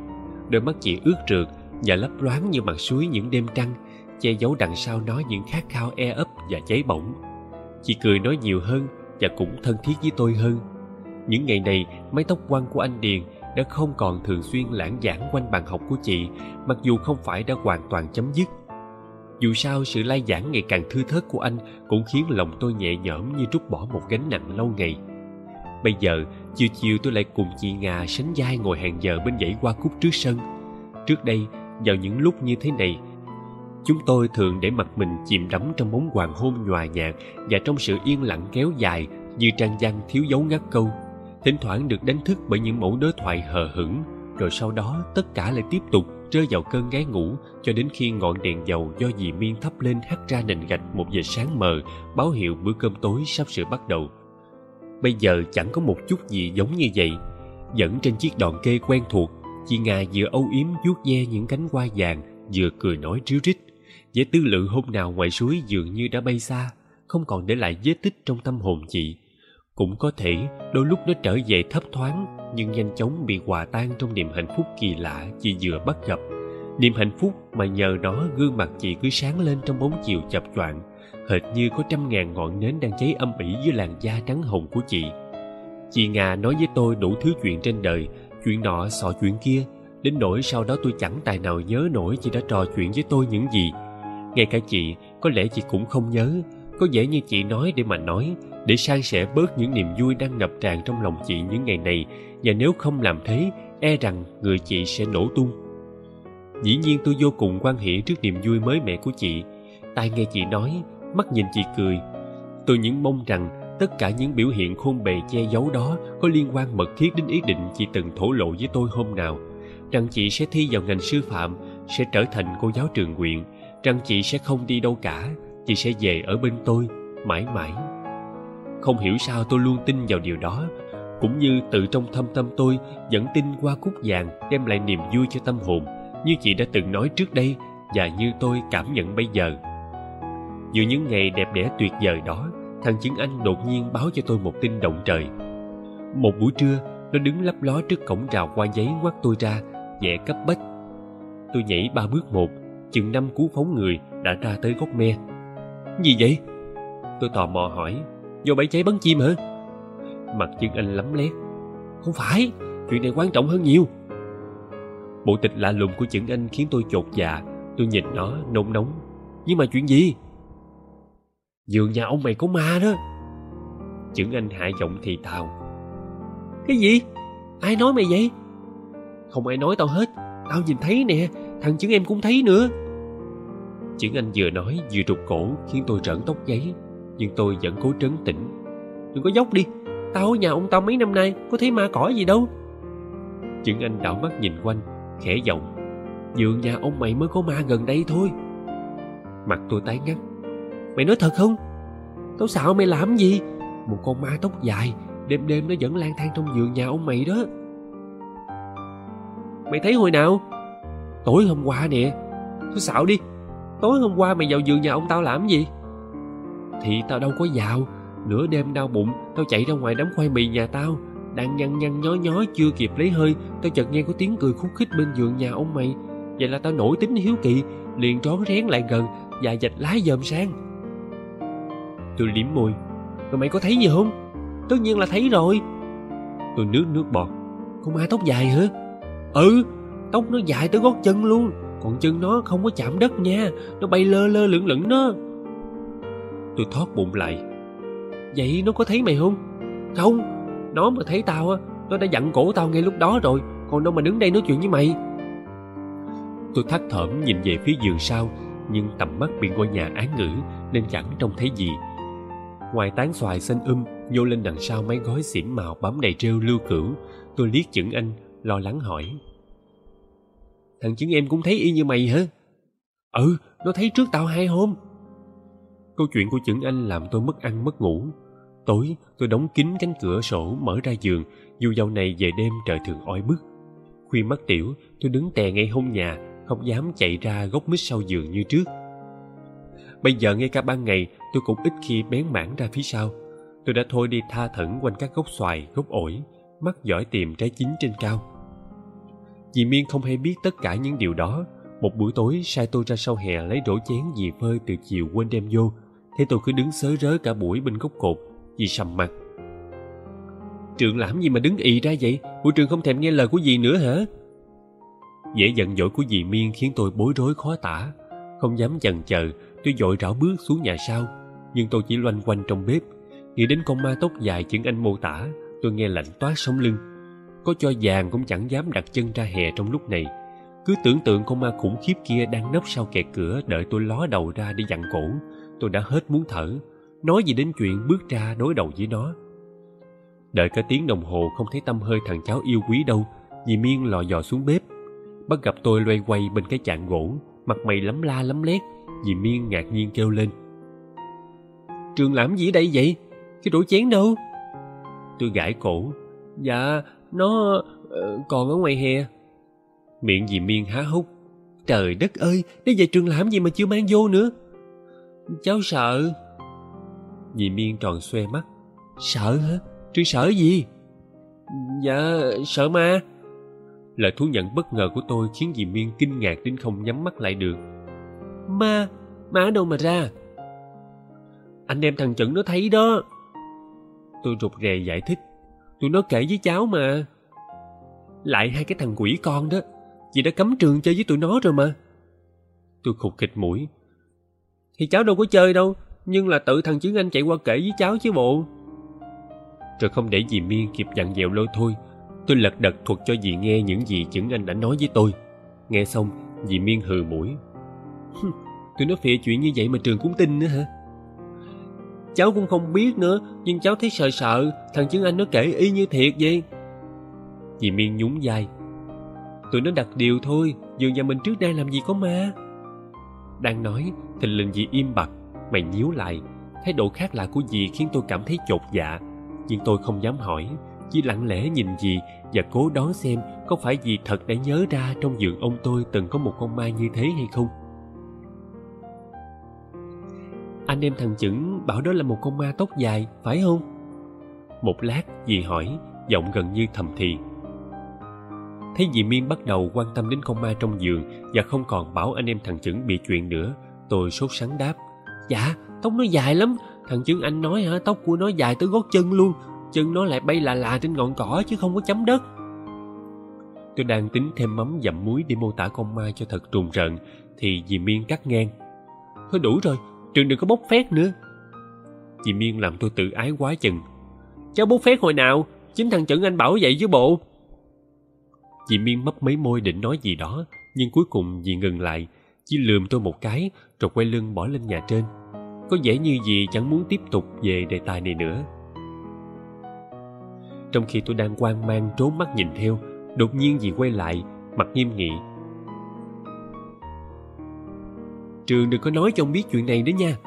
Đôi mắt chị ướt rượt và lấp loáng như mặt suối những đêm trăng, che giấu đằng sau nó những khát khao e ấp và cháy bỏng. Chị cười nói nhiều hơn và cũng thân thiết với tôi hơn. Những ngày này, mái tóc quăn của anh điền đã không còn thường xuyên lãng giảng quanh bàn học của chị, mặc dù không phải đã hoàn toàn chấm dứt. Dù sao, sự lai giảng ngày càng thư thớt của anh cũng khiến lòng tôi nhẹ nhõm như trút bỏ một gánh nặng lâu ngày. Bây giờ, chiều chiều tôi lại cùng chị ngà sánh vai ngồi hàng giờ bên dãy hoa cúc trước sân. Trước đây, vào những lúc như thế này, chúng tôi thường để mặt mình chìm đắm trong bóng hoàng hôn nhòa nhạt và trong sự yên lặng kéo dài như trang văn thiếu dấu ngắt câu thỉnh thoảng được đánh thức bởi những mẫu đối thoại hờ hững, rồi sau đó tất cả lại tiếp tục rơi vào cơn ngáy ngủ cho đến khi ngọn đèn dầu do dì miên thắp lên hắt ra nền gạch một giờ sáng mờ, báo hiệu bữa cơm tối sắp sửa bắt đầu. Bây giờ chẳng có một chút gì giống như vậy. Dẫn trên chiếc đòn kê quen thuộc, chị nga vừa âu yếm vuốt ve những cánh hoa vàng, vừa cười nói ríu rít. Vẻ tư lự hôm nào ngoài suối dường như đã bay xa, không còn để lại vết tích trong tâm hồn chị cũng có thể, đôi lúc nó trở về thấp thoáng, nhưng nhanh chóng bị hòa tan trong niềm hạnh phúc kỳ lạ chị vừa bắt gặp. Niềm hạnh phúc mà nhờ nó, gương mặt chị cứ sáng lên trong bóng chiều chập choạng, hệt như có trăm ngàn ngọn nến đang cháy âm ỉ dưới làn da trắng hồng của chị. Chị ngà nói với tôi đủ thứ chuyện trên đời, chuyện nọ sọ chuyện kia. Đến nỗi sau đó tôi chẳng tài nào nhớ nổi chị đã trò chuyện với tôi những gì. Ngay cả chị, có lẽ chị cũng không nhớ có vẻ như chị nói để mà nói, để san sẻ bớt những niềm vui đang ngập tràn trong lòng chị những ngày này. Và nếu không làm thế e rằng người chị sẽ nổ tung. Dĩ nhiên tôi vô cùng quan hỷ trước niềm vui mới mẻ của chị. Tai nghe chị nói, mắt nhìn chị cười. Tôi những mong rằng tất cả những biểu hiện khôn bề che giấu đó có liên quan mật thiết đến ý định chị từng thổ lộ với tôi hôm nào. Rằng chị sẽ thi vào ngành sư phạm, sẽ trở thành cô giáo trường nguyện. Rằng chị sẽ không đi đâu cả chị sẽ về ở bên tôi mãi mãi. Không hiểu sao tôi luôn tin vào điều đó, cũng như tự trong thâm tâm tôi vẫn tin qua cúc vàng đem lại niềm vui cho tâm hồn, như chị đã từng nói trước đây và như tôi cảm nhận bây giờ. Giữa những ngày đẹp đẽ tuyệt vời đó, thằng chứng anh đột nhiên báo cho tôi một tin động trời. Một buổi trưa, nó đứng lấp ló trước cổng rào qua giấy ngoắt tôi ra, vẻ cấp bách. Tôi nhảy ba bước một, chừng năm cú phóng người đã ra tới gốc me gì vậy? Tôi tò mò hỏi. Vô bẫy cháy bắn chim hả? Mặt chân anh lắm lét. Không phải, chuyện này quan trọng hơn nhiều. Bộ tịch lạ lùng của chữ anh khiến tôi chột dạ. Tôi nhìn nó, nôn nóng. Nhưng mà chuyện gì? Giường nhà ông mày có ma đó. Chữ anh hạ giọng thì thào. Cái gì? Ai nói mày vậy? Không ai nói tao hết. Tao nhìn thấy nè. Thằng chữ em cũng thấy nữa chuyện anh vừa nói vừa rụt cổ khiến tôi rợn tóc gáy, nhưng tôi vẫn cố trấn tĩnh. Đừng có dốc đi, tao ở nhà ông tao mấy năm nay, có thấy ma cỏ gì đâu. Chuyện anh đảo mắt nhìn quanh, khẽ giọng giường nhà ông mày mới có ma gần đây thôi. Mặt tôi tái ngắt, mày nói thật không? Tao xạo mày làm gì? Một con ma tóc dài, đêm đêm nó vẫn lang thang trong giường nhà ông mày đó. Mày thấy hồi nào? Tối hôm qua nè tôi xạo đi tối hôm qua mày vào giường nhà ông tao làm gì? Thì tao đâu có vào. Nửa đêm đau bụng, tao chạy ra ngoài đám khoai mì nhà tao. Đang nhăn nhăn nhó nhó, chưa kịp lấy hơi, tao chợt nghe có tiếng cười khúc khích bên giường nhà ông mày. Vậy là tao nổi tính hiếu kỳ, liền rón rén lại gần và dạch lái dòm sang. Tôi liếm môi. Rồi mày có thấy gì không? Tất nhiên là thấy rồi. Tôi nước nước bọt. Con ma tóc dài hả? Ừ tóc nó dài tới gót chân luôn còn chân nó không có chạm đất nha. Nó bay lơ lơ lửng lửng đó. Tôi thoát bụng lại. Vậy nó có thấy mày không? Không. Nó mà thấy tao á, nó đã dặn cổ tao ngay lúc đó rồi. Còn đâu mà đứng đây nói chuyện với mày. Tôi thắt thởm nhìn về phía giường sau, nhưng tầm mắt bị ngôi nhà án ngữ nên chẳng trông thấy gì. Ngoài tán xoài xanh um nhô lên đằng sau mấy gói xỉn màu bám đầy rêu lưu cửu, tôi liếc chững anh, lo lắng hỏi thằng chứng em cũng thấy y như mày hả? Ừ nó thấy trước tao hai hôm. Câu chuyện của chững anh làm tôi mất ăn mất ngủ. Tối, tôi đóng kín cánh cửa sổ mở ra giường, dù dạo này về đêm trời thường oi bức. Khi mắt tiểu, tôi đứng tè ngay hông nhà, không dám chạy ra gốc mít sau giường như trước. Bây giờ ngay cả ban ngày, tôi cũng ít khi bén mảng ra phía sau. Tôi đã thôi đi tha thẩn quanh các gốc xoài gốc ổi, mắt giỏi tìm trái chín trên cao dì miên không hay biết tất cả những điều đó. Một buổi tối, sai tôi ra sau hè lấy rổ chén dì phơi từ chiều quên đem vô. Thế tôi cứ đứng sớ rớ cả buổi bên gốc cột, dì sầm mặt. Trường làm gì mà đứng ì ra vậy? Buổi trường không thèm nghe lời của dì nữa hả? Dễ giận dỗi của dì miên khiến tôi bối rối khó tả. Không dám chần chờ tôi dội rảo bước xuống nhà sau. Nhưng tôi chỉ loanh quanh trong bếp. Nghĩ đến con ma tóc dài chừng anh mô tả, tôi nghe lạnh toát sống lưng có cho vàng cũng chẳng dám đặt chân ra hè trong lúc này. Cứ tưởng tượng con ma khủng khiếp kia đang nấp sau kẹt cửa, đợi tôi ló đầu ra để dặn cổ. Tôi đã hết muốn thở. Nói gì đến chuyện bước ra đối đầu với nó. Đợi cả tiếng đồng hồ, không thấy tâm hơi thằng cháu yêu quý đâu dì miên lò dò xuống bếp. Bắt gặp tôi loay quay bên cái chạn gỗ, mặt mày lấm la lấm lét dì miên ngạc nhiên kêu lên. Trường làm gì đây vậy? Cái đũa chén đâu? Tôi gãi cổ. Dạ nó uh, còn ở ngoài hè. Miệng dì miên há hốc. Trời đất ơi nếu vậy trường làm gì mà chưa mang vô nữa? Cháu sợ. Dì miên tròn xoe mắt. Sợ hả? Trường sợ gì? Dạ sợ ma. Lời thú nhận bất ngờ của tôi khiến dì miên kinh ngạc đến không nhắm mắt lại được. Ma ma ở đâu mà ra? Anh em thằng chẩn nó thấy đó. Tôi rụt rè giải thích tụi nó kể với cháu mà. Lại hai cái thằng quỷ con đó. Chị đã cấm trường chơi với tụi nó rồi mà. Tôi khục khịch mũi. Thì cháu đâu có chơi đâu, nhưng là tự thằng chứng anh chạy qua kể với cháu chứ bộ. Rồi không để dì miên kịp dặn dẹo lôi thôi, tôi lật đật thuật cho dì nghe những gì chứng anh đã nói với tôi. Nghe xong, dì miên hừ mũi. Tụi nó phịa chuyện như vậy mà trường cũng tin nữa hả? Cháu cũng không biết nữa, nhưng cháu thấy sợ sợ, thằng chứng anh nó kể y như thiệt vậy. Dì miên nhún vai. Tụi nó đặt điều thôi giường nhà mình trước đây làm gì có ma. Đang nói, thình lình dì im bặt, mày nhíu lại. Thái độ khác lạ của dì khiến tôi cảm thấy chột dạ. Nhưng tôi không dám hỏi, chỉ lặng lẽ nhìn dì và cố đoán xem có phải dì thật đã nhớ ra trong giường ông tôi từng có một con ma như thế hay không anh em thằng chững bảo đó là một con ma tóc dài, phải không? Một lát, dì hỏi, giọng gần như thầm thì. Thấy dì miên bắt đầu quan tâm đến con ma trong giường và không còn bảo anh em thằng chững bị chuyện nữa, tôi sốt sắng đáp. Dạ tóc nó dài lắm. Thằng chững anh nói hả, tóc của nó dài tới gót chân luôn. Chân nó lại bay là là trên ngọn cỏ chứ không có chấm đất. Tôi đang tính thêm mắm dặm muối để mô tả con ma cho thật trùng rợn, thì dì miên cắt ngang. Thôi đủ rồi trường đừng có bốc phét nữa. Chị miên làm tôi tự ái quá chừng. Cháu bốc phét hồi nào? Chính thằng chẩn anh bảo vậy chứ bộ. Chị miên mấp mấy môi định nói gì đó, nhưng cuối cùng dì ngừng lại, chỉ lườm tôi một cái, rồi quay lưng bỏ lên nhà trên. Có vẻ như dì chẳng muốn tiếp tục về đề tài này nữa. Trong khi tôi đang quan mang trốn mắt nhìn theo, đột nhiên dì quay lại, mặt nghiêm nghị. Trường đừng có nói cho ông biết chuyện này nữa nha.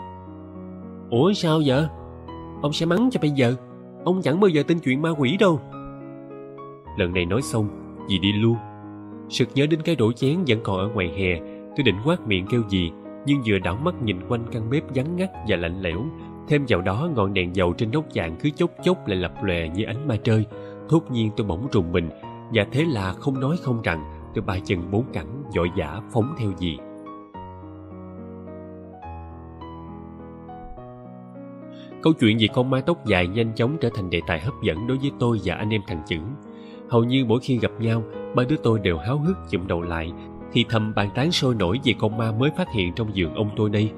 Ủa, sao vậy? Ông sẽ mắng cho bây giờ. Ông chẳng bao giờ tin chuyện ma quỷ đâu. Lần này nói xong, dì đi luôn. Sực nhớ đến cái đổ chén vẫn còn ở ngoài hè, tôi định quát miệng kêu gì nhưng vừa đảo mắt nhìn quanh căn bếp vắng ngắt và lạnh lẽo. Thêm vào đó, ngọn đèn dầu trên nóc chạn cứ chốc chốc lại lập lòe như ánh ma trơi thốt nhiên tôi bỗng rùng mình, và thế là không nói không rằng, tôi ba chân bốn cẳng dội dã phóng theo dì. Câu chuyện về con ma tóc dài nhanh chóng trở thành đề tài hấp dẫn đối với tôi và anh em thằng chữ. Hầu như mỗi khi gặp nhau, ba đứa tôi đều háo hức chụm đầu lại, thì thầm bàn tán sôi nổi về con ma mới phát hiện trong giường ông tôi đây.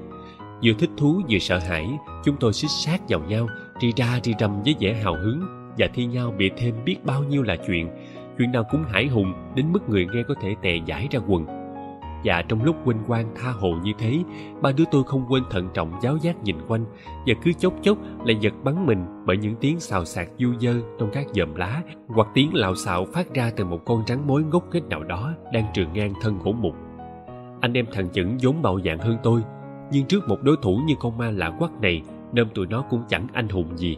Vừa thích thú vừa sợ hãi, chúng tôi xích sát vào nhau, ri ra ri rầm với vẻ hào hứng và thi nhau bịa thêm biết bao nhiêu là chuyện. Chuyện nào cũng hải hùng đến mức người nghe có thể tè giải ra quần và trong lúc quên quang tha hồ như thế, ba đứa tôi không quên thận trọng giáo giác nhìn quanh và cứ chốc chốc lại giật bắn mình bởi những tiếng xào xạc du dơ trong các dòm lá hoặc tiếng lạo xạo phát ra từ một con rắn mối ngốc nghếch nào đó đang trường ngang thân hổ mục. Anh em thằng chững vốn bạo dạng hơn tôi, nhưng trước một đối thủ như con ma lạ quắc này nên tụi nó cũng chẳng anh hùng gì.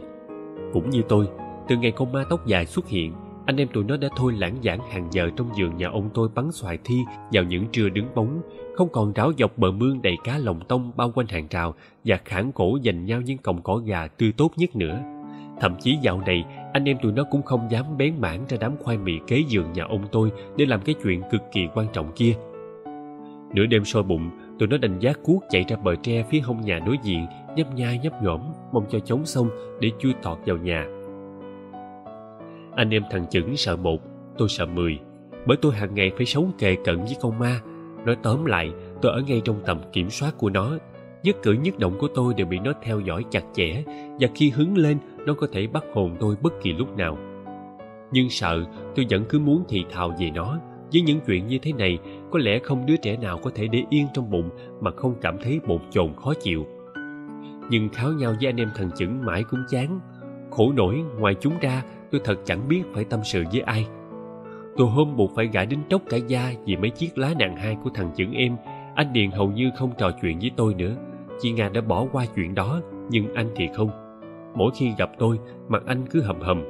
Cũng như tôi, từ ngày con ma tóc dài xuất hiện anh em tụi nó đã thôi lãng giảng hàng giờ trong giường nhà ông tôi bắn xoài thi vào những trưa đứng bóng. Không còn ráo dọc bờ mương đầy cá lồng tông bao quanh hàng rào và khản cổ dành nhau những cọng cỏ gà tươi tốt nhất nữa. Thậm chí dạo này, anh em tụi nó cũng không dám bén mảng ra đám khoai mì kế giường nhà ông tôi để làm cái chuyện cực kỳ quan trọng kia. Nửa đêm sôi bụng, tụi nó đành giác cuốc chạy ra bờ tre phía hông nhà đối diện, nhấp nhai nhấp nhổm, mong cho chống xong để chui tọt vào nhà anh em thằng chững sợ một, tôi sợ mười. Bởi tôi hàng ngày phải sống kề cận với con ma. Nói tóm lại, tôi ở ngay trong tầm kiểm soát của nó. Nhất cử nhất động của tôi đều bị nó theo dõi chặt chẽ, và khi hứng lên, nó có thể bắt hồn tôi bất kỳ lúc nào. Nhưng sợ, tôi vẫn cứ muốn thì thào về nó. Với những chuyện như thế này, có lẽ không đứa trẻ nào có thể để yên trong bụng mà không cảm thấy bồn chồn khó chịu. Nhưng kháo nhau với anh em thằng chững mãi cũng chán. Khổ nổi, ngoài chúng ra tôi thật chẳng biết phải tâm sự với ai. Tôi hôm buộc phải gãi đến tróc cả da vì mấy chiếc lá nặng hai của thằng chưởng em. Anh điền hầu như không trò chuyện với tôi nữa. Chị nga đã bỏ qua chuyện đó, nhưng anh thì không. Mỗi khi gặp tôi, mặt anh cứ hầm hầm.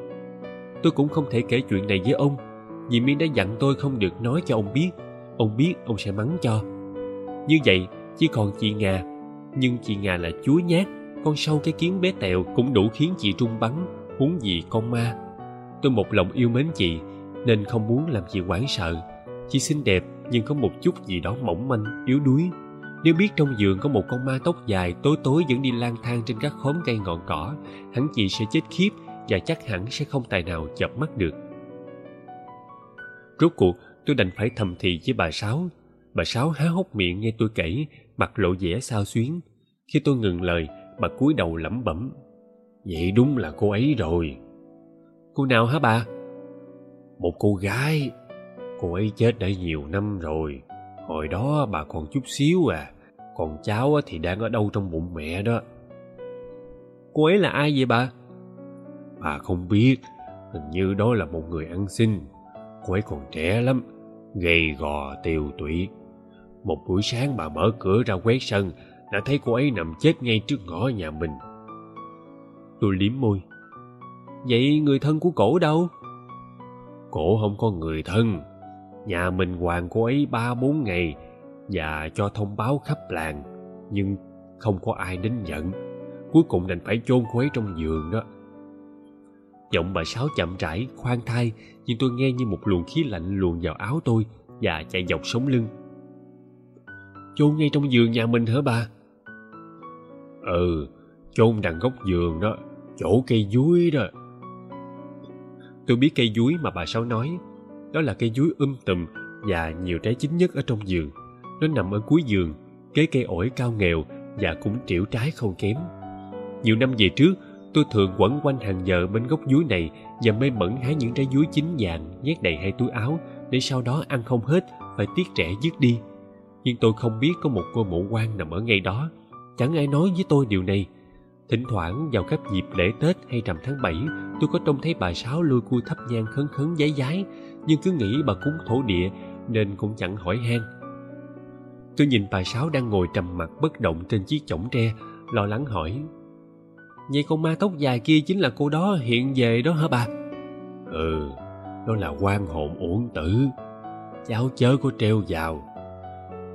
Tôi cũng không thể kể chuyện này với ông, vì miên đã dặn tôi không được nói cho ông biết. Ông biết, ông sẽ mắng cho. Như vậy, chỉ còn chị nga. Nhưng chị nga là chúa nhát, con sâu cái kiến bé tẹo cũng đủ khiến chị rung bắn, huống gì con ma tôi một lòng yêu mến chị, nên không muốn làm chị hoảng sợ. Chị xinh đẹp, nhưng có một chút gì đó mỏng manh, yếu đuối. Nếu biết trong giường có một con ma tóc dài, tối tối vẫn đi lang thang trên các khóm cây ngọn cỏ hắn chị sẽ chết khiếp và chắc hẳn sẽ không tài nào chợp mắt được. Rốt cuộc, tôi đành phải thầm thì với bà sáu. Bà sáu há hốc miệng nghe tôi kể, mặt lộ vẻ sao xuyến. Khi tôi ngừng lời, bà cúi đầu lẩm bẩm, vậy đúng là cô ấy rồi cô nào hả bà? Một cô gái. Cô ấy chết đã nhiều năm rồi. Hồi đó bà còn chút xíu à. Còn cháu thì đang ở đâu trong bụng mẹ đó. Cô ấy là ai vậy bà? Bà không biết. Hình như đó là một người ăn xin. Cô ấy còn trẻ lắm. Gầy gò tiều tụy. Một buổi sáng bà mở cửa ra quét sân đã thấy cô ấy nằm chết ngay trước ngõ nhà mình. Tôi liếm môi vậy người thân của cổ đâu? Cổ không có người thân. Nhà mình hoàng cô ấy ba bốn ngày và cho thông báo khắp làng, nhưng không có ai đến nhận. Cuối cùng đành phải chôn cô ấy trong giường đó. Giọng bà sáu chậm rãi, khoan thai, nhưng tôi nghe như một luồng khí lạnh luồn vào áo tôi và chạy dọc sống lưng. Chôn ngay trong giường nhà mình hả bà? Ừ chôn đằng góc giường đó, chỗ cây dúi đó tôi biết cây dúi mà bà sáu nói. Đó là cây dúi um tùm và nhiều trái chín nhất ở trong giường. Nó nằm ở cuối giường, kế cây ổi cao nghèo và cũng triểu trái không kém. Nhiều năm về trước, tôi thường quẩn quanh hàng giờ bên gốc dúi này và mê mẩn hái những trái dúi chín vàng, nhét đầy hai túi áo để sau đó ăn không hết, phải tiếc rẻ dứt đi. Nhưng tôi không biết có một cô mụ quan nằm ở ngay đó. Chẳng ai nói với tôi điều này thỉnh thoảng vào các dịp lễ tết hay rằm tháng bảy, tôi có trông thấy bà sáu lôi cua thắp nhang khấn khấn giấy giái. Nhưng cứ nghĩ bà cúng thổ địa nên cũng chẳng hỏi han. Tôi nhìn bà sáu đang ngồi trầm mặc bất động trên chiếc chõng tre, lo lắng hỏi, vậy con ma tóc dài kia chính là cô đó hiện về đó hả bà? Ừ đó là quan hồn uổng tử. Cháu chớ có treo vào.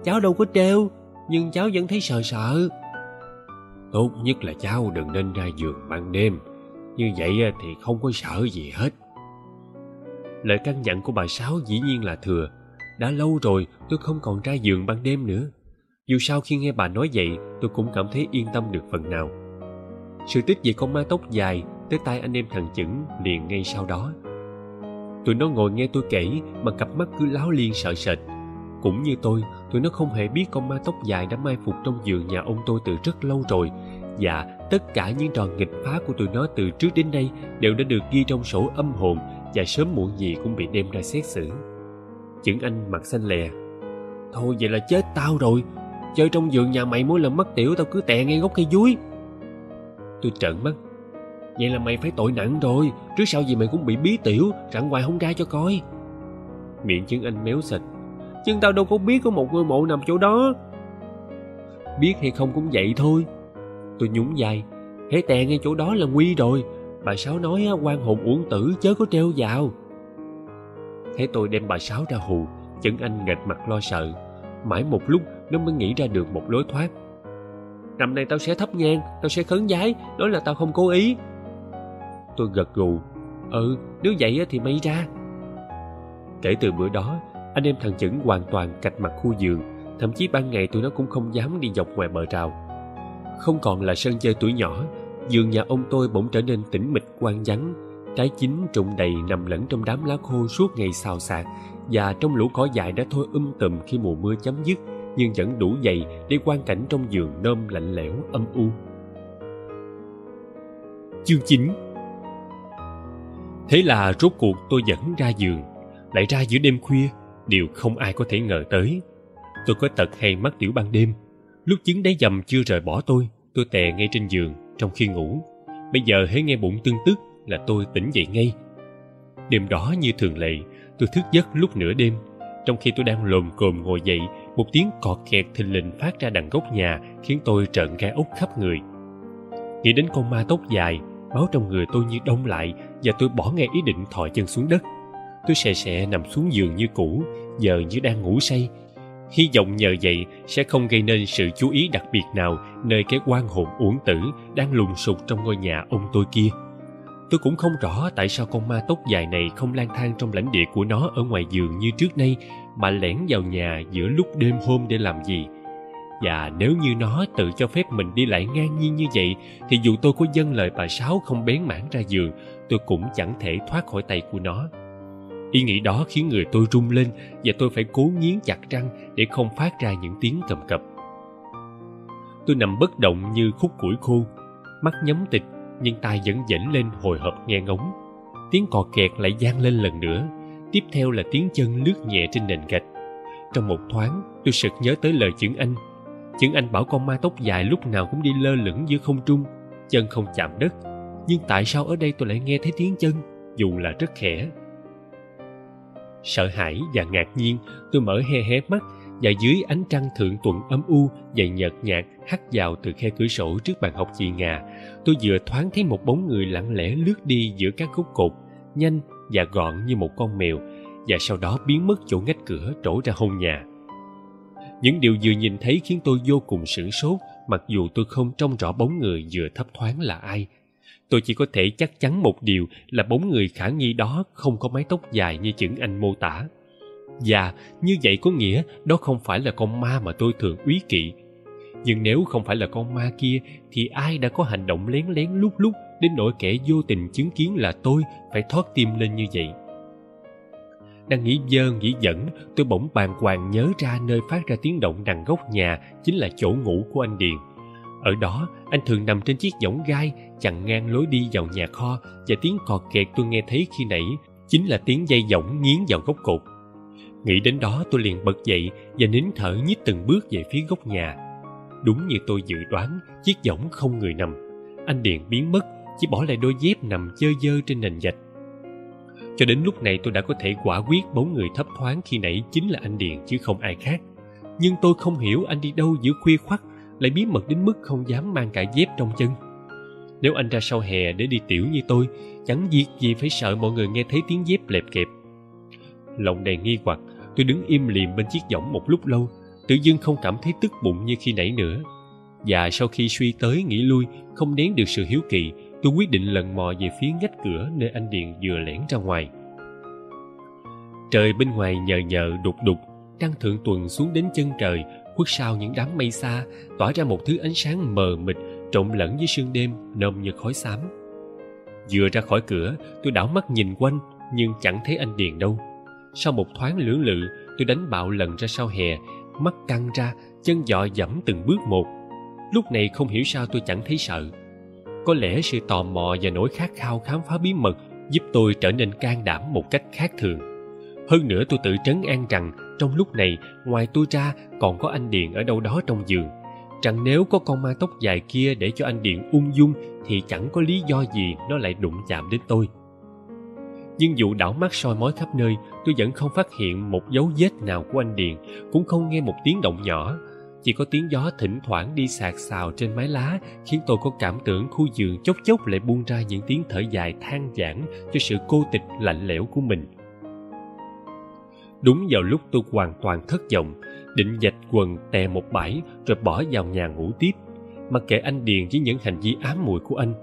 Cháu đâu có treo nhưng cháu vẫn thấy sợ sợ tốt nhất là cháu đừng nên ra giường ban đêm. Như vậy à, thì không có sợ gì hết. Lời căn dặn của bà sáu dĩ nhiên là thừa. Đã lâu rồi, tôi không còn ra giường ban đêm nữa. Dù sao khi nghe bà nói vậy, tôi cũng cảm thấy yên tâm được phần nào. Sự tích về con ma tóc dài tới tai anh em thằng chững liền ngay sau đó. Tụi nó ngồi nghe tôi kể, mà cặp mắt cứ láo liên sợ sệt cũng như tôi, tụi nó không hề biết con ma tóc dài đã mai phục trong giường nhà ông tôi từ rất lâu rồi. Và tất cả những trò nghịch phá của tụi nó từ trước đến nay đều đã được ghi trong sổ âm hồn và sớm muộn gì cũng bị đem ra xét xử. Chững anh mặt xanh lè. Thôi vậy là chết tao rồi. Chơi trong giường nhà mày mỗi lần mắc tiểu tao cứ tè ngay gốc cây dúi tôi trợn mắt. Vậy là mày phải tội nặng rồi. Trước sau gì mày cũng bị bí tiểu rặn hoài không ra cho coi. Miệng chứng anh méo sạch nhưng tao đâu có biết có một ngôi mộ nằm chỗ đó. Biết hay không cũng vậy thôi. Tôi nhún vai. Hễ tè ngay chỗ đó là nguy rồi. Bà sáu nói quan hồn uổng tử chớ có treo vào. Thấy tôi đem bà sáu ra hù chấn anh nghệch mặt lo sợ. Mãi một lúc, nó mới nghĩ ra được một lối thoát. Năm nay tao sẽ thắp nhang tao sẽ khấn giái nói là tao không cố ý. Tôi gật gù. Ừ nếu vậy thì may ra. Kể từ bữa đó anh em thằng chẩn hoàn toàn cạch mặt khu giường thậm chí ban ngày tụi nó cũng không dám đi dọc ngoài bờ rào. Không còn là sân chơi tuổi nhỏ giường nhà ông tôi bỗng trở nên tĩnh mịch quang vắng, trái chín trụng đầy nằm lẫn trong đám lá khô suốt ngày xào xạc và trong lũ cỏ dại đã thôi um tùm khi mùa mưa chấm dứt, nhưng vẫn đủ dày để quan cảnh trong giường nôm lạnh lẽo, âm u. Chương 9 Thế là rốt cuộc tôi dẫn ra giường Lại ra giữa đêm khuya điều không ai có thể ngờ tới. Tôi có tật hay mắc tiểu ban đêm. Lúc chứng đáy dầm chưa rời bỏ tôi tôi tè ngay trên giường trong khi ngủ. Bây giờ hễ nghe bụng tương tức là tôi tỉnh dậy ngay. Đêm đó như thường lệ, tôi thức giấc lúc nửa đêm. Trong khi tôi đang lồm cồm ngồi dậy, một tiếng cọt kẹt thình lình phát ra đằng góc nhà, khiến tôi trợn gai ốc khắp người. Nghĩ đến con ma tóc dài, máu trong người tôi như đông lại và tôi bỏ ngay ý định thò chân xuống đất tôi sè sẹ nằm xuống giường như cũ, giờ như đang ngủ say. Hy vọng nhờ vậy sẽ không gây nên sự chú ý đặc biệt nào nơi cái quan hồn uổng tử đang lùng sục trong ngôi nhà ông tôi kia. Tôi cũng không rõ tại sao con ma tóc dài này không lang thang trong lãnh địa của nó ở ngoài giường như trước nay, mà lẻn vào nhà giữa lúc đêm hôm để làm gì. Và nếu như nó tự cho phép mình đi lại ngang nhiên như vậy, thì dù tôi có dâng lời bà sáu không bén mảng ra giường, tôi cũng chẳng thể thoát khỏi tay của nó ý nghĩ đó khiến người tôi rung lên và tôi phải cố nghiến chặt răng để không phát ra những tiếng cầm cập. Tôi nằm bất động như khúc củi khô, mắt nhắm tịch nhưng tai vẫn dễnh lên hồi hộp nghe ngóng. Tiếng cò kẹt lại vang lên lần nữa, tiếp theo là tiếng chân lướt nhẹ trên nền gạch. Trong một thoáng, tôi sực nhớ tới lời chữ anh. Chữ anh bảo con ma tóc dài lúc nào cũng đi lơ lửng giữa không trung, chân không chạm đất. Nhưng tại sao ở đây tôi lại nghe thấy tiếng chân, dù là rất khẽ? Sợ hãi và ngạc nhiên, tôi mở he hé mắt và dưới ánh trăng thượng tuần âm u và nhợt nhạt hắt vào từ khe cửa sổ trước bàn học chị ngà, tôi vừa thoáng thấy một bóng người lặng lẽ lướt đi giữa các gốc cột, nhanh và gọn như một con mèo và sau đó biến mất chỗ ngách cửa trổ ra hôn nhà. Những điều vừa nhìn thấy khiến tôi vô cùng sửng sốt, mặc dù tôi không trông rõ bóng người vừa thấp thoáng là ai tôi chỉ có thể chắc chắn một điều là bốn người khả nghi đó không có mái tóc dài như chữ anh mô tả. Và như vậy có nghĩa đó không phải là con ma mà tôi thường úy kỵ. Nhưng nếu không phải là con ma kia, thì ai đã có hành động lén lén lúc lúc đến nỗi kẻ vô tình chứng kiến là tôi phải thoát tim lên như vậy? Đang nghĩ dơ, nghĩ dẫn, tôi bỗng bàng hoàng nhớ ra nơi phát ra tiếng động đằng góc nhà chính là chỗ ngủ của anh điền ở đó, anh thường nằm trên chiếc võng gai chặn ngang lối đi vào nhà kho và tiếng cọt kẹt tôi nghe thấy khi nãy chính là tiếng dây võng nghiến vào gốc cột. Nghĩ đến đó, tôi liền bật dậy và nín thở nhích từng bước về phía góc nhà. Đúng như tôi dự đoán, chiếc võng không người nằm. Anh điền biến mất, chỉ bỏ lại đôi dép nằm chơi dơ trên nền gạch cho đến lúc này tôi đã có thể quả quyết bóng người thấp thoáng khi nãy chính là anh điền chứ không ai khác. Nhưng tôi không hiểu anh đi đâu giữa khuya khoắt lại bí mật đến mức không dám mang cả dép trong chân. Nếu anh ra sau hè để đi tiểu như tôi, chẳng việc gì phải sợ mọi người nghe thấy tiếng dép lẹp kẹp. Lòng đầy nghi hoặc, tôi đứng im lìm bên chiếc võng một lúc lâu, tự dưng không cảm thấy tức bụng như khi nãy nữa. Và sau khi suy tới nghĩ lui, không nén được sự hiếu kỳ, tôi quyết định lần mò về phía ngách cửa nơi anh điền vừa lẻn ra ngoài. Trời bên ngoài nhờ nhờ đục đục, trăng thượng tuần xuống đến chân trời khuất sau những đám mây xa, tỏa ra một thứ ánh sáng mờ mịt, trộn lẫn với sương đêm, nồng như khói xám. Vừa ra khỏi cửa, tôi đảo mắt nhìn quanh, nhưng chẳng thấy anh điền đâu. Sau một thoáng lưỡng lự, tôi đánh bạo lần ra sau hè, mắt căng ra, chân dọ dẫm từng bước một. Lúc này không hiểu sao tôi chẳng thấy sợ. Có lẽ sự tò mò và nỗi khát khao khám phá bí mật giúp tôi trở nên can đảm một cách khác thường. Hơn nữa tôi tự trấn an rằng trong lúc này, ngoài tôi ra còn có anh điện ở đâu đó trong giường. Rằng nếu có con ma tóc dài kia để cho anh điện ung dung, thì chẳng có lý do gì nó lại đụng chạm đến tôi. Nhưng dù đảo mắt soi mói khắp nơi, tôi vẫn không phát hiện một dấu vết nào của anh điện, cũng không nghe một tiếng động nhỏ. Chỉ có tiếng gió thỉnh thoảng đi sạc xào trên mái lá, khiến tôi có cảm tưởng khu giường chốc chốc lại buông ra những tiếng thở dài than vãn cho sự cô tịch lạnh lẽo của mình đúng vào lúc tôi hoàn toàn thất vọng, định dạch quần, tè một bãi, rồi bỏ vào nhà ngủ tiếp. Mặc kệ anh điền với những hành vi ám muội của anh,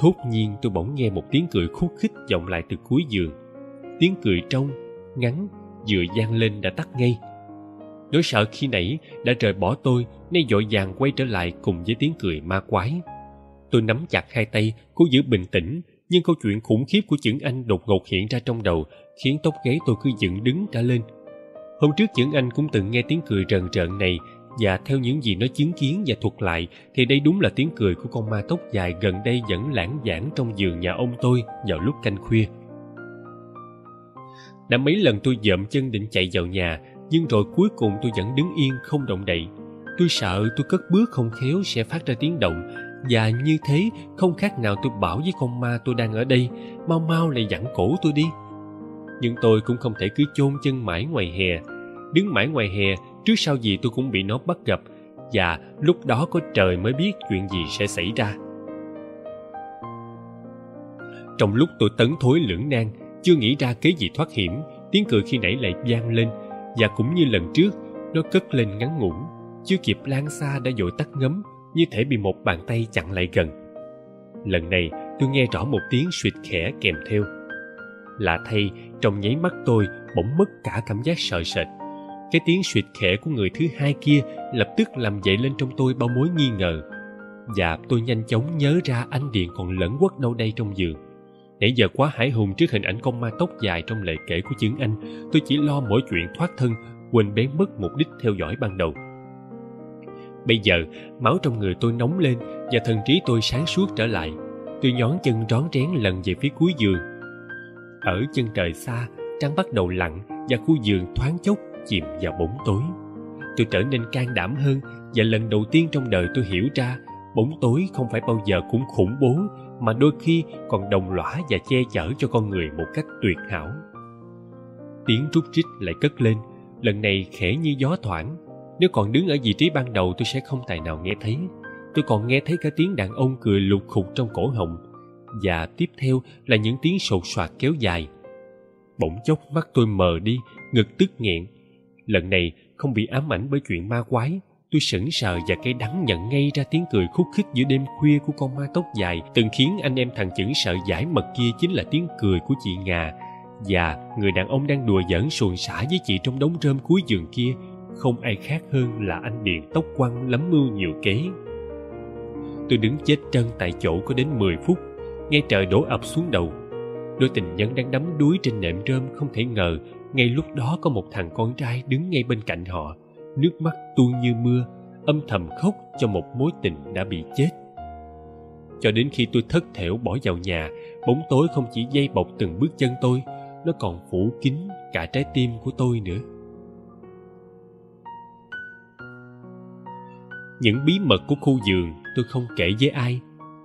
thốt nhiên tôi bỗng nghe một tiếng cười khúc khích vọng lại từ cuối giường. Tiếng cười trong, ngắn, vừa vang lên đã tắt ngay. Nỗi sợ khi nãy đã rời bỏ tôi, nay dội vàng quay trở lại cùng với tiếng cười ma quái. Tôi nắm chặt hai tay, cố giữ bình tĩnh, nhưng câu chuyện khủng khiếp của chữ anh đột ngột hiện ra trong đầu khiến tóc gáy tôi cứ dựng đứng cả lên. Hôm trước những anh cũng từng nghe tiếng cười rần rợn này, và theo những gì nó chứng kiến và thuật lại, thì đây đúng là tiếng cười của con ma tóc dài gần đây vẫn lãng vãng trong giường nhà ông tôi vào lúc canh khuya. Đã mấy lần tôi dậm chân định chạy vào nhà, nhưng rồi cuối cùng tôi vẫn đứng yên, không động đậy. Tôi sợ tôi cất bước không khéo sẽ phát ra tiếng động, và như thế không khác nào tôi bảo với con ma tôi đang ở đây, mau mau lại dặn cổ tôi đi nhưng tôi cũng không thể cứ chôn chân mãi ngoài hè. Đứng mãi ngoài hè, trước sau gì tôi cũng bị nó bắt gặp. Và lúc đó có trời mới biết chuyện gì sẽ xảy ra. Trong lúc tôi tấn thối lưỡng nan, chưa nghĩ ra kế gì thoát hiểm, tiếng cười khi nãy lại vang lên. Và cũng như lần trước, nó cất lên ngắn ngủn. Chưa kịp lan xa đã dội tắt ngấm, như thể bị một bàn tay chặn lại gần. Lần này, tôi nghe rõ một tiếng suỵt khẽ kèm theo. Lạ thay trong nháy mắt tôi bỗng mất cả cảm giác sợ sệt. Cái tiếng suỵt khẽ của người thứ hai kia lập tức làm dậy lên trong tôi bao mối nghi ngờ. Và tôi nhanh chóng nhớ ra anh điện còn lẫn quất đâu đây trong giường. Nãy giờ quá hải hùng trước hình ảnh con ma tóc dài trong lời kể của chứng anh, tôi chỉ lo mỗi chuyện thoát thân, quên bén mất mục đích theo dõi ban đầu. Bây giờ, máu trong người tôi nóng lên và thần trí tôi sáng suốt trở lại. Tôi nhón chân rón rén lần về phía cuối giường ở chân trời xa, trăng bắt đầu lặn và khu vườn thoáng chốc chìm vào bóng tối. Tôi trở nên can đảm hơn và lần đầu tiên trong đời tôi hiểu ra bóng tối không phải bao giờ cũng khủng bố mà đôi khi còn đồng lõa và che chở cho con người một cách tuyệt hảo. Tiếng rút rít lại cất lên, lần này khẽ như gió thoảng. Nếu còn đứng ở vị trí ban đầu tôi sẽ không tài nào nghe thấy. Tôi còn nghe thấy cả tiếng đàn ông cười lục khục trong cổ họng và tiếp theo là những tiếng sột soạt kéo dài. Bỗng chốc mắt tôi mờ đi, ngực tức nghẹn. Lần này không bị ám ảnh bởi chuyện ma quái, tôi sững sờ và cay đắng nhận ngay ra tiếng cười khúc khích giữa đêm khuya của con ma tóc dài, từng khiến anh em thằng chững sợ giải mật kia chính là tiếng cười của chị ngà. Và người đàn ông đang đùa giỡn xuồng xả với chị trong đống rơm cuối giường kia, không ai khác hơn là anh điền tóc quăng lắm mưu nhiều kế. Tôi đứng chết chân tại chỗ có đến 10 phút nghe trời đổ ập xuống đầu, đôi tình nhân đang đắm đuối trên nệm rơm không thể ngờ ngay lúc đó có một thằng con trai đứng ngay bên cạnh họ. Nước mắt tuôn như mưa, âm thầm khóc cho một mối tình đã bị chết. Cho đến khi tôi thất thểu bỏ vào nhà, bóng tối không chỉ dây bọc từng bước chân tôi, nó còn phủ kín cả trái tim của tôi nữa. Những bí mật của khu giường tôi không kể với ai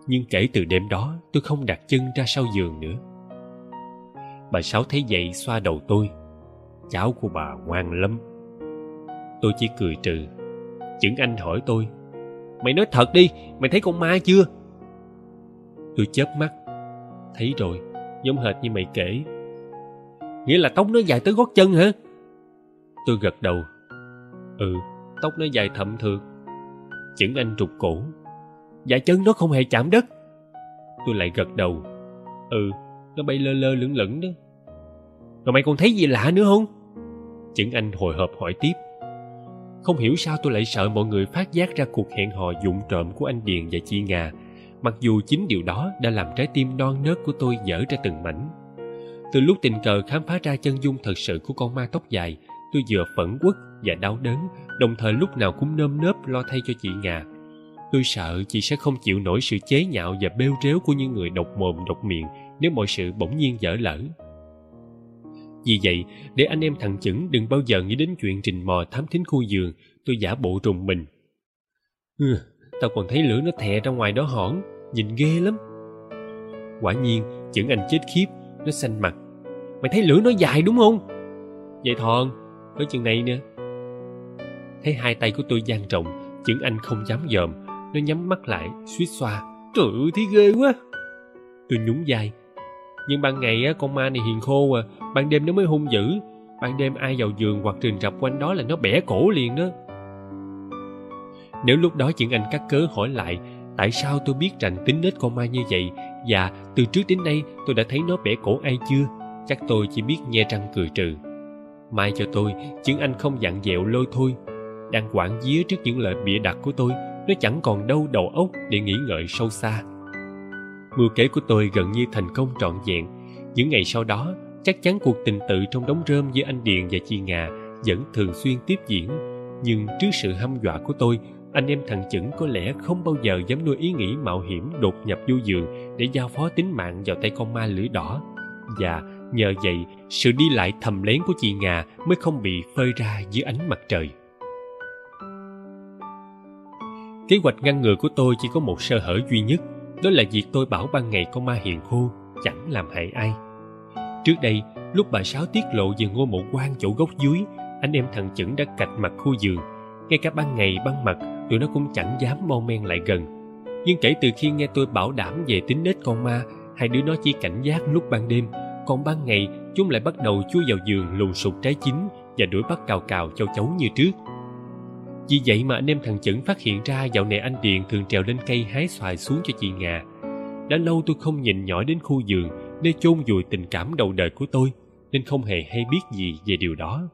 nhưng kể từ đêm đó, tôi không đặt chân ra sau giường nữa. Bà sáu thấy vậy xoa đầu tôi. Cháu của bà ngoan lắm. Tôi chỉ cười trừ. Chững anh hỏi tôi, mày nói thật đi, mày thấy con ma chưa? Tôi chớp mắt, thấy rồi, giống hệt như mày kể. Nghĩa là tóc nó dài tới gót chân hả? Tôi gật đầu. Ừ tóc nó dài thậm thượt. Chững anh trục cổ dạ chân nó không hề chạm đất. Tôi lại gật đầu. Ừ nó bay lơ lơ lửng lửng đó. Rồi mày còn thấy gì lạ nữa không? Chững anh hồi hộp hỏi tiếp. Không hiểu sao tôi lại sợ mọi người phát giác ra cuộc hẹn hò dụng trộm của anh điền và chị ngà, mặc dù chính điều đó đã làm trái tim non nớt của tôi dở ra từng mảnh. Từ lúc tình cờ khám phá ra chân dung thật sự của con ma tóc dài, tôi vừa phẫn uất và đau đớn, đồng thời lúc nào cũng nơm nớp lo thay cho chị ngà tôi sợ chị sẽ không chịu nổi sự chế nhạo và bêu rếu của những người độc mồm độc miệng nếu mọi sự bỗng nhiên dở lỡ. Vì vậy để anh em thằng chững đừng bao giờ nghĩ đến chuyện trình mò thám thính khu giường tôi giả bộ rùng mình. Ừ, tao còn thấy lửa nó thè ra ngoài đó hỏn nhìn ghê lắm. Quả nhiên chững anh chết khiếp nó xanh mặt. Mày thấy lửa nó dài đúng không? Vậy thòn ở chừng này nè. Thấy hai tay của tôi dang rộng chững anh không dám dòm nó nhắm mắt lại, suýt xoa. Trời ơi, thấy ghê quá. Tôi nhún vai. Nhưng ban ngày á, con ma này hiền khô à. Ban đêm nó mới hung dữ. Ban đêm ai vào giường hoặc rình rập quanh đó là nó bẻ cổ liền đó. Nếu lúc đó chuyện anh cắt cớ hỏi lại, tại sao tôi biết rành tính nết con ma như vậy? Và từ trước đến nay, tôi đã thấy nó bẻ cổ ai chưa? Chắc tôi chỉ biết nhe răng cười trừ. Mai cho tôi chứng anh không dặn dẹo lôi thôi. Đang quản vía trước những lời bịa đặt của tôi nó chẳng còn đâu đầu óc để nghĩ ngợi sâu xa. Mưu kế của tôi gần như thành công trọn vẹn. Những ngày sau đó, chắc chắn cuộc tình tự trong đống rơm giữa anh điền và chị ngà vẫn thường xuyên tiếp diễn. Nhưng trước sự hăm dọa của tôi, anh em thằng chững có lẽ không bao giờ dám nuôi ý nghĩ mạo hiểm đột nhập vô giường để giao phó tính mạng vào tay con ma lưỡi đỏ. Và nhờ vậy, sự đi lại thầm lén của chị ngà mới không bị phơi ra dưới ánh mặt trời kế hoạch ngăn ngừa của tôi chỉ có một sơ hở duy nhất, đó là việc tôi bảo ban ngày con ma hiền khô chẳng làm hại ai. Trước đây, lúc bà sáu tiết lộ về ngôi mộ quan chỗ gốc dưới, anh em thằng chững đã cạch mặt khu giường. Ngay cả ban ngày ban mặt, tụi nó cũng chẳng dám mau men lại gần. Nhưng kể từ khi nghe tôi bảo đảm về tính nết con ma, hai đứa nó chỉ cảnh giác lúc ban đêm. Còn ban ngày, chúng lại bắt đầu chui vào giường lùng sụp trái chín và đuổi bắt cào cào châu chấu như trước vì vậy mà anh em thằng chẩn phát hiện ra dạo này anh điền thường trèo lên cây hái xoài xuống cho chị ngà đã lâu tôi không nhìn nhỏ đến khu giường nơi chôn vùi tình cảm đầu đời của tôi, nên không hề hay biết gì về điều đó.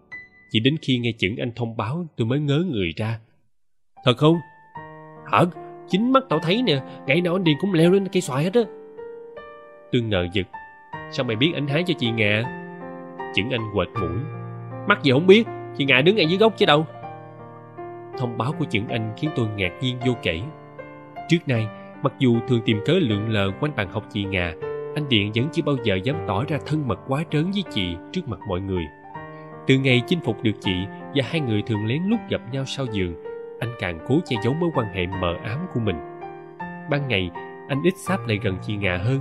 Chỉ đến khi nghe chững anh thông báo, tôi mới ngớ người ra. Thật không? Thật chính mắt tao thấy nè, ngày nào anh điền cũng leo lên cây xoài hết á. Tôi ngờ giật sao mày biết anh hái cho chị ngà chững anh quệt mũi. Mắt gì không biết, chị ngà đứng ngay dưới gốc chứ đâu thông báo của chữ anh khiến tôi ngạc nhiên vô kể. Trước nay, mặc dù thường tìm cớ lượn lờ quanh bàn học chị ngà, anh điện vẫn chưa bao giờ dám tỏ ra thân mật quá trớn với chị trước mặt mọi người. Từ ngày chinh phục được chị và hai người thường lén lút gặp nhau sau giường, anh càng cố che giấu mối quan hệ mờ ám của mình. Ban ngày, anh ít sáp lại gần chị ngà hơn,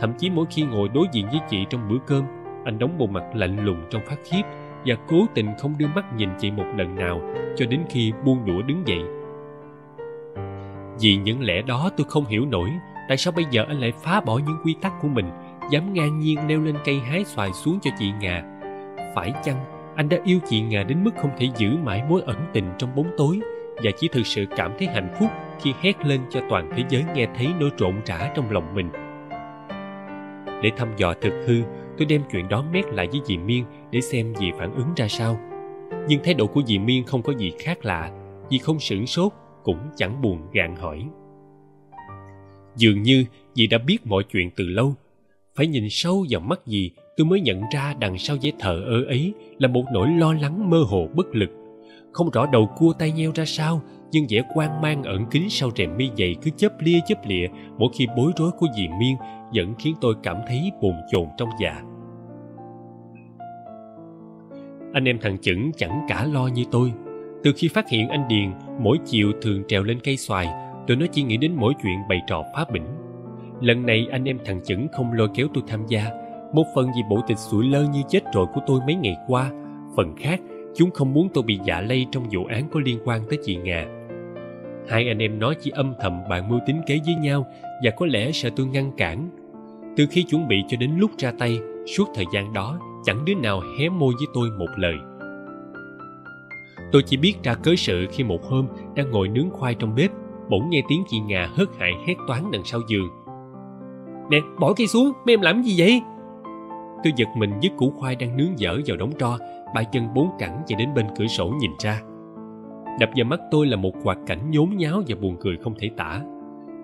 thậm chí mỗi khi ngồi đối diện với chị trong bữa cơm, anh đóng bộ mặt lạnh lùng trong phát khiếp và cố tình không đưa mắt nhìn chị một lần nào cho đến khi buông đũa đứng dậy. Vì những lẽ đó tôi không hiểu nổi, tại sao bây giờ anh lại phá bỏ những quy tắc của mình, dám ngang nhiên leo lên cây hái xoài xuống cho chị ngà? Phải chăng anh đã yêu chị ngà đến mức không thể giữ mãi mối ẩn tình trong bóng tối và chỉ thực sự cảm thấy hạnh phúc khi hét lên cho toàn thế giới nghe thấy nỗi trộn trả trong lòng mình? Để thăm dò thực hư tôi đem chuyện đó mét lại với dì miên để xem dì phản ứng ra sao. Nhưng thái độ của dì miên không có gì khác lạ, dì không sửng sốt, cũng chẳng buồn gạn hỏi. Dường như dì đã biết mọi chuyện từ lâu. Phải nhìn sâu vào mắt dì, tôi mới nhận ra đằng sau vẻ thờ ơ ấy là một nỗi lo lắng mơ hồ bất lực. Không rõ đầu cua tay nheo ra sao nhưng vẻ quan mang ẩn kín sau rèm mi dày cứ chớp lia chớp lịa, mỗi khi bối rối của dì miên vẫn khiến tôi cảm thấy bồn chồn trong dạ. Anh em thằng chững chẳng cả lo như tôi. Từ khi phát hiện anh điền, mỗi chiều thường trèo lên cây xoài, tụi nó chỉ nghĩ đến mỗi chuyện bày trò phá bỉnh. Lần này anh em thằng chững không lôi kéo tôi tham gia. Một phần vì bộ tịch sủi lơ như chết rồi của tôi mấy ngày qua. Phần khác, chúng không muốn tôi bị dạ lây trong vụ án có liên quan tới chị ngà hai anh em nói chỉ âm thầm bàn mưu tính kế với nhau và có lẽ sợ tôi ngăn cản. Từ khi chuẩn bị cho đến lúc ra tay, suốt thời gian đó, chẳng đứa nào hé môi với tôi một lời. Tôi chỉ biết ra cớ sự khi một hôm đang ngồi nướng khoai trong bếp, bỗng nghe tiếng chị ngà hớt hải hét toán đằng sau giường. Nè, bỏ cây xuống, mấy em làm gì vậy? Tôi giật mình dứt củ khoai đang nướng dở vào đống tro, ba chân bốn cẳng chạy đến bên cửa sổ nhìn ra đập vào mắt tôi là một hoạt cảnh nhốn nháo và buồn cười không thể tả.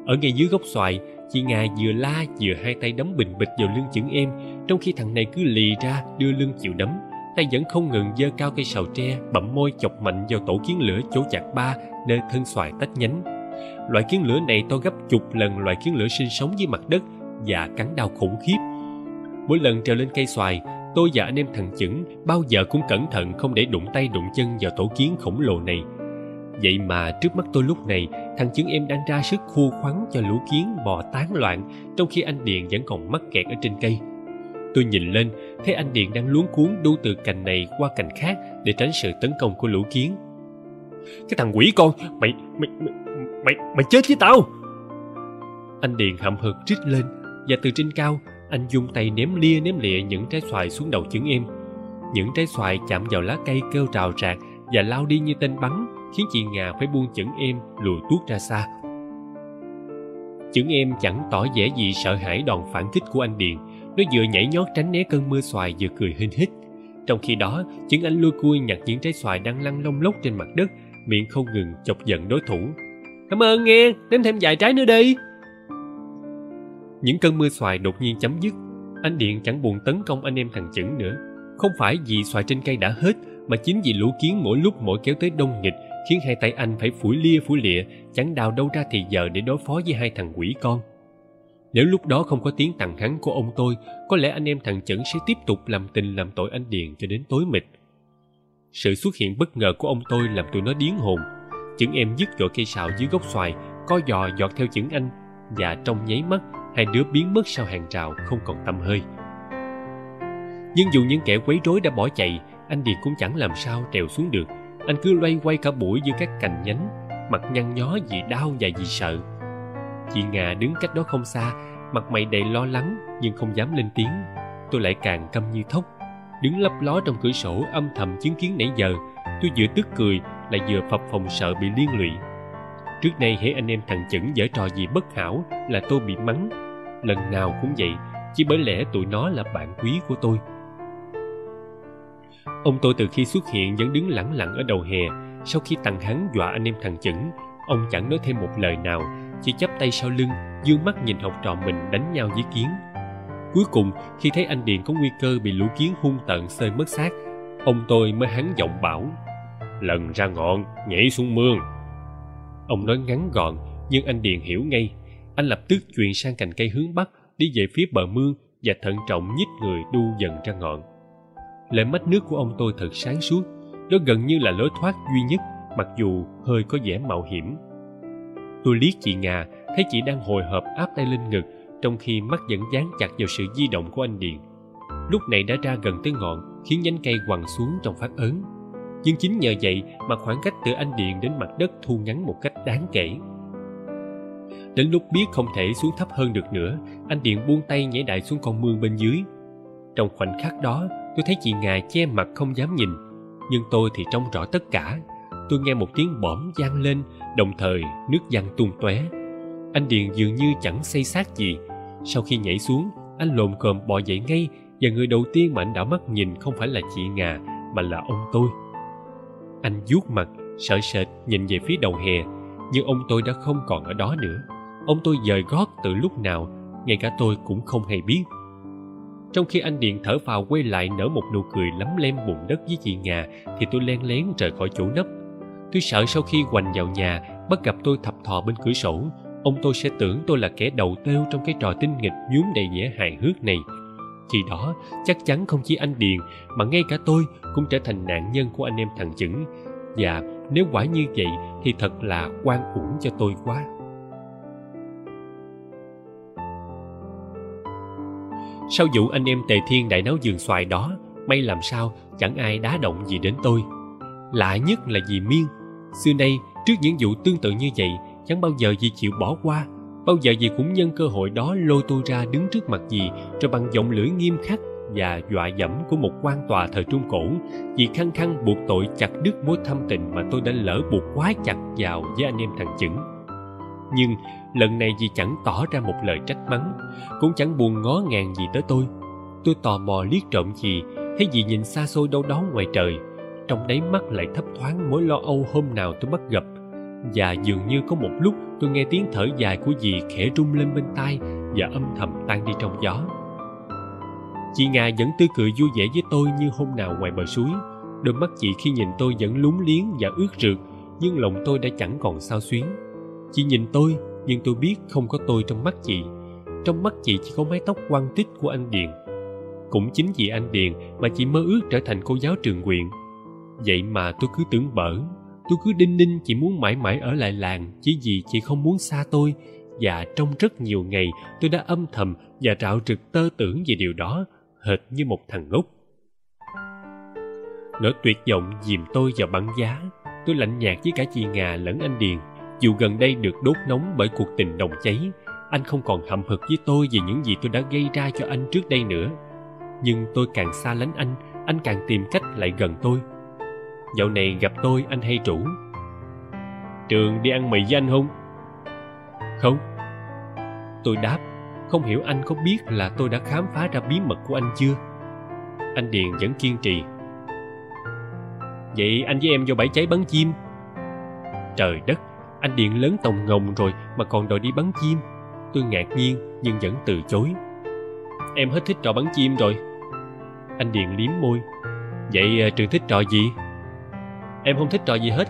Ở ngay dưới gốc xoài, chị nga vừa la vừa hai tay đấm bình bịch vào lưng chững em, trong khi thằng này cứ lì ra đưa lưng chịu đấm. Tay vẫn không ngừng giơ cao cây sào tre, bậm môi chọc mạnh vào tổ kiến lửa chỗ chặt ba, nơi thân xoài tách nhánh. Loại kiến lửa này to gấp chục lần loại kiến lửa sinh sống dưới mặt đất và cắn đau khủng khiếp. Mỗi lần trèo lên cây xoài, tôi và anh em thằng chững bao giờ cũng cẩn thận không để đụng tay đụng chân vào tổ kiến khổng lồ này vậy mà trước mắt tôi lúc này thằng chứng em đang ra sức khu khoắn cho lũ kiến bò tán loạn trong khi anh điền vẫn còn mắc kẹt ở trên cây. Tôi nhìn lên thấy anh điền đang luống cuốn đu từ cành này qua cành khác để tránh sự tấn công của lũ kiến. Cái thằng quỷ con mày mày mày mày, mày chết với tao! Anh điền hậm hực trích lên và từ trên cao anh dùng tay ném lia ném lịa những trái xoài xuống đầu chứng em. Những trái xoài chạm vào lá cây kêu rào rạc và lao đi như tên bắn khiến chị ngà phải buông chững em, lùi tuốt ra xa. Chững em chẳng tỏ vẻ gì sợ hãi đòn phản kích của anh điền. Nó vừa nhảy nhót tránh né cơn mưa xoài vừa cười hinh hít. Trong khi đó chững anh lui cui nhặt những trái xoài đang lăn lông lốc trên mặt đất, miệng không ngừng chọc giận đối thủ. Cảm ơn, nghe, đến thêm vài trái nữa đi. Những cơn mưa xoài đột nhiên chấm dứt. Anh điện chẳng buồn tấn công anh em thằng chững nữa. Không phải vì xoài trên cây đã hết, mà chính vì lũ kiến mỗi lúc mỗi kéo tới đông nghịch khiến hai tay anh phải phủi lia phủi lịa, chẳng đào đâu ra thì giờ để đối phó với hai thằng quỷ con. Nếu lúc đó không có tiếng tằng hắn của ông tôi, có lẽ anh em thằng chẩn sẽ tiếp tục làm tình làm tội anh điền cho đến tối mịt. Sự xuất hiện bất ngờ của ông tôi làm tụi nó điếng hồn. Chững em dứt dội cây sào dưới gốc xoài, co giò dọt theo chững anh, và trong nháy mắt, hai đứa biến mất sau hàng rào không còn tâm hơi. Nhưng dù những kẻ quấy rối đã bỏ chạy, anh điền cũng chẳng làm sao trèo xuống được anh cứ loay quay cả buổi giữa các cành nhánh, mặt nhăn nhó vì đau và vì sợ. Chị ngà đứng cách đó không xa, mặt mày đầy lo lắng nhưng không dám lên tiếng. Tôi lại càng câm như thóc, đứng lấp ló trong cửa sổ âm thầm chứng kiến nãy giờ. Tôi vừa tức cười, lại vừa phập phồng sợ bị liên lụy. Trước nay hễ anh em thằng chững giở trò gì bất hảo là tôi bị mắng. Lần nào cũng vậy, chỉ bởi lẽ tụi nó là bạn quý của tôi ông tôi từ khi xuất hiện vẫn đứng lẳng lặng ở đầu hè. Sau khi tằng hắn dọa anh em thằng chững, ông chẳng nói thêm một lời nào, chỉ chắp tay sau lưng, dương mắt nhìn học trò mình đánh nhau với kiến. Cuối cùng, khi thấy anh điền có nguy cơ bị lũ kiến hung tợn xơi mất xác, ông tôi mới hắn giọng bảo, lần ra ngọn, nhảy xuống mương. Ông nói ngắn gọn, nhưng anh điền hiểu ngay. Anh lập tức chuyển sang cành cây hướng bắc, đi về phía bờ mương và thận trọng nhích người đu dần ra ngọn lệ mách nước của ông tôi thật sáng suốt. Đó gần như là lối thoát duy nhất, mặc dù hơi có vẻ mạo hiểm. Tôi liếc chị ngà, thấy chị đang hồi hộp áp tay lên ngực, trong khi mắt vẫn dán chặt vào sự di động của anh điền. Lúc này đã ra gần tới ngọn, khiến nhánh cây quằn xuống trong phát ớn. Nhưng chính nhờ vậy mà khoảng cách từ anh điền đến mặt đất thu ngắn một cách đáng kể. Đến lúc biết không thể xuống thấp hơn được nữa, anh điện buông tay nhảy đại xuống con mương bên dưới. Trong khoảnh khắc đó tôi thấy chị ngà che mặt không dám nhìn, nhưng tôi thì trông rõ tất cả. Tôi nghe một tiếng bõm vang lên, đồng thời nước văng tung tóe. Anh điền dường như chẳng xây xác gì. Sau khi nhảy xuống, anh lồm cồm bò dậy ngay và người đầu tiên mà anh đảo mắt nhìn không phải là chị ngà, mà là ông tôi. Anh vuốt mặt, sợ sệt nhìn về phía đầu hè, nhưng ông tôi đã không còn ở đó nữa. Ông tôi dời gót từ lúc nào, ngay cả tôi cũng không hay biết trong khi anh điện thở phào quay lại nở một nụ cười lấm lem bụng đất với chị ngà thì tôi len lén rời khỏi chỗ nấp. Tôi sợ sau khi hoành vào nhà, bắt gặp tôi thập thò bên cửa sổ. Ông tôi sẽ tưởng tôi là kẻ đầu têu trong cái trò tinh nghịch nhúm đầy vẻ hài hước này. Khi đó, chắc chắn không chỉ anh điền, mà ngay cả tôi cũng trở thành nạn nhân của anh em thằng chững. Và nếu quả như vậy, thì thật là quan uổng cho tôi quá. Sau vụ anh em tề thiên đại náo giường xoài đó, may làm sao chẳng ai đá động gì đến tôi. Lạ nhất là dì miên. Xưa nay, trước những vụ tương tự như vậy, chẳng bao giờ dì chịu bỏ qua. Bao giờ dì cũng nhân cơ hội đó lôi tôi ra đứng trước mặt dì rồi bằng giọng lưỡi nghiêm khắc và dọa dẫm của một quan tòa thời trung cổ. Dì khăng khăng buộc tội chặt đứt mối thâm tình mà tôi đã lỡ buộc quá chặt vào với anh em thằng chững nhưng lần này dì chẳng tỏ ra một lời trách mắng, cũng chẳng buồn ngó ngàng gì tới tôi. Tôi tò mò liếc trộm dì thấy dì nhìn xa xôi đâu đó ngoài trời. Trong đáy mắt lại thấp thoáng mối lo âu hôm nào tôi bắt gặp. Và dường như có một lúc tôi nghe tiếng thở dài của dì khẽ rung lên bên tai và âm thầm tan đi trong gió. Chị nga vẫn tươi cười vui vẻ với tôi như hôm nào ngoài bờ suối. Đôi mắt chị khi nhìn tôi vẫn lúng liếng và ướt rượt, nhưng lòng tôi đã chẳng còn sao xuyến chị nhìn tôi, nhưng tôi biết không có tôi trong mắt chị. Trong mắt chị chỉ có mái tóc quăng tích của anh điền. Cũng chính vì anh điền mà chị mơ ước trở thành cô giáo trường quyện vậy mà tôi cứ tưởng bở tôi cứ đinh ninh chị muốn mãi mãi ở lại làng, chỉ vì chị không muốn xa tôi. Và trong rất nhiều ngày, tôi đã âm thầm và rạo rực tơ tưởng về điều đó, hệt như một thằng ngốc. Nỗi tuyệt vọng dìm tôi vào băng giá. Tôi lạnh nhạt với cả chị ngà lẫn anh điền dù gần đây được đốt nóng bởi cuộc tình đồng cháy, anh không còn hậm hực với tôi vì những gì tôi đã gây ra cho anh trước đây nữa. Nhưng tôi càng xa lánh anh anh càng tìm cách lại gần tôi. Dạo này gặp tôi, anh hay rủ. Trường đi ăn mì với anh không? Không. Tôi đáp, không hiểu anh có biết là tôi đã khám phá ra bí mật của anh chưa? Anh điền vẫn kiên trì. Vậy anh với em vô bãi cháy bắn chim. Trời đất anh điện lớn tòng ngồng rồi mà còn đòi đi bắn chim. Tôi ngạc nhiên nhưng vẫn từ chối. Em hết thích trò bắn chim rồi. Anh điện liếm môi. Vậy à, trường thích trò gì? Em không thích trò gì hết.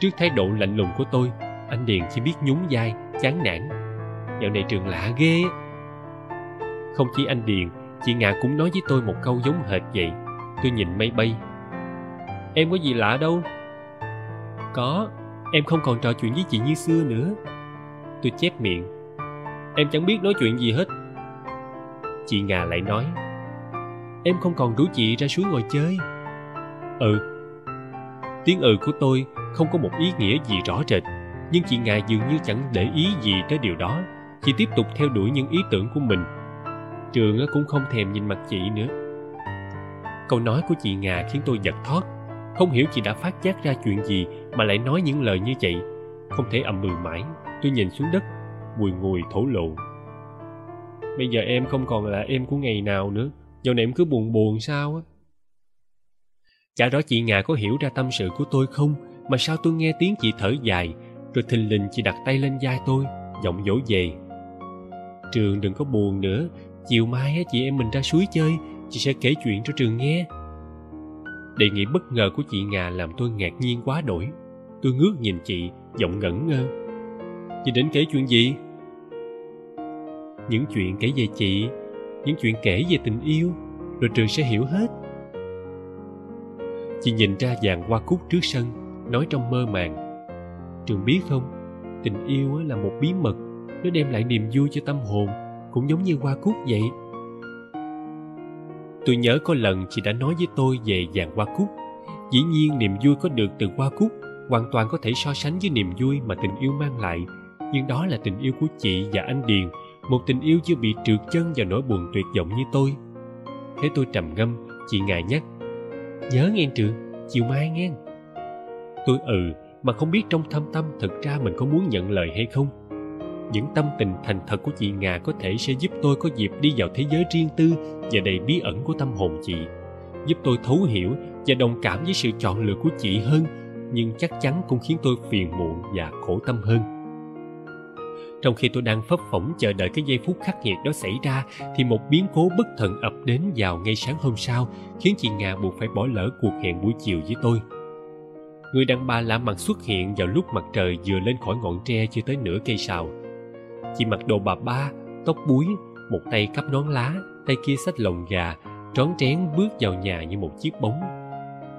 Trước thái độ lạnh lùng của tôi, anh điền chỉ biết nhún vai, chán nản. Dạo này trường lạ ghê không chỉ anh điền chị ngà cũng nói với tôi một câu giống hệt vậy. Tôi nhìn mây bay. Em có gì lạ đâu? Có em không còn trò chuyện với chị như xưa nữa. Tôi chép miệng. Em chẳng biết nói chuyện gì hết. Chị ngà lại nói. Em không còn rủ chị ra suối ngồi chơi. Ừ. Tiếng ừ của tôi không có một ý nghĩa gì rõ rệt, nhưng chị ngà dường như chẳng để ý gì tới điều đó. Chị tiếp tục theo đuổi những ý tưởng của mình. Trường cũng không thèm nhìn mặt chị nữa. Câu nói của chị ngà khiến tôi giật thót không hiểu chị đã phát giác ra chuyện gì mà lại nói những lời như vậy. Không thể ậm ừ mãi. Tôi nhìn xuống đất, bùi ngùi thổ lộ. Bây giờ em không còn là em của ngày nào nữa. Dạo này em cứ buồn buồn sao á? Chả rõ chị ngà có hiểu ra tâm sự của tôi không, mà sao tôi nghe tiếng chị thở dài, rồi thình lình chị đặt tay lên vai tôi, giọng dỗ về trường đừng có buồn nữa. Chiều mai chị em mình ra suối chơi, chị sẽ kể chuyện cho trường nghe đề nghị bất ngờ của chị ngà làm tôi ngạc nhiên quá đổi. Tôi ngước nhìn chị, giọng ngẩn ngơ. Chị đến kể chuyện gì? Những chuyện kể về chị, những chuyện kể về tình yêu, rồi trường sẽ hiểu hết. Chị nhìn ra dàn hoa cúc trước sân, nói trong mơ màng. Trường biết không, tình yêu là một bí mật, nó đem lại niềm vui cho tâm hồn, cũng giống như hoa cúc vậy tôi nhớ có lần chị đã nói với tôi về dàn hoa cúc. Dĩ nhiên niềm vui có được từ hoa cúc, hoàn toàn có thể so sánh với niềm vui mà tình yêu mang lại. Nhưng đó là tình yêu của chị và anh điền, một tình yêu chưa bị trượt chân vào nỗi buồn tuyệt vọng như tôi. Thế tôi trầm ngâm, chị ngài nhắc. Nhớ nghe trường, chiều mai nghe. Tôi ừ mà không biết trong thâm tâm thực ra mình có muốn nhận lời hay không những tâm tình thành thật của chị ngà có thể sẽ giúp tôi có dịp đi vào thế giới riêng tư và đầy bí ẩn của tâm hồn chị. Giúp tôi thấu hiểu và đồng cảm với sự chọn lựa của chị hơn, nhưng chắc chắn cũng khiến tôi phiền muộn và khổ tâm hơn. Trong khi tôi đang phấp phỏng chờ đợi cái giây phút khắc nghiệt đó xảy ra, thì một biến cố bất thần ập đến vào ngay sáng hôm sau, khiến chị ngà buộc phải bỏ lỡ cuộc hẹn buổi chiều với tôi. Người đàn bà lạ mặt xuất hiện vào lúc mặt trời vừa lên khỏi ngọn tre chưa tới nửa cây sào chị mặc đồ bà ba, tóc búi, một tay cắp nón lá, tay kia xách lồng gà, trón trén bước vào nhà như một chiếc bóng.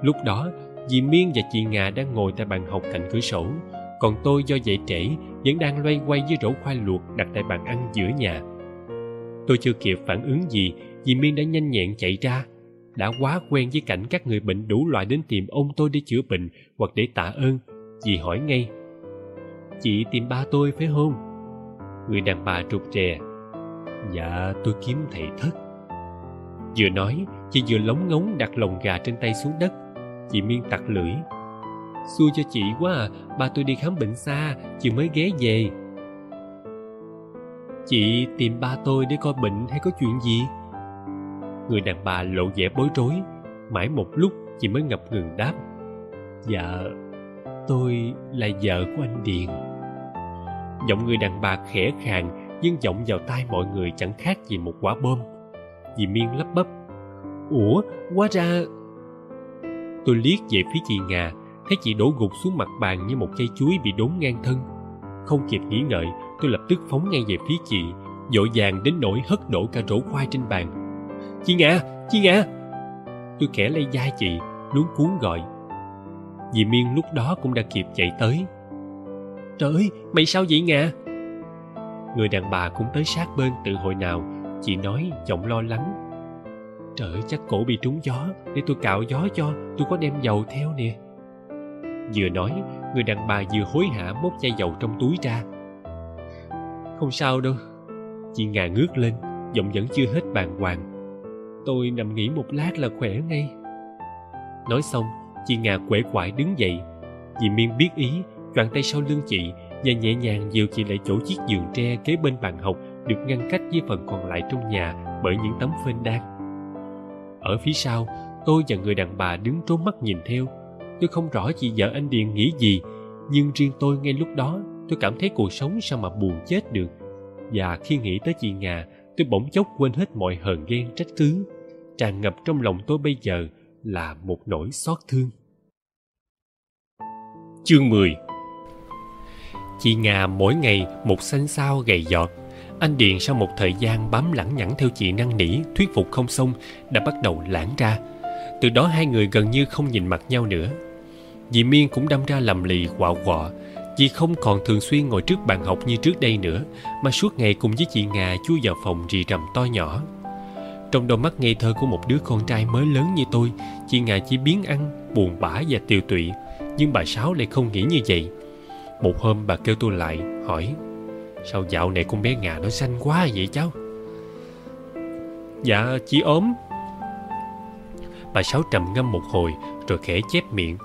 Lúc đó, dì miên và chị ngà đang ngồi tại bàn học cạnh cửa sổ, còn tôi do dậy trễ, vẫn đang loay quay với rổ khoai luộc đặt tại bàn ăn giữa nhà. Tôi chưa kịp phản ứng gì, dì miên đã nhanh nhẹn chạy ra. Đã quá quen với cảnh các người bệnh đủ loại đến tìm ông tôi để chữa bệnh hoặc để tạ ơn, dì hỏi ngay. Chị tìm ba tôi phải không? Người đàn bà rụt rè. Dạ tôi kiếm thầy thất. Vừa nói, chị vừa lóng ngóng đặt lồng gà trên tay xuống đất. Chị miên tặc lưỡi. Xui cho chị quá à ba tôi đi khám bệnh xa, chị mới ghé về. Chị tìm ba tôi để coi bệnh hay có chuyện gì? Người đàn bà lộ vẻ bối rối. Mãi một lúc, chị mới ngập ngừng đáp. Dạ tôi là vợ của anh điền giọng người đàn bà khẽ khàng, nhưng giọng vào tai mọi người chẳng khác gì một quả bom. Dì miên lắp bắp, ủa, hóa ra tôi liếc về phía chị ngà, thấy chị đổ gục xuống mặt bàn như một cây chuối bị đốn ngang thân. Không kịp nghĩ ngợi, tôi lập tức phóng ngay về phía chị, dội vàng đến nỗi hất đổ cả rổ khoai trên bàn. Chị ngà chị ngà! Tôi kẻ lấy vai chị, luống cuốn gọi. Dì miên lúc đó cũng đã kịp chạy tới trời ơi, mày sao vậy ngà người đàn bà cũng tới sát bên tự hồi nào chị nói giọng lo lắng. Trời ơi, chắc cổ bị trúng gió, để tôi cạo gió cho, tôi có đem dầu theo nè. Vừa nói, người đàn bà vừa hối hả móc chai dầu trong túi ra. Không sao đâu. Chị ngà ngước lên, giọng vẫn chưa hết bàng hoàng. Tôi nằm nghỉ một lát là khỏe ngay. Nói xong, chị ngà quể quại đứng dậy. Dì miên biết ý choàng tay sau lưng chị và nhẹ nhàng dìu chị lại chỗ chiếc giường tre kế bên bàn học được ngăn cách với phần còn lại trong nhà bởi những tấm phên đan. Ở phía sau, tôi và người đàn bà đứng trốn mắt nhìn theo. Tôi không rõ chị vợ anh điền nghĩ gì, nhưng riêng tôi ngay lúc đó, tôi cảm thấy cuộc sống sao mà buồn chết được. Và khi nghĩ tới chị ngà tôi bỗng chốc quên hết mọi hờn ghen trách cứ. Tràn ngập trong lòng tôi bây giờ là một nỗi xót thương. Chương 10 Chị nga mỗi ngày một xanh xao gầy giọt Anh Điền sau một thời gian bám lẳng nhẳng theo chị năn nỉ, thuyết phục không xong, đã bắt đầu lãng ra. Từ đó hai người gần như không nhìn mặt nhau nữa. Dì Miên cũng đâm ra lầm lì quạo quọ. Dì không còn thường xuyên ngồi trước bàn học như trước đây nữa, mà suốt ngày cùng với chị Ngà chui vào phòng rì rầm to nhỏ. Trong đôi mắt ngây thơ của một đứa con trai mới lớn như tôi, chị Ngà chỉ biến ăn, buồn bã và tiêu tụy. Nhưng bà Sáu lại không nghĩ như vậy. Một hôm bà kêu tôi lại, hỏi Sao dạo này con bé Ngà nó xanh quá vậy cháu? Dạ, chỉ ốm. Bà Sáu trầm ngâm một hồi rồi khẽ chép miệng.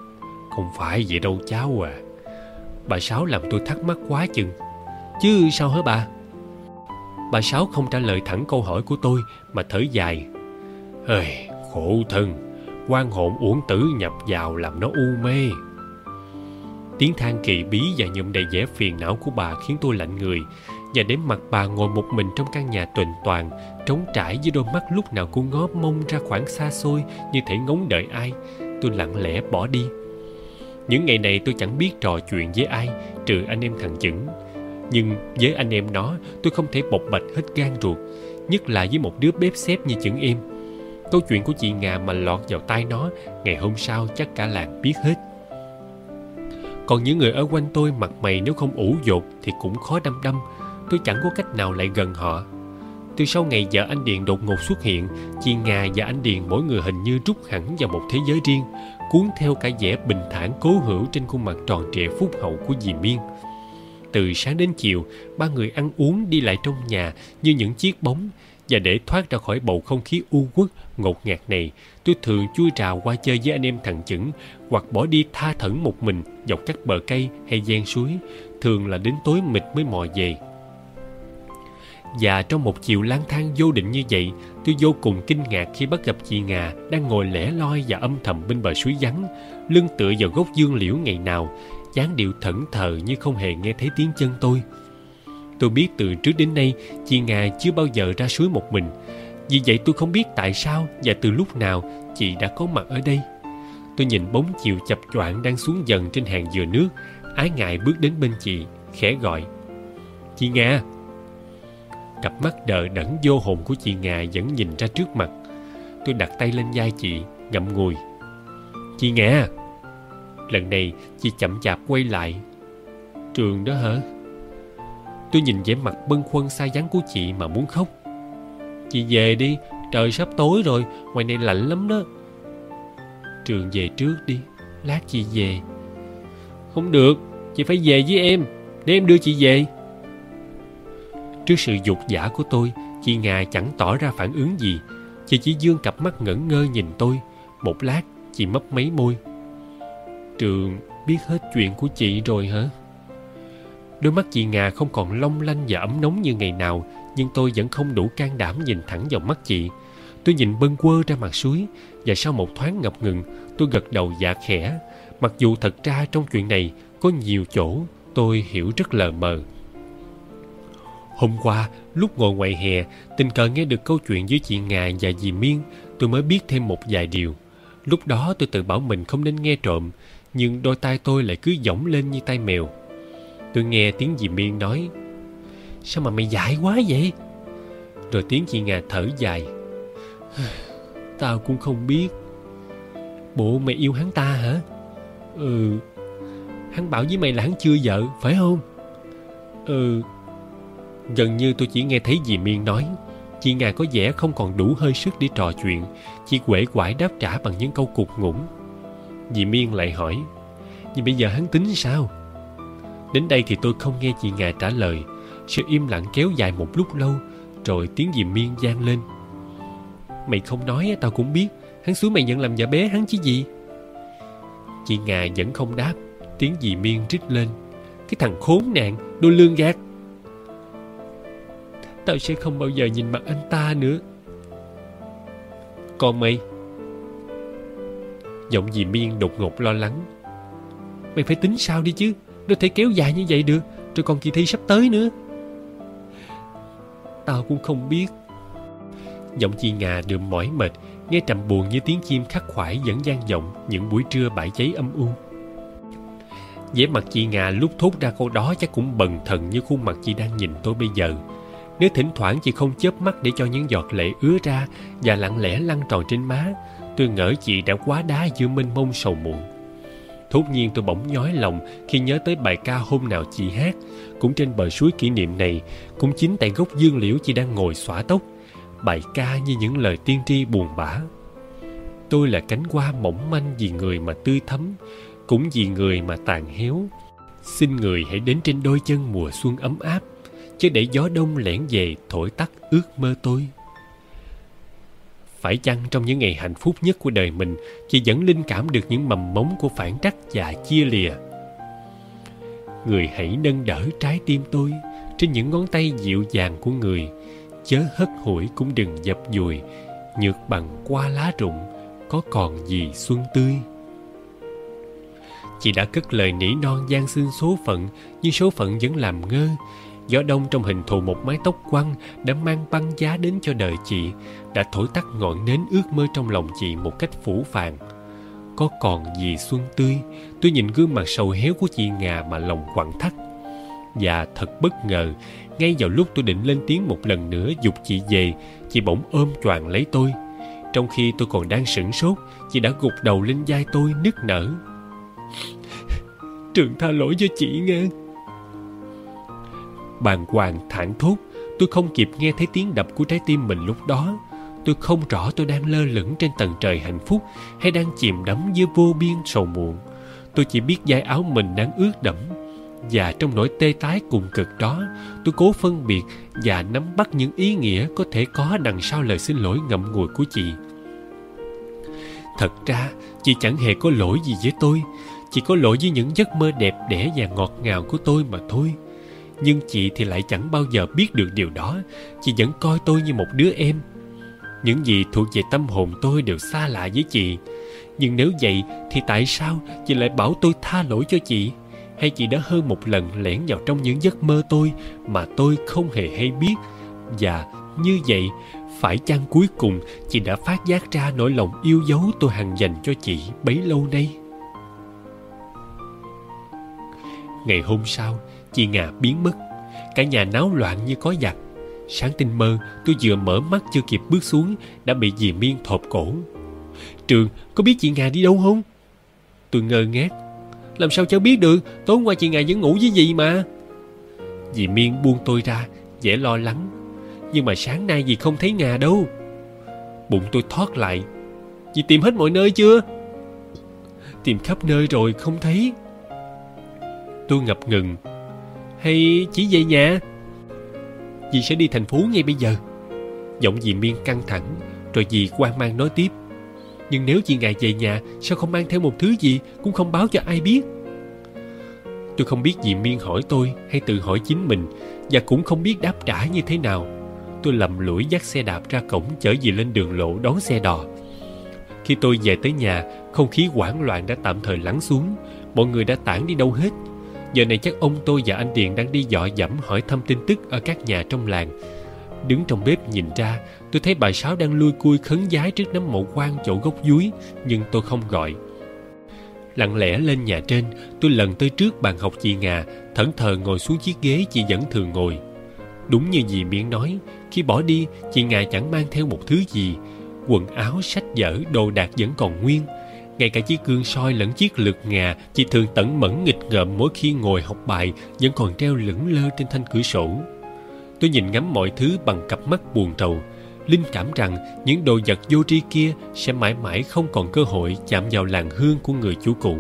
Không phải vậy đâu cháu à. Bà Sáu làm tôi thắc mắc quá chừng. Chứ sao hả bà? Bà Sáu không trả lời thẳng câu hỏi của tôi mà thở dài. Ơi, khổ thân, quan hồn uổng tử nhập vào làm nó u mê. Tiếng than kỳ bí và nhụm đầy vẻ phiền não của bà khiến tôi lạnh người. Và đến mặt bà ngồi một mình trong căn nhà tuần toàn, trống trải với đôi mắt lúc nào cũng ngó mông ra khoảng xa xôi như thể ngóng đợi ai, tôi lặng lẽ bỏ đi. Những ngày này tôi chẳng biết trò chuyện với ai, trừ anh em thằng chững. Nhưng với anh em nó, tôi không thể bộc bạch hết gan ruột, nhất là với một đứa bếp xếp như chững em. Câu chuyện của chị ngà mà lọt vào tai nó, ngày hôm sau chắc cả làng biết hết còn những người ở quanh tôi mặt mày nếu không ủ dột thì cũng khó đăm đăm tôi chẳng có cách nào lại gần họ từ sau ngày vợ anh Điền đột ngột xuất hiện, chị nga và anh Điền mỗi người hình như rút hẳn vào một thế giới riêng, cuốn theo cả vẻ bình thản cố hữu trên khuôn mặt tròn trịa phúc hậu của dì Miên. Từ sáng đến chiều, ba người ăn uống đi lại trong nhà như những chiếc bóng, và để thoát ra khỏi bầu không khí u uất ngột ngạt này, tôi thường chui rào qua chơi với anh em thằng chững hoặc bỏ đi tha thẩn một mình dọc các bờ cây hay gian suối, thường là đến tối mịt mới mò về. Và trong một chiều lang thang vô định như vậy, tôi vô cùng kinh ngạc khi bắt gặp chị Ngà đang ngồi lẻ loi và âm thầm bên bờ suối vắng, lưng tựa vào gốc dương liễu ngày nào, dáng điệu thẫn thờ như không hề nghe thấy tiếng chân tôi. Tôi biết từ trước đến nay chị Ngà chưa bao giờ ra suối một mình. Vì vậy tôi không biết tại sao và từ lúc nào chị đã có mặt ở đây. Tôi nhìn bóng chiều chập choạng đang xuống dần trên hàng dừa nước, ái ngại bước đến bên chị, khẽ gọi. Chị nga Cặp mắt đờ đẫn vô hồn của chị nga vẫn nhìn ra trước mặt. Tôi đặt tay lên vai chị, ngậm ngùi. Chị nga Lần này chị chậm chạp quay lại. Trường đó hả? Tôi nhìn vẻ mặt bâng khuâng xa vắng của chị mà muốn khóc. Chị về đi, trời sắp tối rồi, ngoài này lạnh lắm đó. Trường về trước đi, lát chị về. Không được, chị phải về với em, để em đưa chị về. Trước sự dục giả của tôi, chị Ngà chẳng tỏ ra phản ứng gì. Chị chỉ dương cặp mắt ngẩn ngơ nhìn tôi. Một lát, chị mấp mấy môi. Trường biết hết chuyện của chị rồi hả? Đôi mắt chị Ngà không còn long lanh và ấm nóng như ngày nào, nhưng tôi vẫn không đủ can đảm nhìn thẳng vào mắt chị. Tôi nhìn bâng quơ ra mặt suối, và sau một thoáng ngập ngừng, tôi gật đầu dạ khẽ. Mặc dù thật ra trong chuyện này có nhiều chỗ tôi hiểu rất lờ mờ. Hôm qua, lúc ngồi ngoài hè, tình cờ nghe được câu chuyện với chị Ngà và dì Miên, tôi mới biết thêm một vài điều. Lúc đó tôi tự bảo mình không nên nghe trộm, nhưng đôi tai tôi lại cứ giỏng lên như tay mèo. Tôi nghe tiếng dì Miên nói, Sao mà mày dại quá vậy? Rồi tiếng chị Ngà thở dài. Tao cũng không biết. Bộ mày yêu hắn ta hả? Ừ. Hắn bảo với mày là hắn chưa vợ, phải không? Ừ, Gần như tôi chỉ nghe thấy dì Miên nói Chị Ngà có vẻ không còn đủ hơi sức để trò chuyện Chị quể quải đáp trả bằng những câu cục ngủng Dì Miên lại hỏi Nhưng bây giờ hắn tính sao Đến đây thì tôi không nghe chị Ngà trả lời sự im lặng kéo dài một lúc lâu, Rồi tiếng dì Miên gian lên. Mày không nói tao cũng biết. Hắn xuống mày nhận làm vợ bé hắn chứ gì? Chị Ngà vẫn không đáp. Tiếng dì Miên rít lên. Cái thằng khốn nạn Đôi lương gạt. Tao sẽ không bao giờ nhìn mặt anh ta nữa. Còn mày? Giọng dì Miên đột ngột lo lắng. Mày phải tính sao đi chứ? Đâu thể kéo dài như vậy được. Rồi còn kỳ thi sắp tới nữa. Tao cũng không biết. Giọng chị Ngà đượm mỏi mệt, Nghe trầm buồn như tiếng chim khắc khoải vẫn gian vọng Những buổi trưa bãi cháy âm u. Vẻ mặt chị Ngà lúc thốt ra câu đó chắc cũng bần thần như khuôn mặt chị đang nhìn tôi bây giờ. Nếu thỉnh thoảng chị không chớp mắt để cho những giọt lệ ứa ra và lặng lẽ lăn tròn trên má, tôi ngỡ chị đã quá đá giữa mênh mông sầu muộn thốt nhiên tôi bỗng nhói lòng khi nhớ tới bài ca hôm nào chị hát. Cũng trên bờ suối kỷ niệm này, cũng chính tại gốc dương liễu chị đang ngồi xõa tóc. Bài ca như những lời tiên tri buồn bã. Tôi là cánh hoa mỏng manh vì người mà tươi thắm, cũng vì người mà tàn héo. Xin người hãy đến trên đôi chân mùa xuân ấm áp, chứ để gió đông lẻn về thổi tắt ước mơ tôi phải chăng trong những ngày hạnh phúc nhất của đời mình, chị vẫn linh cảm được những mầm mống của phản trắc và chia lìa? Người hãy nâng đỡ trái tim tôi trên những ngón tay dịu dàng của người. Chớ hất hủi cũng đừng dập dùi, nhược bằng qua lá rụng, có còn gì xuân tươi? Chị đã cất lời nỉ non gian xin số phận, nhưng số phận vẫn làm ngơ gió đông trong hình thù một mái tóc quăng đã mang băng giá đến cho đời chị, đã thổi tắt ngọn nến ước mơ trong lòng chị một cách phủ phàng. Có còn gì xuân tươi, tôi nhìn gương mặt sầu héo của chị ngà mà lòng quặn thắt. Và thật bất ngờ, ngay vào lúc tôi định lên tiếng một lần nữa dục chị về, chị bỗng ôm choàng lấy tôi. Trong khi tôi còn đang sửng sốt, chị đã gục đầu lên vai tôi nức nở. Trường tha lỗi cho chị ngang bàng hoàng thảng thốt. Tôi không kịp nghe thấy tiếng đập của trái tim mình lúc đó. Tôi không rõ tôi đang lơ lửng trên tầng trời hạnh phúc hay đang chìm đắm dưới vô biên sầu muộn. Tôi chỉ biết vai áo mình đang ướt đẫm và trong nỗi tê tái cùng cực đó, tôi cố phân biệt và nắm bắt những ý nghĩa có thể có đằng sau lời xin lỗi ngậm ngùi của chị. Thật ra, chị chẳng hề có lỗi gì với tôi. Chỉ có lỗi với những giấc mơ đẹp đẽ và ngọt ngào của tôi mà thôi nhưng chị thì lại chẳng bao giờ biết được điều đó. Chị vẫn coi tôi như một đứa em. Những gì thuộc về tâm hồn tôi đều xa lạ với chị. Nhưng nếu vậy thì tại sao chị lại bảo tôi tha lỗi cho chị? Hay chị đã hơn một lần lẻn vào trong những giấc mơ tôi mà tôi không hề hay biết? Và như vậy, phải chăng cuối cùng chị đã phát giác ra nỗi lòng yêu dấu tôi hằng dành cho chị bấy lâu nay? Ngày hôm sau chị ngà biến mất. Cả nhà náo loạn như có giặc. Sáng tinh mơ, tôi vừa mở mắt chưa kịp bước xuống, đã bị dì miên thộp cổ. Trường, có biết chị ngà đi đâu không? Tôi ngơ ngác. Làm sao cháu biết được? Tối qua chị ngà vẫn ngủ với dì mà. Dì miên buông tôi ra, vẻ lo lắng. Nhưng mà sáng nay dì không thấy ngà đâu. Bụng tôi thoát lại. Dì tìm hết mọi nơi chưa? Tìm khắp nơi rồi không thấy. Tôi ngập ngừng hay chỉ về nhà? Dì sẽ đi thành phố ngay bây giờ. Giọng dì miên căng thẳng, rồi dì quan mang nói tiếp. Nhưng nếu chị ngài về nhà, sao không mang theo một thứ gì cũng không báo cho ai biết? Tôi không biết dì miên hỏi tôi hay tự hỏi chính mình, và cũng không biết đáp trả như thế nào. Tôi lầm lũi dắt xe đạp ra cổng chở dì lên đường lộ đón xe đò. Khi tôi về tới nhà, không khí hoảng loạn đã tạm thời lắng xuống. Mọi người đã tản đi đâu hết giờ này chắc ông tôi và anh điền đang đi dọ dẫm hỏi thăm tin tức ở các nhà trong làng. Đứng trong bếp nhìn ra, tôi thấy bà sáu đang lui cui khấn giái trước nấm mộ quan chỗ gốc dúi, nhưng tôi không gọi. Lặng lẽ lên nhà trên, tôi lần tới trước bàn học chị ngà, thẫn thờ ngồi xuống chiếc ghế chị vẫn thường ngồi. Đúng như dì miễn nói, khi bỏ đi, chị ngà chẳng mang theo một thứ gì, quần áo, sách vở, đồ đạc vẫn còn nguyên ngay cả chiếc gương soi lẫn chiếc lược ngà, chị thường tẩn mẫn nghịch ngợm mỗi khi ngồi học bài, vẫn còn treo lững lơ trên thanh cửa sổ. Tôi nhìn ngắm mọi thứ bằng cặp mắt buồn rầu, linh cảm rằng những đồ vật vô tri kia sẽ mãi mãi không còn cơ hội chạm vào làng hương của người chủ cũ,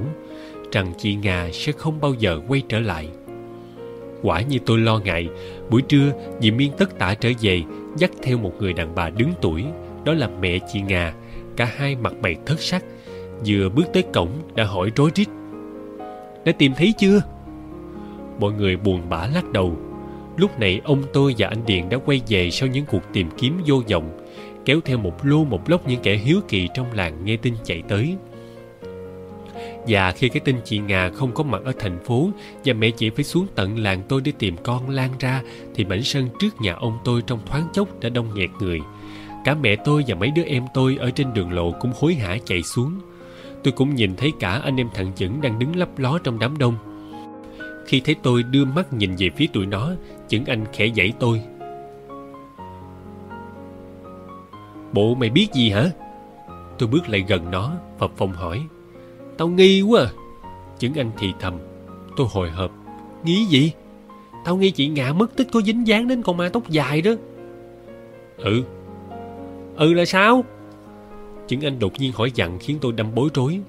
rằng chị ngà sẽ không bao giờ quay trở lại. Quả như tôi lo ngại, buổi trưa dì miên tất tả trở về, dắt theo một người đàn bà đứng tuổi, đó là mẹ chị ngà, cả hai mặt mày thất sắc vừa bước tới cổng đã hỏi rối rít đã tìm thấy chưa mọi người buồn bã lắc đầu lúc này ông tôi và anh điện đã quay về sau những cuộc tìm kiếm vô vọng, kéo theo một lô một lốc những kẻ hiếu kỳ trong làng nghe tin chạy tới và khi cái tin chị Ngà không có mặt ở thành phố và mẹ chị phải xuống tận làng tôi để tìm con lan ra, thì mảnh sân trước nhà ông tôi trong thoáng chốc đã đông nghẹt người. Cả mẹ tôi và mấy đứa em tôi ở trên đường lộ cũng hối hả chạy xuống tôi cũng nhìn thấy cả anh em thằng chững đang đứng lấp ló trong đám đông. Khi thấy tôi đưa mắt nhìn về phía tụi nó, chững anh khẽ dãy tôi. Bộ mày biết gì hả? Tôi bước lại gần nó, phập phồng hỏi. Tao nghi quá à. chững anh thì thầm. Tôi hồi hộp. Nghĩ gì? Tao nghi chị ngạ mất tích có dính dáng đến con ma tóc dài đó. Ừ. Ừ là sao? Chứng Anh đột nhiên hỏi dặn khiến tôi đâm bối rối.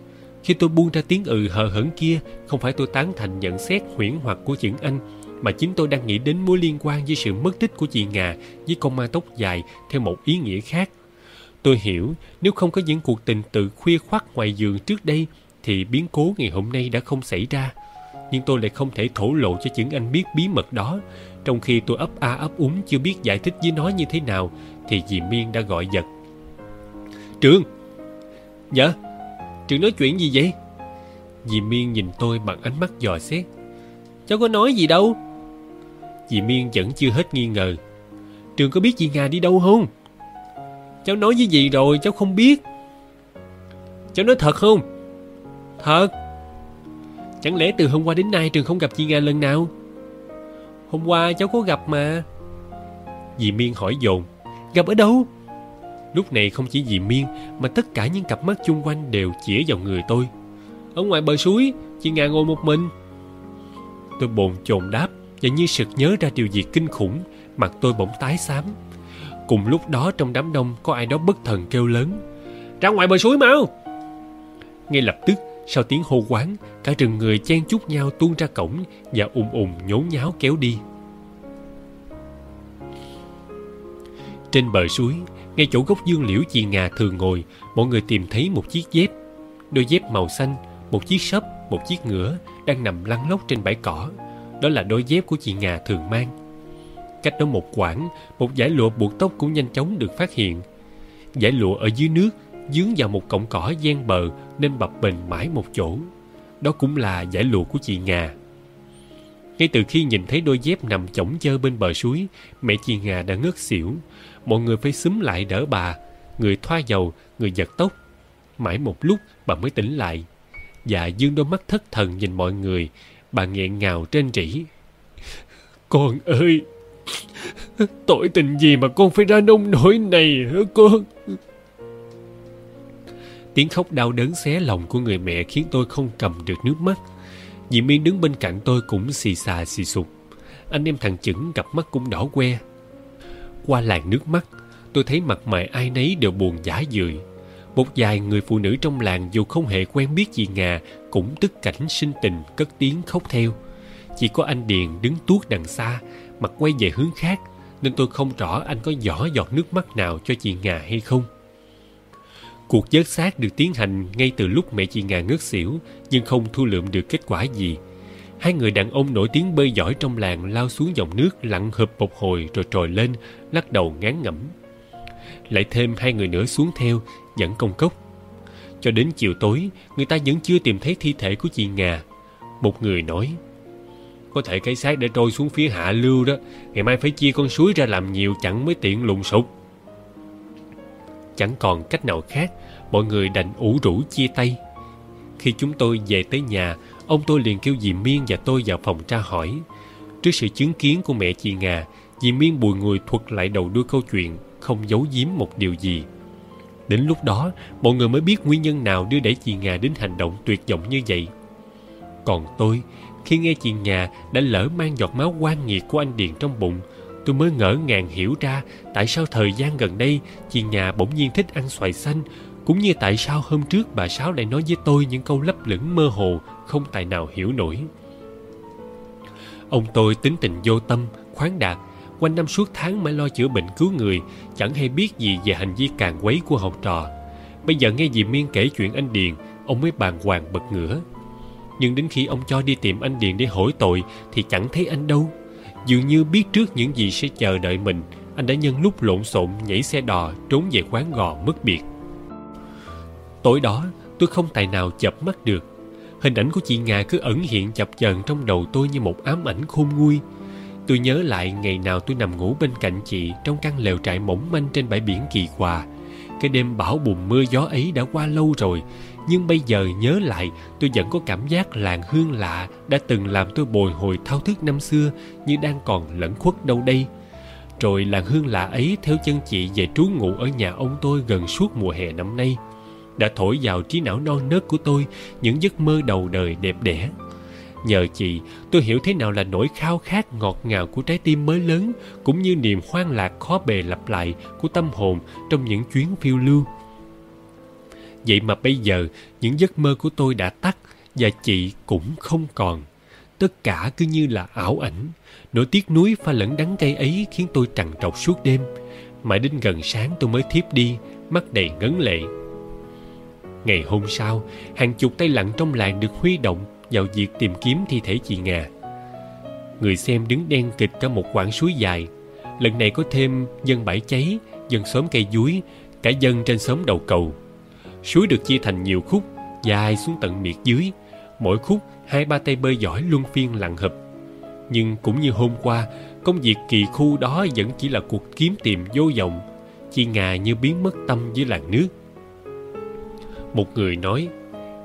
Khi tôi buông ra tiếng ừ hờ hững kia, không phải tôi tán thành nhận xét huyễn hoặc của Chứng Anh, mà chính tôi đang nghĩ đến mối liên quan với sự mất tích của chị Ngà với con ma tóc dài theo một ý nghĩa khác. Tôi hiểu nếu không có những cuộc tình tự khuya khoắt ngoài giường trước đây thì biến cố ngày hôm nay đã không xảy ra. Nhưng tôi lại không thể thổ lộ cho chứng anh biết bí mật đó. Trong khi tôi ấp a ấp úng chưa biết giải thích với nó như thế nào thì dì Miên đã gọi giật. Trường! Dạ? Trường nói chuyện gì vậy? Dì Miên nhìn tôi bằng ánh mắt dò xét. Cháu có nói gì đâu. Dì Miên vẫn chưa hết nghi ngờ. Trường có biết chị Nga đi đâu không? Cháu nói với dì rồi, cháu không biết Cháu nói thật không Thật Chẳng lẽ từ hôm qua đến nay Trường không gặp chị Nga lần nào Hôm qua cháu có gặp mà Dì Miên hỏi dồn Gặp ở đâu Lúc này không chỉ dì Miên, Mà tất cả những cặp mắt chung quanh đều chỉ vào người tôi. Ở ngoài bờ suối, Chị Nga ngồi một mình. Tôi bồn chồn đáp Và như sực nhớ ra điều gì kinh khủng, Mặt tôi bỗng tái xám. Cùng lúc đó trong đám đông có ai đó bất thần kêu lớn, Ra ngoài bờ suối mau! Ngay lập tức, sau tiếng hô quán Cả rừng người chen chúc nhau tuôn ra cổng Và ùm ùm nhốn nháo kéo đi. Trên bờ suối ngay chỗ gốc dương liễu chị Ngà thường ngồi Mọi người tìm thấy một chiếc dép Đôi dép màu xanh Một chiếc sấp Một chiếc ngựa Đang nằm lăn lóc trên bãi cỏ Đó là đôi dép của chị Ngà thường mang Cách đó một quãng, một dải lụa buộc tóc cũng nhanh chóng được phát hiện. Dải lụa ở dưới nước dướng vào một cọng cỏ gian bờ nên bập bềnh mãi một chỗ. Đó cũng là dải lụa của chị Ngà. Ngay từ khi nhìn thấy đôi dép nằm chỏng chơ bên bờ suối, mẹ chị Ngà đã ngất xỉu. Mọi người phải xúm lại đỡ bà, người thoa dầu, người giật tóc. Mãi một lúc bà mới tỉnh lại. Và dương đôi mắt thất thần nhìn mọi người, bà nghẹn ngào trên rỉ. Con ơi, Tội tình gì mà con phải ra nông nỗi này hả con? Tiếng khóc đau đớn xé lòng của người mẹ khiến tôi không cầm được nước mắt. Dì Miên đứng bên cạnh tôi cũng xì xà xì sụp. Anh em thằng chững gặp mắt cũng đỏ que. Qua làng nước mắt, tôi thấy mặt mày ai nấy đều buồn giả dười. Một vài người phụ nữ trong làng dù không hề quen biết chị Ngà cũng tức cảnh sinh tình cất tiếng khóc theo. Chỉ có anh Điền đứng tuốt đằng xa, mặt quay về hướng khác, nên tôi không rõ anh có giỏ giọt nước mắt nào cho chị Ngà hay không. Cuộc vớt xác được tiến hành ngay từ lúc mẹ chị Ngà ngất xỉu, nhưng không thu lượm được kết quả gì. Hai người đàn ông nổi tiếng bơi giỏi trong làng lao xuống dòng nước lặn hợp một hồi rồi trồi lên, lắc đầu ngán ngẩm. Lại thêm hai người nữa xuống theo, dẫn công cốc. Cho đến chiều tối, người ta vẫn chưa tìm thấy thi thể của chị Ngà. Một người nói, có thể cái xác để trôi xuống phía hạ lưu đó Ngày mai phải chia con suối ra làm nhiều chẳng mới tiện lùng sục Chẳng còn cách nào khác Mọi người đành ủ rũ chia tay Khi chúng tôi về tới nhà Ông tôi liền kêu dì Miên và tôi vào phòng tra hỏi. Trước sự chứng kiến của mẹ chị Ngà Dì Miên bùi ngùi thuật lại đầu đuôi câu chuyện Không giấu giếm một điều gì. Đến lúc đó Mọi người mới biết nguyên nhân nào đưa đẩy chị Ngà đến hành động tuyệt vọng như vậy. Còn tôi khi nghe chị ngà đã lỡ mang giọt máu quan nghiệt của anh Điền trong bụng, tôi mới ngỡ ngàng hiểu ra tại sao thời gian gần đây chị ngà bỗng nhiên thích ăn xoài xanh, cũng như tại sao hôm trước bà Sáu lại nói với tôi những câu lấp lửng mơ hồ không tài nào hiểu nổi. Ông tôi tính tình vô tâm, khoáng đạt, quanh năm suốt tháng mãi lo chữa bệnh cứu người, chẳng hay biết gì về hành vi càng quấy của học trò. Bây giờ nghe dì Miên kể chuyện anh Điền, ông mới bàng hoàng bật ngửa nhưng đến khi ông cho đi tìm anh Điền để hỏi tội thì chẳng thấy anh đâu. Dường như biết trước những gì sẽ chờ đợi mình, anh đã nhân lúc lộn xộn nhảy xe đò trốn về quán gò mất biệt. Tối đó, tôi không tài nào chập mắt được. Hình ảnh của chị nga cứ ẩn hiện chập chờn trong đầu tôi như một ám ảnh khôn nguôi. Tôi nhớ lại ngày nào tôi nằm ngủ bên cạnh chị trong căn lều trại mỏng manh trên bãi biển kỳ quà. Cái đêm bão bùm mưa gió ấy đã qua lâu rồi, nhưng bây giờ nhớ lại tôi vẫn có cảm giác làng hương lạ đã từng làm tôi bồi hồi thao thức năm xưa như đang còn lẫn khuất đâu đây rồi làn hương lạ ấy theo chân chị về trú ngụ ở nhà ông tôi gần suốt mùa hè năm nay đã thổi vào trí não non nớt của tôi những giấc mơ đầu đời đẹp đẽ. Nhờ chị, tôi hiểu thế nào là nỗi khao khát ngọt ngào của trái tim mới lớn, cũng như niềm hoang lạc khó bề lặp lại của tâm hồn trong những chuyến phiêu lưu. Vậy mà bây giờ, những giấc mơ của tôi đã tắt và chị cũng không còn. Tất cả cứ như là ảo ảnh. Nỗi tiếc nuối pha lẫn đắng cay ấy khiến tôi trằn trọc suốt đêm. Mãi đến gần sáng tôi mới thiếp đi, mắt đầy ngấn lệ ngày hôm sau hàng chục tay lặn trong làng được huy động vào việc tìm kiếm thi thể chị Nga. Người xem đứng đen kịch cả một quãng suối dài. Lần này có thêm dân bãi cháy, dân xóm cây dúi, cả dân trên xóm đầu cầu. Suối được chia thành nhiều khúc, dài xuống tận miệt dưới. Mỗi khúc, hai ba tay bơi giỏi luân phiên lặn hợp. Nhưng cũng như hôm qua, công việc kỳ khu đó vẫn chỉ là cuộc kiếm tìm vô vọng. Chị Nga như biến mất tâm dưới làn nước. Một người nói,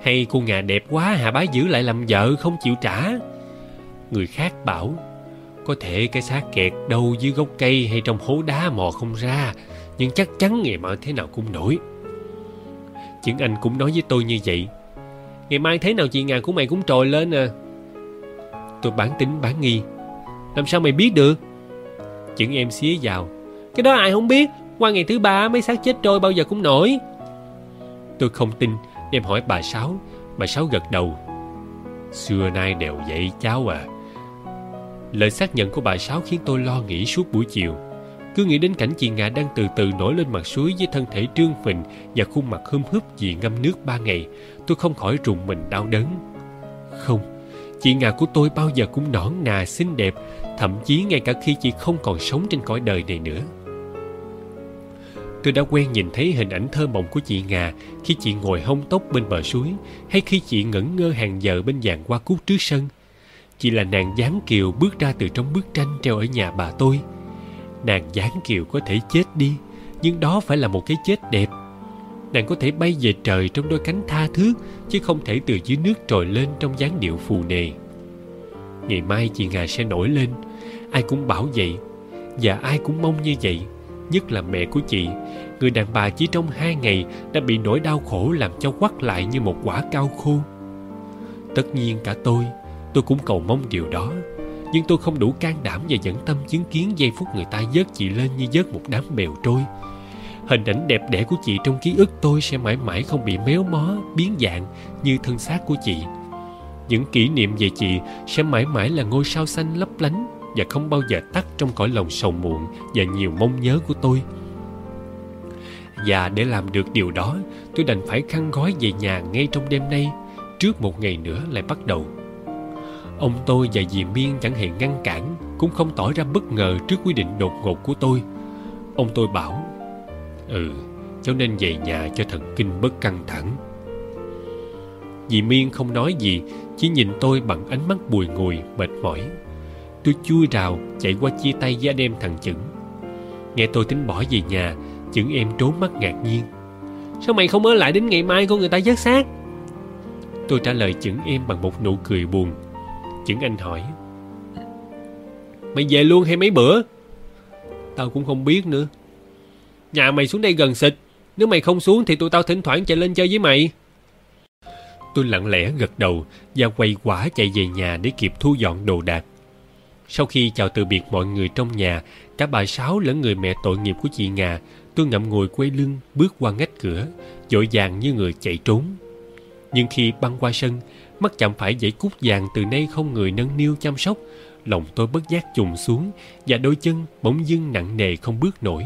hay cô ngà đẹp quá hà bá giữ lại làm vợ không chịu trả. Người khác bảo có thể cái xác kẹt đâu dưới gốc cây hay trong hố đá mò không ra nhưng chắc chắn ngày mai thế nào cũng nổi. Chuyện anh cũng nói với tôi như vậy ngày mai thế nào chị ngà của mày cũng trồi lên à. Tôi bán tính bán nghi làm sao mày biết được? Chuyện em xía vào cái đó ai không biết qua ngày thứ ba mấy xác chết trôi bao giờ cũng nổi tôi không tin. Em hỏi bà Sáu. Bà Sáu gật đầu. Xưa nay đều vậy cháu à. Lời xác nhận của bà Sáu khiến tôi lo nghĩ suốt buổi chiều. Cứ nghĩ đến cảnh chị nga đang từ từ nổi lên mặt suối với thân thể trương phình và khuôn mặt hâm húp vì ngâm nước ba ngày. Tôi không khỏi rùng mình đau đớn. Không, chị nga của tôi bao giờ cũng nõn nà xinh đẹp, thậm chí ngay cả khi chị không còn sống trên cõi đời này nữa tôi đã quen nhìn thấy hình ảnh thơ mộng của chị Ngà khi chị ngồi hông tóc bên bờ suối hay khi chị ngẩn ngơ hàng giờ bên dàn hoa cúc trước sân. Chị là nàng giáng kiều bước ra từ trong bức tranh treo ở nhà bà tôi. Nàng giáng kiều có thể chết đi, nhưng đó phải là một cái chết đẹp. Nàng có thể bay về trời trong đôi cánh tha thước, chứ không thể từ dưới nước trồi lên trong dáng điệu phù nề. Ngày mai chị Ngà sẽ nổi lên, ai cũng bảo vậy, và ai cũng mong như vậy nhất là mẹ của chị. Người đàn bà chỉ trong hai ngày đã bị nỗi đau khổ làm cho quắt lại như một quả cao khô. Tất nhiên cả tôi tôi cũng cầu mong điều đó. Nhưng tôi không đủ can đảm và nhẫn tâm chứng kiến giây phút người ta dớt chị lên như dớt một đám bèo trôi. Hình ảnh đẹp đẽ của chị trong ký ức tôi sẽ mãi mãi không bị méo mó, biến dạng như thân xác của chị. Những kỷ niệm về chị sẽ mãi mãi là ngôi sao xanh lấp lánh và không bao giờ tắt trong cõi lòng sầu muộn và nhiều mong nhớ của tôi. Và để làm được điều đó, tôi đành phải khăn gói về nhà ngay trong đêm nay, trước một ngày nữa lại bắt đầu. Ông tôi và dì miên chẳng hề ngăn cản, cũng không tỏ ra bất ngờ trước quyết định đột ngột của tôi. Ông tôi bảo ừ cháu nên về nhà cho thần kinh bất căng thẳng. Dì miên không nói gì, chỉ nhìn tôi bằng ánh mắt bùi ngùi, mệt mỏi tôi chui rào chạy qua chia tay với anh em thằng chững. Nghe tôi tính bỏ về nhà, chững em trốn mắt ngạc nhiên. Sao mày không ở lại đến ngày mai của người ta vớt xác? Tôi trả lời chững em bằng một nụ cười buồn. Chững anh hỏi, mày về luôn hay mấy bữa? Tao cũng không biết nữa. Nhà mày xuống đây gần xịt, nếu mày không xuống thì tụi tao thỉnh thoảng chạy lên chơi với mày. Tôi lặng lẽ gật đầu và quay quả chạy về nhà để kịp thu dọn đồ đạc sau khi chào từ biệt mọi người trong nhà, cả bà Sáu lẫn người mẹ tội nghiệp của chị Ngà, tôi ngậm ngùi quay lưng bước qua ngách cửa, dội vàng như người chạy trốn. Nhưng khi băng qua sân, mắt chạm phải dãy cúc vàng từ nay không người nâng niu chăm sóc, lòng tôi bất giác trùng xuống và đôi chân bỗng dưng nặng nề không bước nổi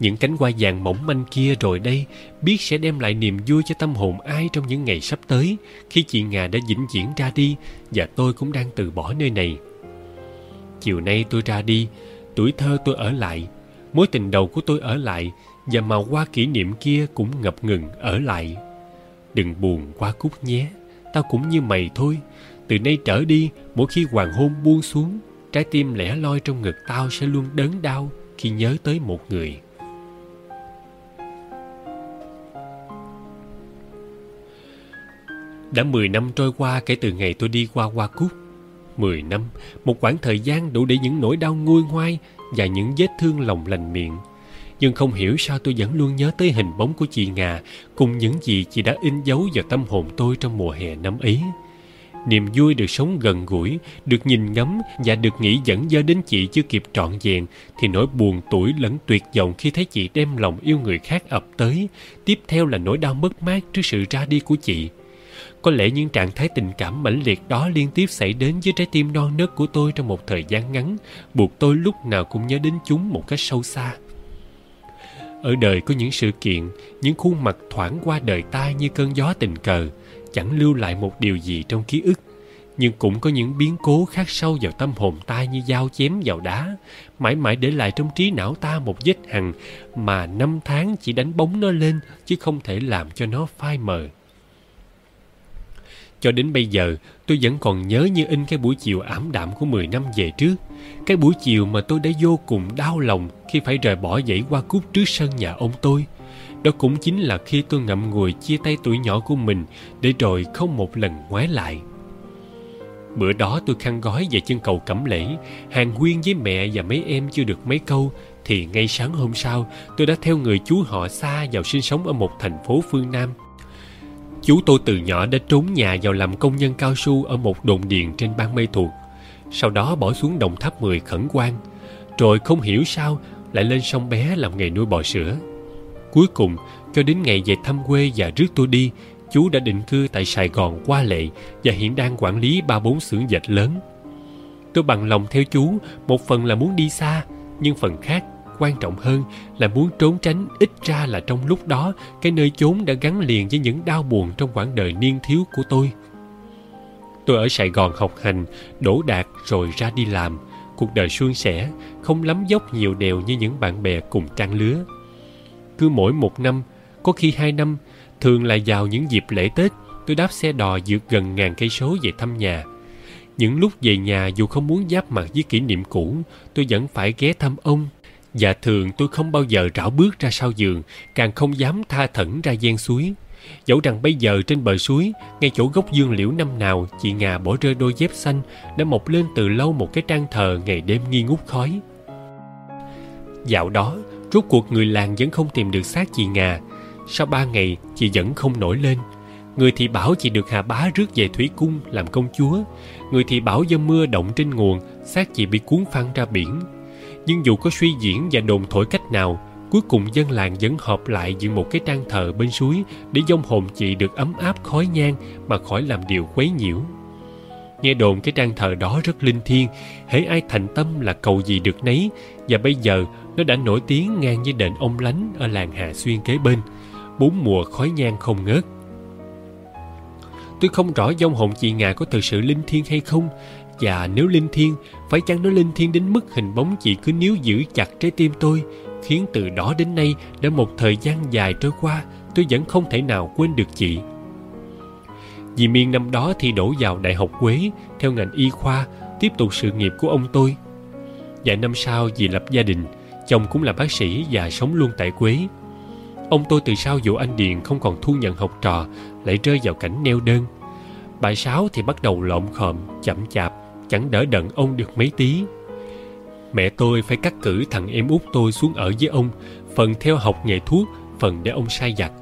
những cánh hoa vàng mỏng manh kia rồi đây, biết sẽ đem lại niềm vui cho tâm hồn ai trong những ngày sắp tới. Khi chị ngà đã vĩnh viễn ra đi, và tôi cũng đang từ bỏ nơi này. Chiều nay tôi ra đi, tuổi thơ tôi ở lại, mối tình đầu của tôi ở lại, và màu hoa kỷ niệm kia cũng ngập ngừng ở lại. Đừng buồn qua cúc nhé, tao cũng như mày thôi. Từ nay trở đi, mỗi khi hoàng hôn buông xuống, trái tim lẻ loi trong ngực tao sẽ luôn đớn đau khi nhớ tới một người. Đã 10 năm trôi qua kể từ ngày tôi đi qua Hoa Cúc. Mười năm, một khoảng thời gian đủ để những nỗi đau nguôi ngoai và những vết thương lòng lành miệng. Nhưng không hiểu sao tôi vẫn luôn nhớ tới hình bóng của chị Ngà cùng những gì chị đã in dấu vào tâm hồn tôi trong mùa hè năm ấy. Niềm vui được sống gần gũi, được nhìn ngắm và được nghĩ dẫn dơ đến chị chưa kịp trọn vẹn thì nỗi buồn tuổi lẫn tuyệt vọng khi thấy chị đem lòng yêu người khác ập tới. Tiếp theo là nỗi đau mất mát trước sự ra đi của chị. Có lẽ những trạng thái tình cảm mãnh liệt đó liên tiếp xảy đến với trái tim non nớt của tôi trong một thời gian ngắn, buộc tôi lúc nào cũng nhớ đến chúng một cách sâu xa. Ở đời có những sự kiện, những khuôn mặt thoảng qua đời ta như cơn gió tình cờ, chẳng lưu lại một điều gì trong ký ức. Nhưng cũng có những biến cố khắc sâu vào tâm hồn ta như dao chém vào đá, mãi mãi để lại trong trí não ta một vết hằn mà năm tháng chỉ đánh bóng nó lên chứ không thể làm cho nó phai mờ. Cho đến bây giờ, tôi vẫn còn nhớ như in cái buổi chiều ảm đạm của 10 năm về trước. Cái buổi chiều mà tôi đã vô cùng đau lòng khi phải rời bỏ dãy qua cúc trước sân nhà ông tôi. Đó cũng chính là khi tôi ngậm ngùi chia tay tuổi nhỏ của mình để rồi không một lần ngoái lại. Bữa đó tôi khăn gói về chân cầu cẩm lễ, hàng huyên với mẹ và mấy em chưa được mấy câu, thì ngay sáng hôm sau tôi đã theo người chú họ xa vào sinh sống ở một thành phố phương Nam – Chú tôi từ nhỏ đã trốn nhà vào làm công nhân cao su ở một đồn điền trên bang mê thuộc. Sau đó bỏ xuống đồng tháp 10 khẩn quan. Rồi không hiểu sao lại lên sông bé làm nghề nuôi bò sữa. Cuối cùng, cho đến ngày về thăm quê và rước tôi đi, chú đã định cư tại Sài Gòn qua lệ và hiện đang quản lý ba bốn xưởng dệt lớn. Tôi bằng lòng theo chú, một phần là muốn đi xa, nhưng phần khác quan trọng hơn là muốn trốn tránh, ít ra là trong lúc đó, cái nơi chốn đã gắn liền với những đau buồn trong quãng đời niên thiếu của tôi. Tôi ở sài gòn học hành đỗ đạt rồi ra đi làm. Cuộc đời suôn sẻ, không lắm dốc nhiều đèo như những bạn bè cùng trang lứa. Cứ mỗi một năm, có khi hai năm, thường là vào những dịp lễ tết, tôi đáp xe đò vượt gần ngàn cây số về thăm nhà. Những lúc về nhà dù không muốn giáp mặt với kỷ niệm cũ, tôi vẫn phải ghé thăm ông Dạ thường tôi không bao giờ rảo bước ra sau giường, càng không dám tha thẩn ra gian suối. Dẫu rằng bây giờ trên bờ suối, ngay chỗ gốc dương liễu năm nào, chị Ngà bỏ rơi đôi dép xanh đã mọc lên từ lâu một cái trang thờ ngày đêm nghi ngút khói. Dạo đó, rốt cuộc người làng vẫn không tìm được xác chị Ngà. Sau ba ngày, chị vẫn không nổi lên. Người thì bảo chị được Hà Bá rước về Thủy Cung làm công chúa. Người thì bảo do mưa động trên nguồn, xác chị bị cuốn phăng ra biển nhưng dù có suy diễn và đồn thổi cách nào, cuối cùng dân làng vẫn họp lại dựng một cái trang thờ bên suối để dông hồn chị được ấm áp khói nhang mà khỏi làm điều quấy nhiễu. Nghe đồn cái trang thờ đó rất linh thiêng, hễ ai thành tâm là cầu gì được nấy, và bây giờ nó đã nổi tiếng ngang với đền ông lánh ở làng hà xuyên kế bên, bốn mùa khói nhang không ngớt. Tôi không rõ dông hồn chị ngà có thực sự linh thiêng hay không và nếu linh thiêng, phải chăng nó linh thiêng đến mức hình bóng chị cứ níu giữ chặt trái tim tôi, khiến từ đó đến nay đã một thời gian dài trôi qua, tôi vẫn không thể nào quên được chị. Dì Miên năm đó thì đổ vào Đại học Quế theo ngành y khoa, tiếp tục sự nghiệp của ông tôi. Vài năm sau dì lập gia đình, chồng cũng là bác sĩ và sống luôn tại Quế. Ông tôi từ sau vụ anh Điền không còn thu nhận học trò, lại rơi vào cảnh neo đơn. Bà Sáu thì bắt đầu lộn khom, chậm chạp, chẳng đỡ đận ông được mấy tí. Mẹ tôi phải cắt cử thằng em út tôi xuống ở với ông, phần theo học nghề thuốc, phần để ông sai giặt.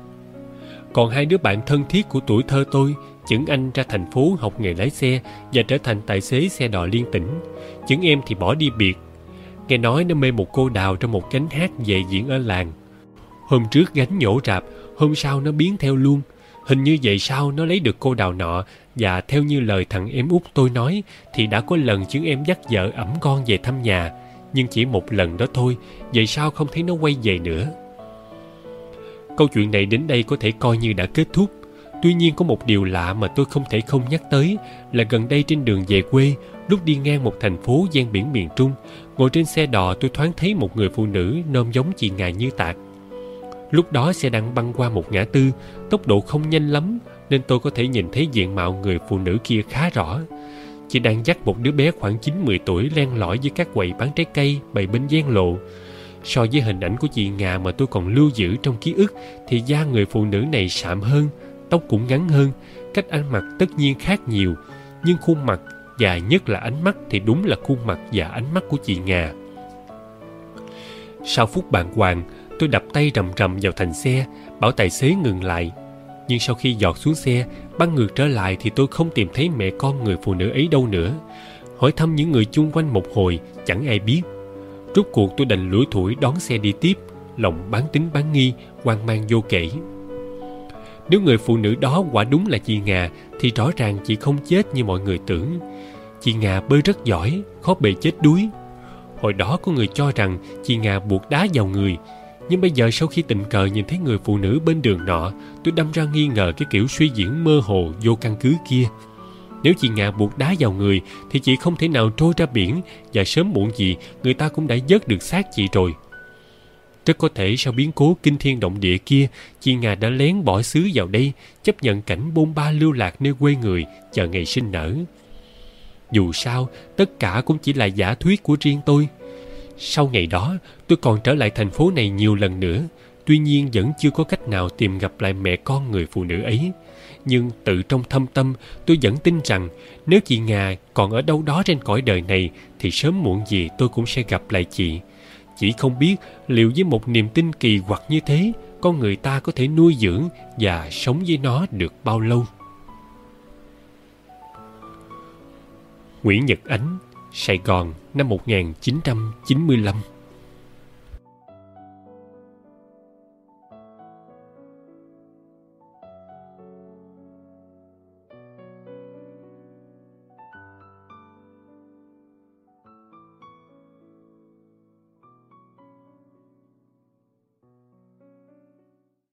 Còn hai đứa bạn thân thiết của tuổi thơ tôi, Chững Anh ra thành phố học nghề lái xe và trở thành tài xế xe đò liên tỉnh. Chững em thì bỏ đi biệt. Nghe nói nó mê một cô đào trong một cánh hát về diễn ở làng. Hôm trước gánh nhổ rạp, hôm sau nó biến theo luôn. Hình như vậy sao nó lấy được cô đào nọ và theo như lời thằng em út tôi nói thì đã có lần chúng em dắt vợ ẩm con về thăm nhà. Nhưng chỉ một lần đó thôi, vậy sao không thấy nó quay về nữa? Câu chuyện này đến đây có thể coi như đã kết thúc. Tuy nhiên có một điều lạ mà tôi không thể không nhắc tới là gần đây trên đường về quê, lúc đi ngang một thành phố gian biển miền Trung, ngồi trên xe đò tôi thoáng thấy một người phụ nữ nôm giống chị ngài như tạc Lúc đó xe đang băng qua một ngã tư, tốc độ không nhanh lắm nên tôi có thể nhìn thấy diện mạo người phụ nữ kia khá rõ. Chị đang dắt một đứa bé khoảng 9-10 tuổi len lỏi với các quầy bán trái cây bày bên gian lộ. So với hình ảnh của chị Ngà mà tôi còn lưu giữ trong ký ức thì da người phụ nữ này sạm hơn, tóc cũng ngắn hơn, cách ăn mặc tất nhiên khác nhiều, nhưng khuôn mặt và nhất là ánh mắt thì đúng là khuôn mặt và ánh mắt của chị Ngà. Sau phút bàng hoàng, tôi đập tay rầm rầm vào thành xe, bảo tài xế ngừng lại. Nhưng sau khi giọt xuống xe, băng ngược trở lại thì tôi không tìm thấy mẹ con người phụ nữ ấy đâu nữa. Hỏi thăm những người chung quanh một hồi, chẳng ai biết. Rốt cuộc tôi đành lủi thủi đón xe đi tiếp, lòng bán tính bán nghi, hoang mang vô kể. Nếu người phụ nữ đó quả đúng là chị Ngà thì rõ ràng chị không chết như mọi người tưởng. Chị Ngà bơi rất giỏi, khó bề chết đuối. Hồi đó có người cho rằng chị Ngà buộc đá vào người, nhưng bây giờ sau khi tình cờ nhìn thấy người phụ nữ bên đường nọ, tôi đâm ra nghi ngờ cái kiểu suy diễn mơ hồ vô căn cứ kia. Nếu chị nga buộc đá vào người thì chị không thể nào trôi ra biển và sớm muộn gì người ta cũng đã vớt được xác chị rồi. Rất có thể sau biến cố kinh thiên động địa kia, chị Ngà đã lén bỏ xứ vào đây, chấp nhận cảnh bôn ba lưu lạc nơi quê người, chờ ngày sinh nở. Dù sao, tất cả cũng chỉ là giả thuyết của riêng tôi. Sau ngày đó, tôi còn trở lại thành phố này nhiều lần nữa, tuy nhiên vẫn chưa có cách nào tìm gặp lại mẹ con người phụ nữ ấy. Nhưng tự trong thâm tâm, tôi vẫn tin rằng nếu chị Ngà còn ở đâu đó trên cõi đời này thì sớm muộn gì tôi cũng sẽ gặp lại chị. Chỉ không biết liệu với một niềm tin kỳ quặc như thế con người ta có thể nuôi dưỡng và sống với nó được bao lâu? Nguyễn Nhật Ánh Sài Gòn năm 1995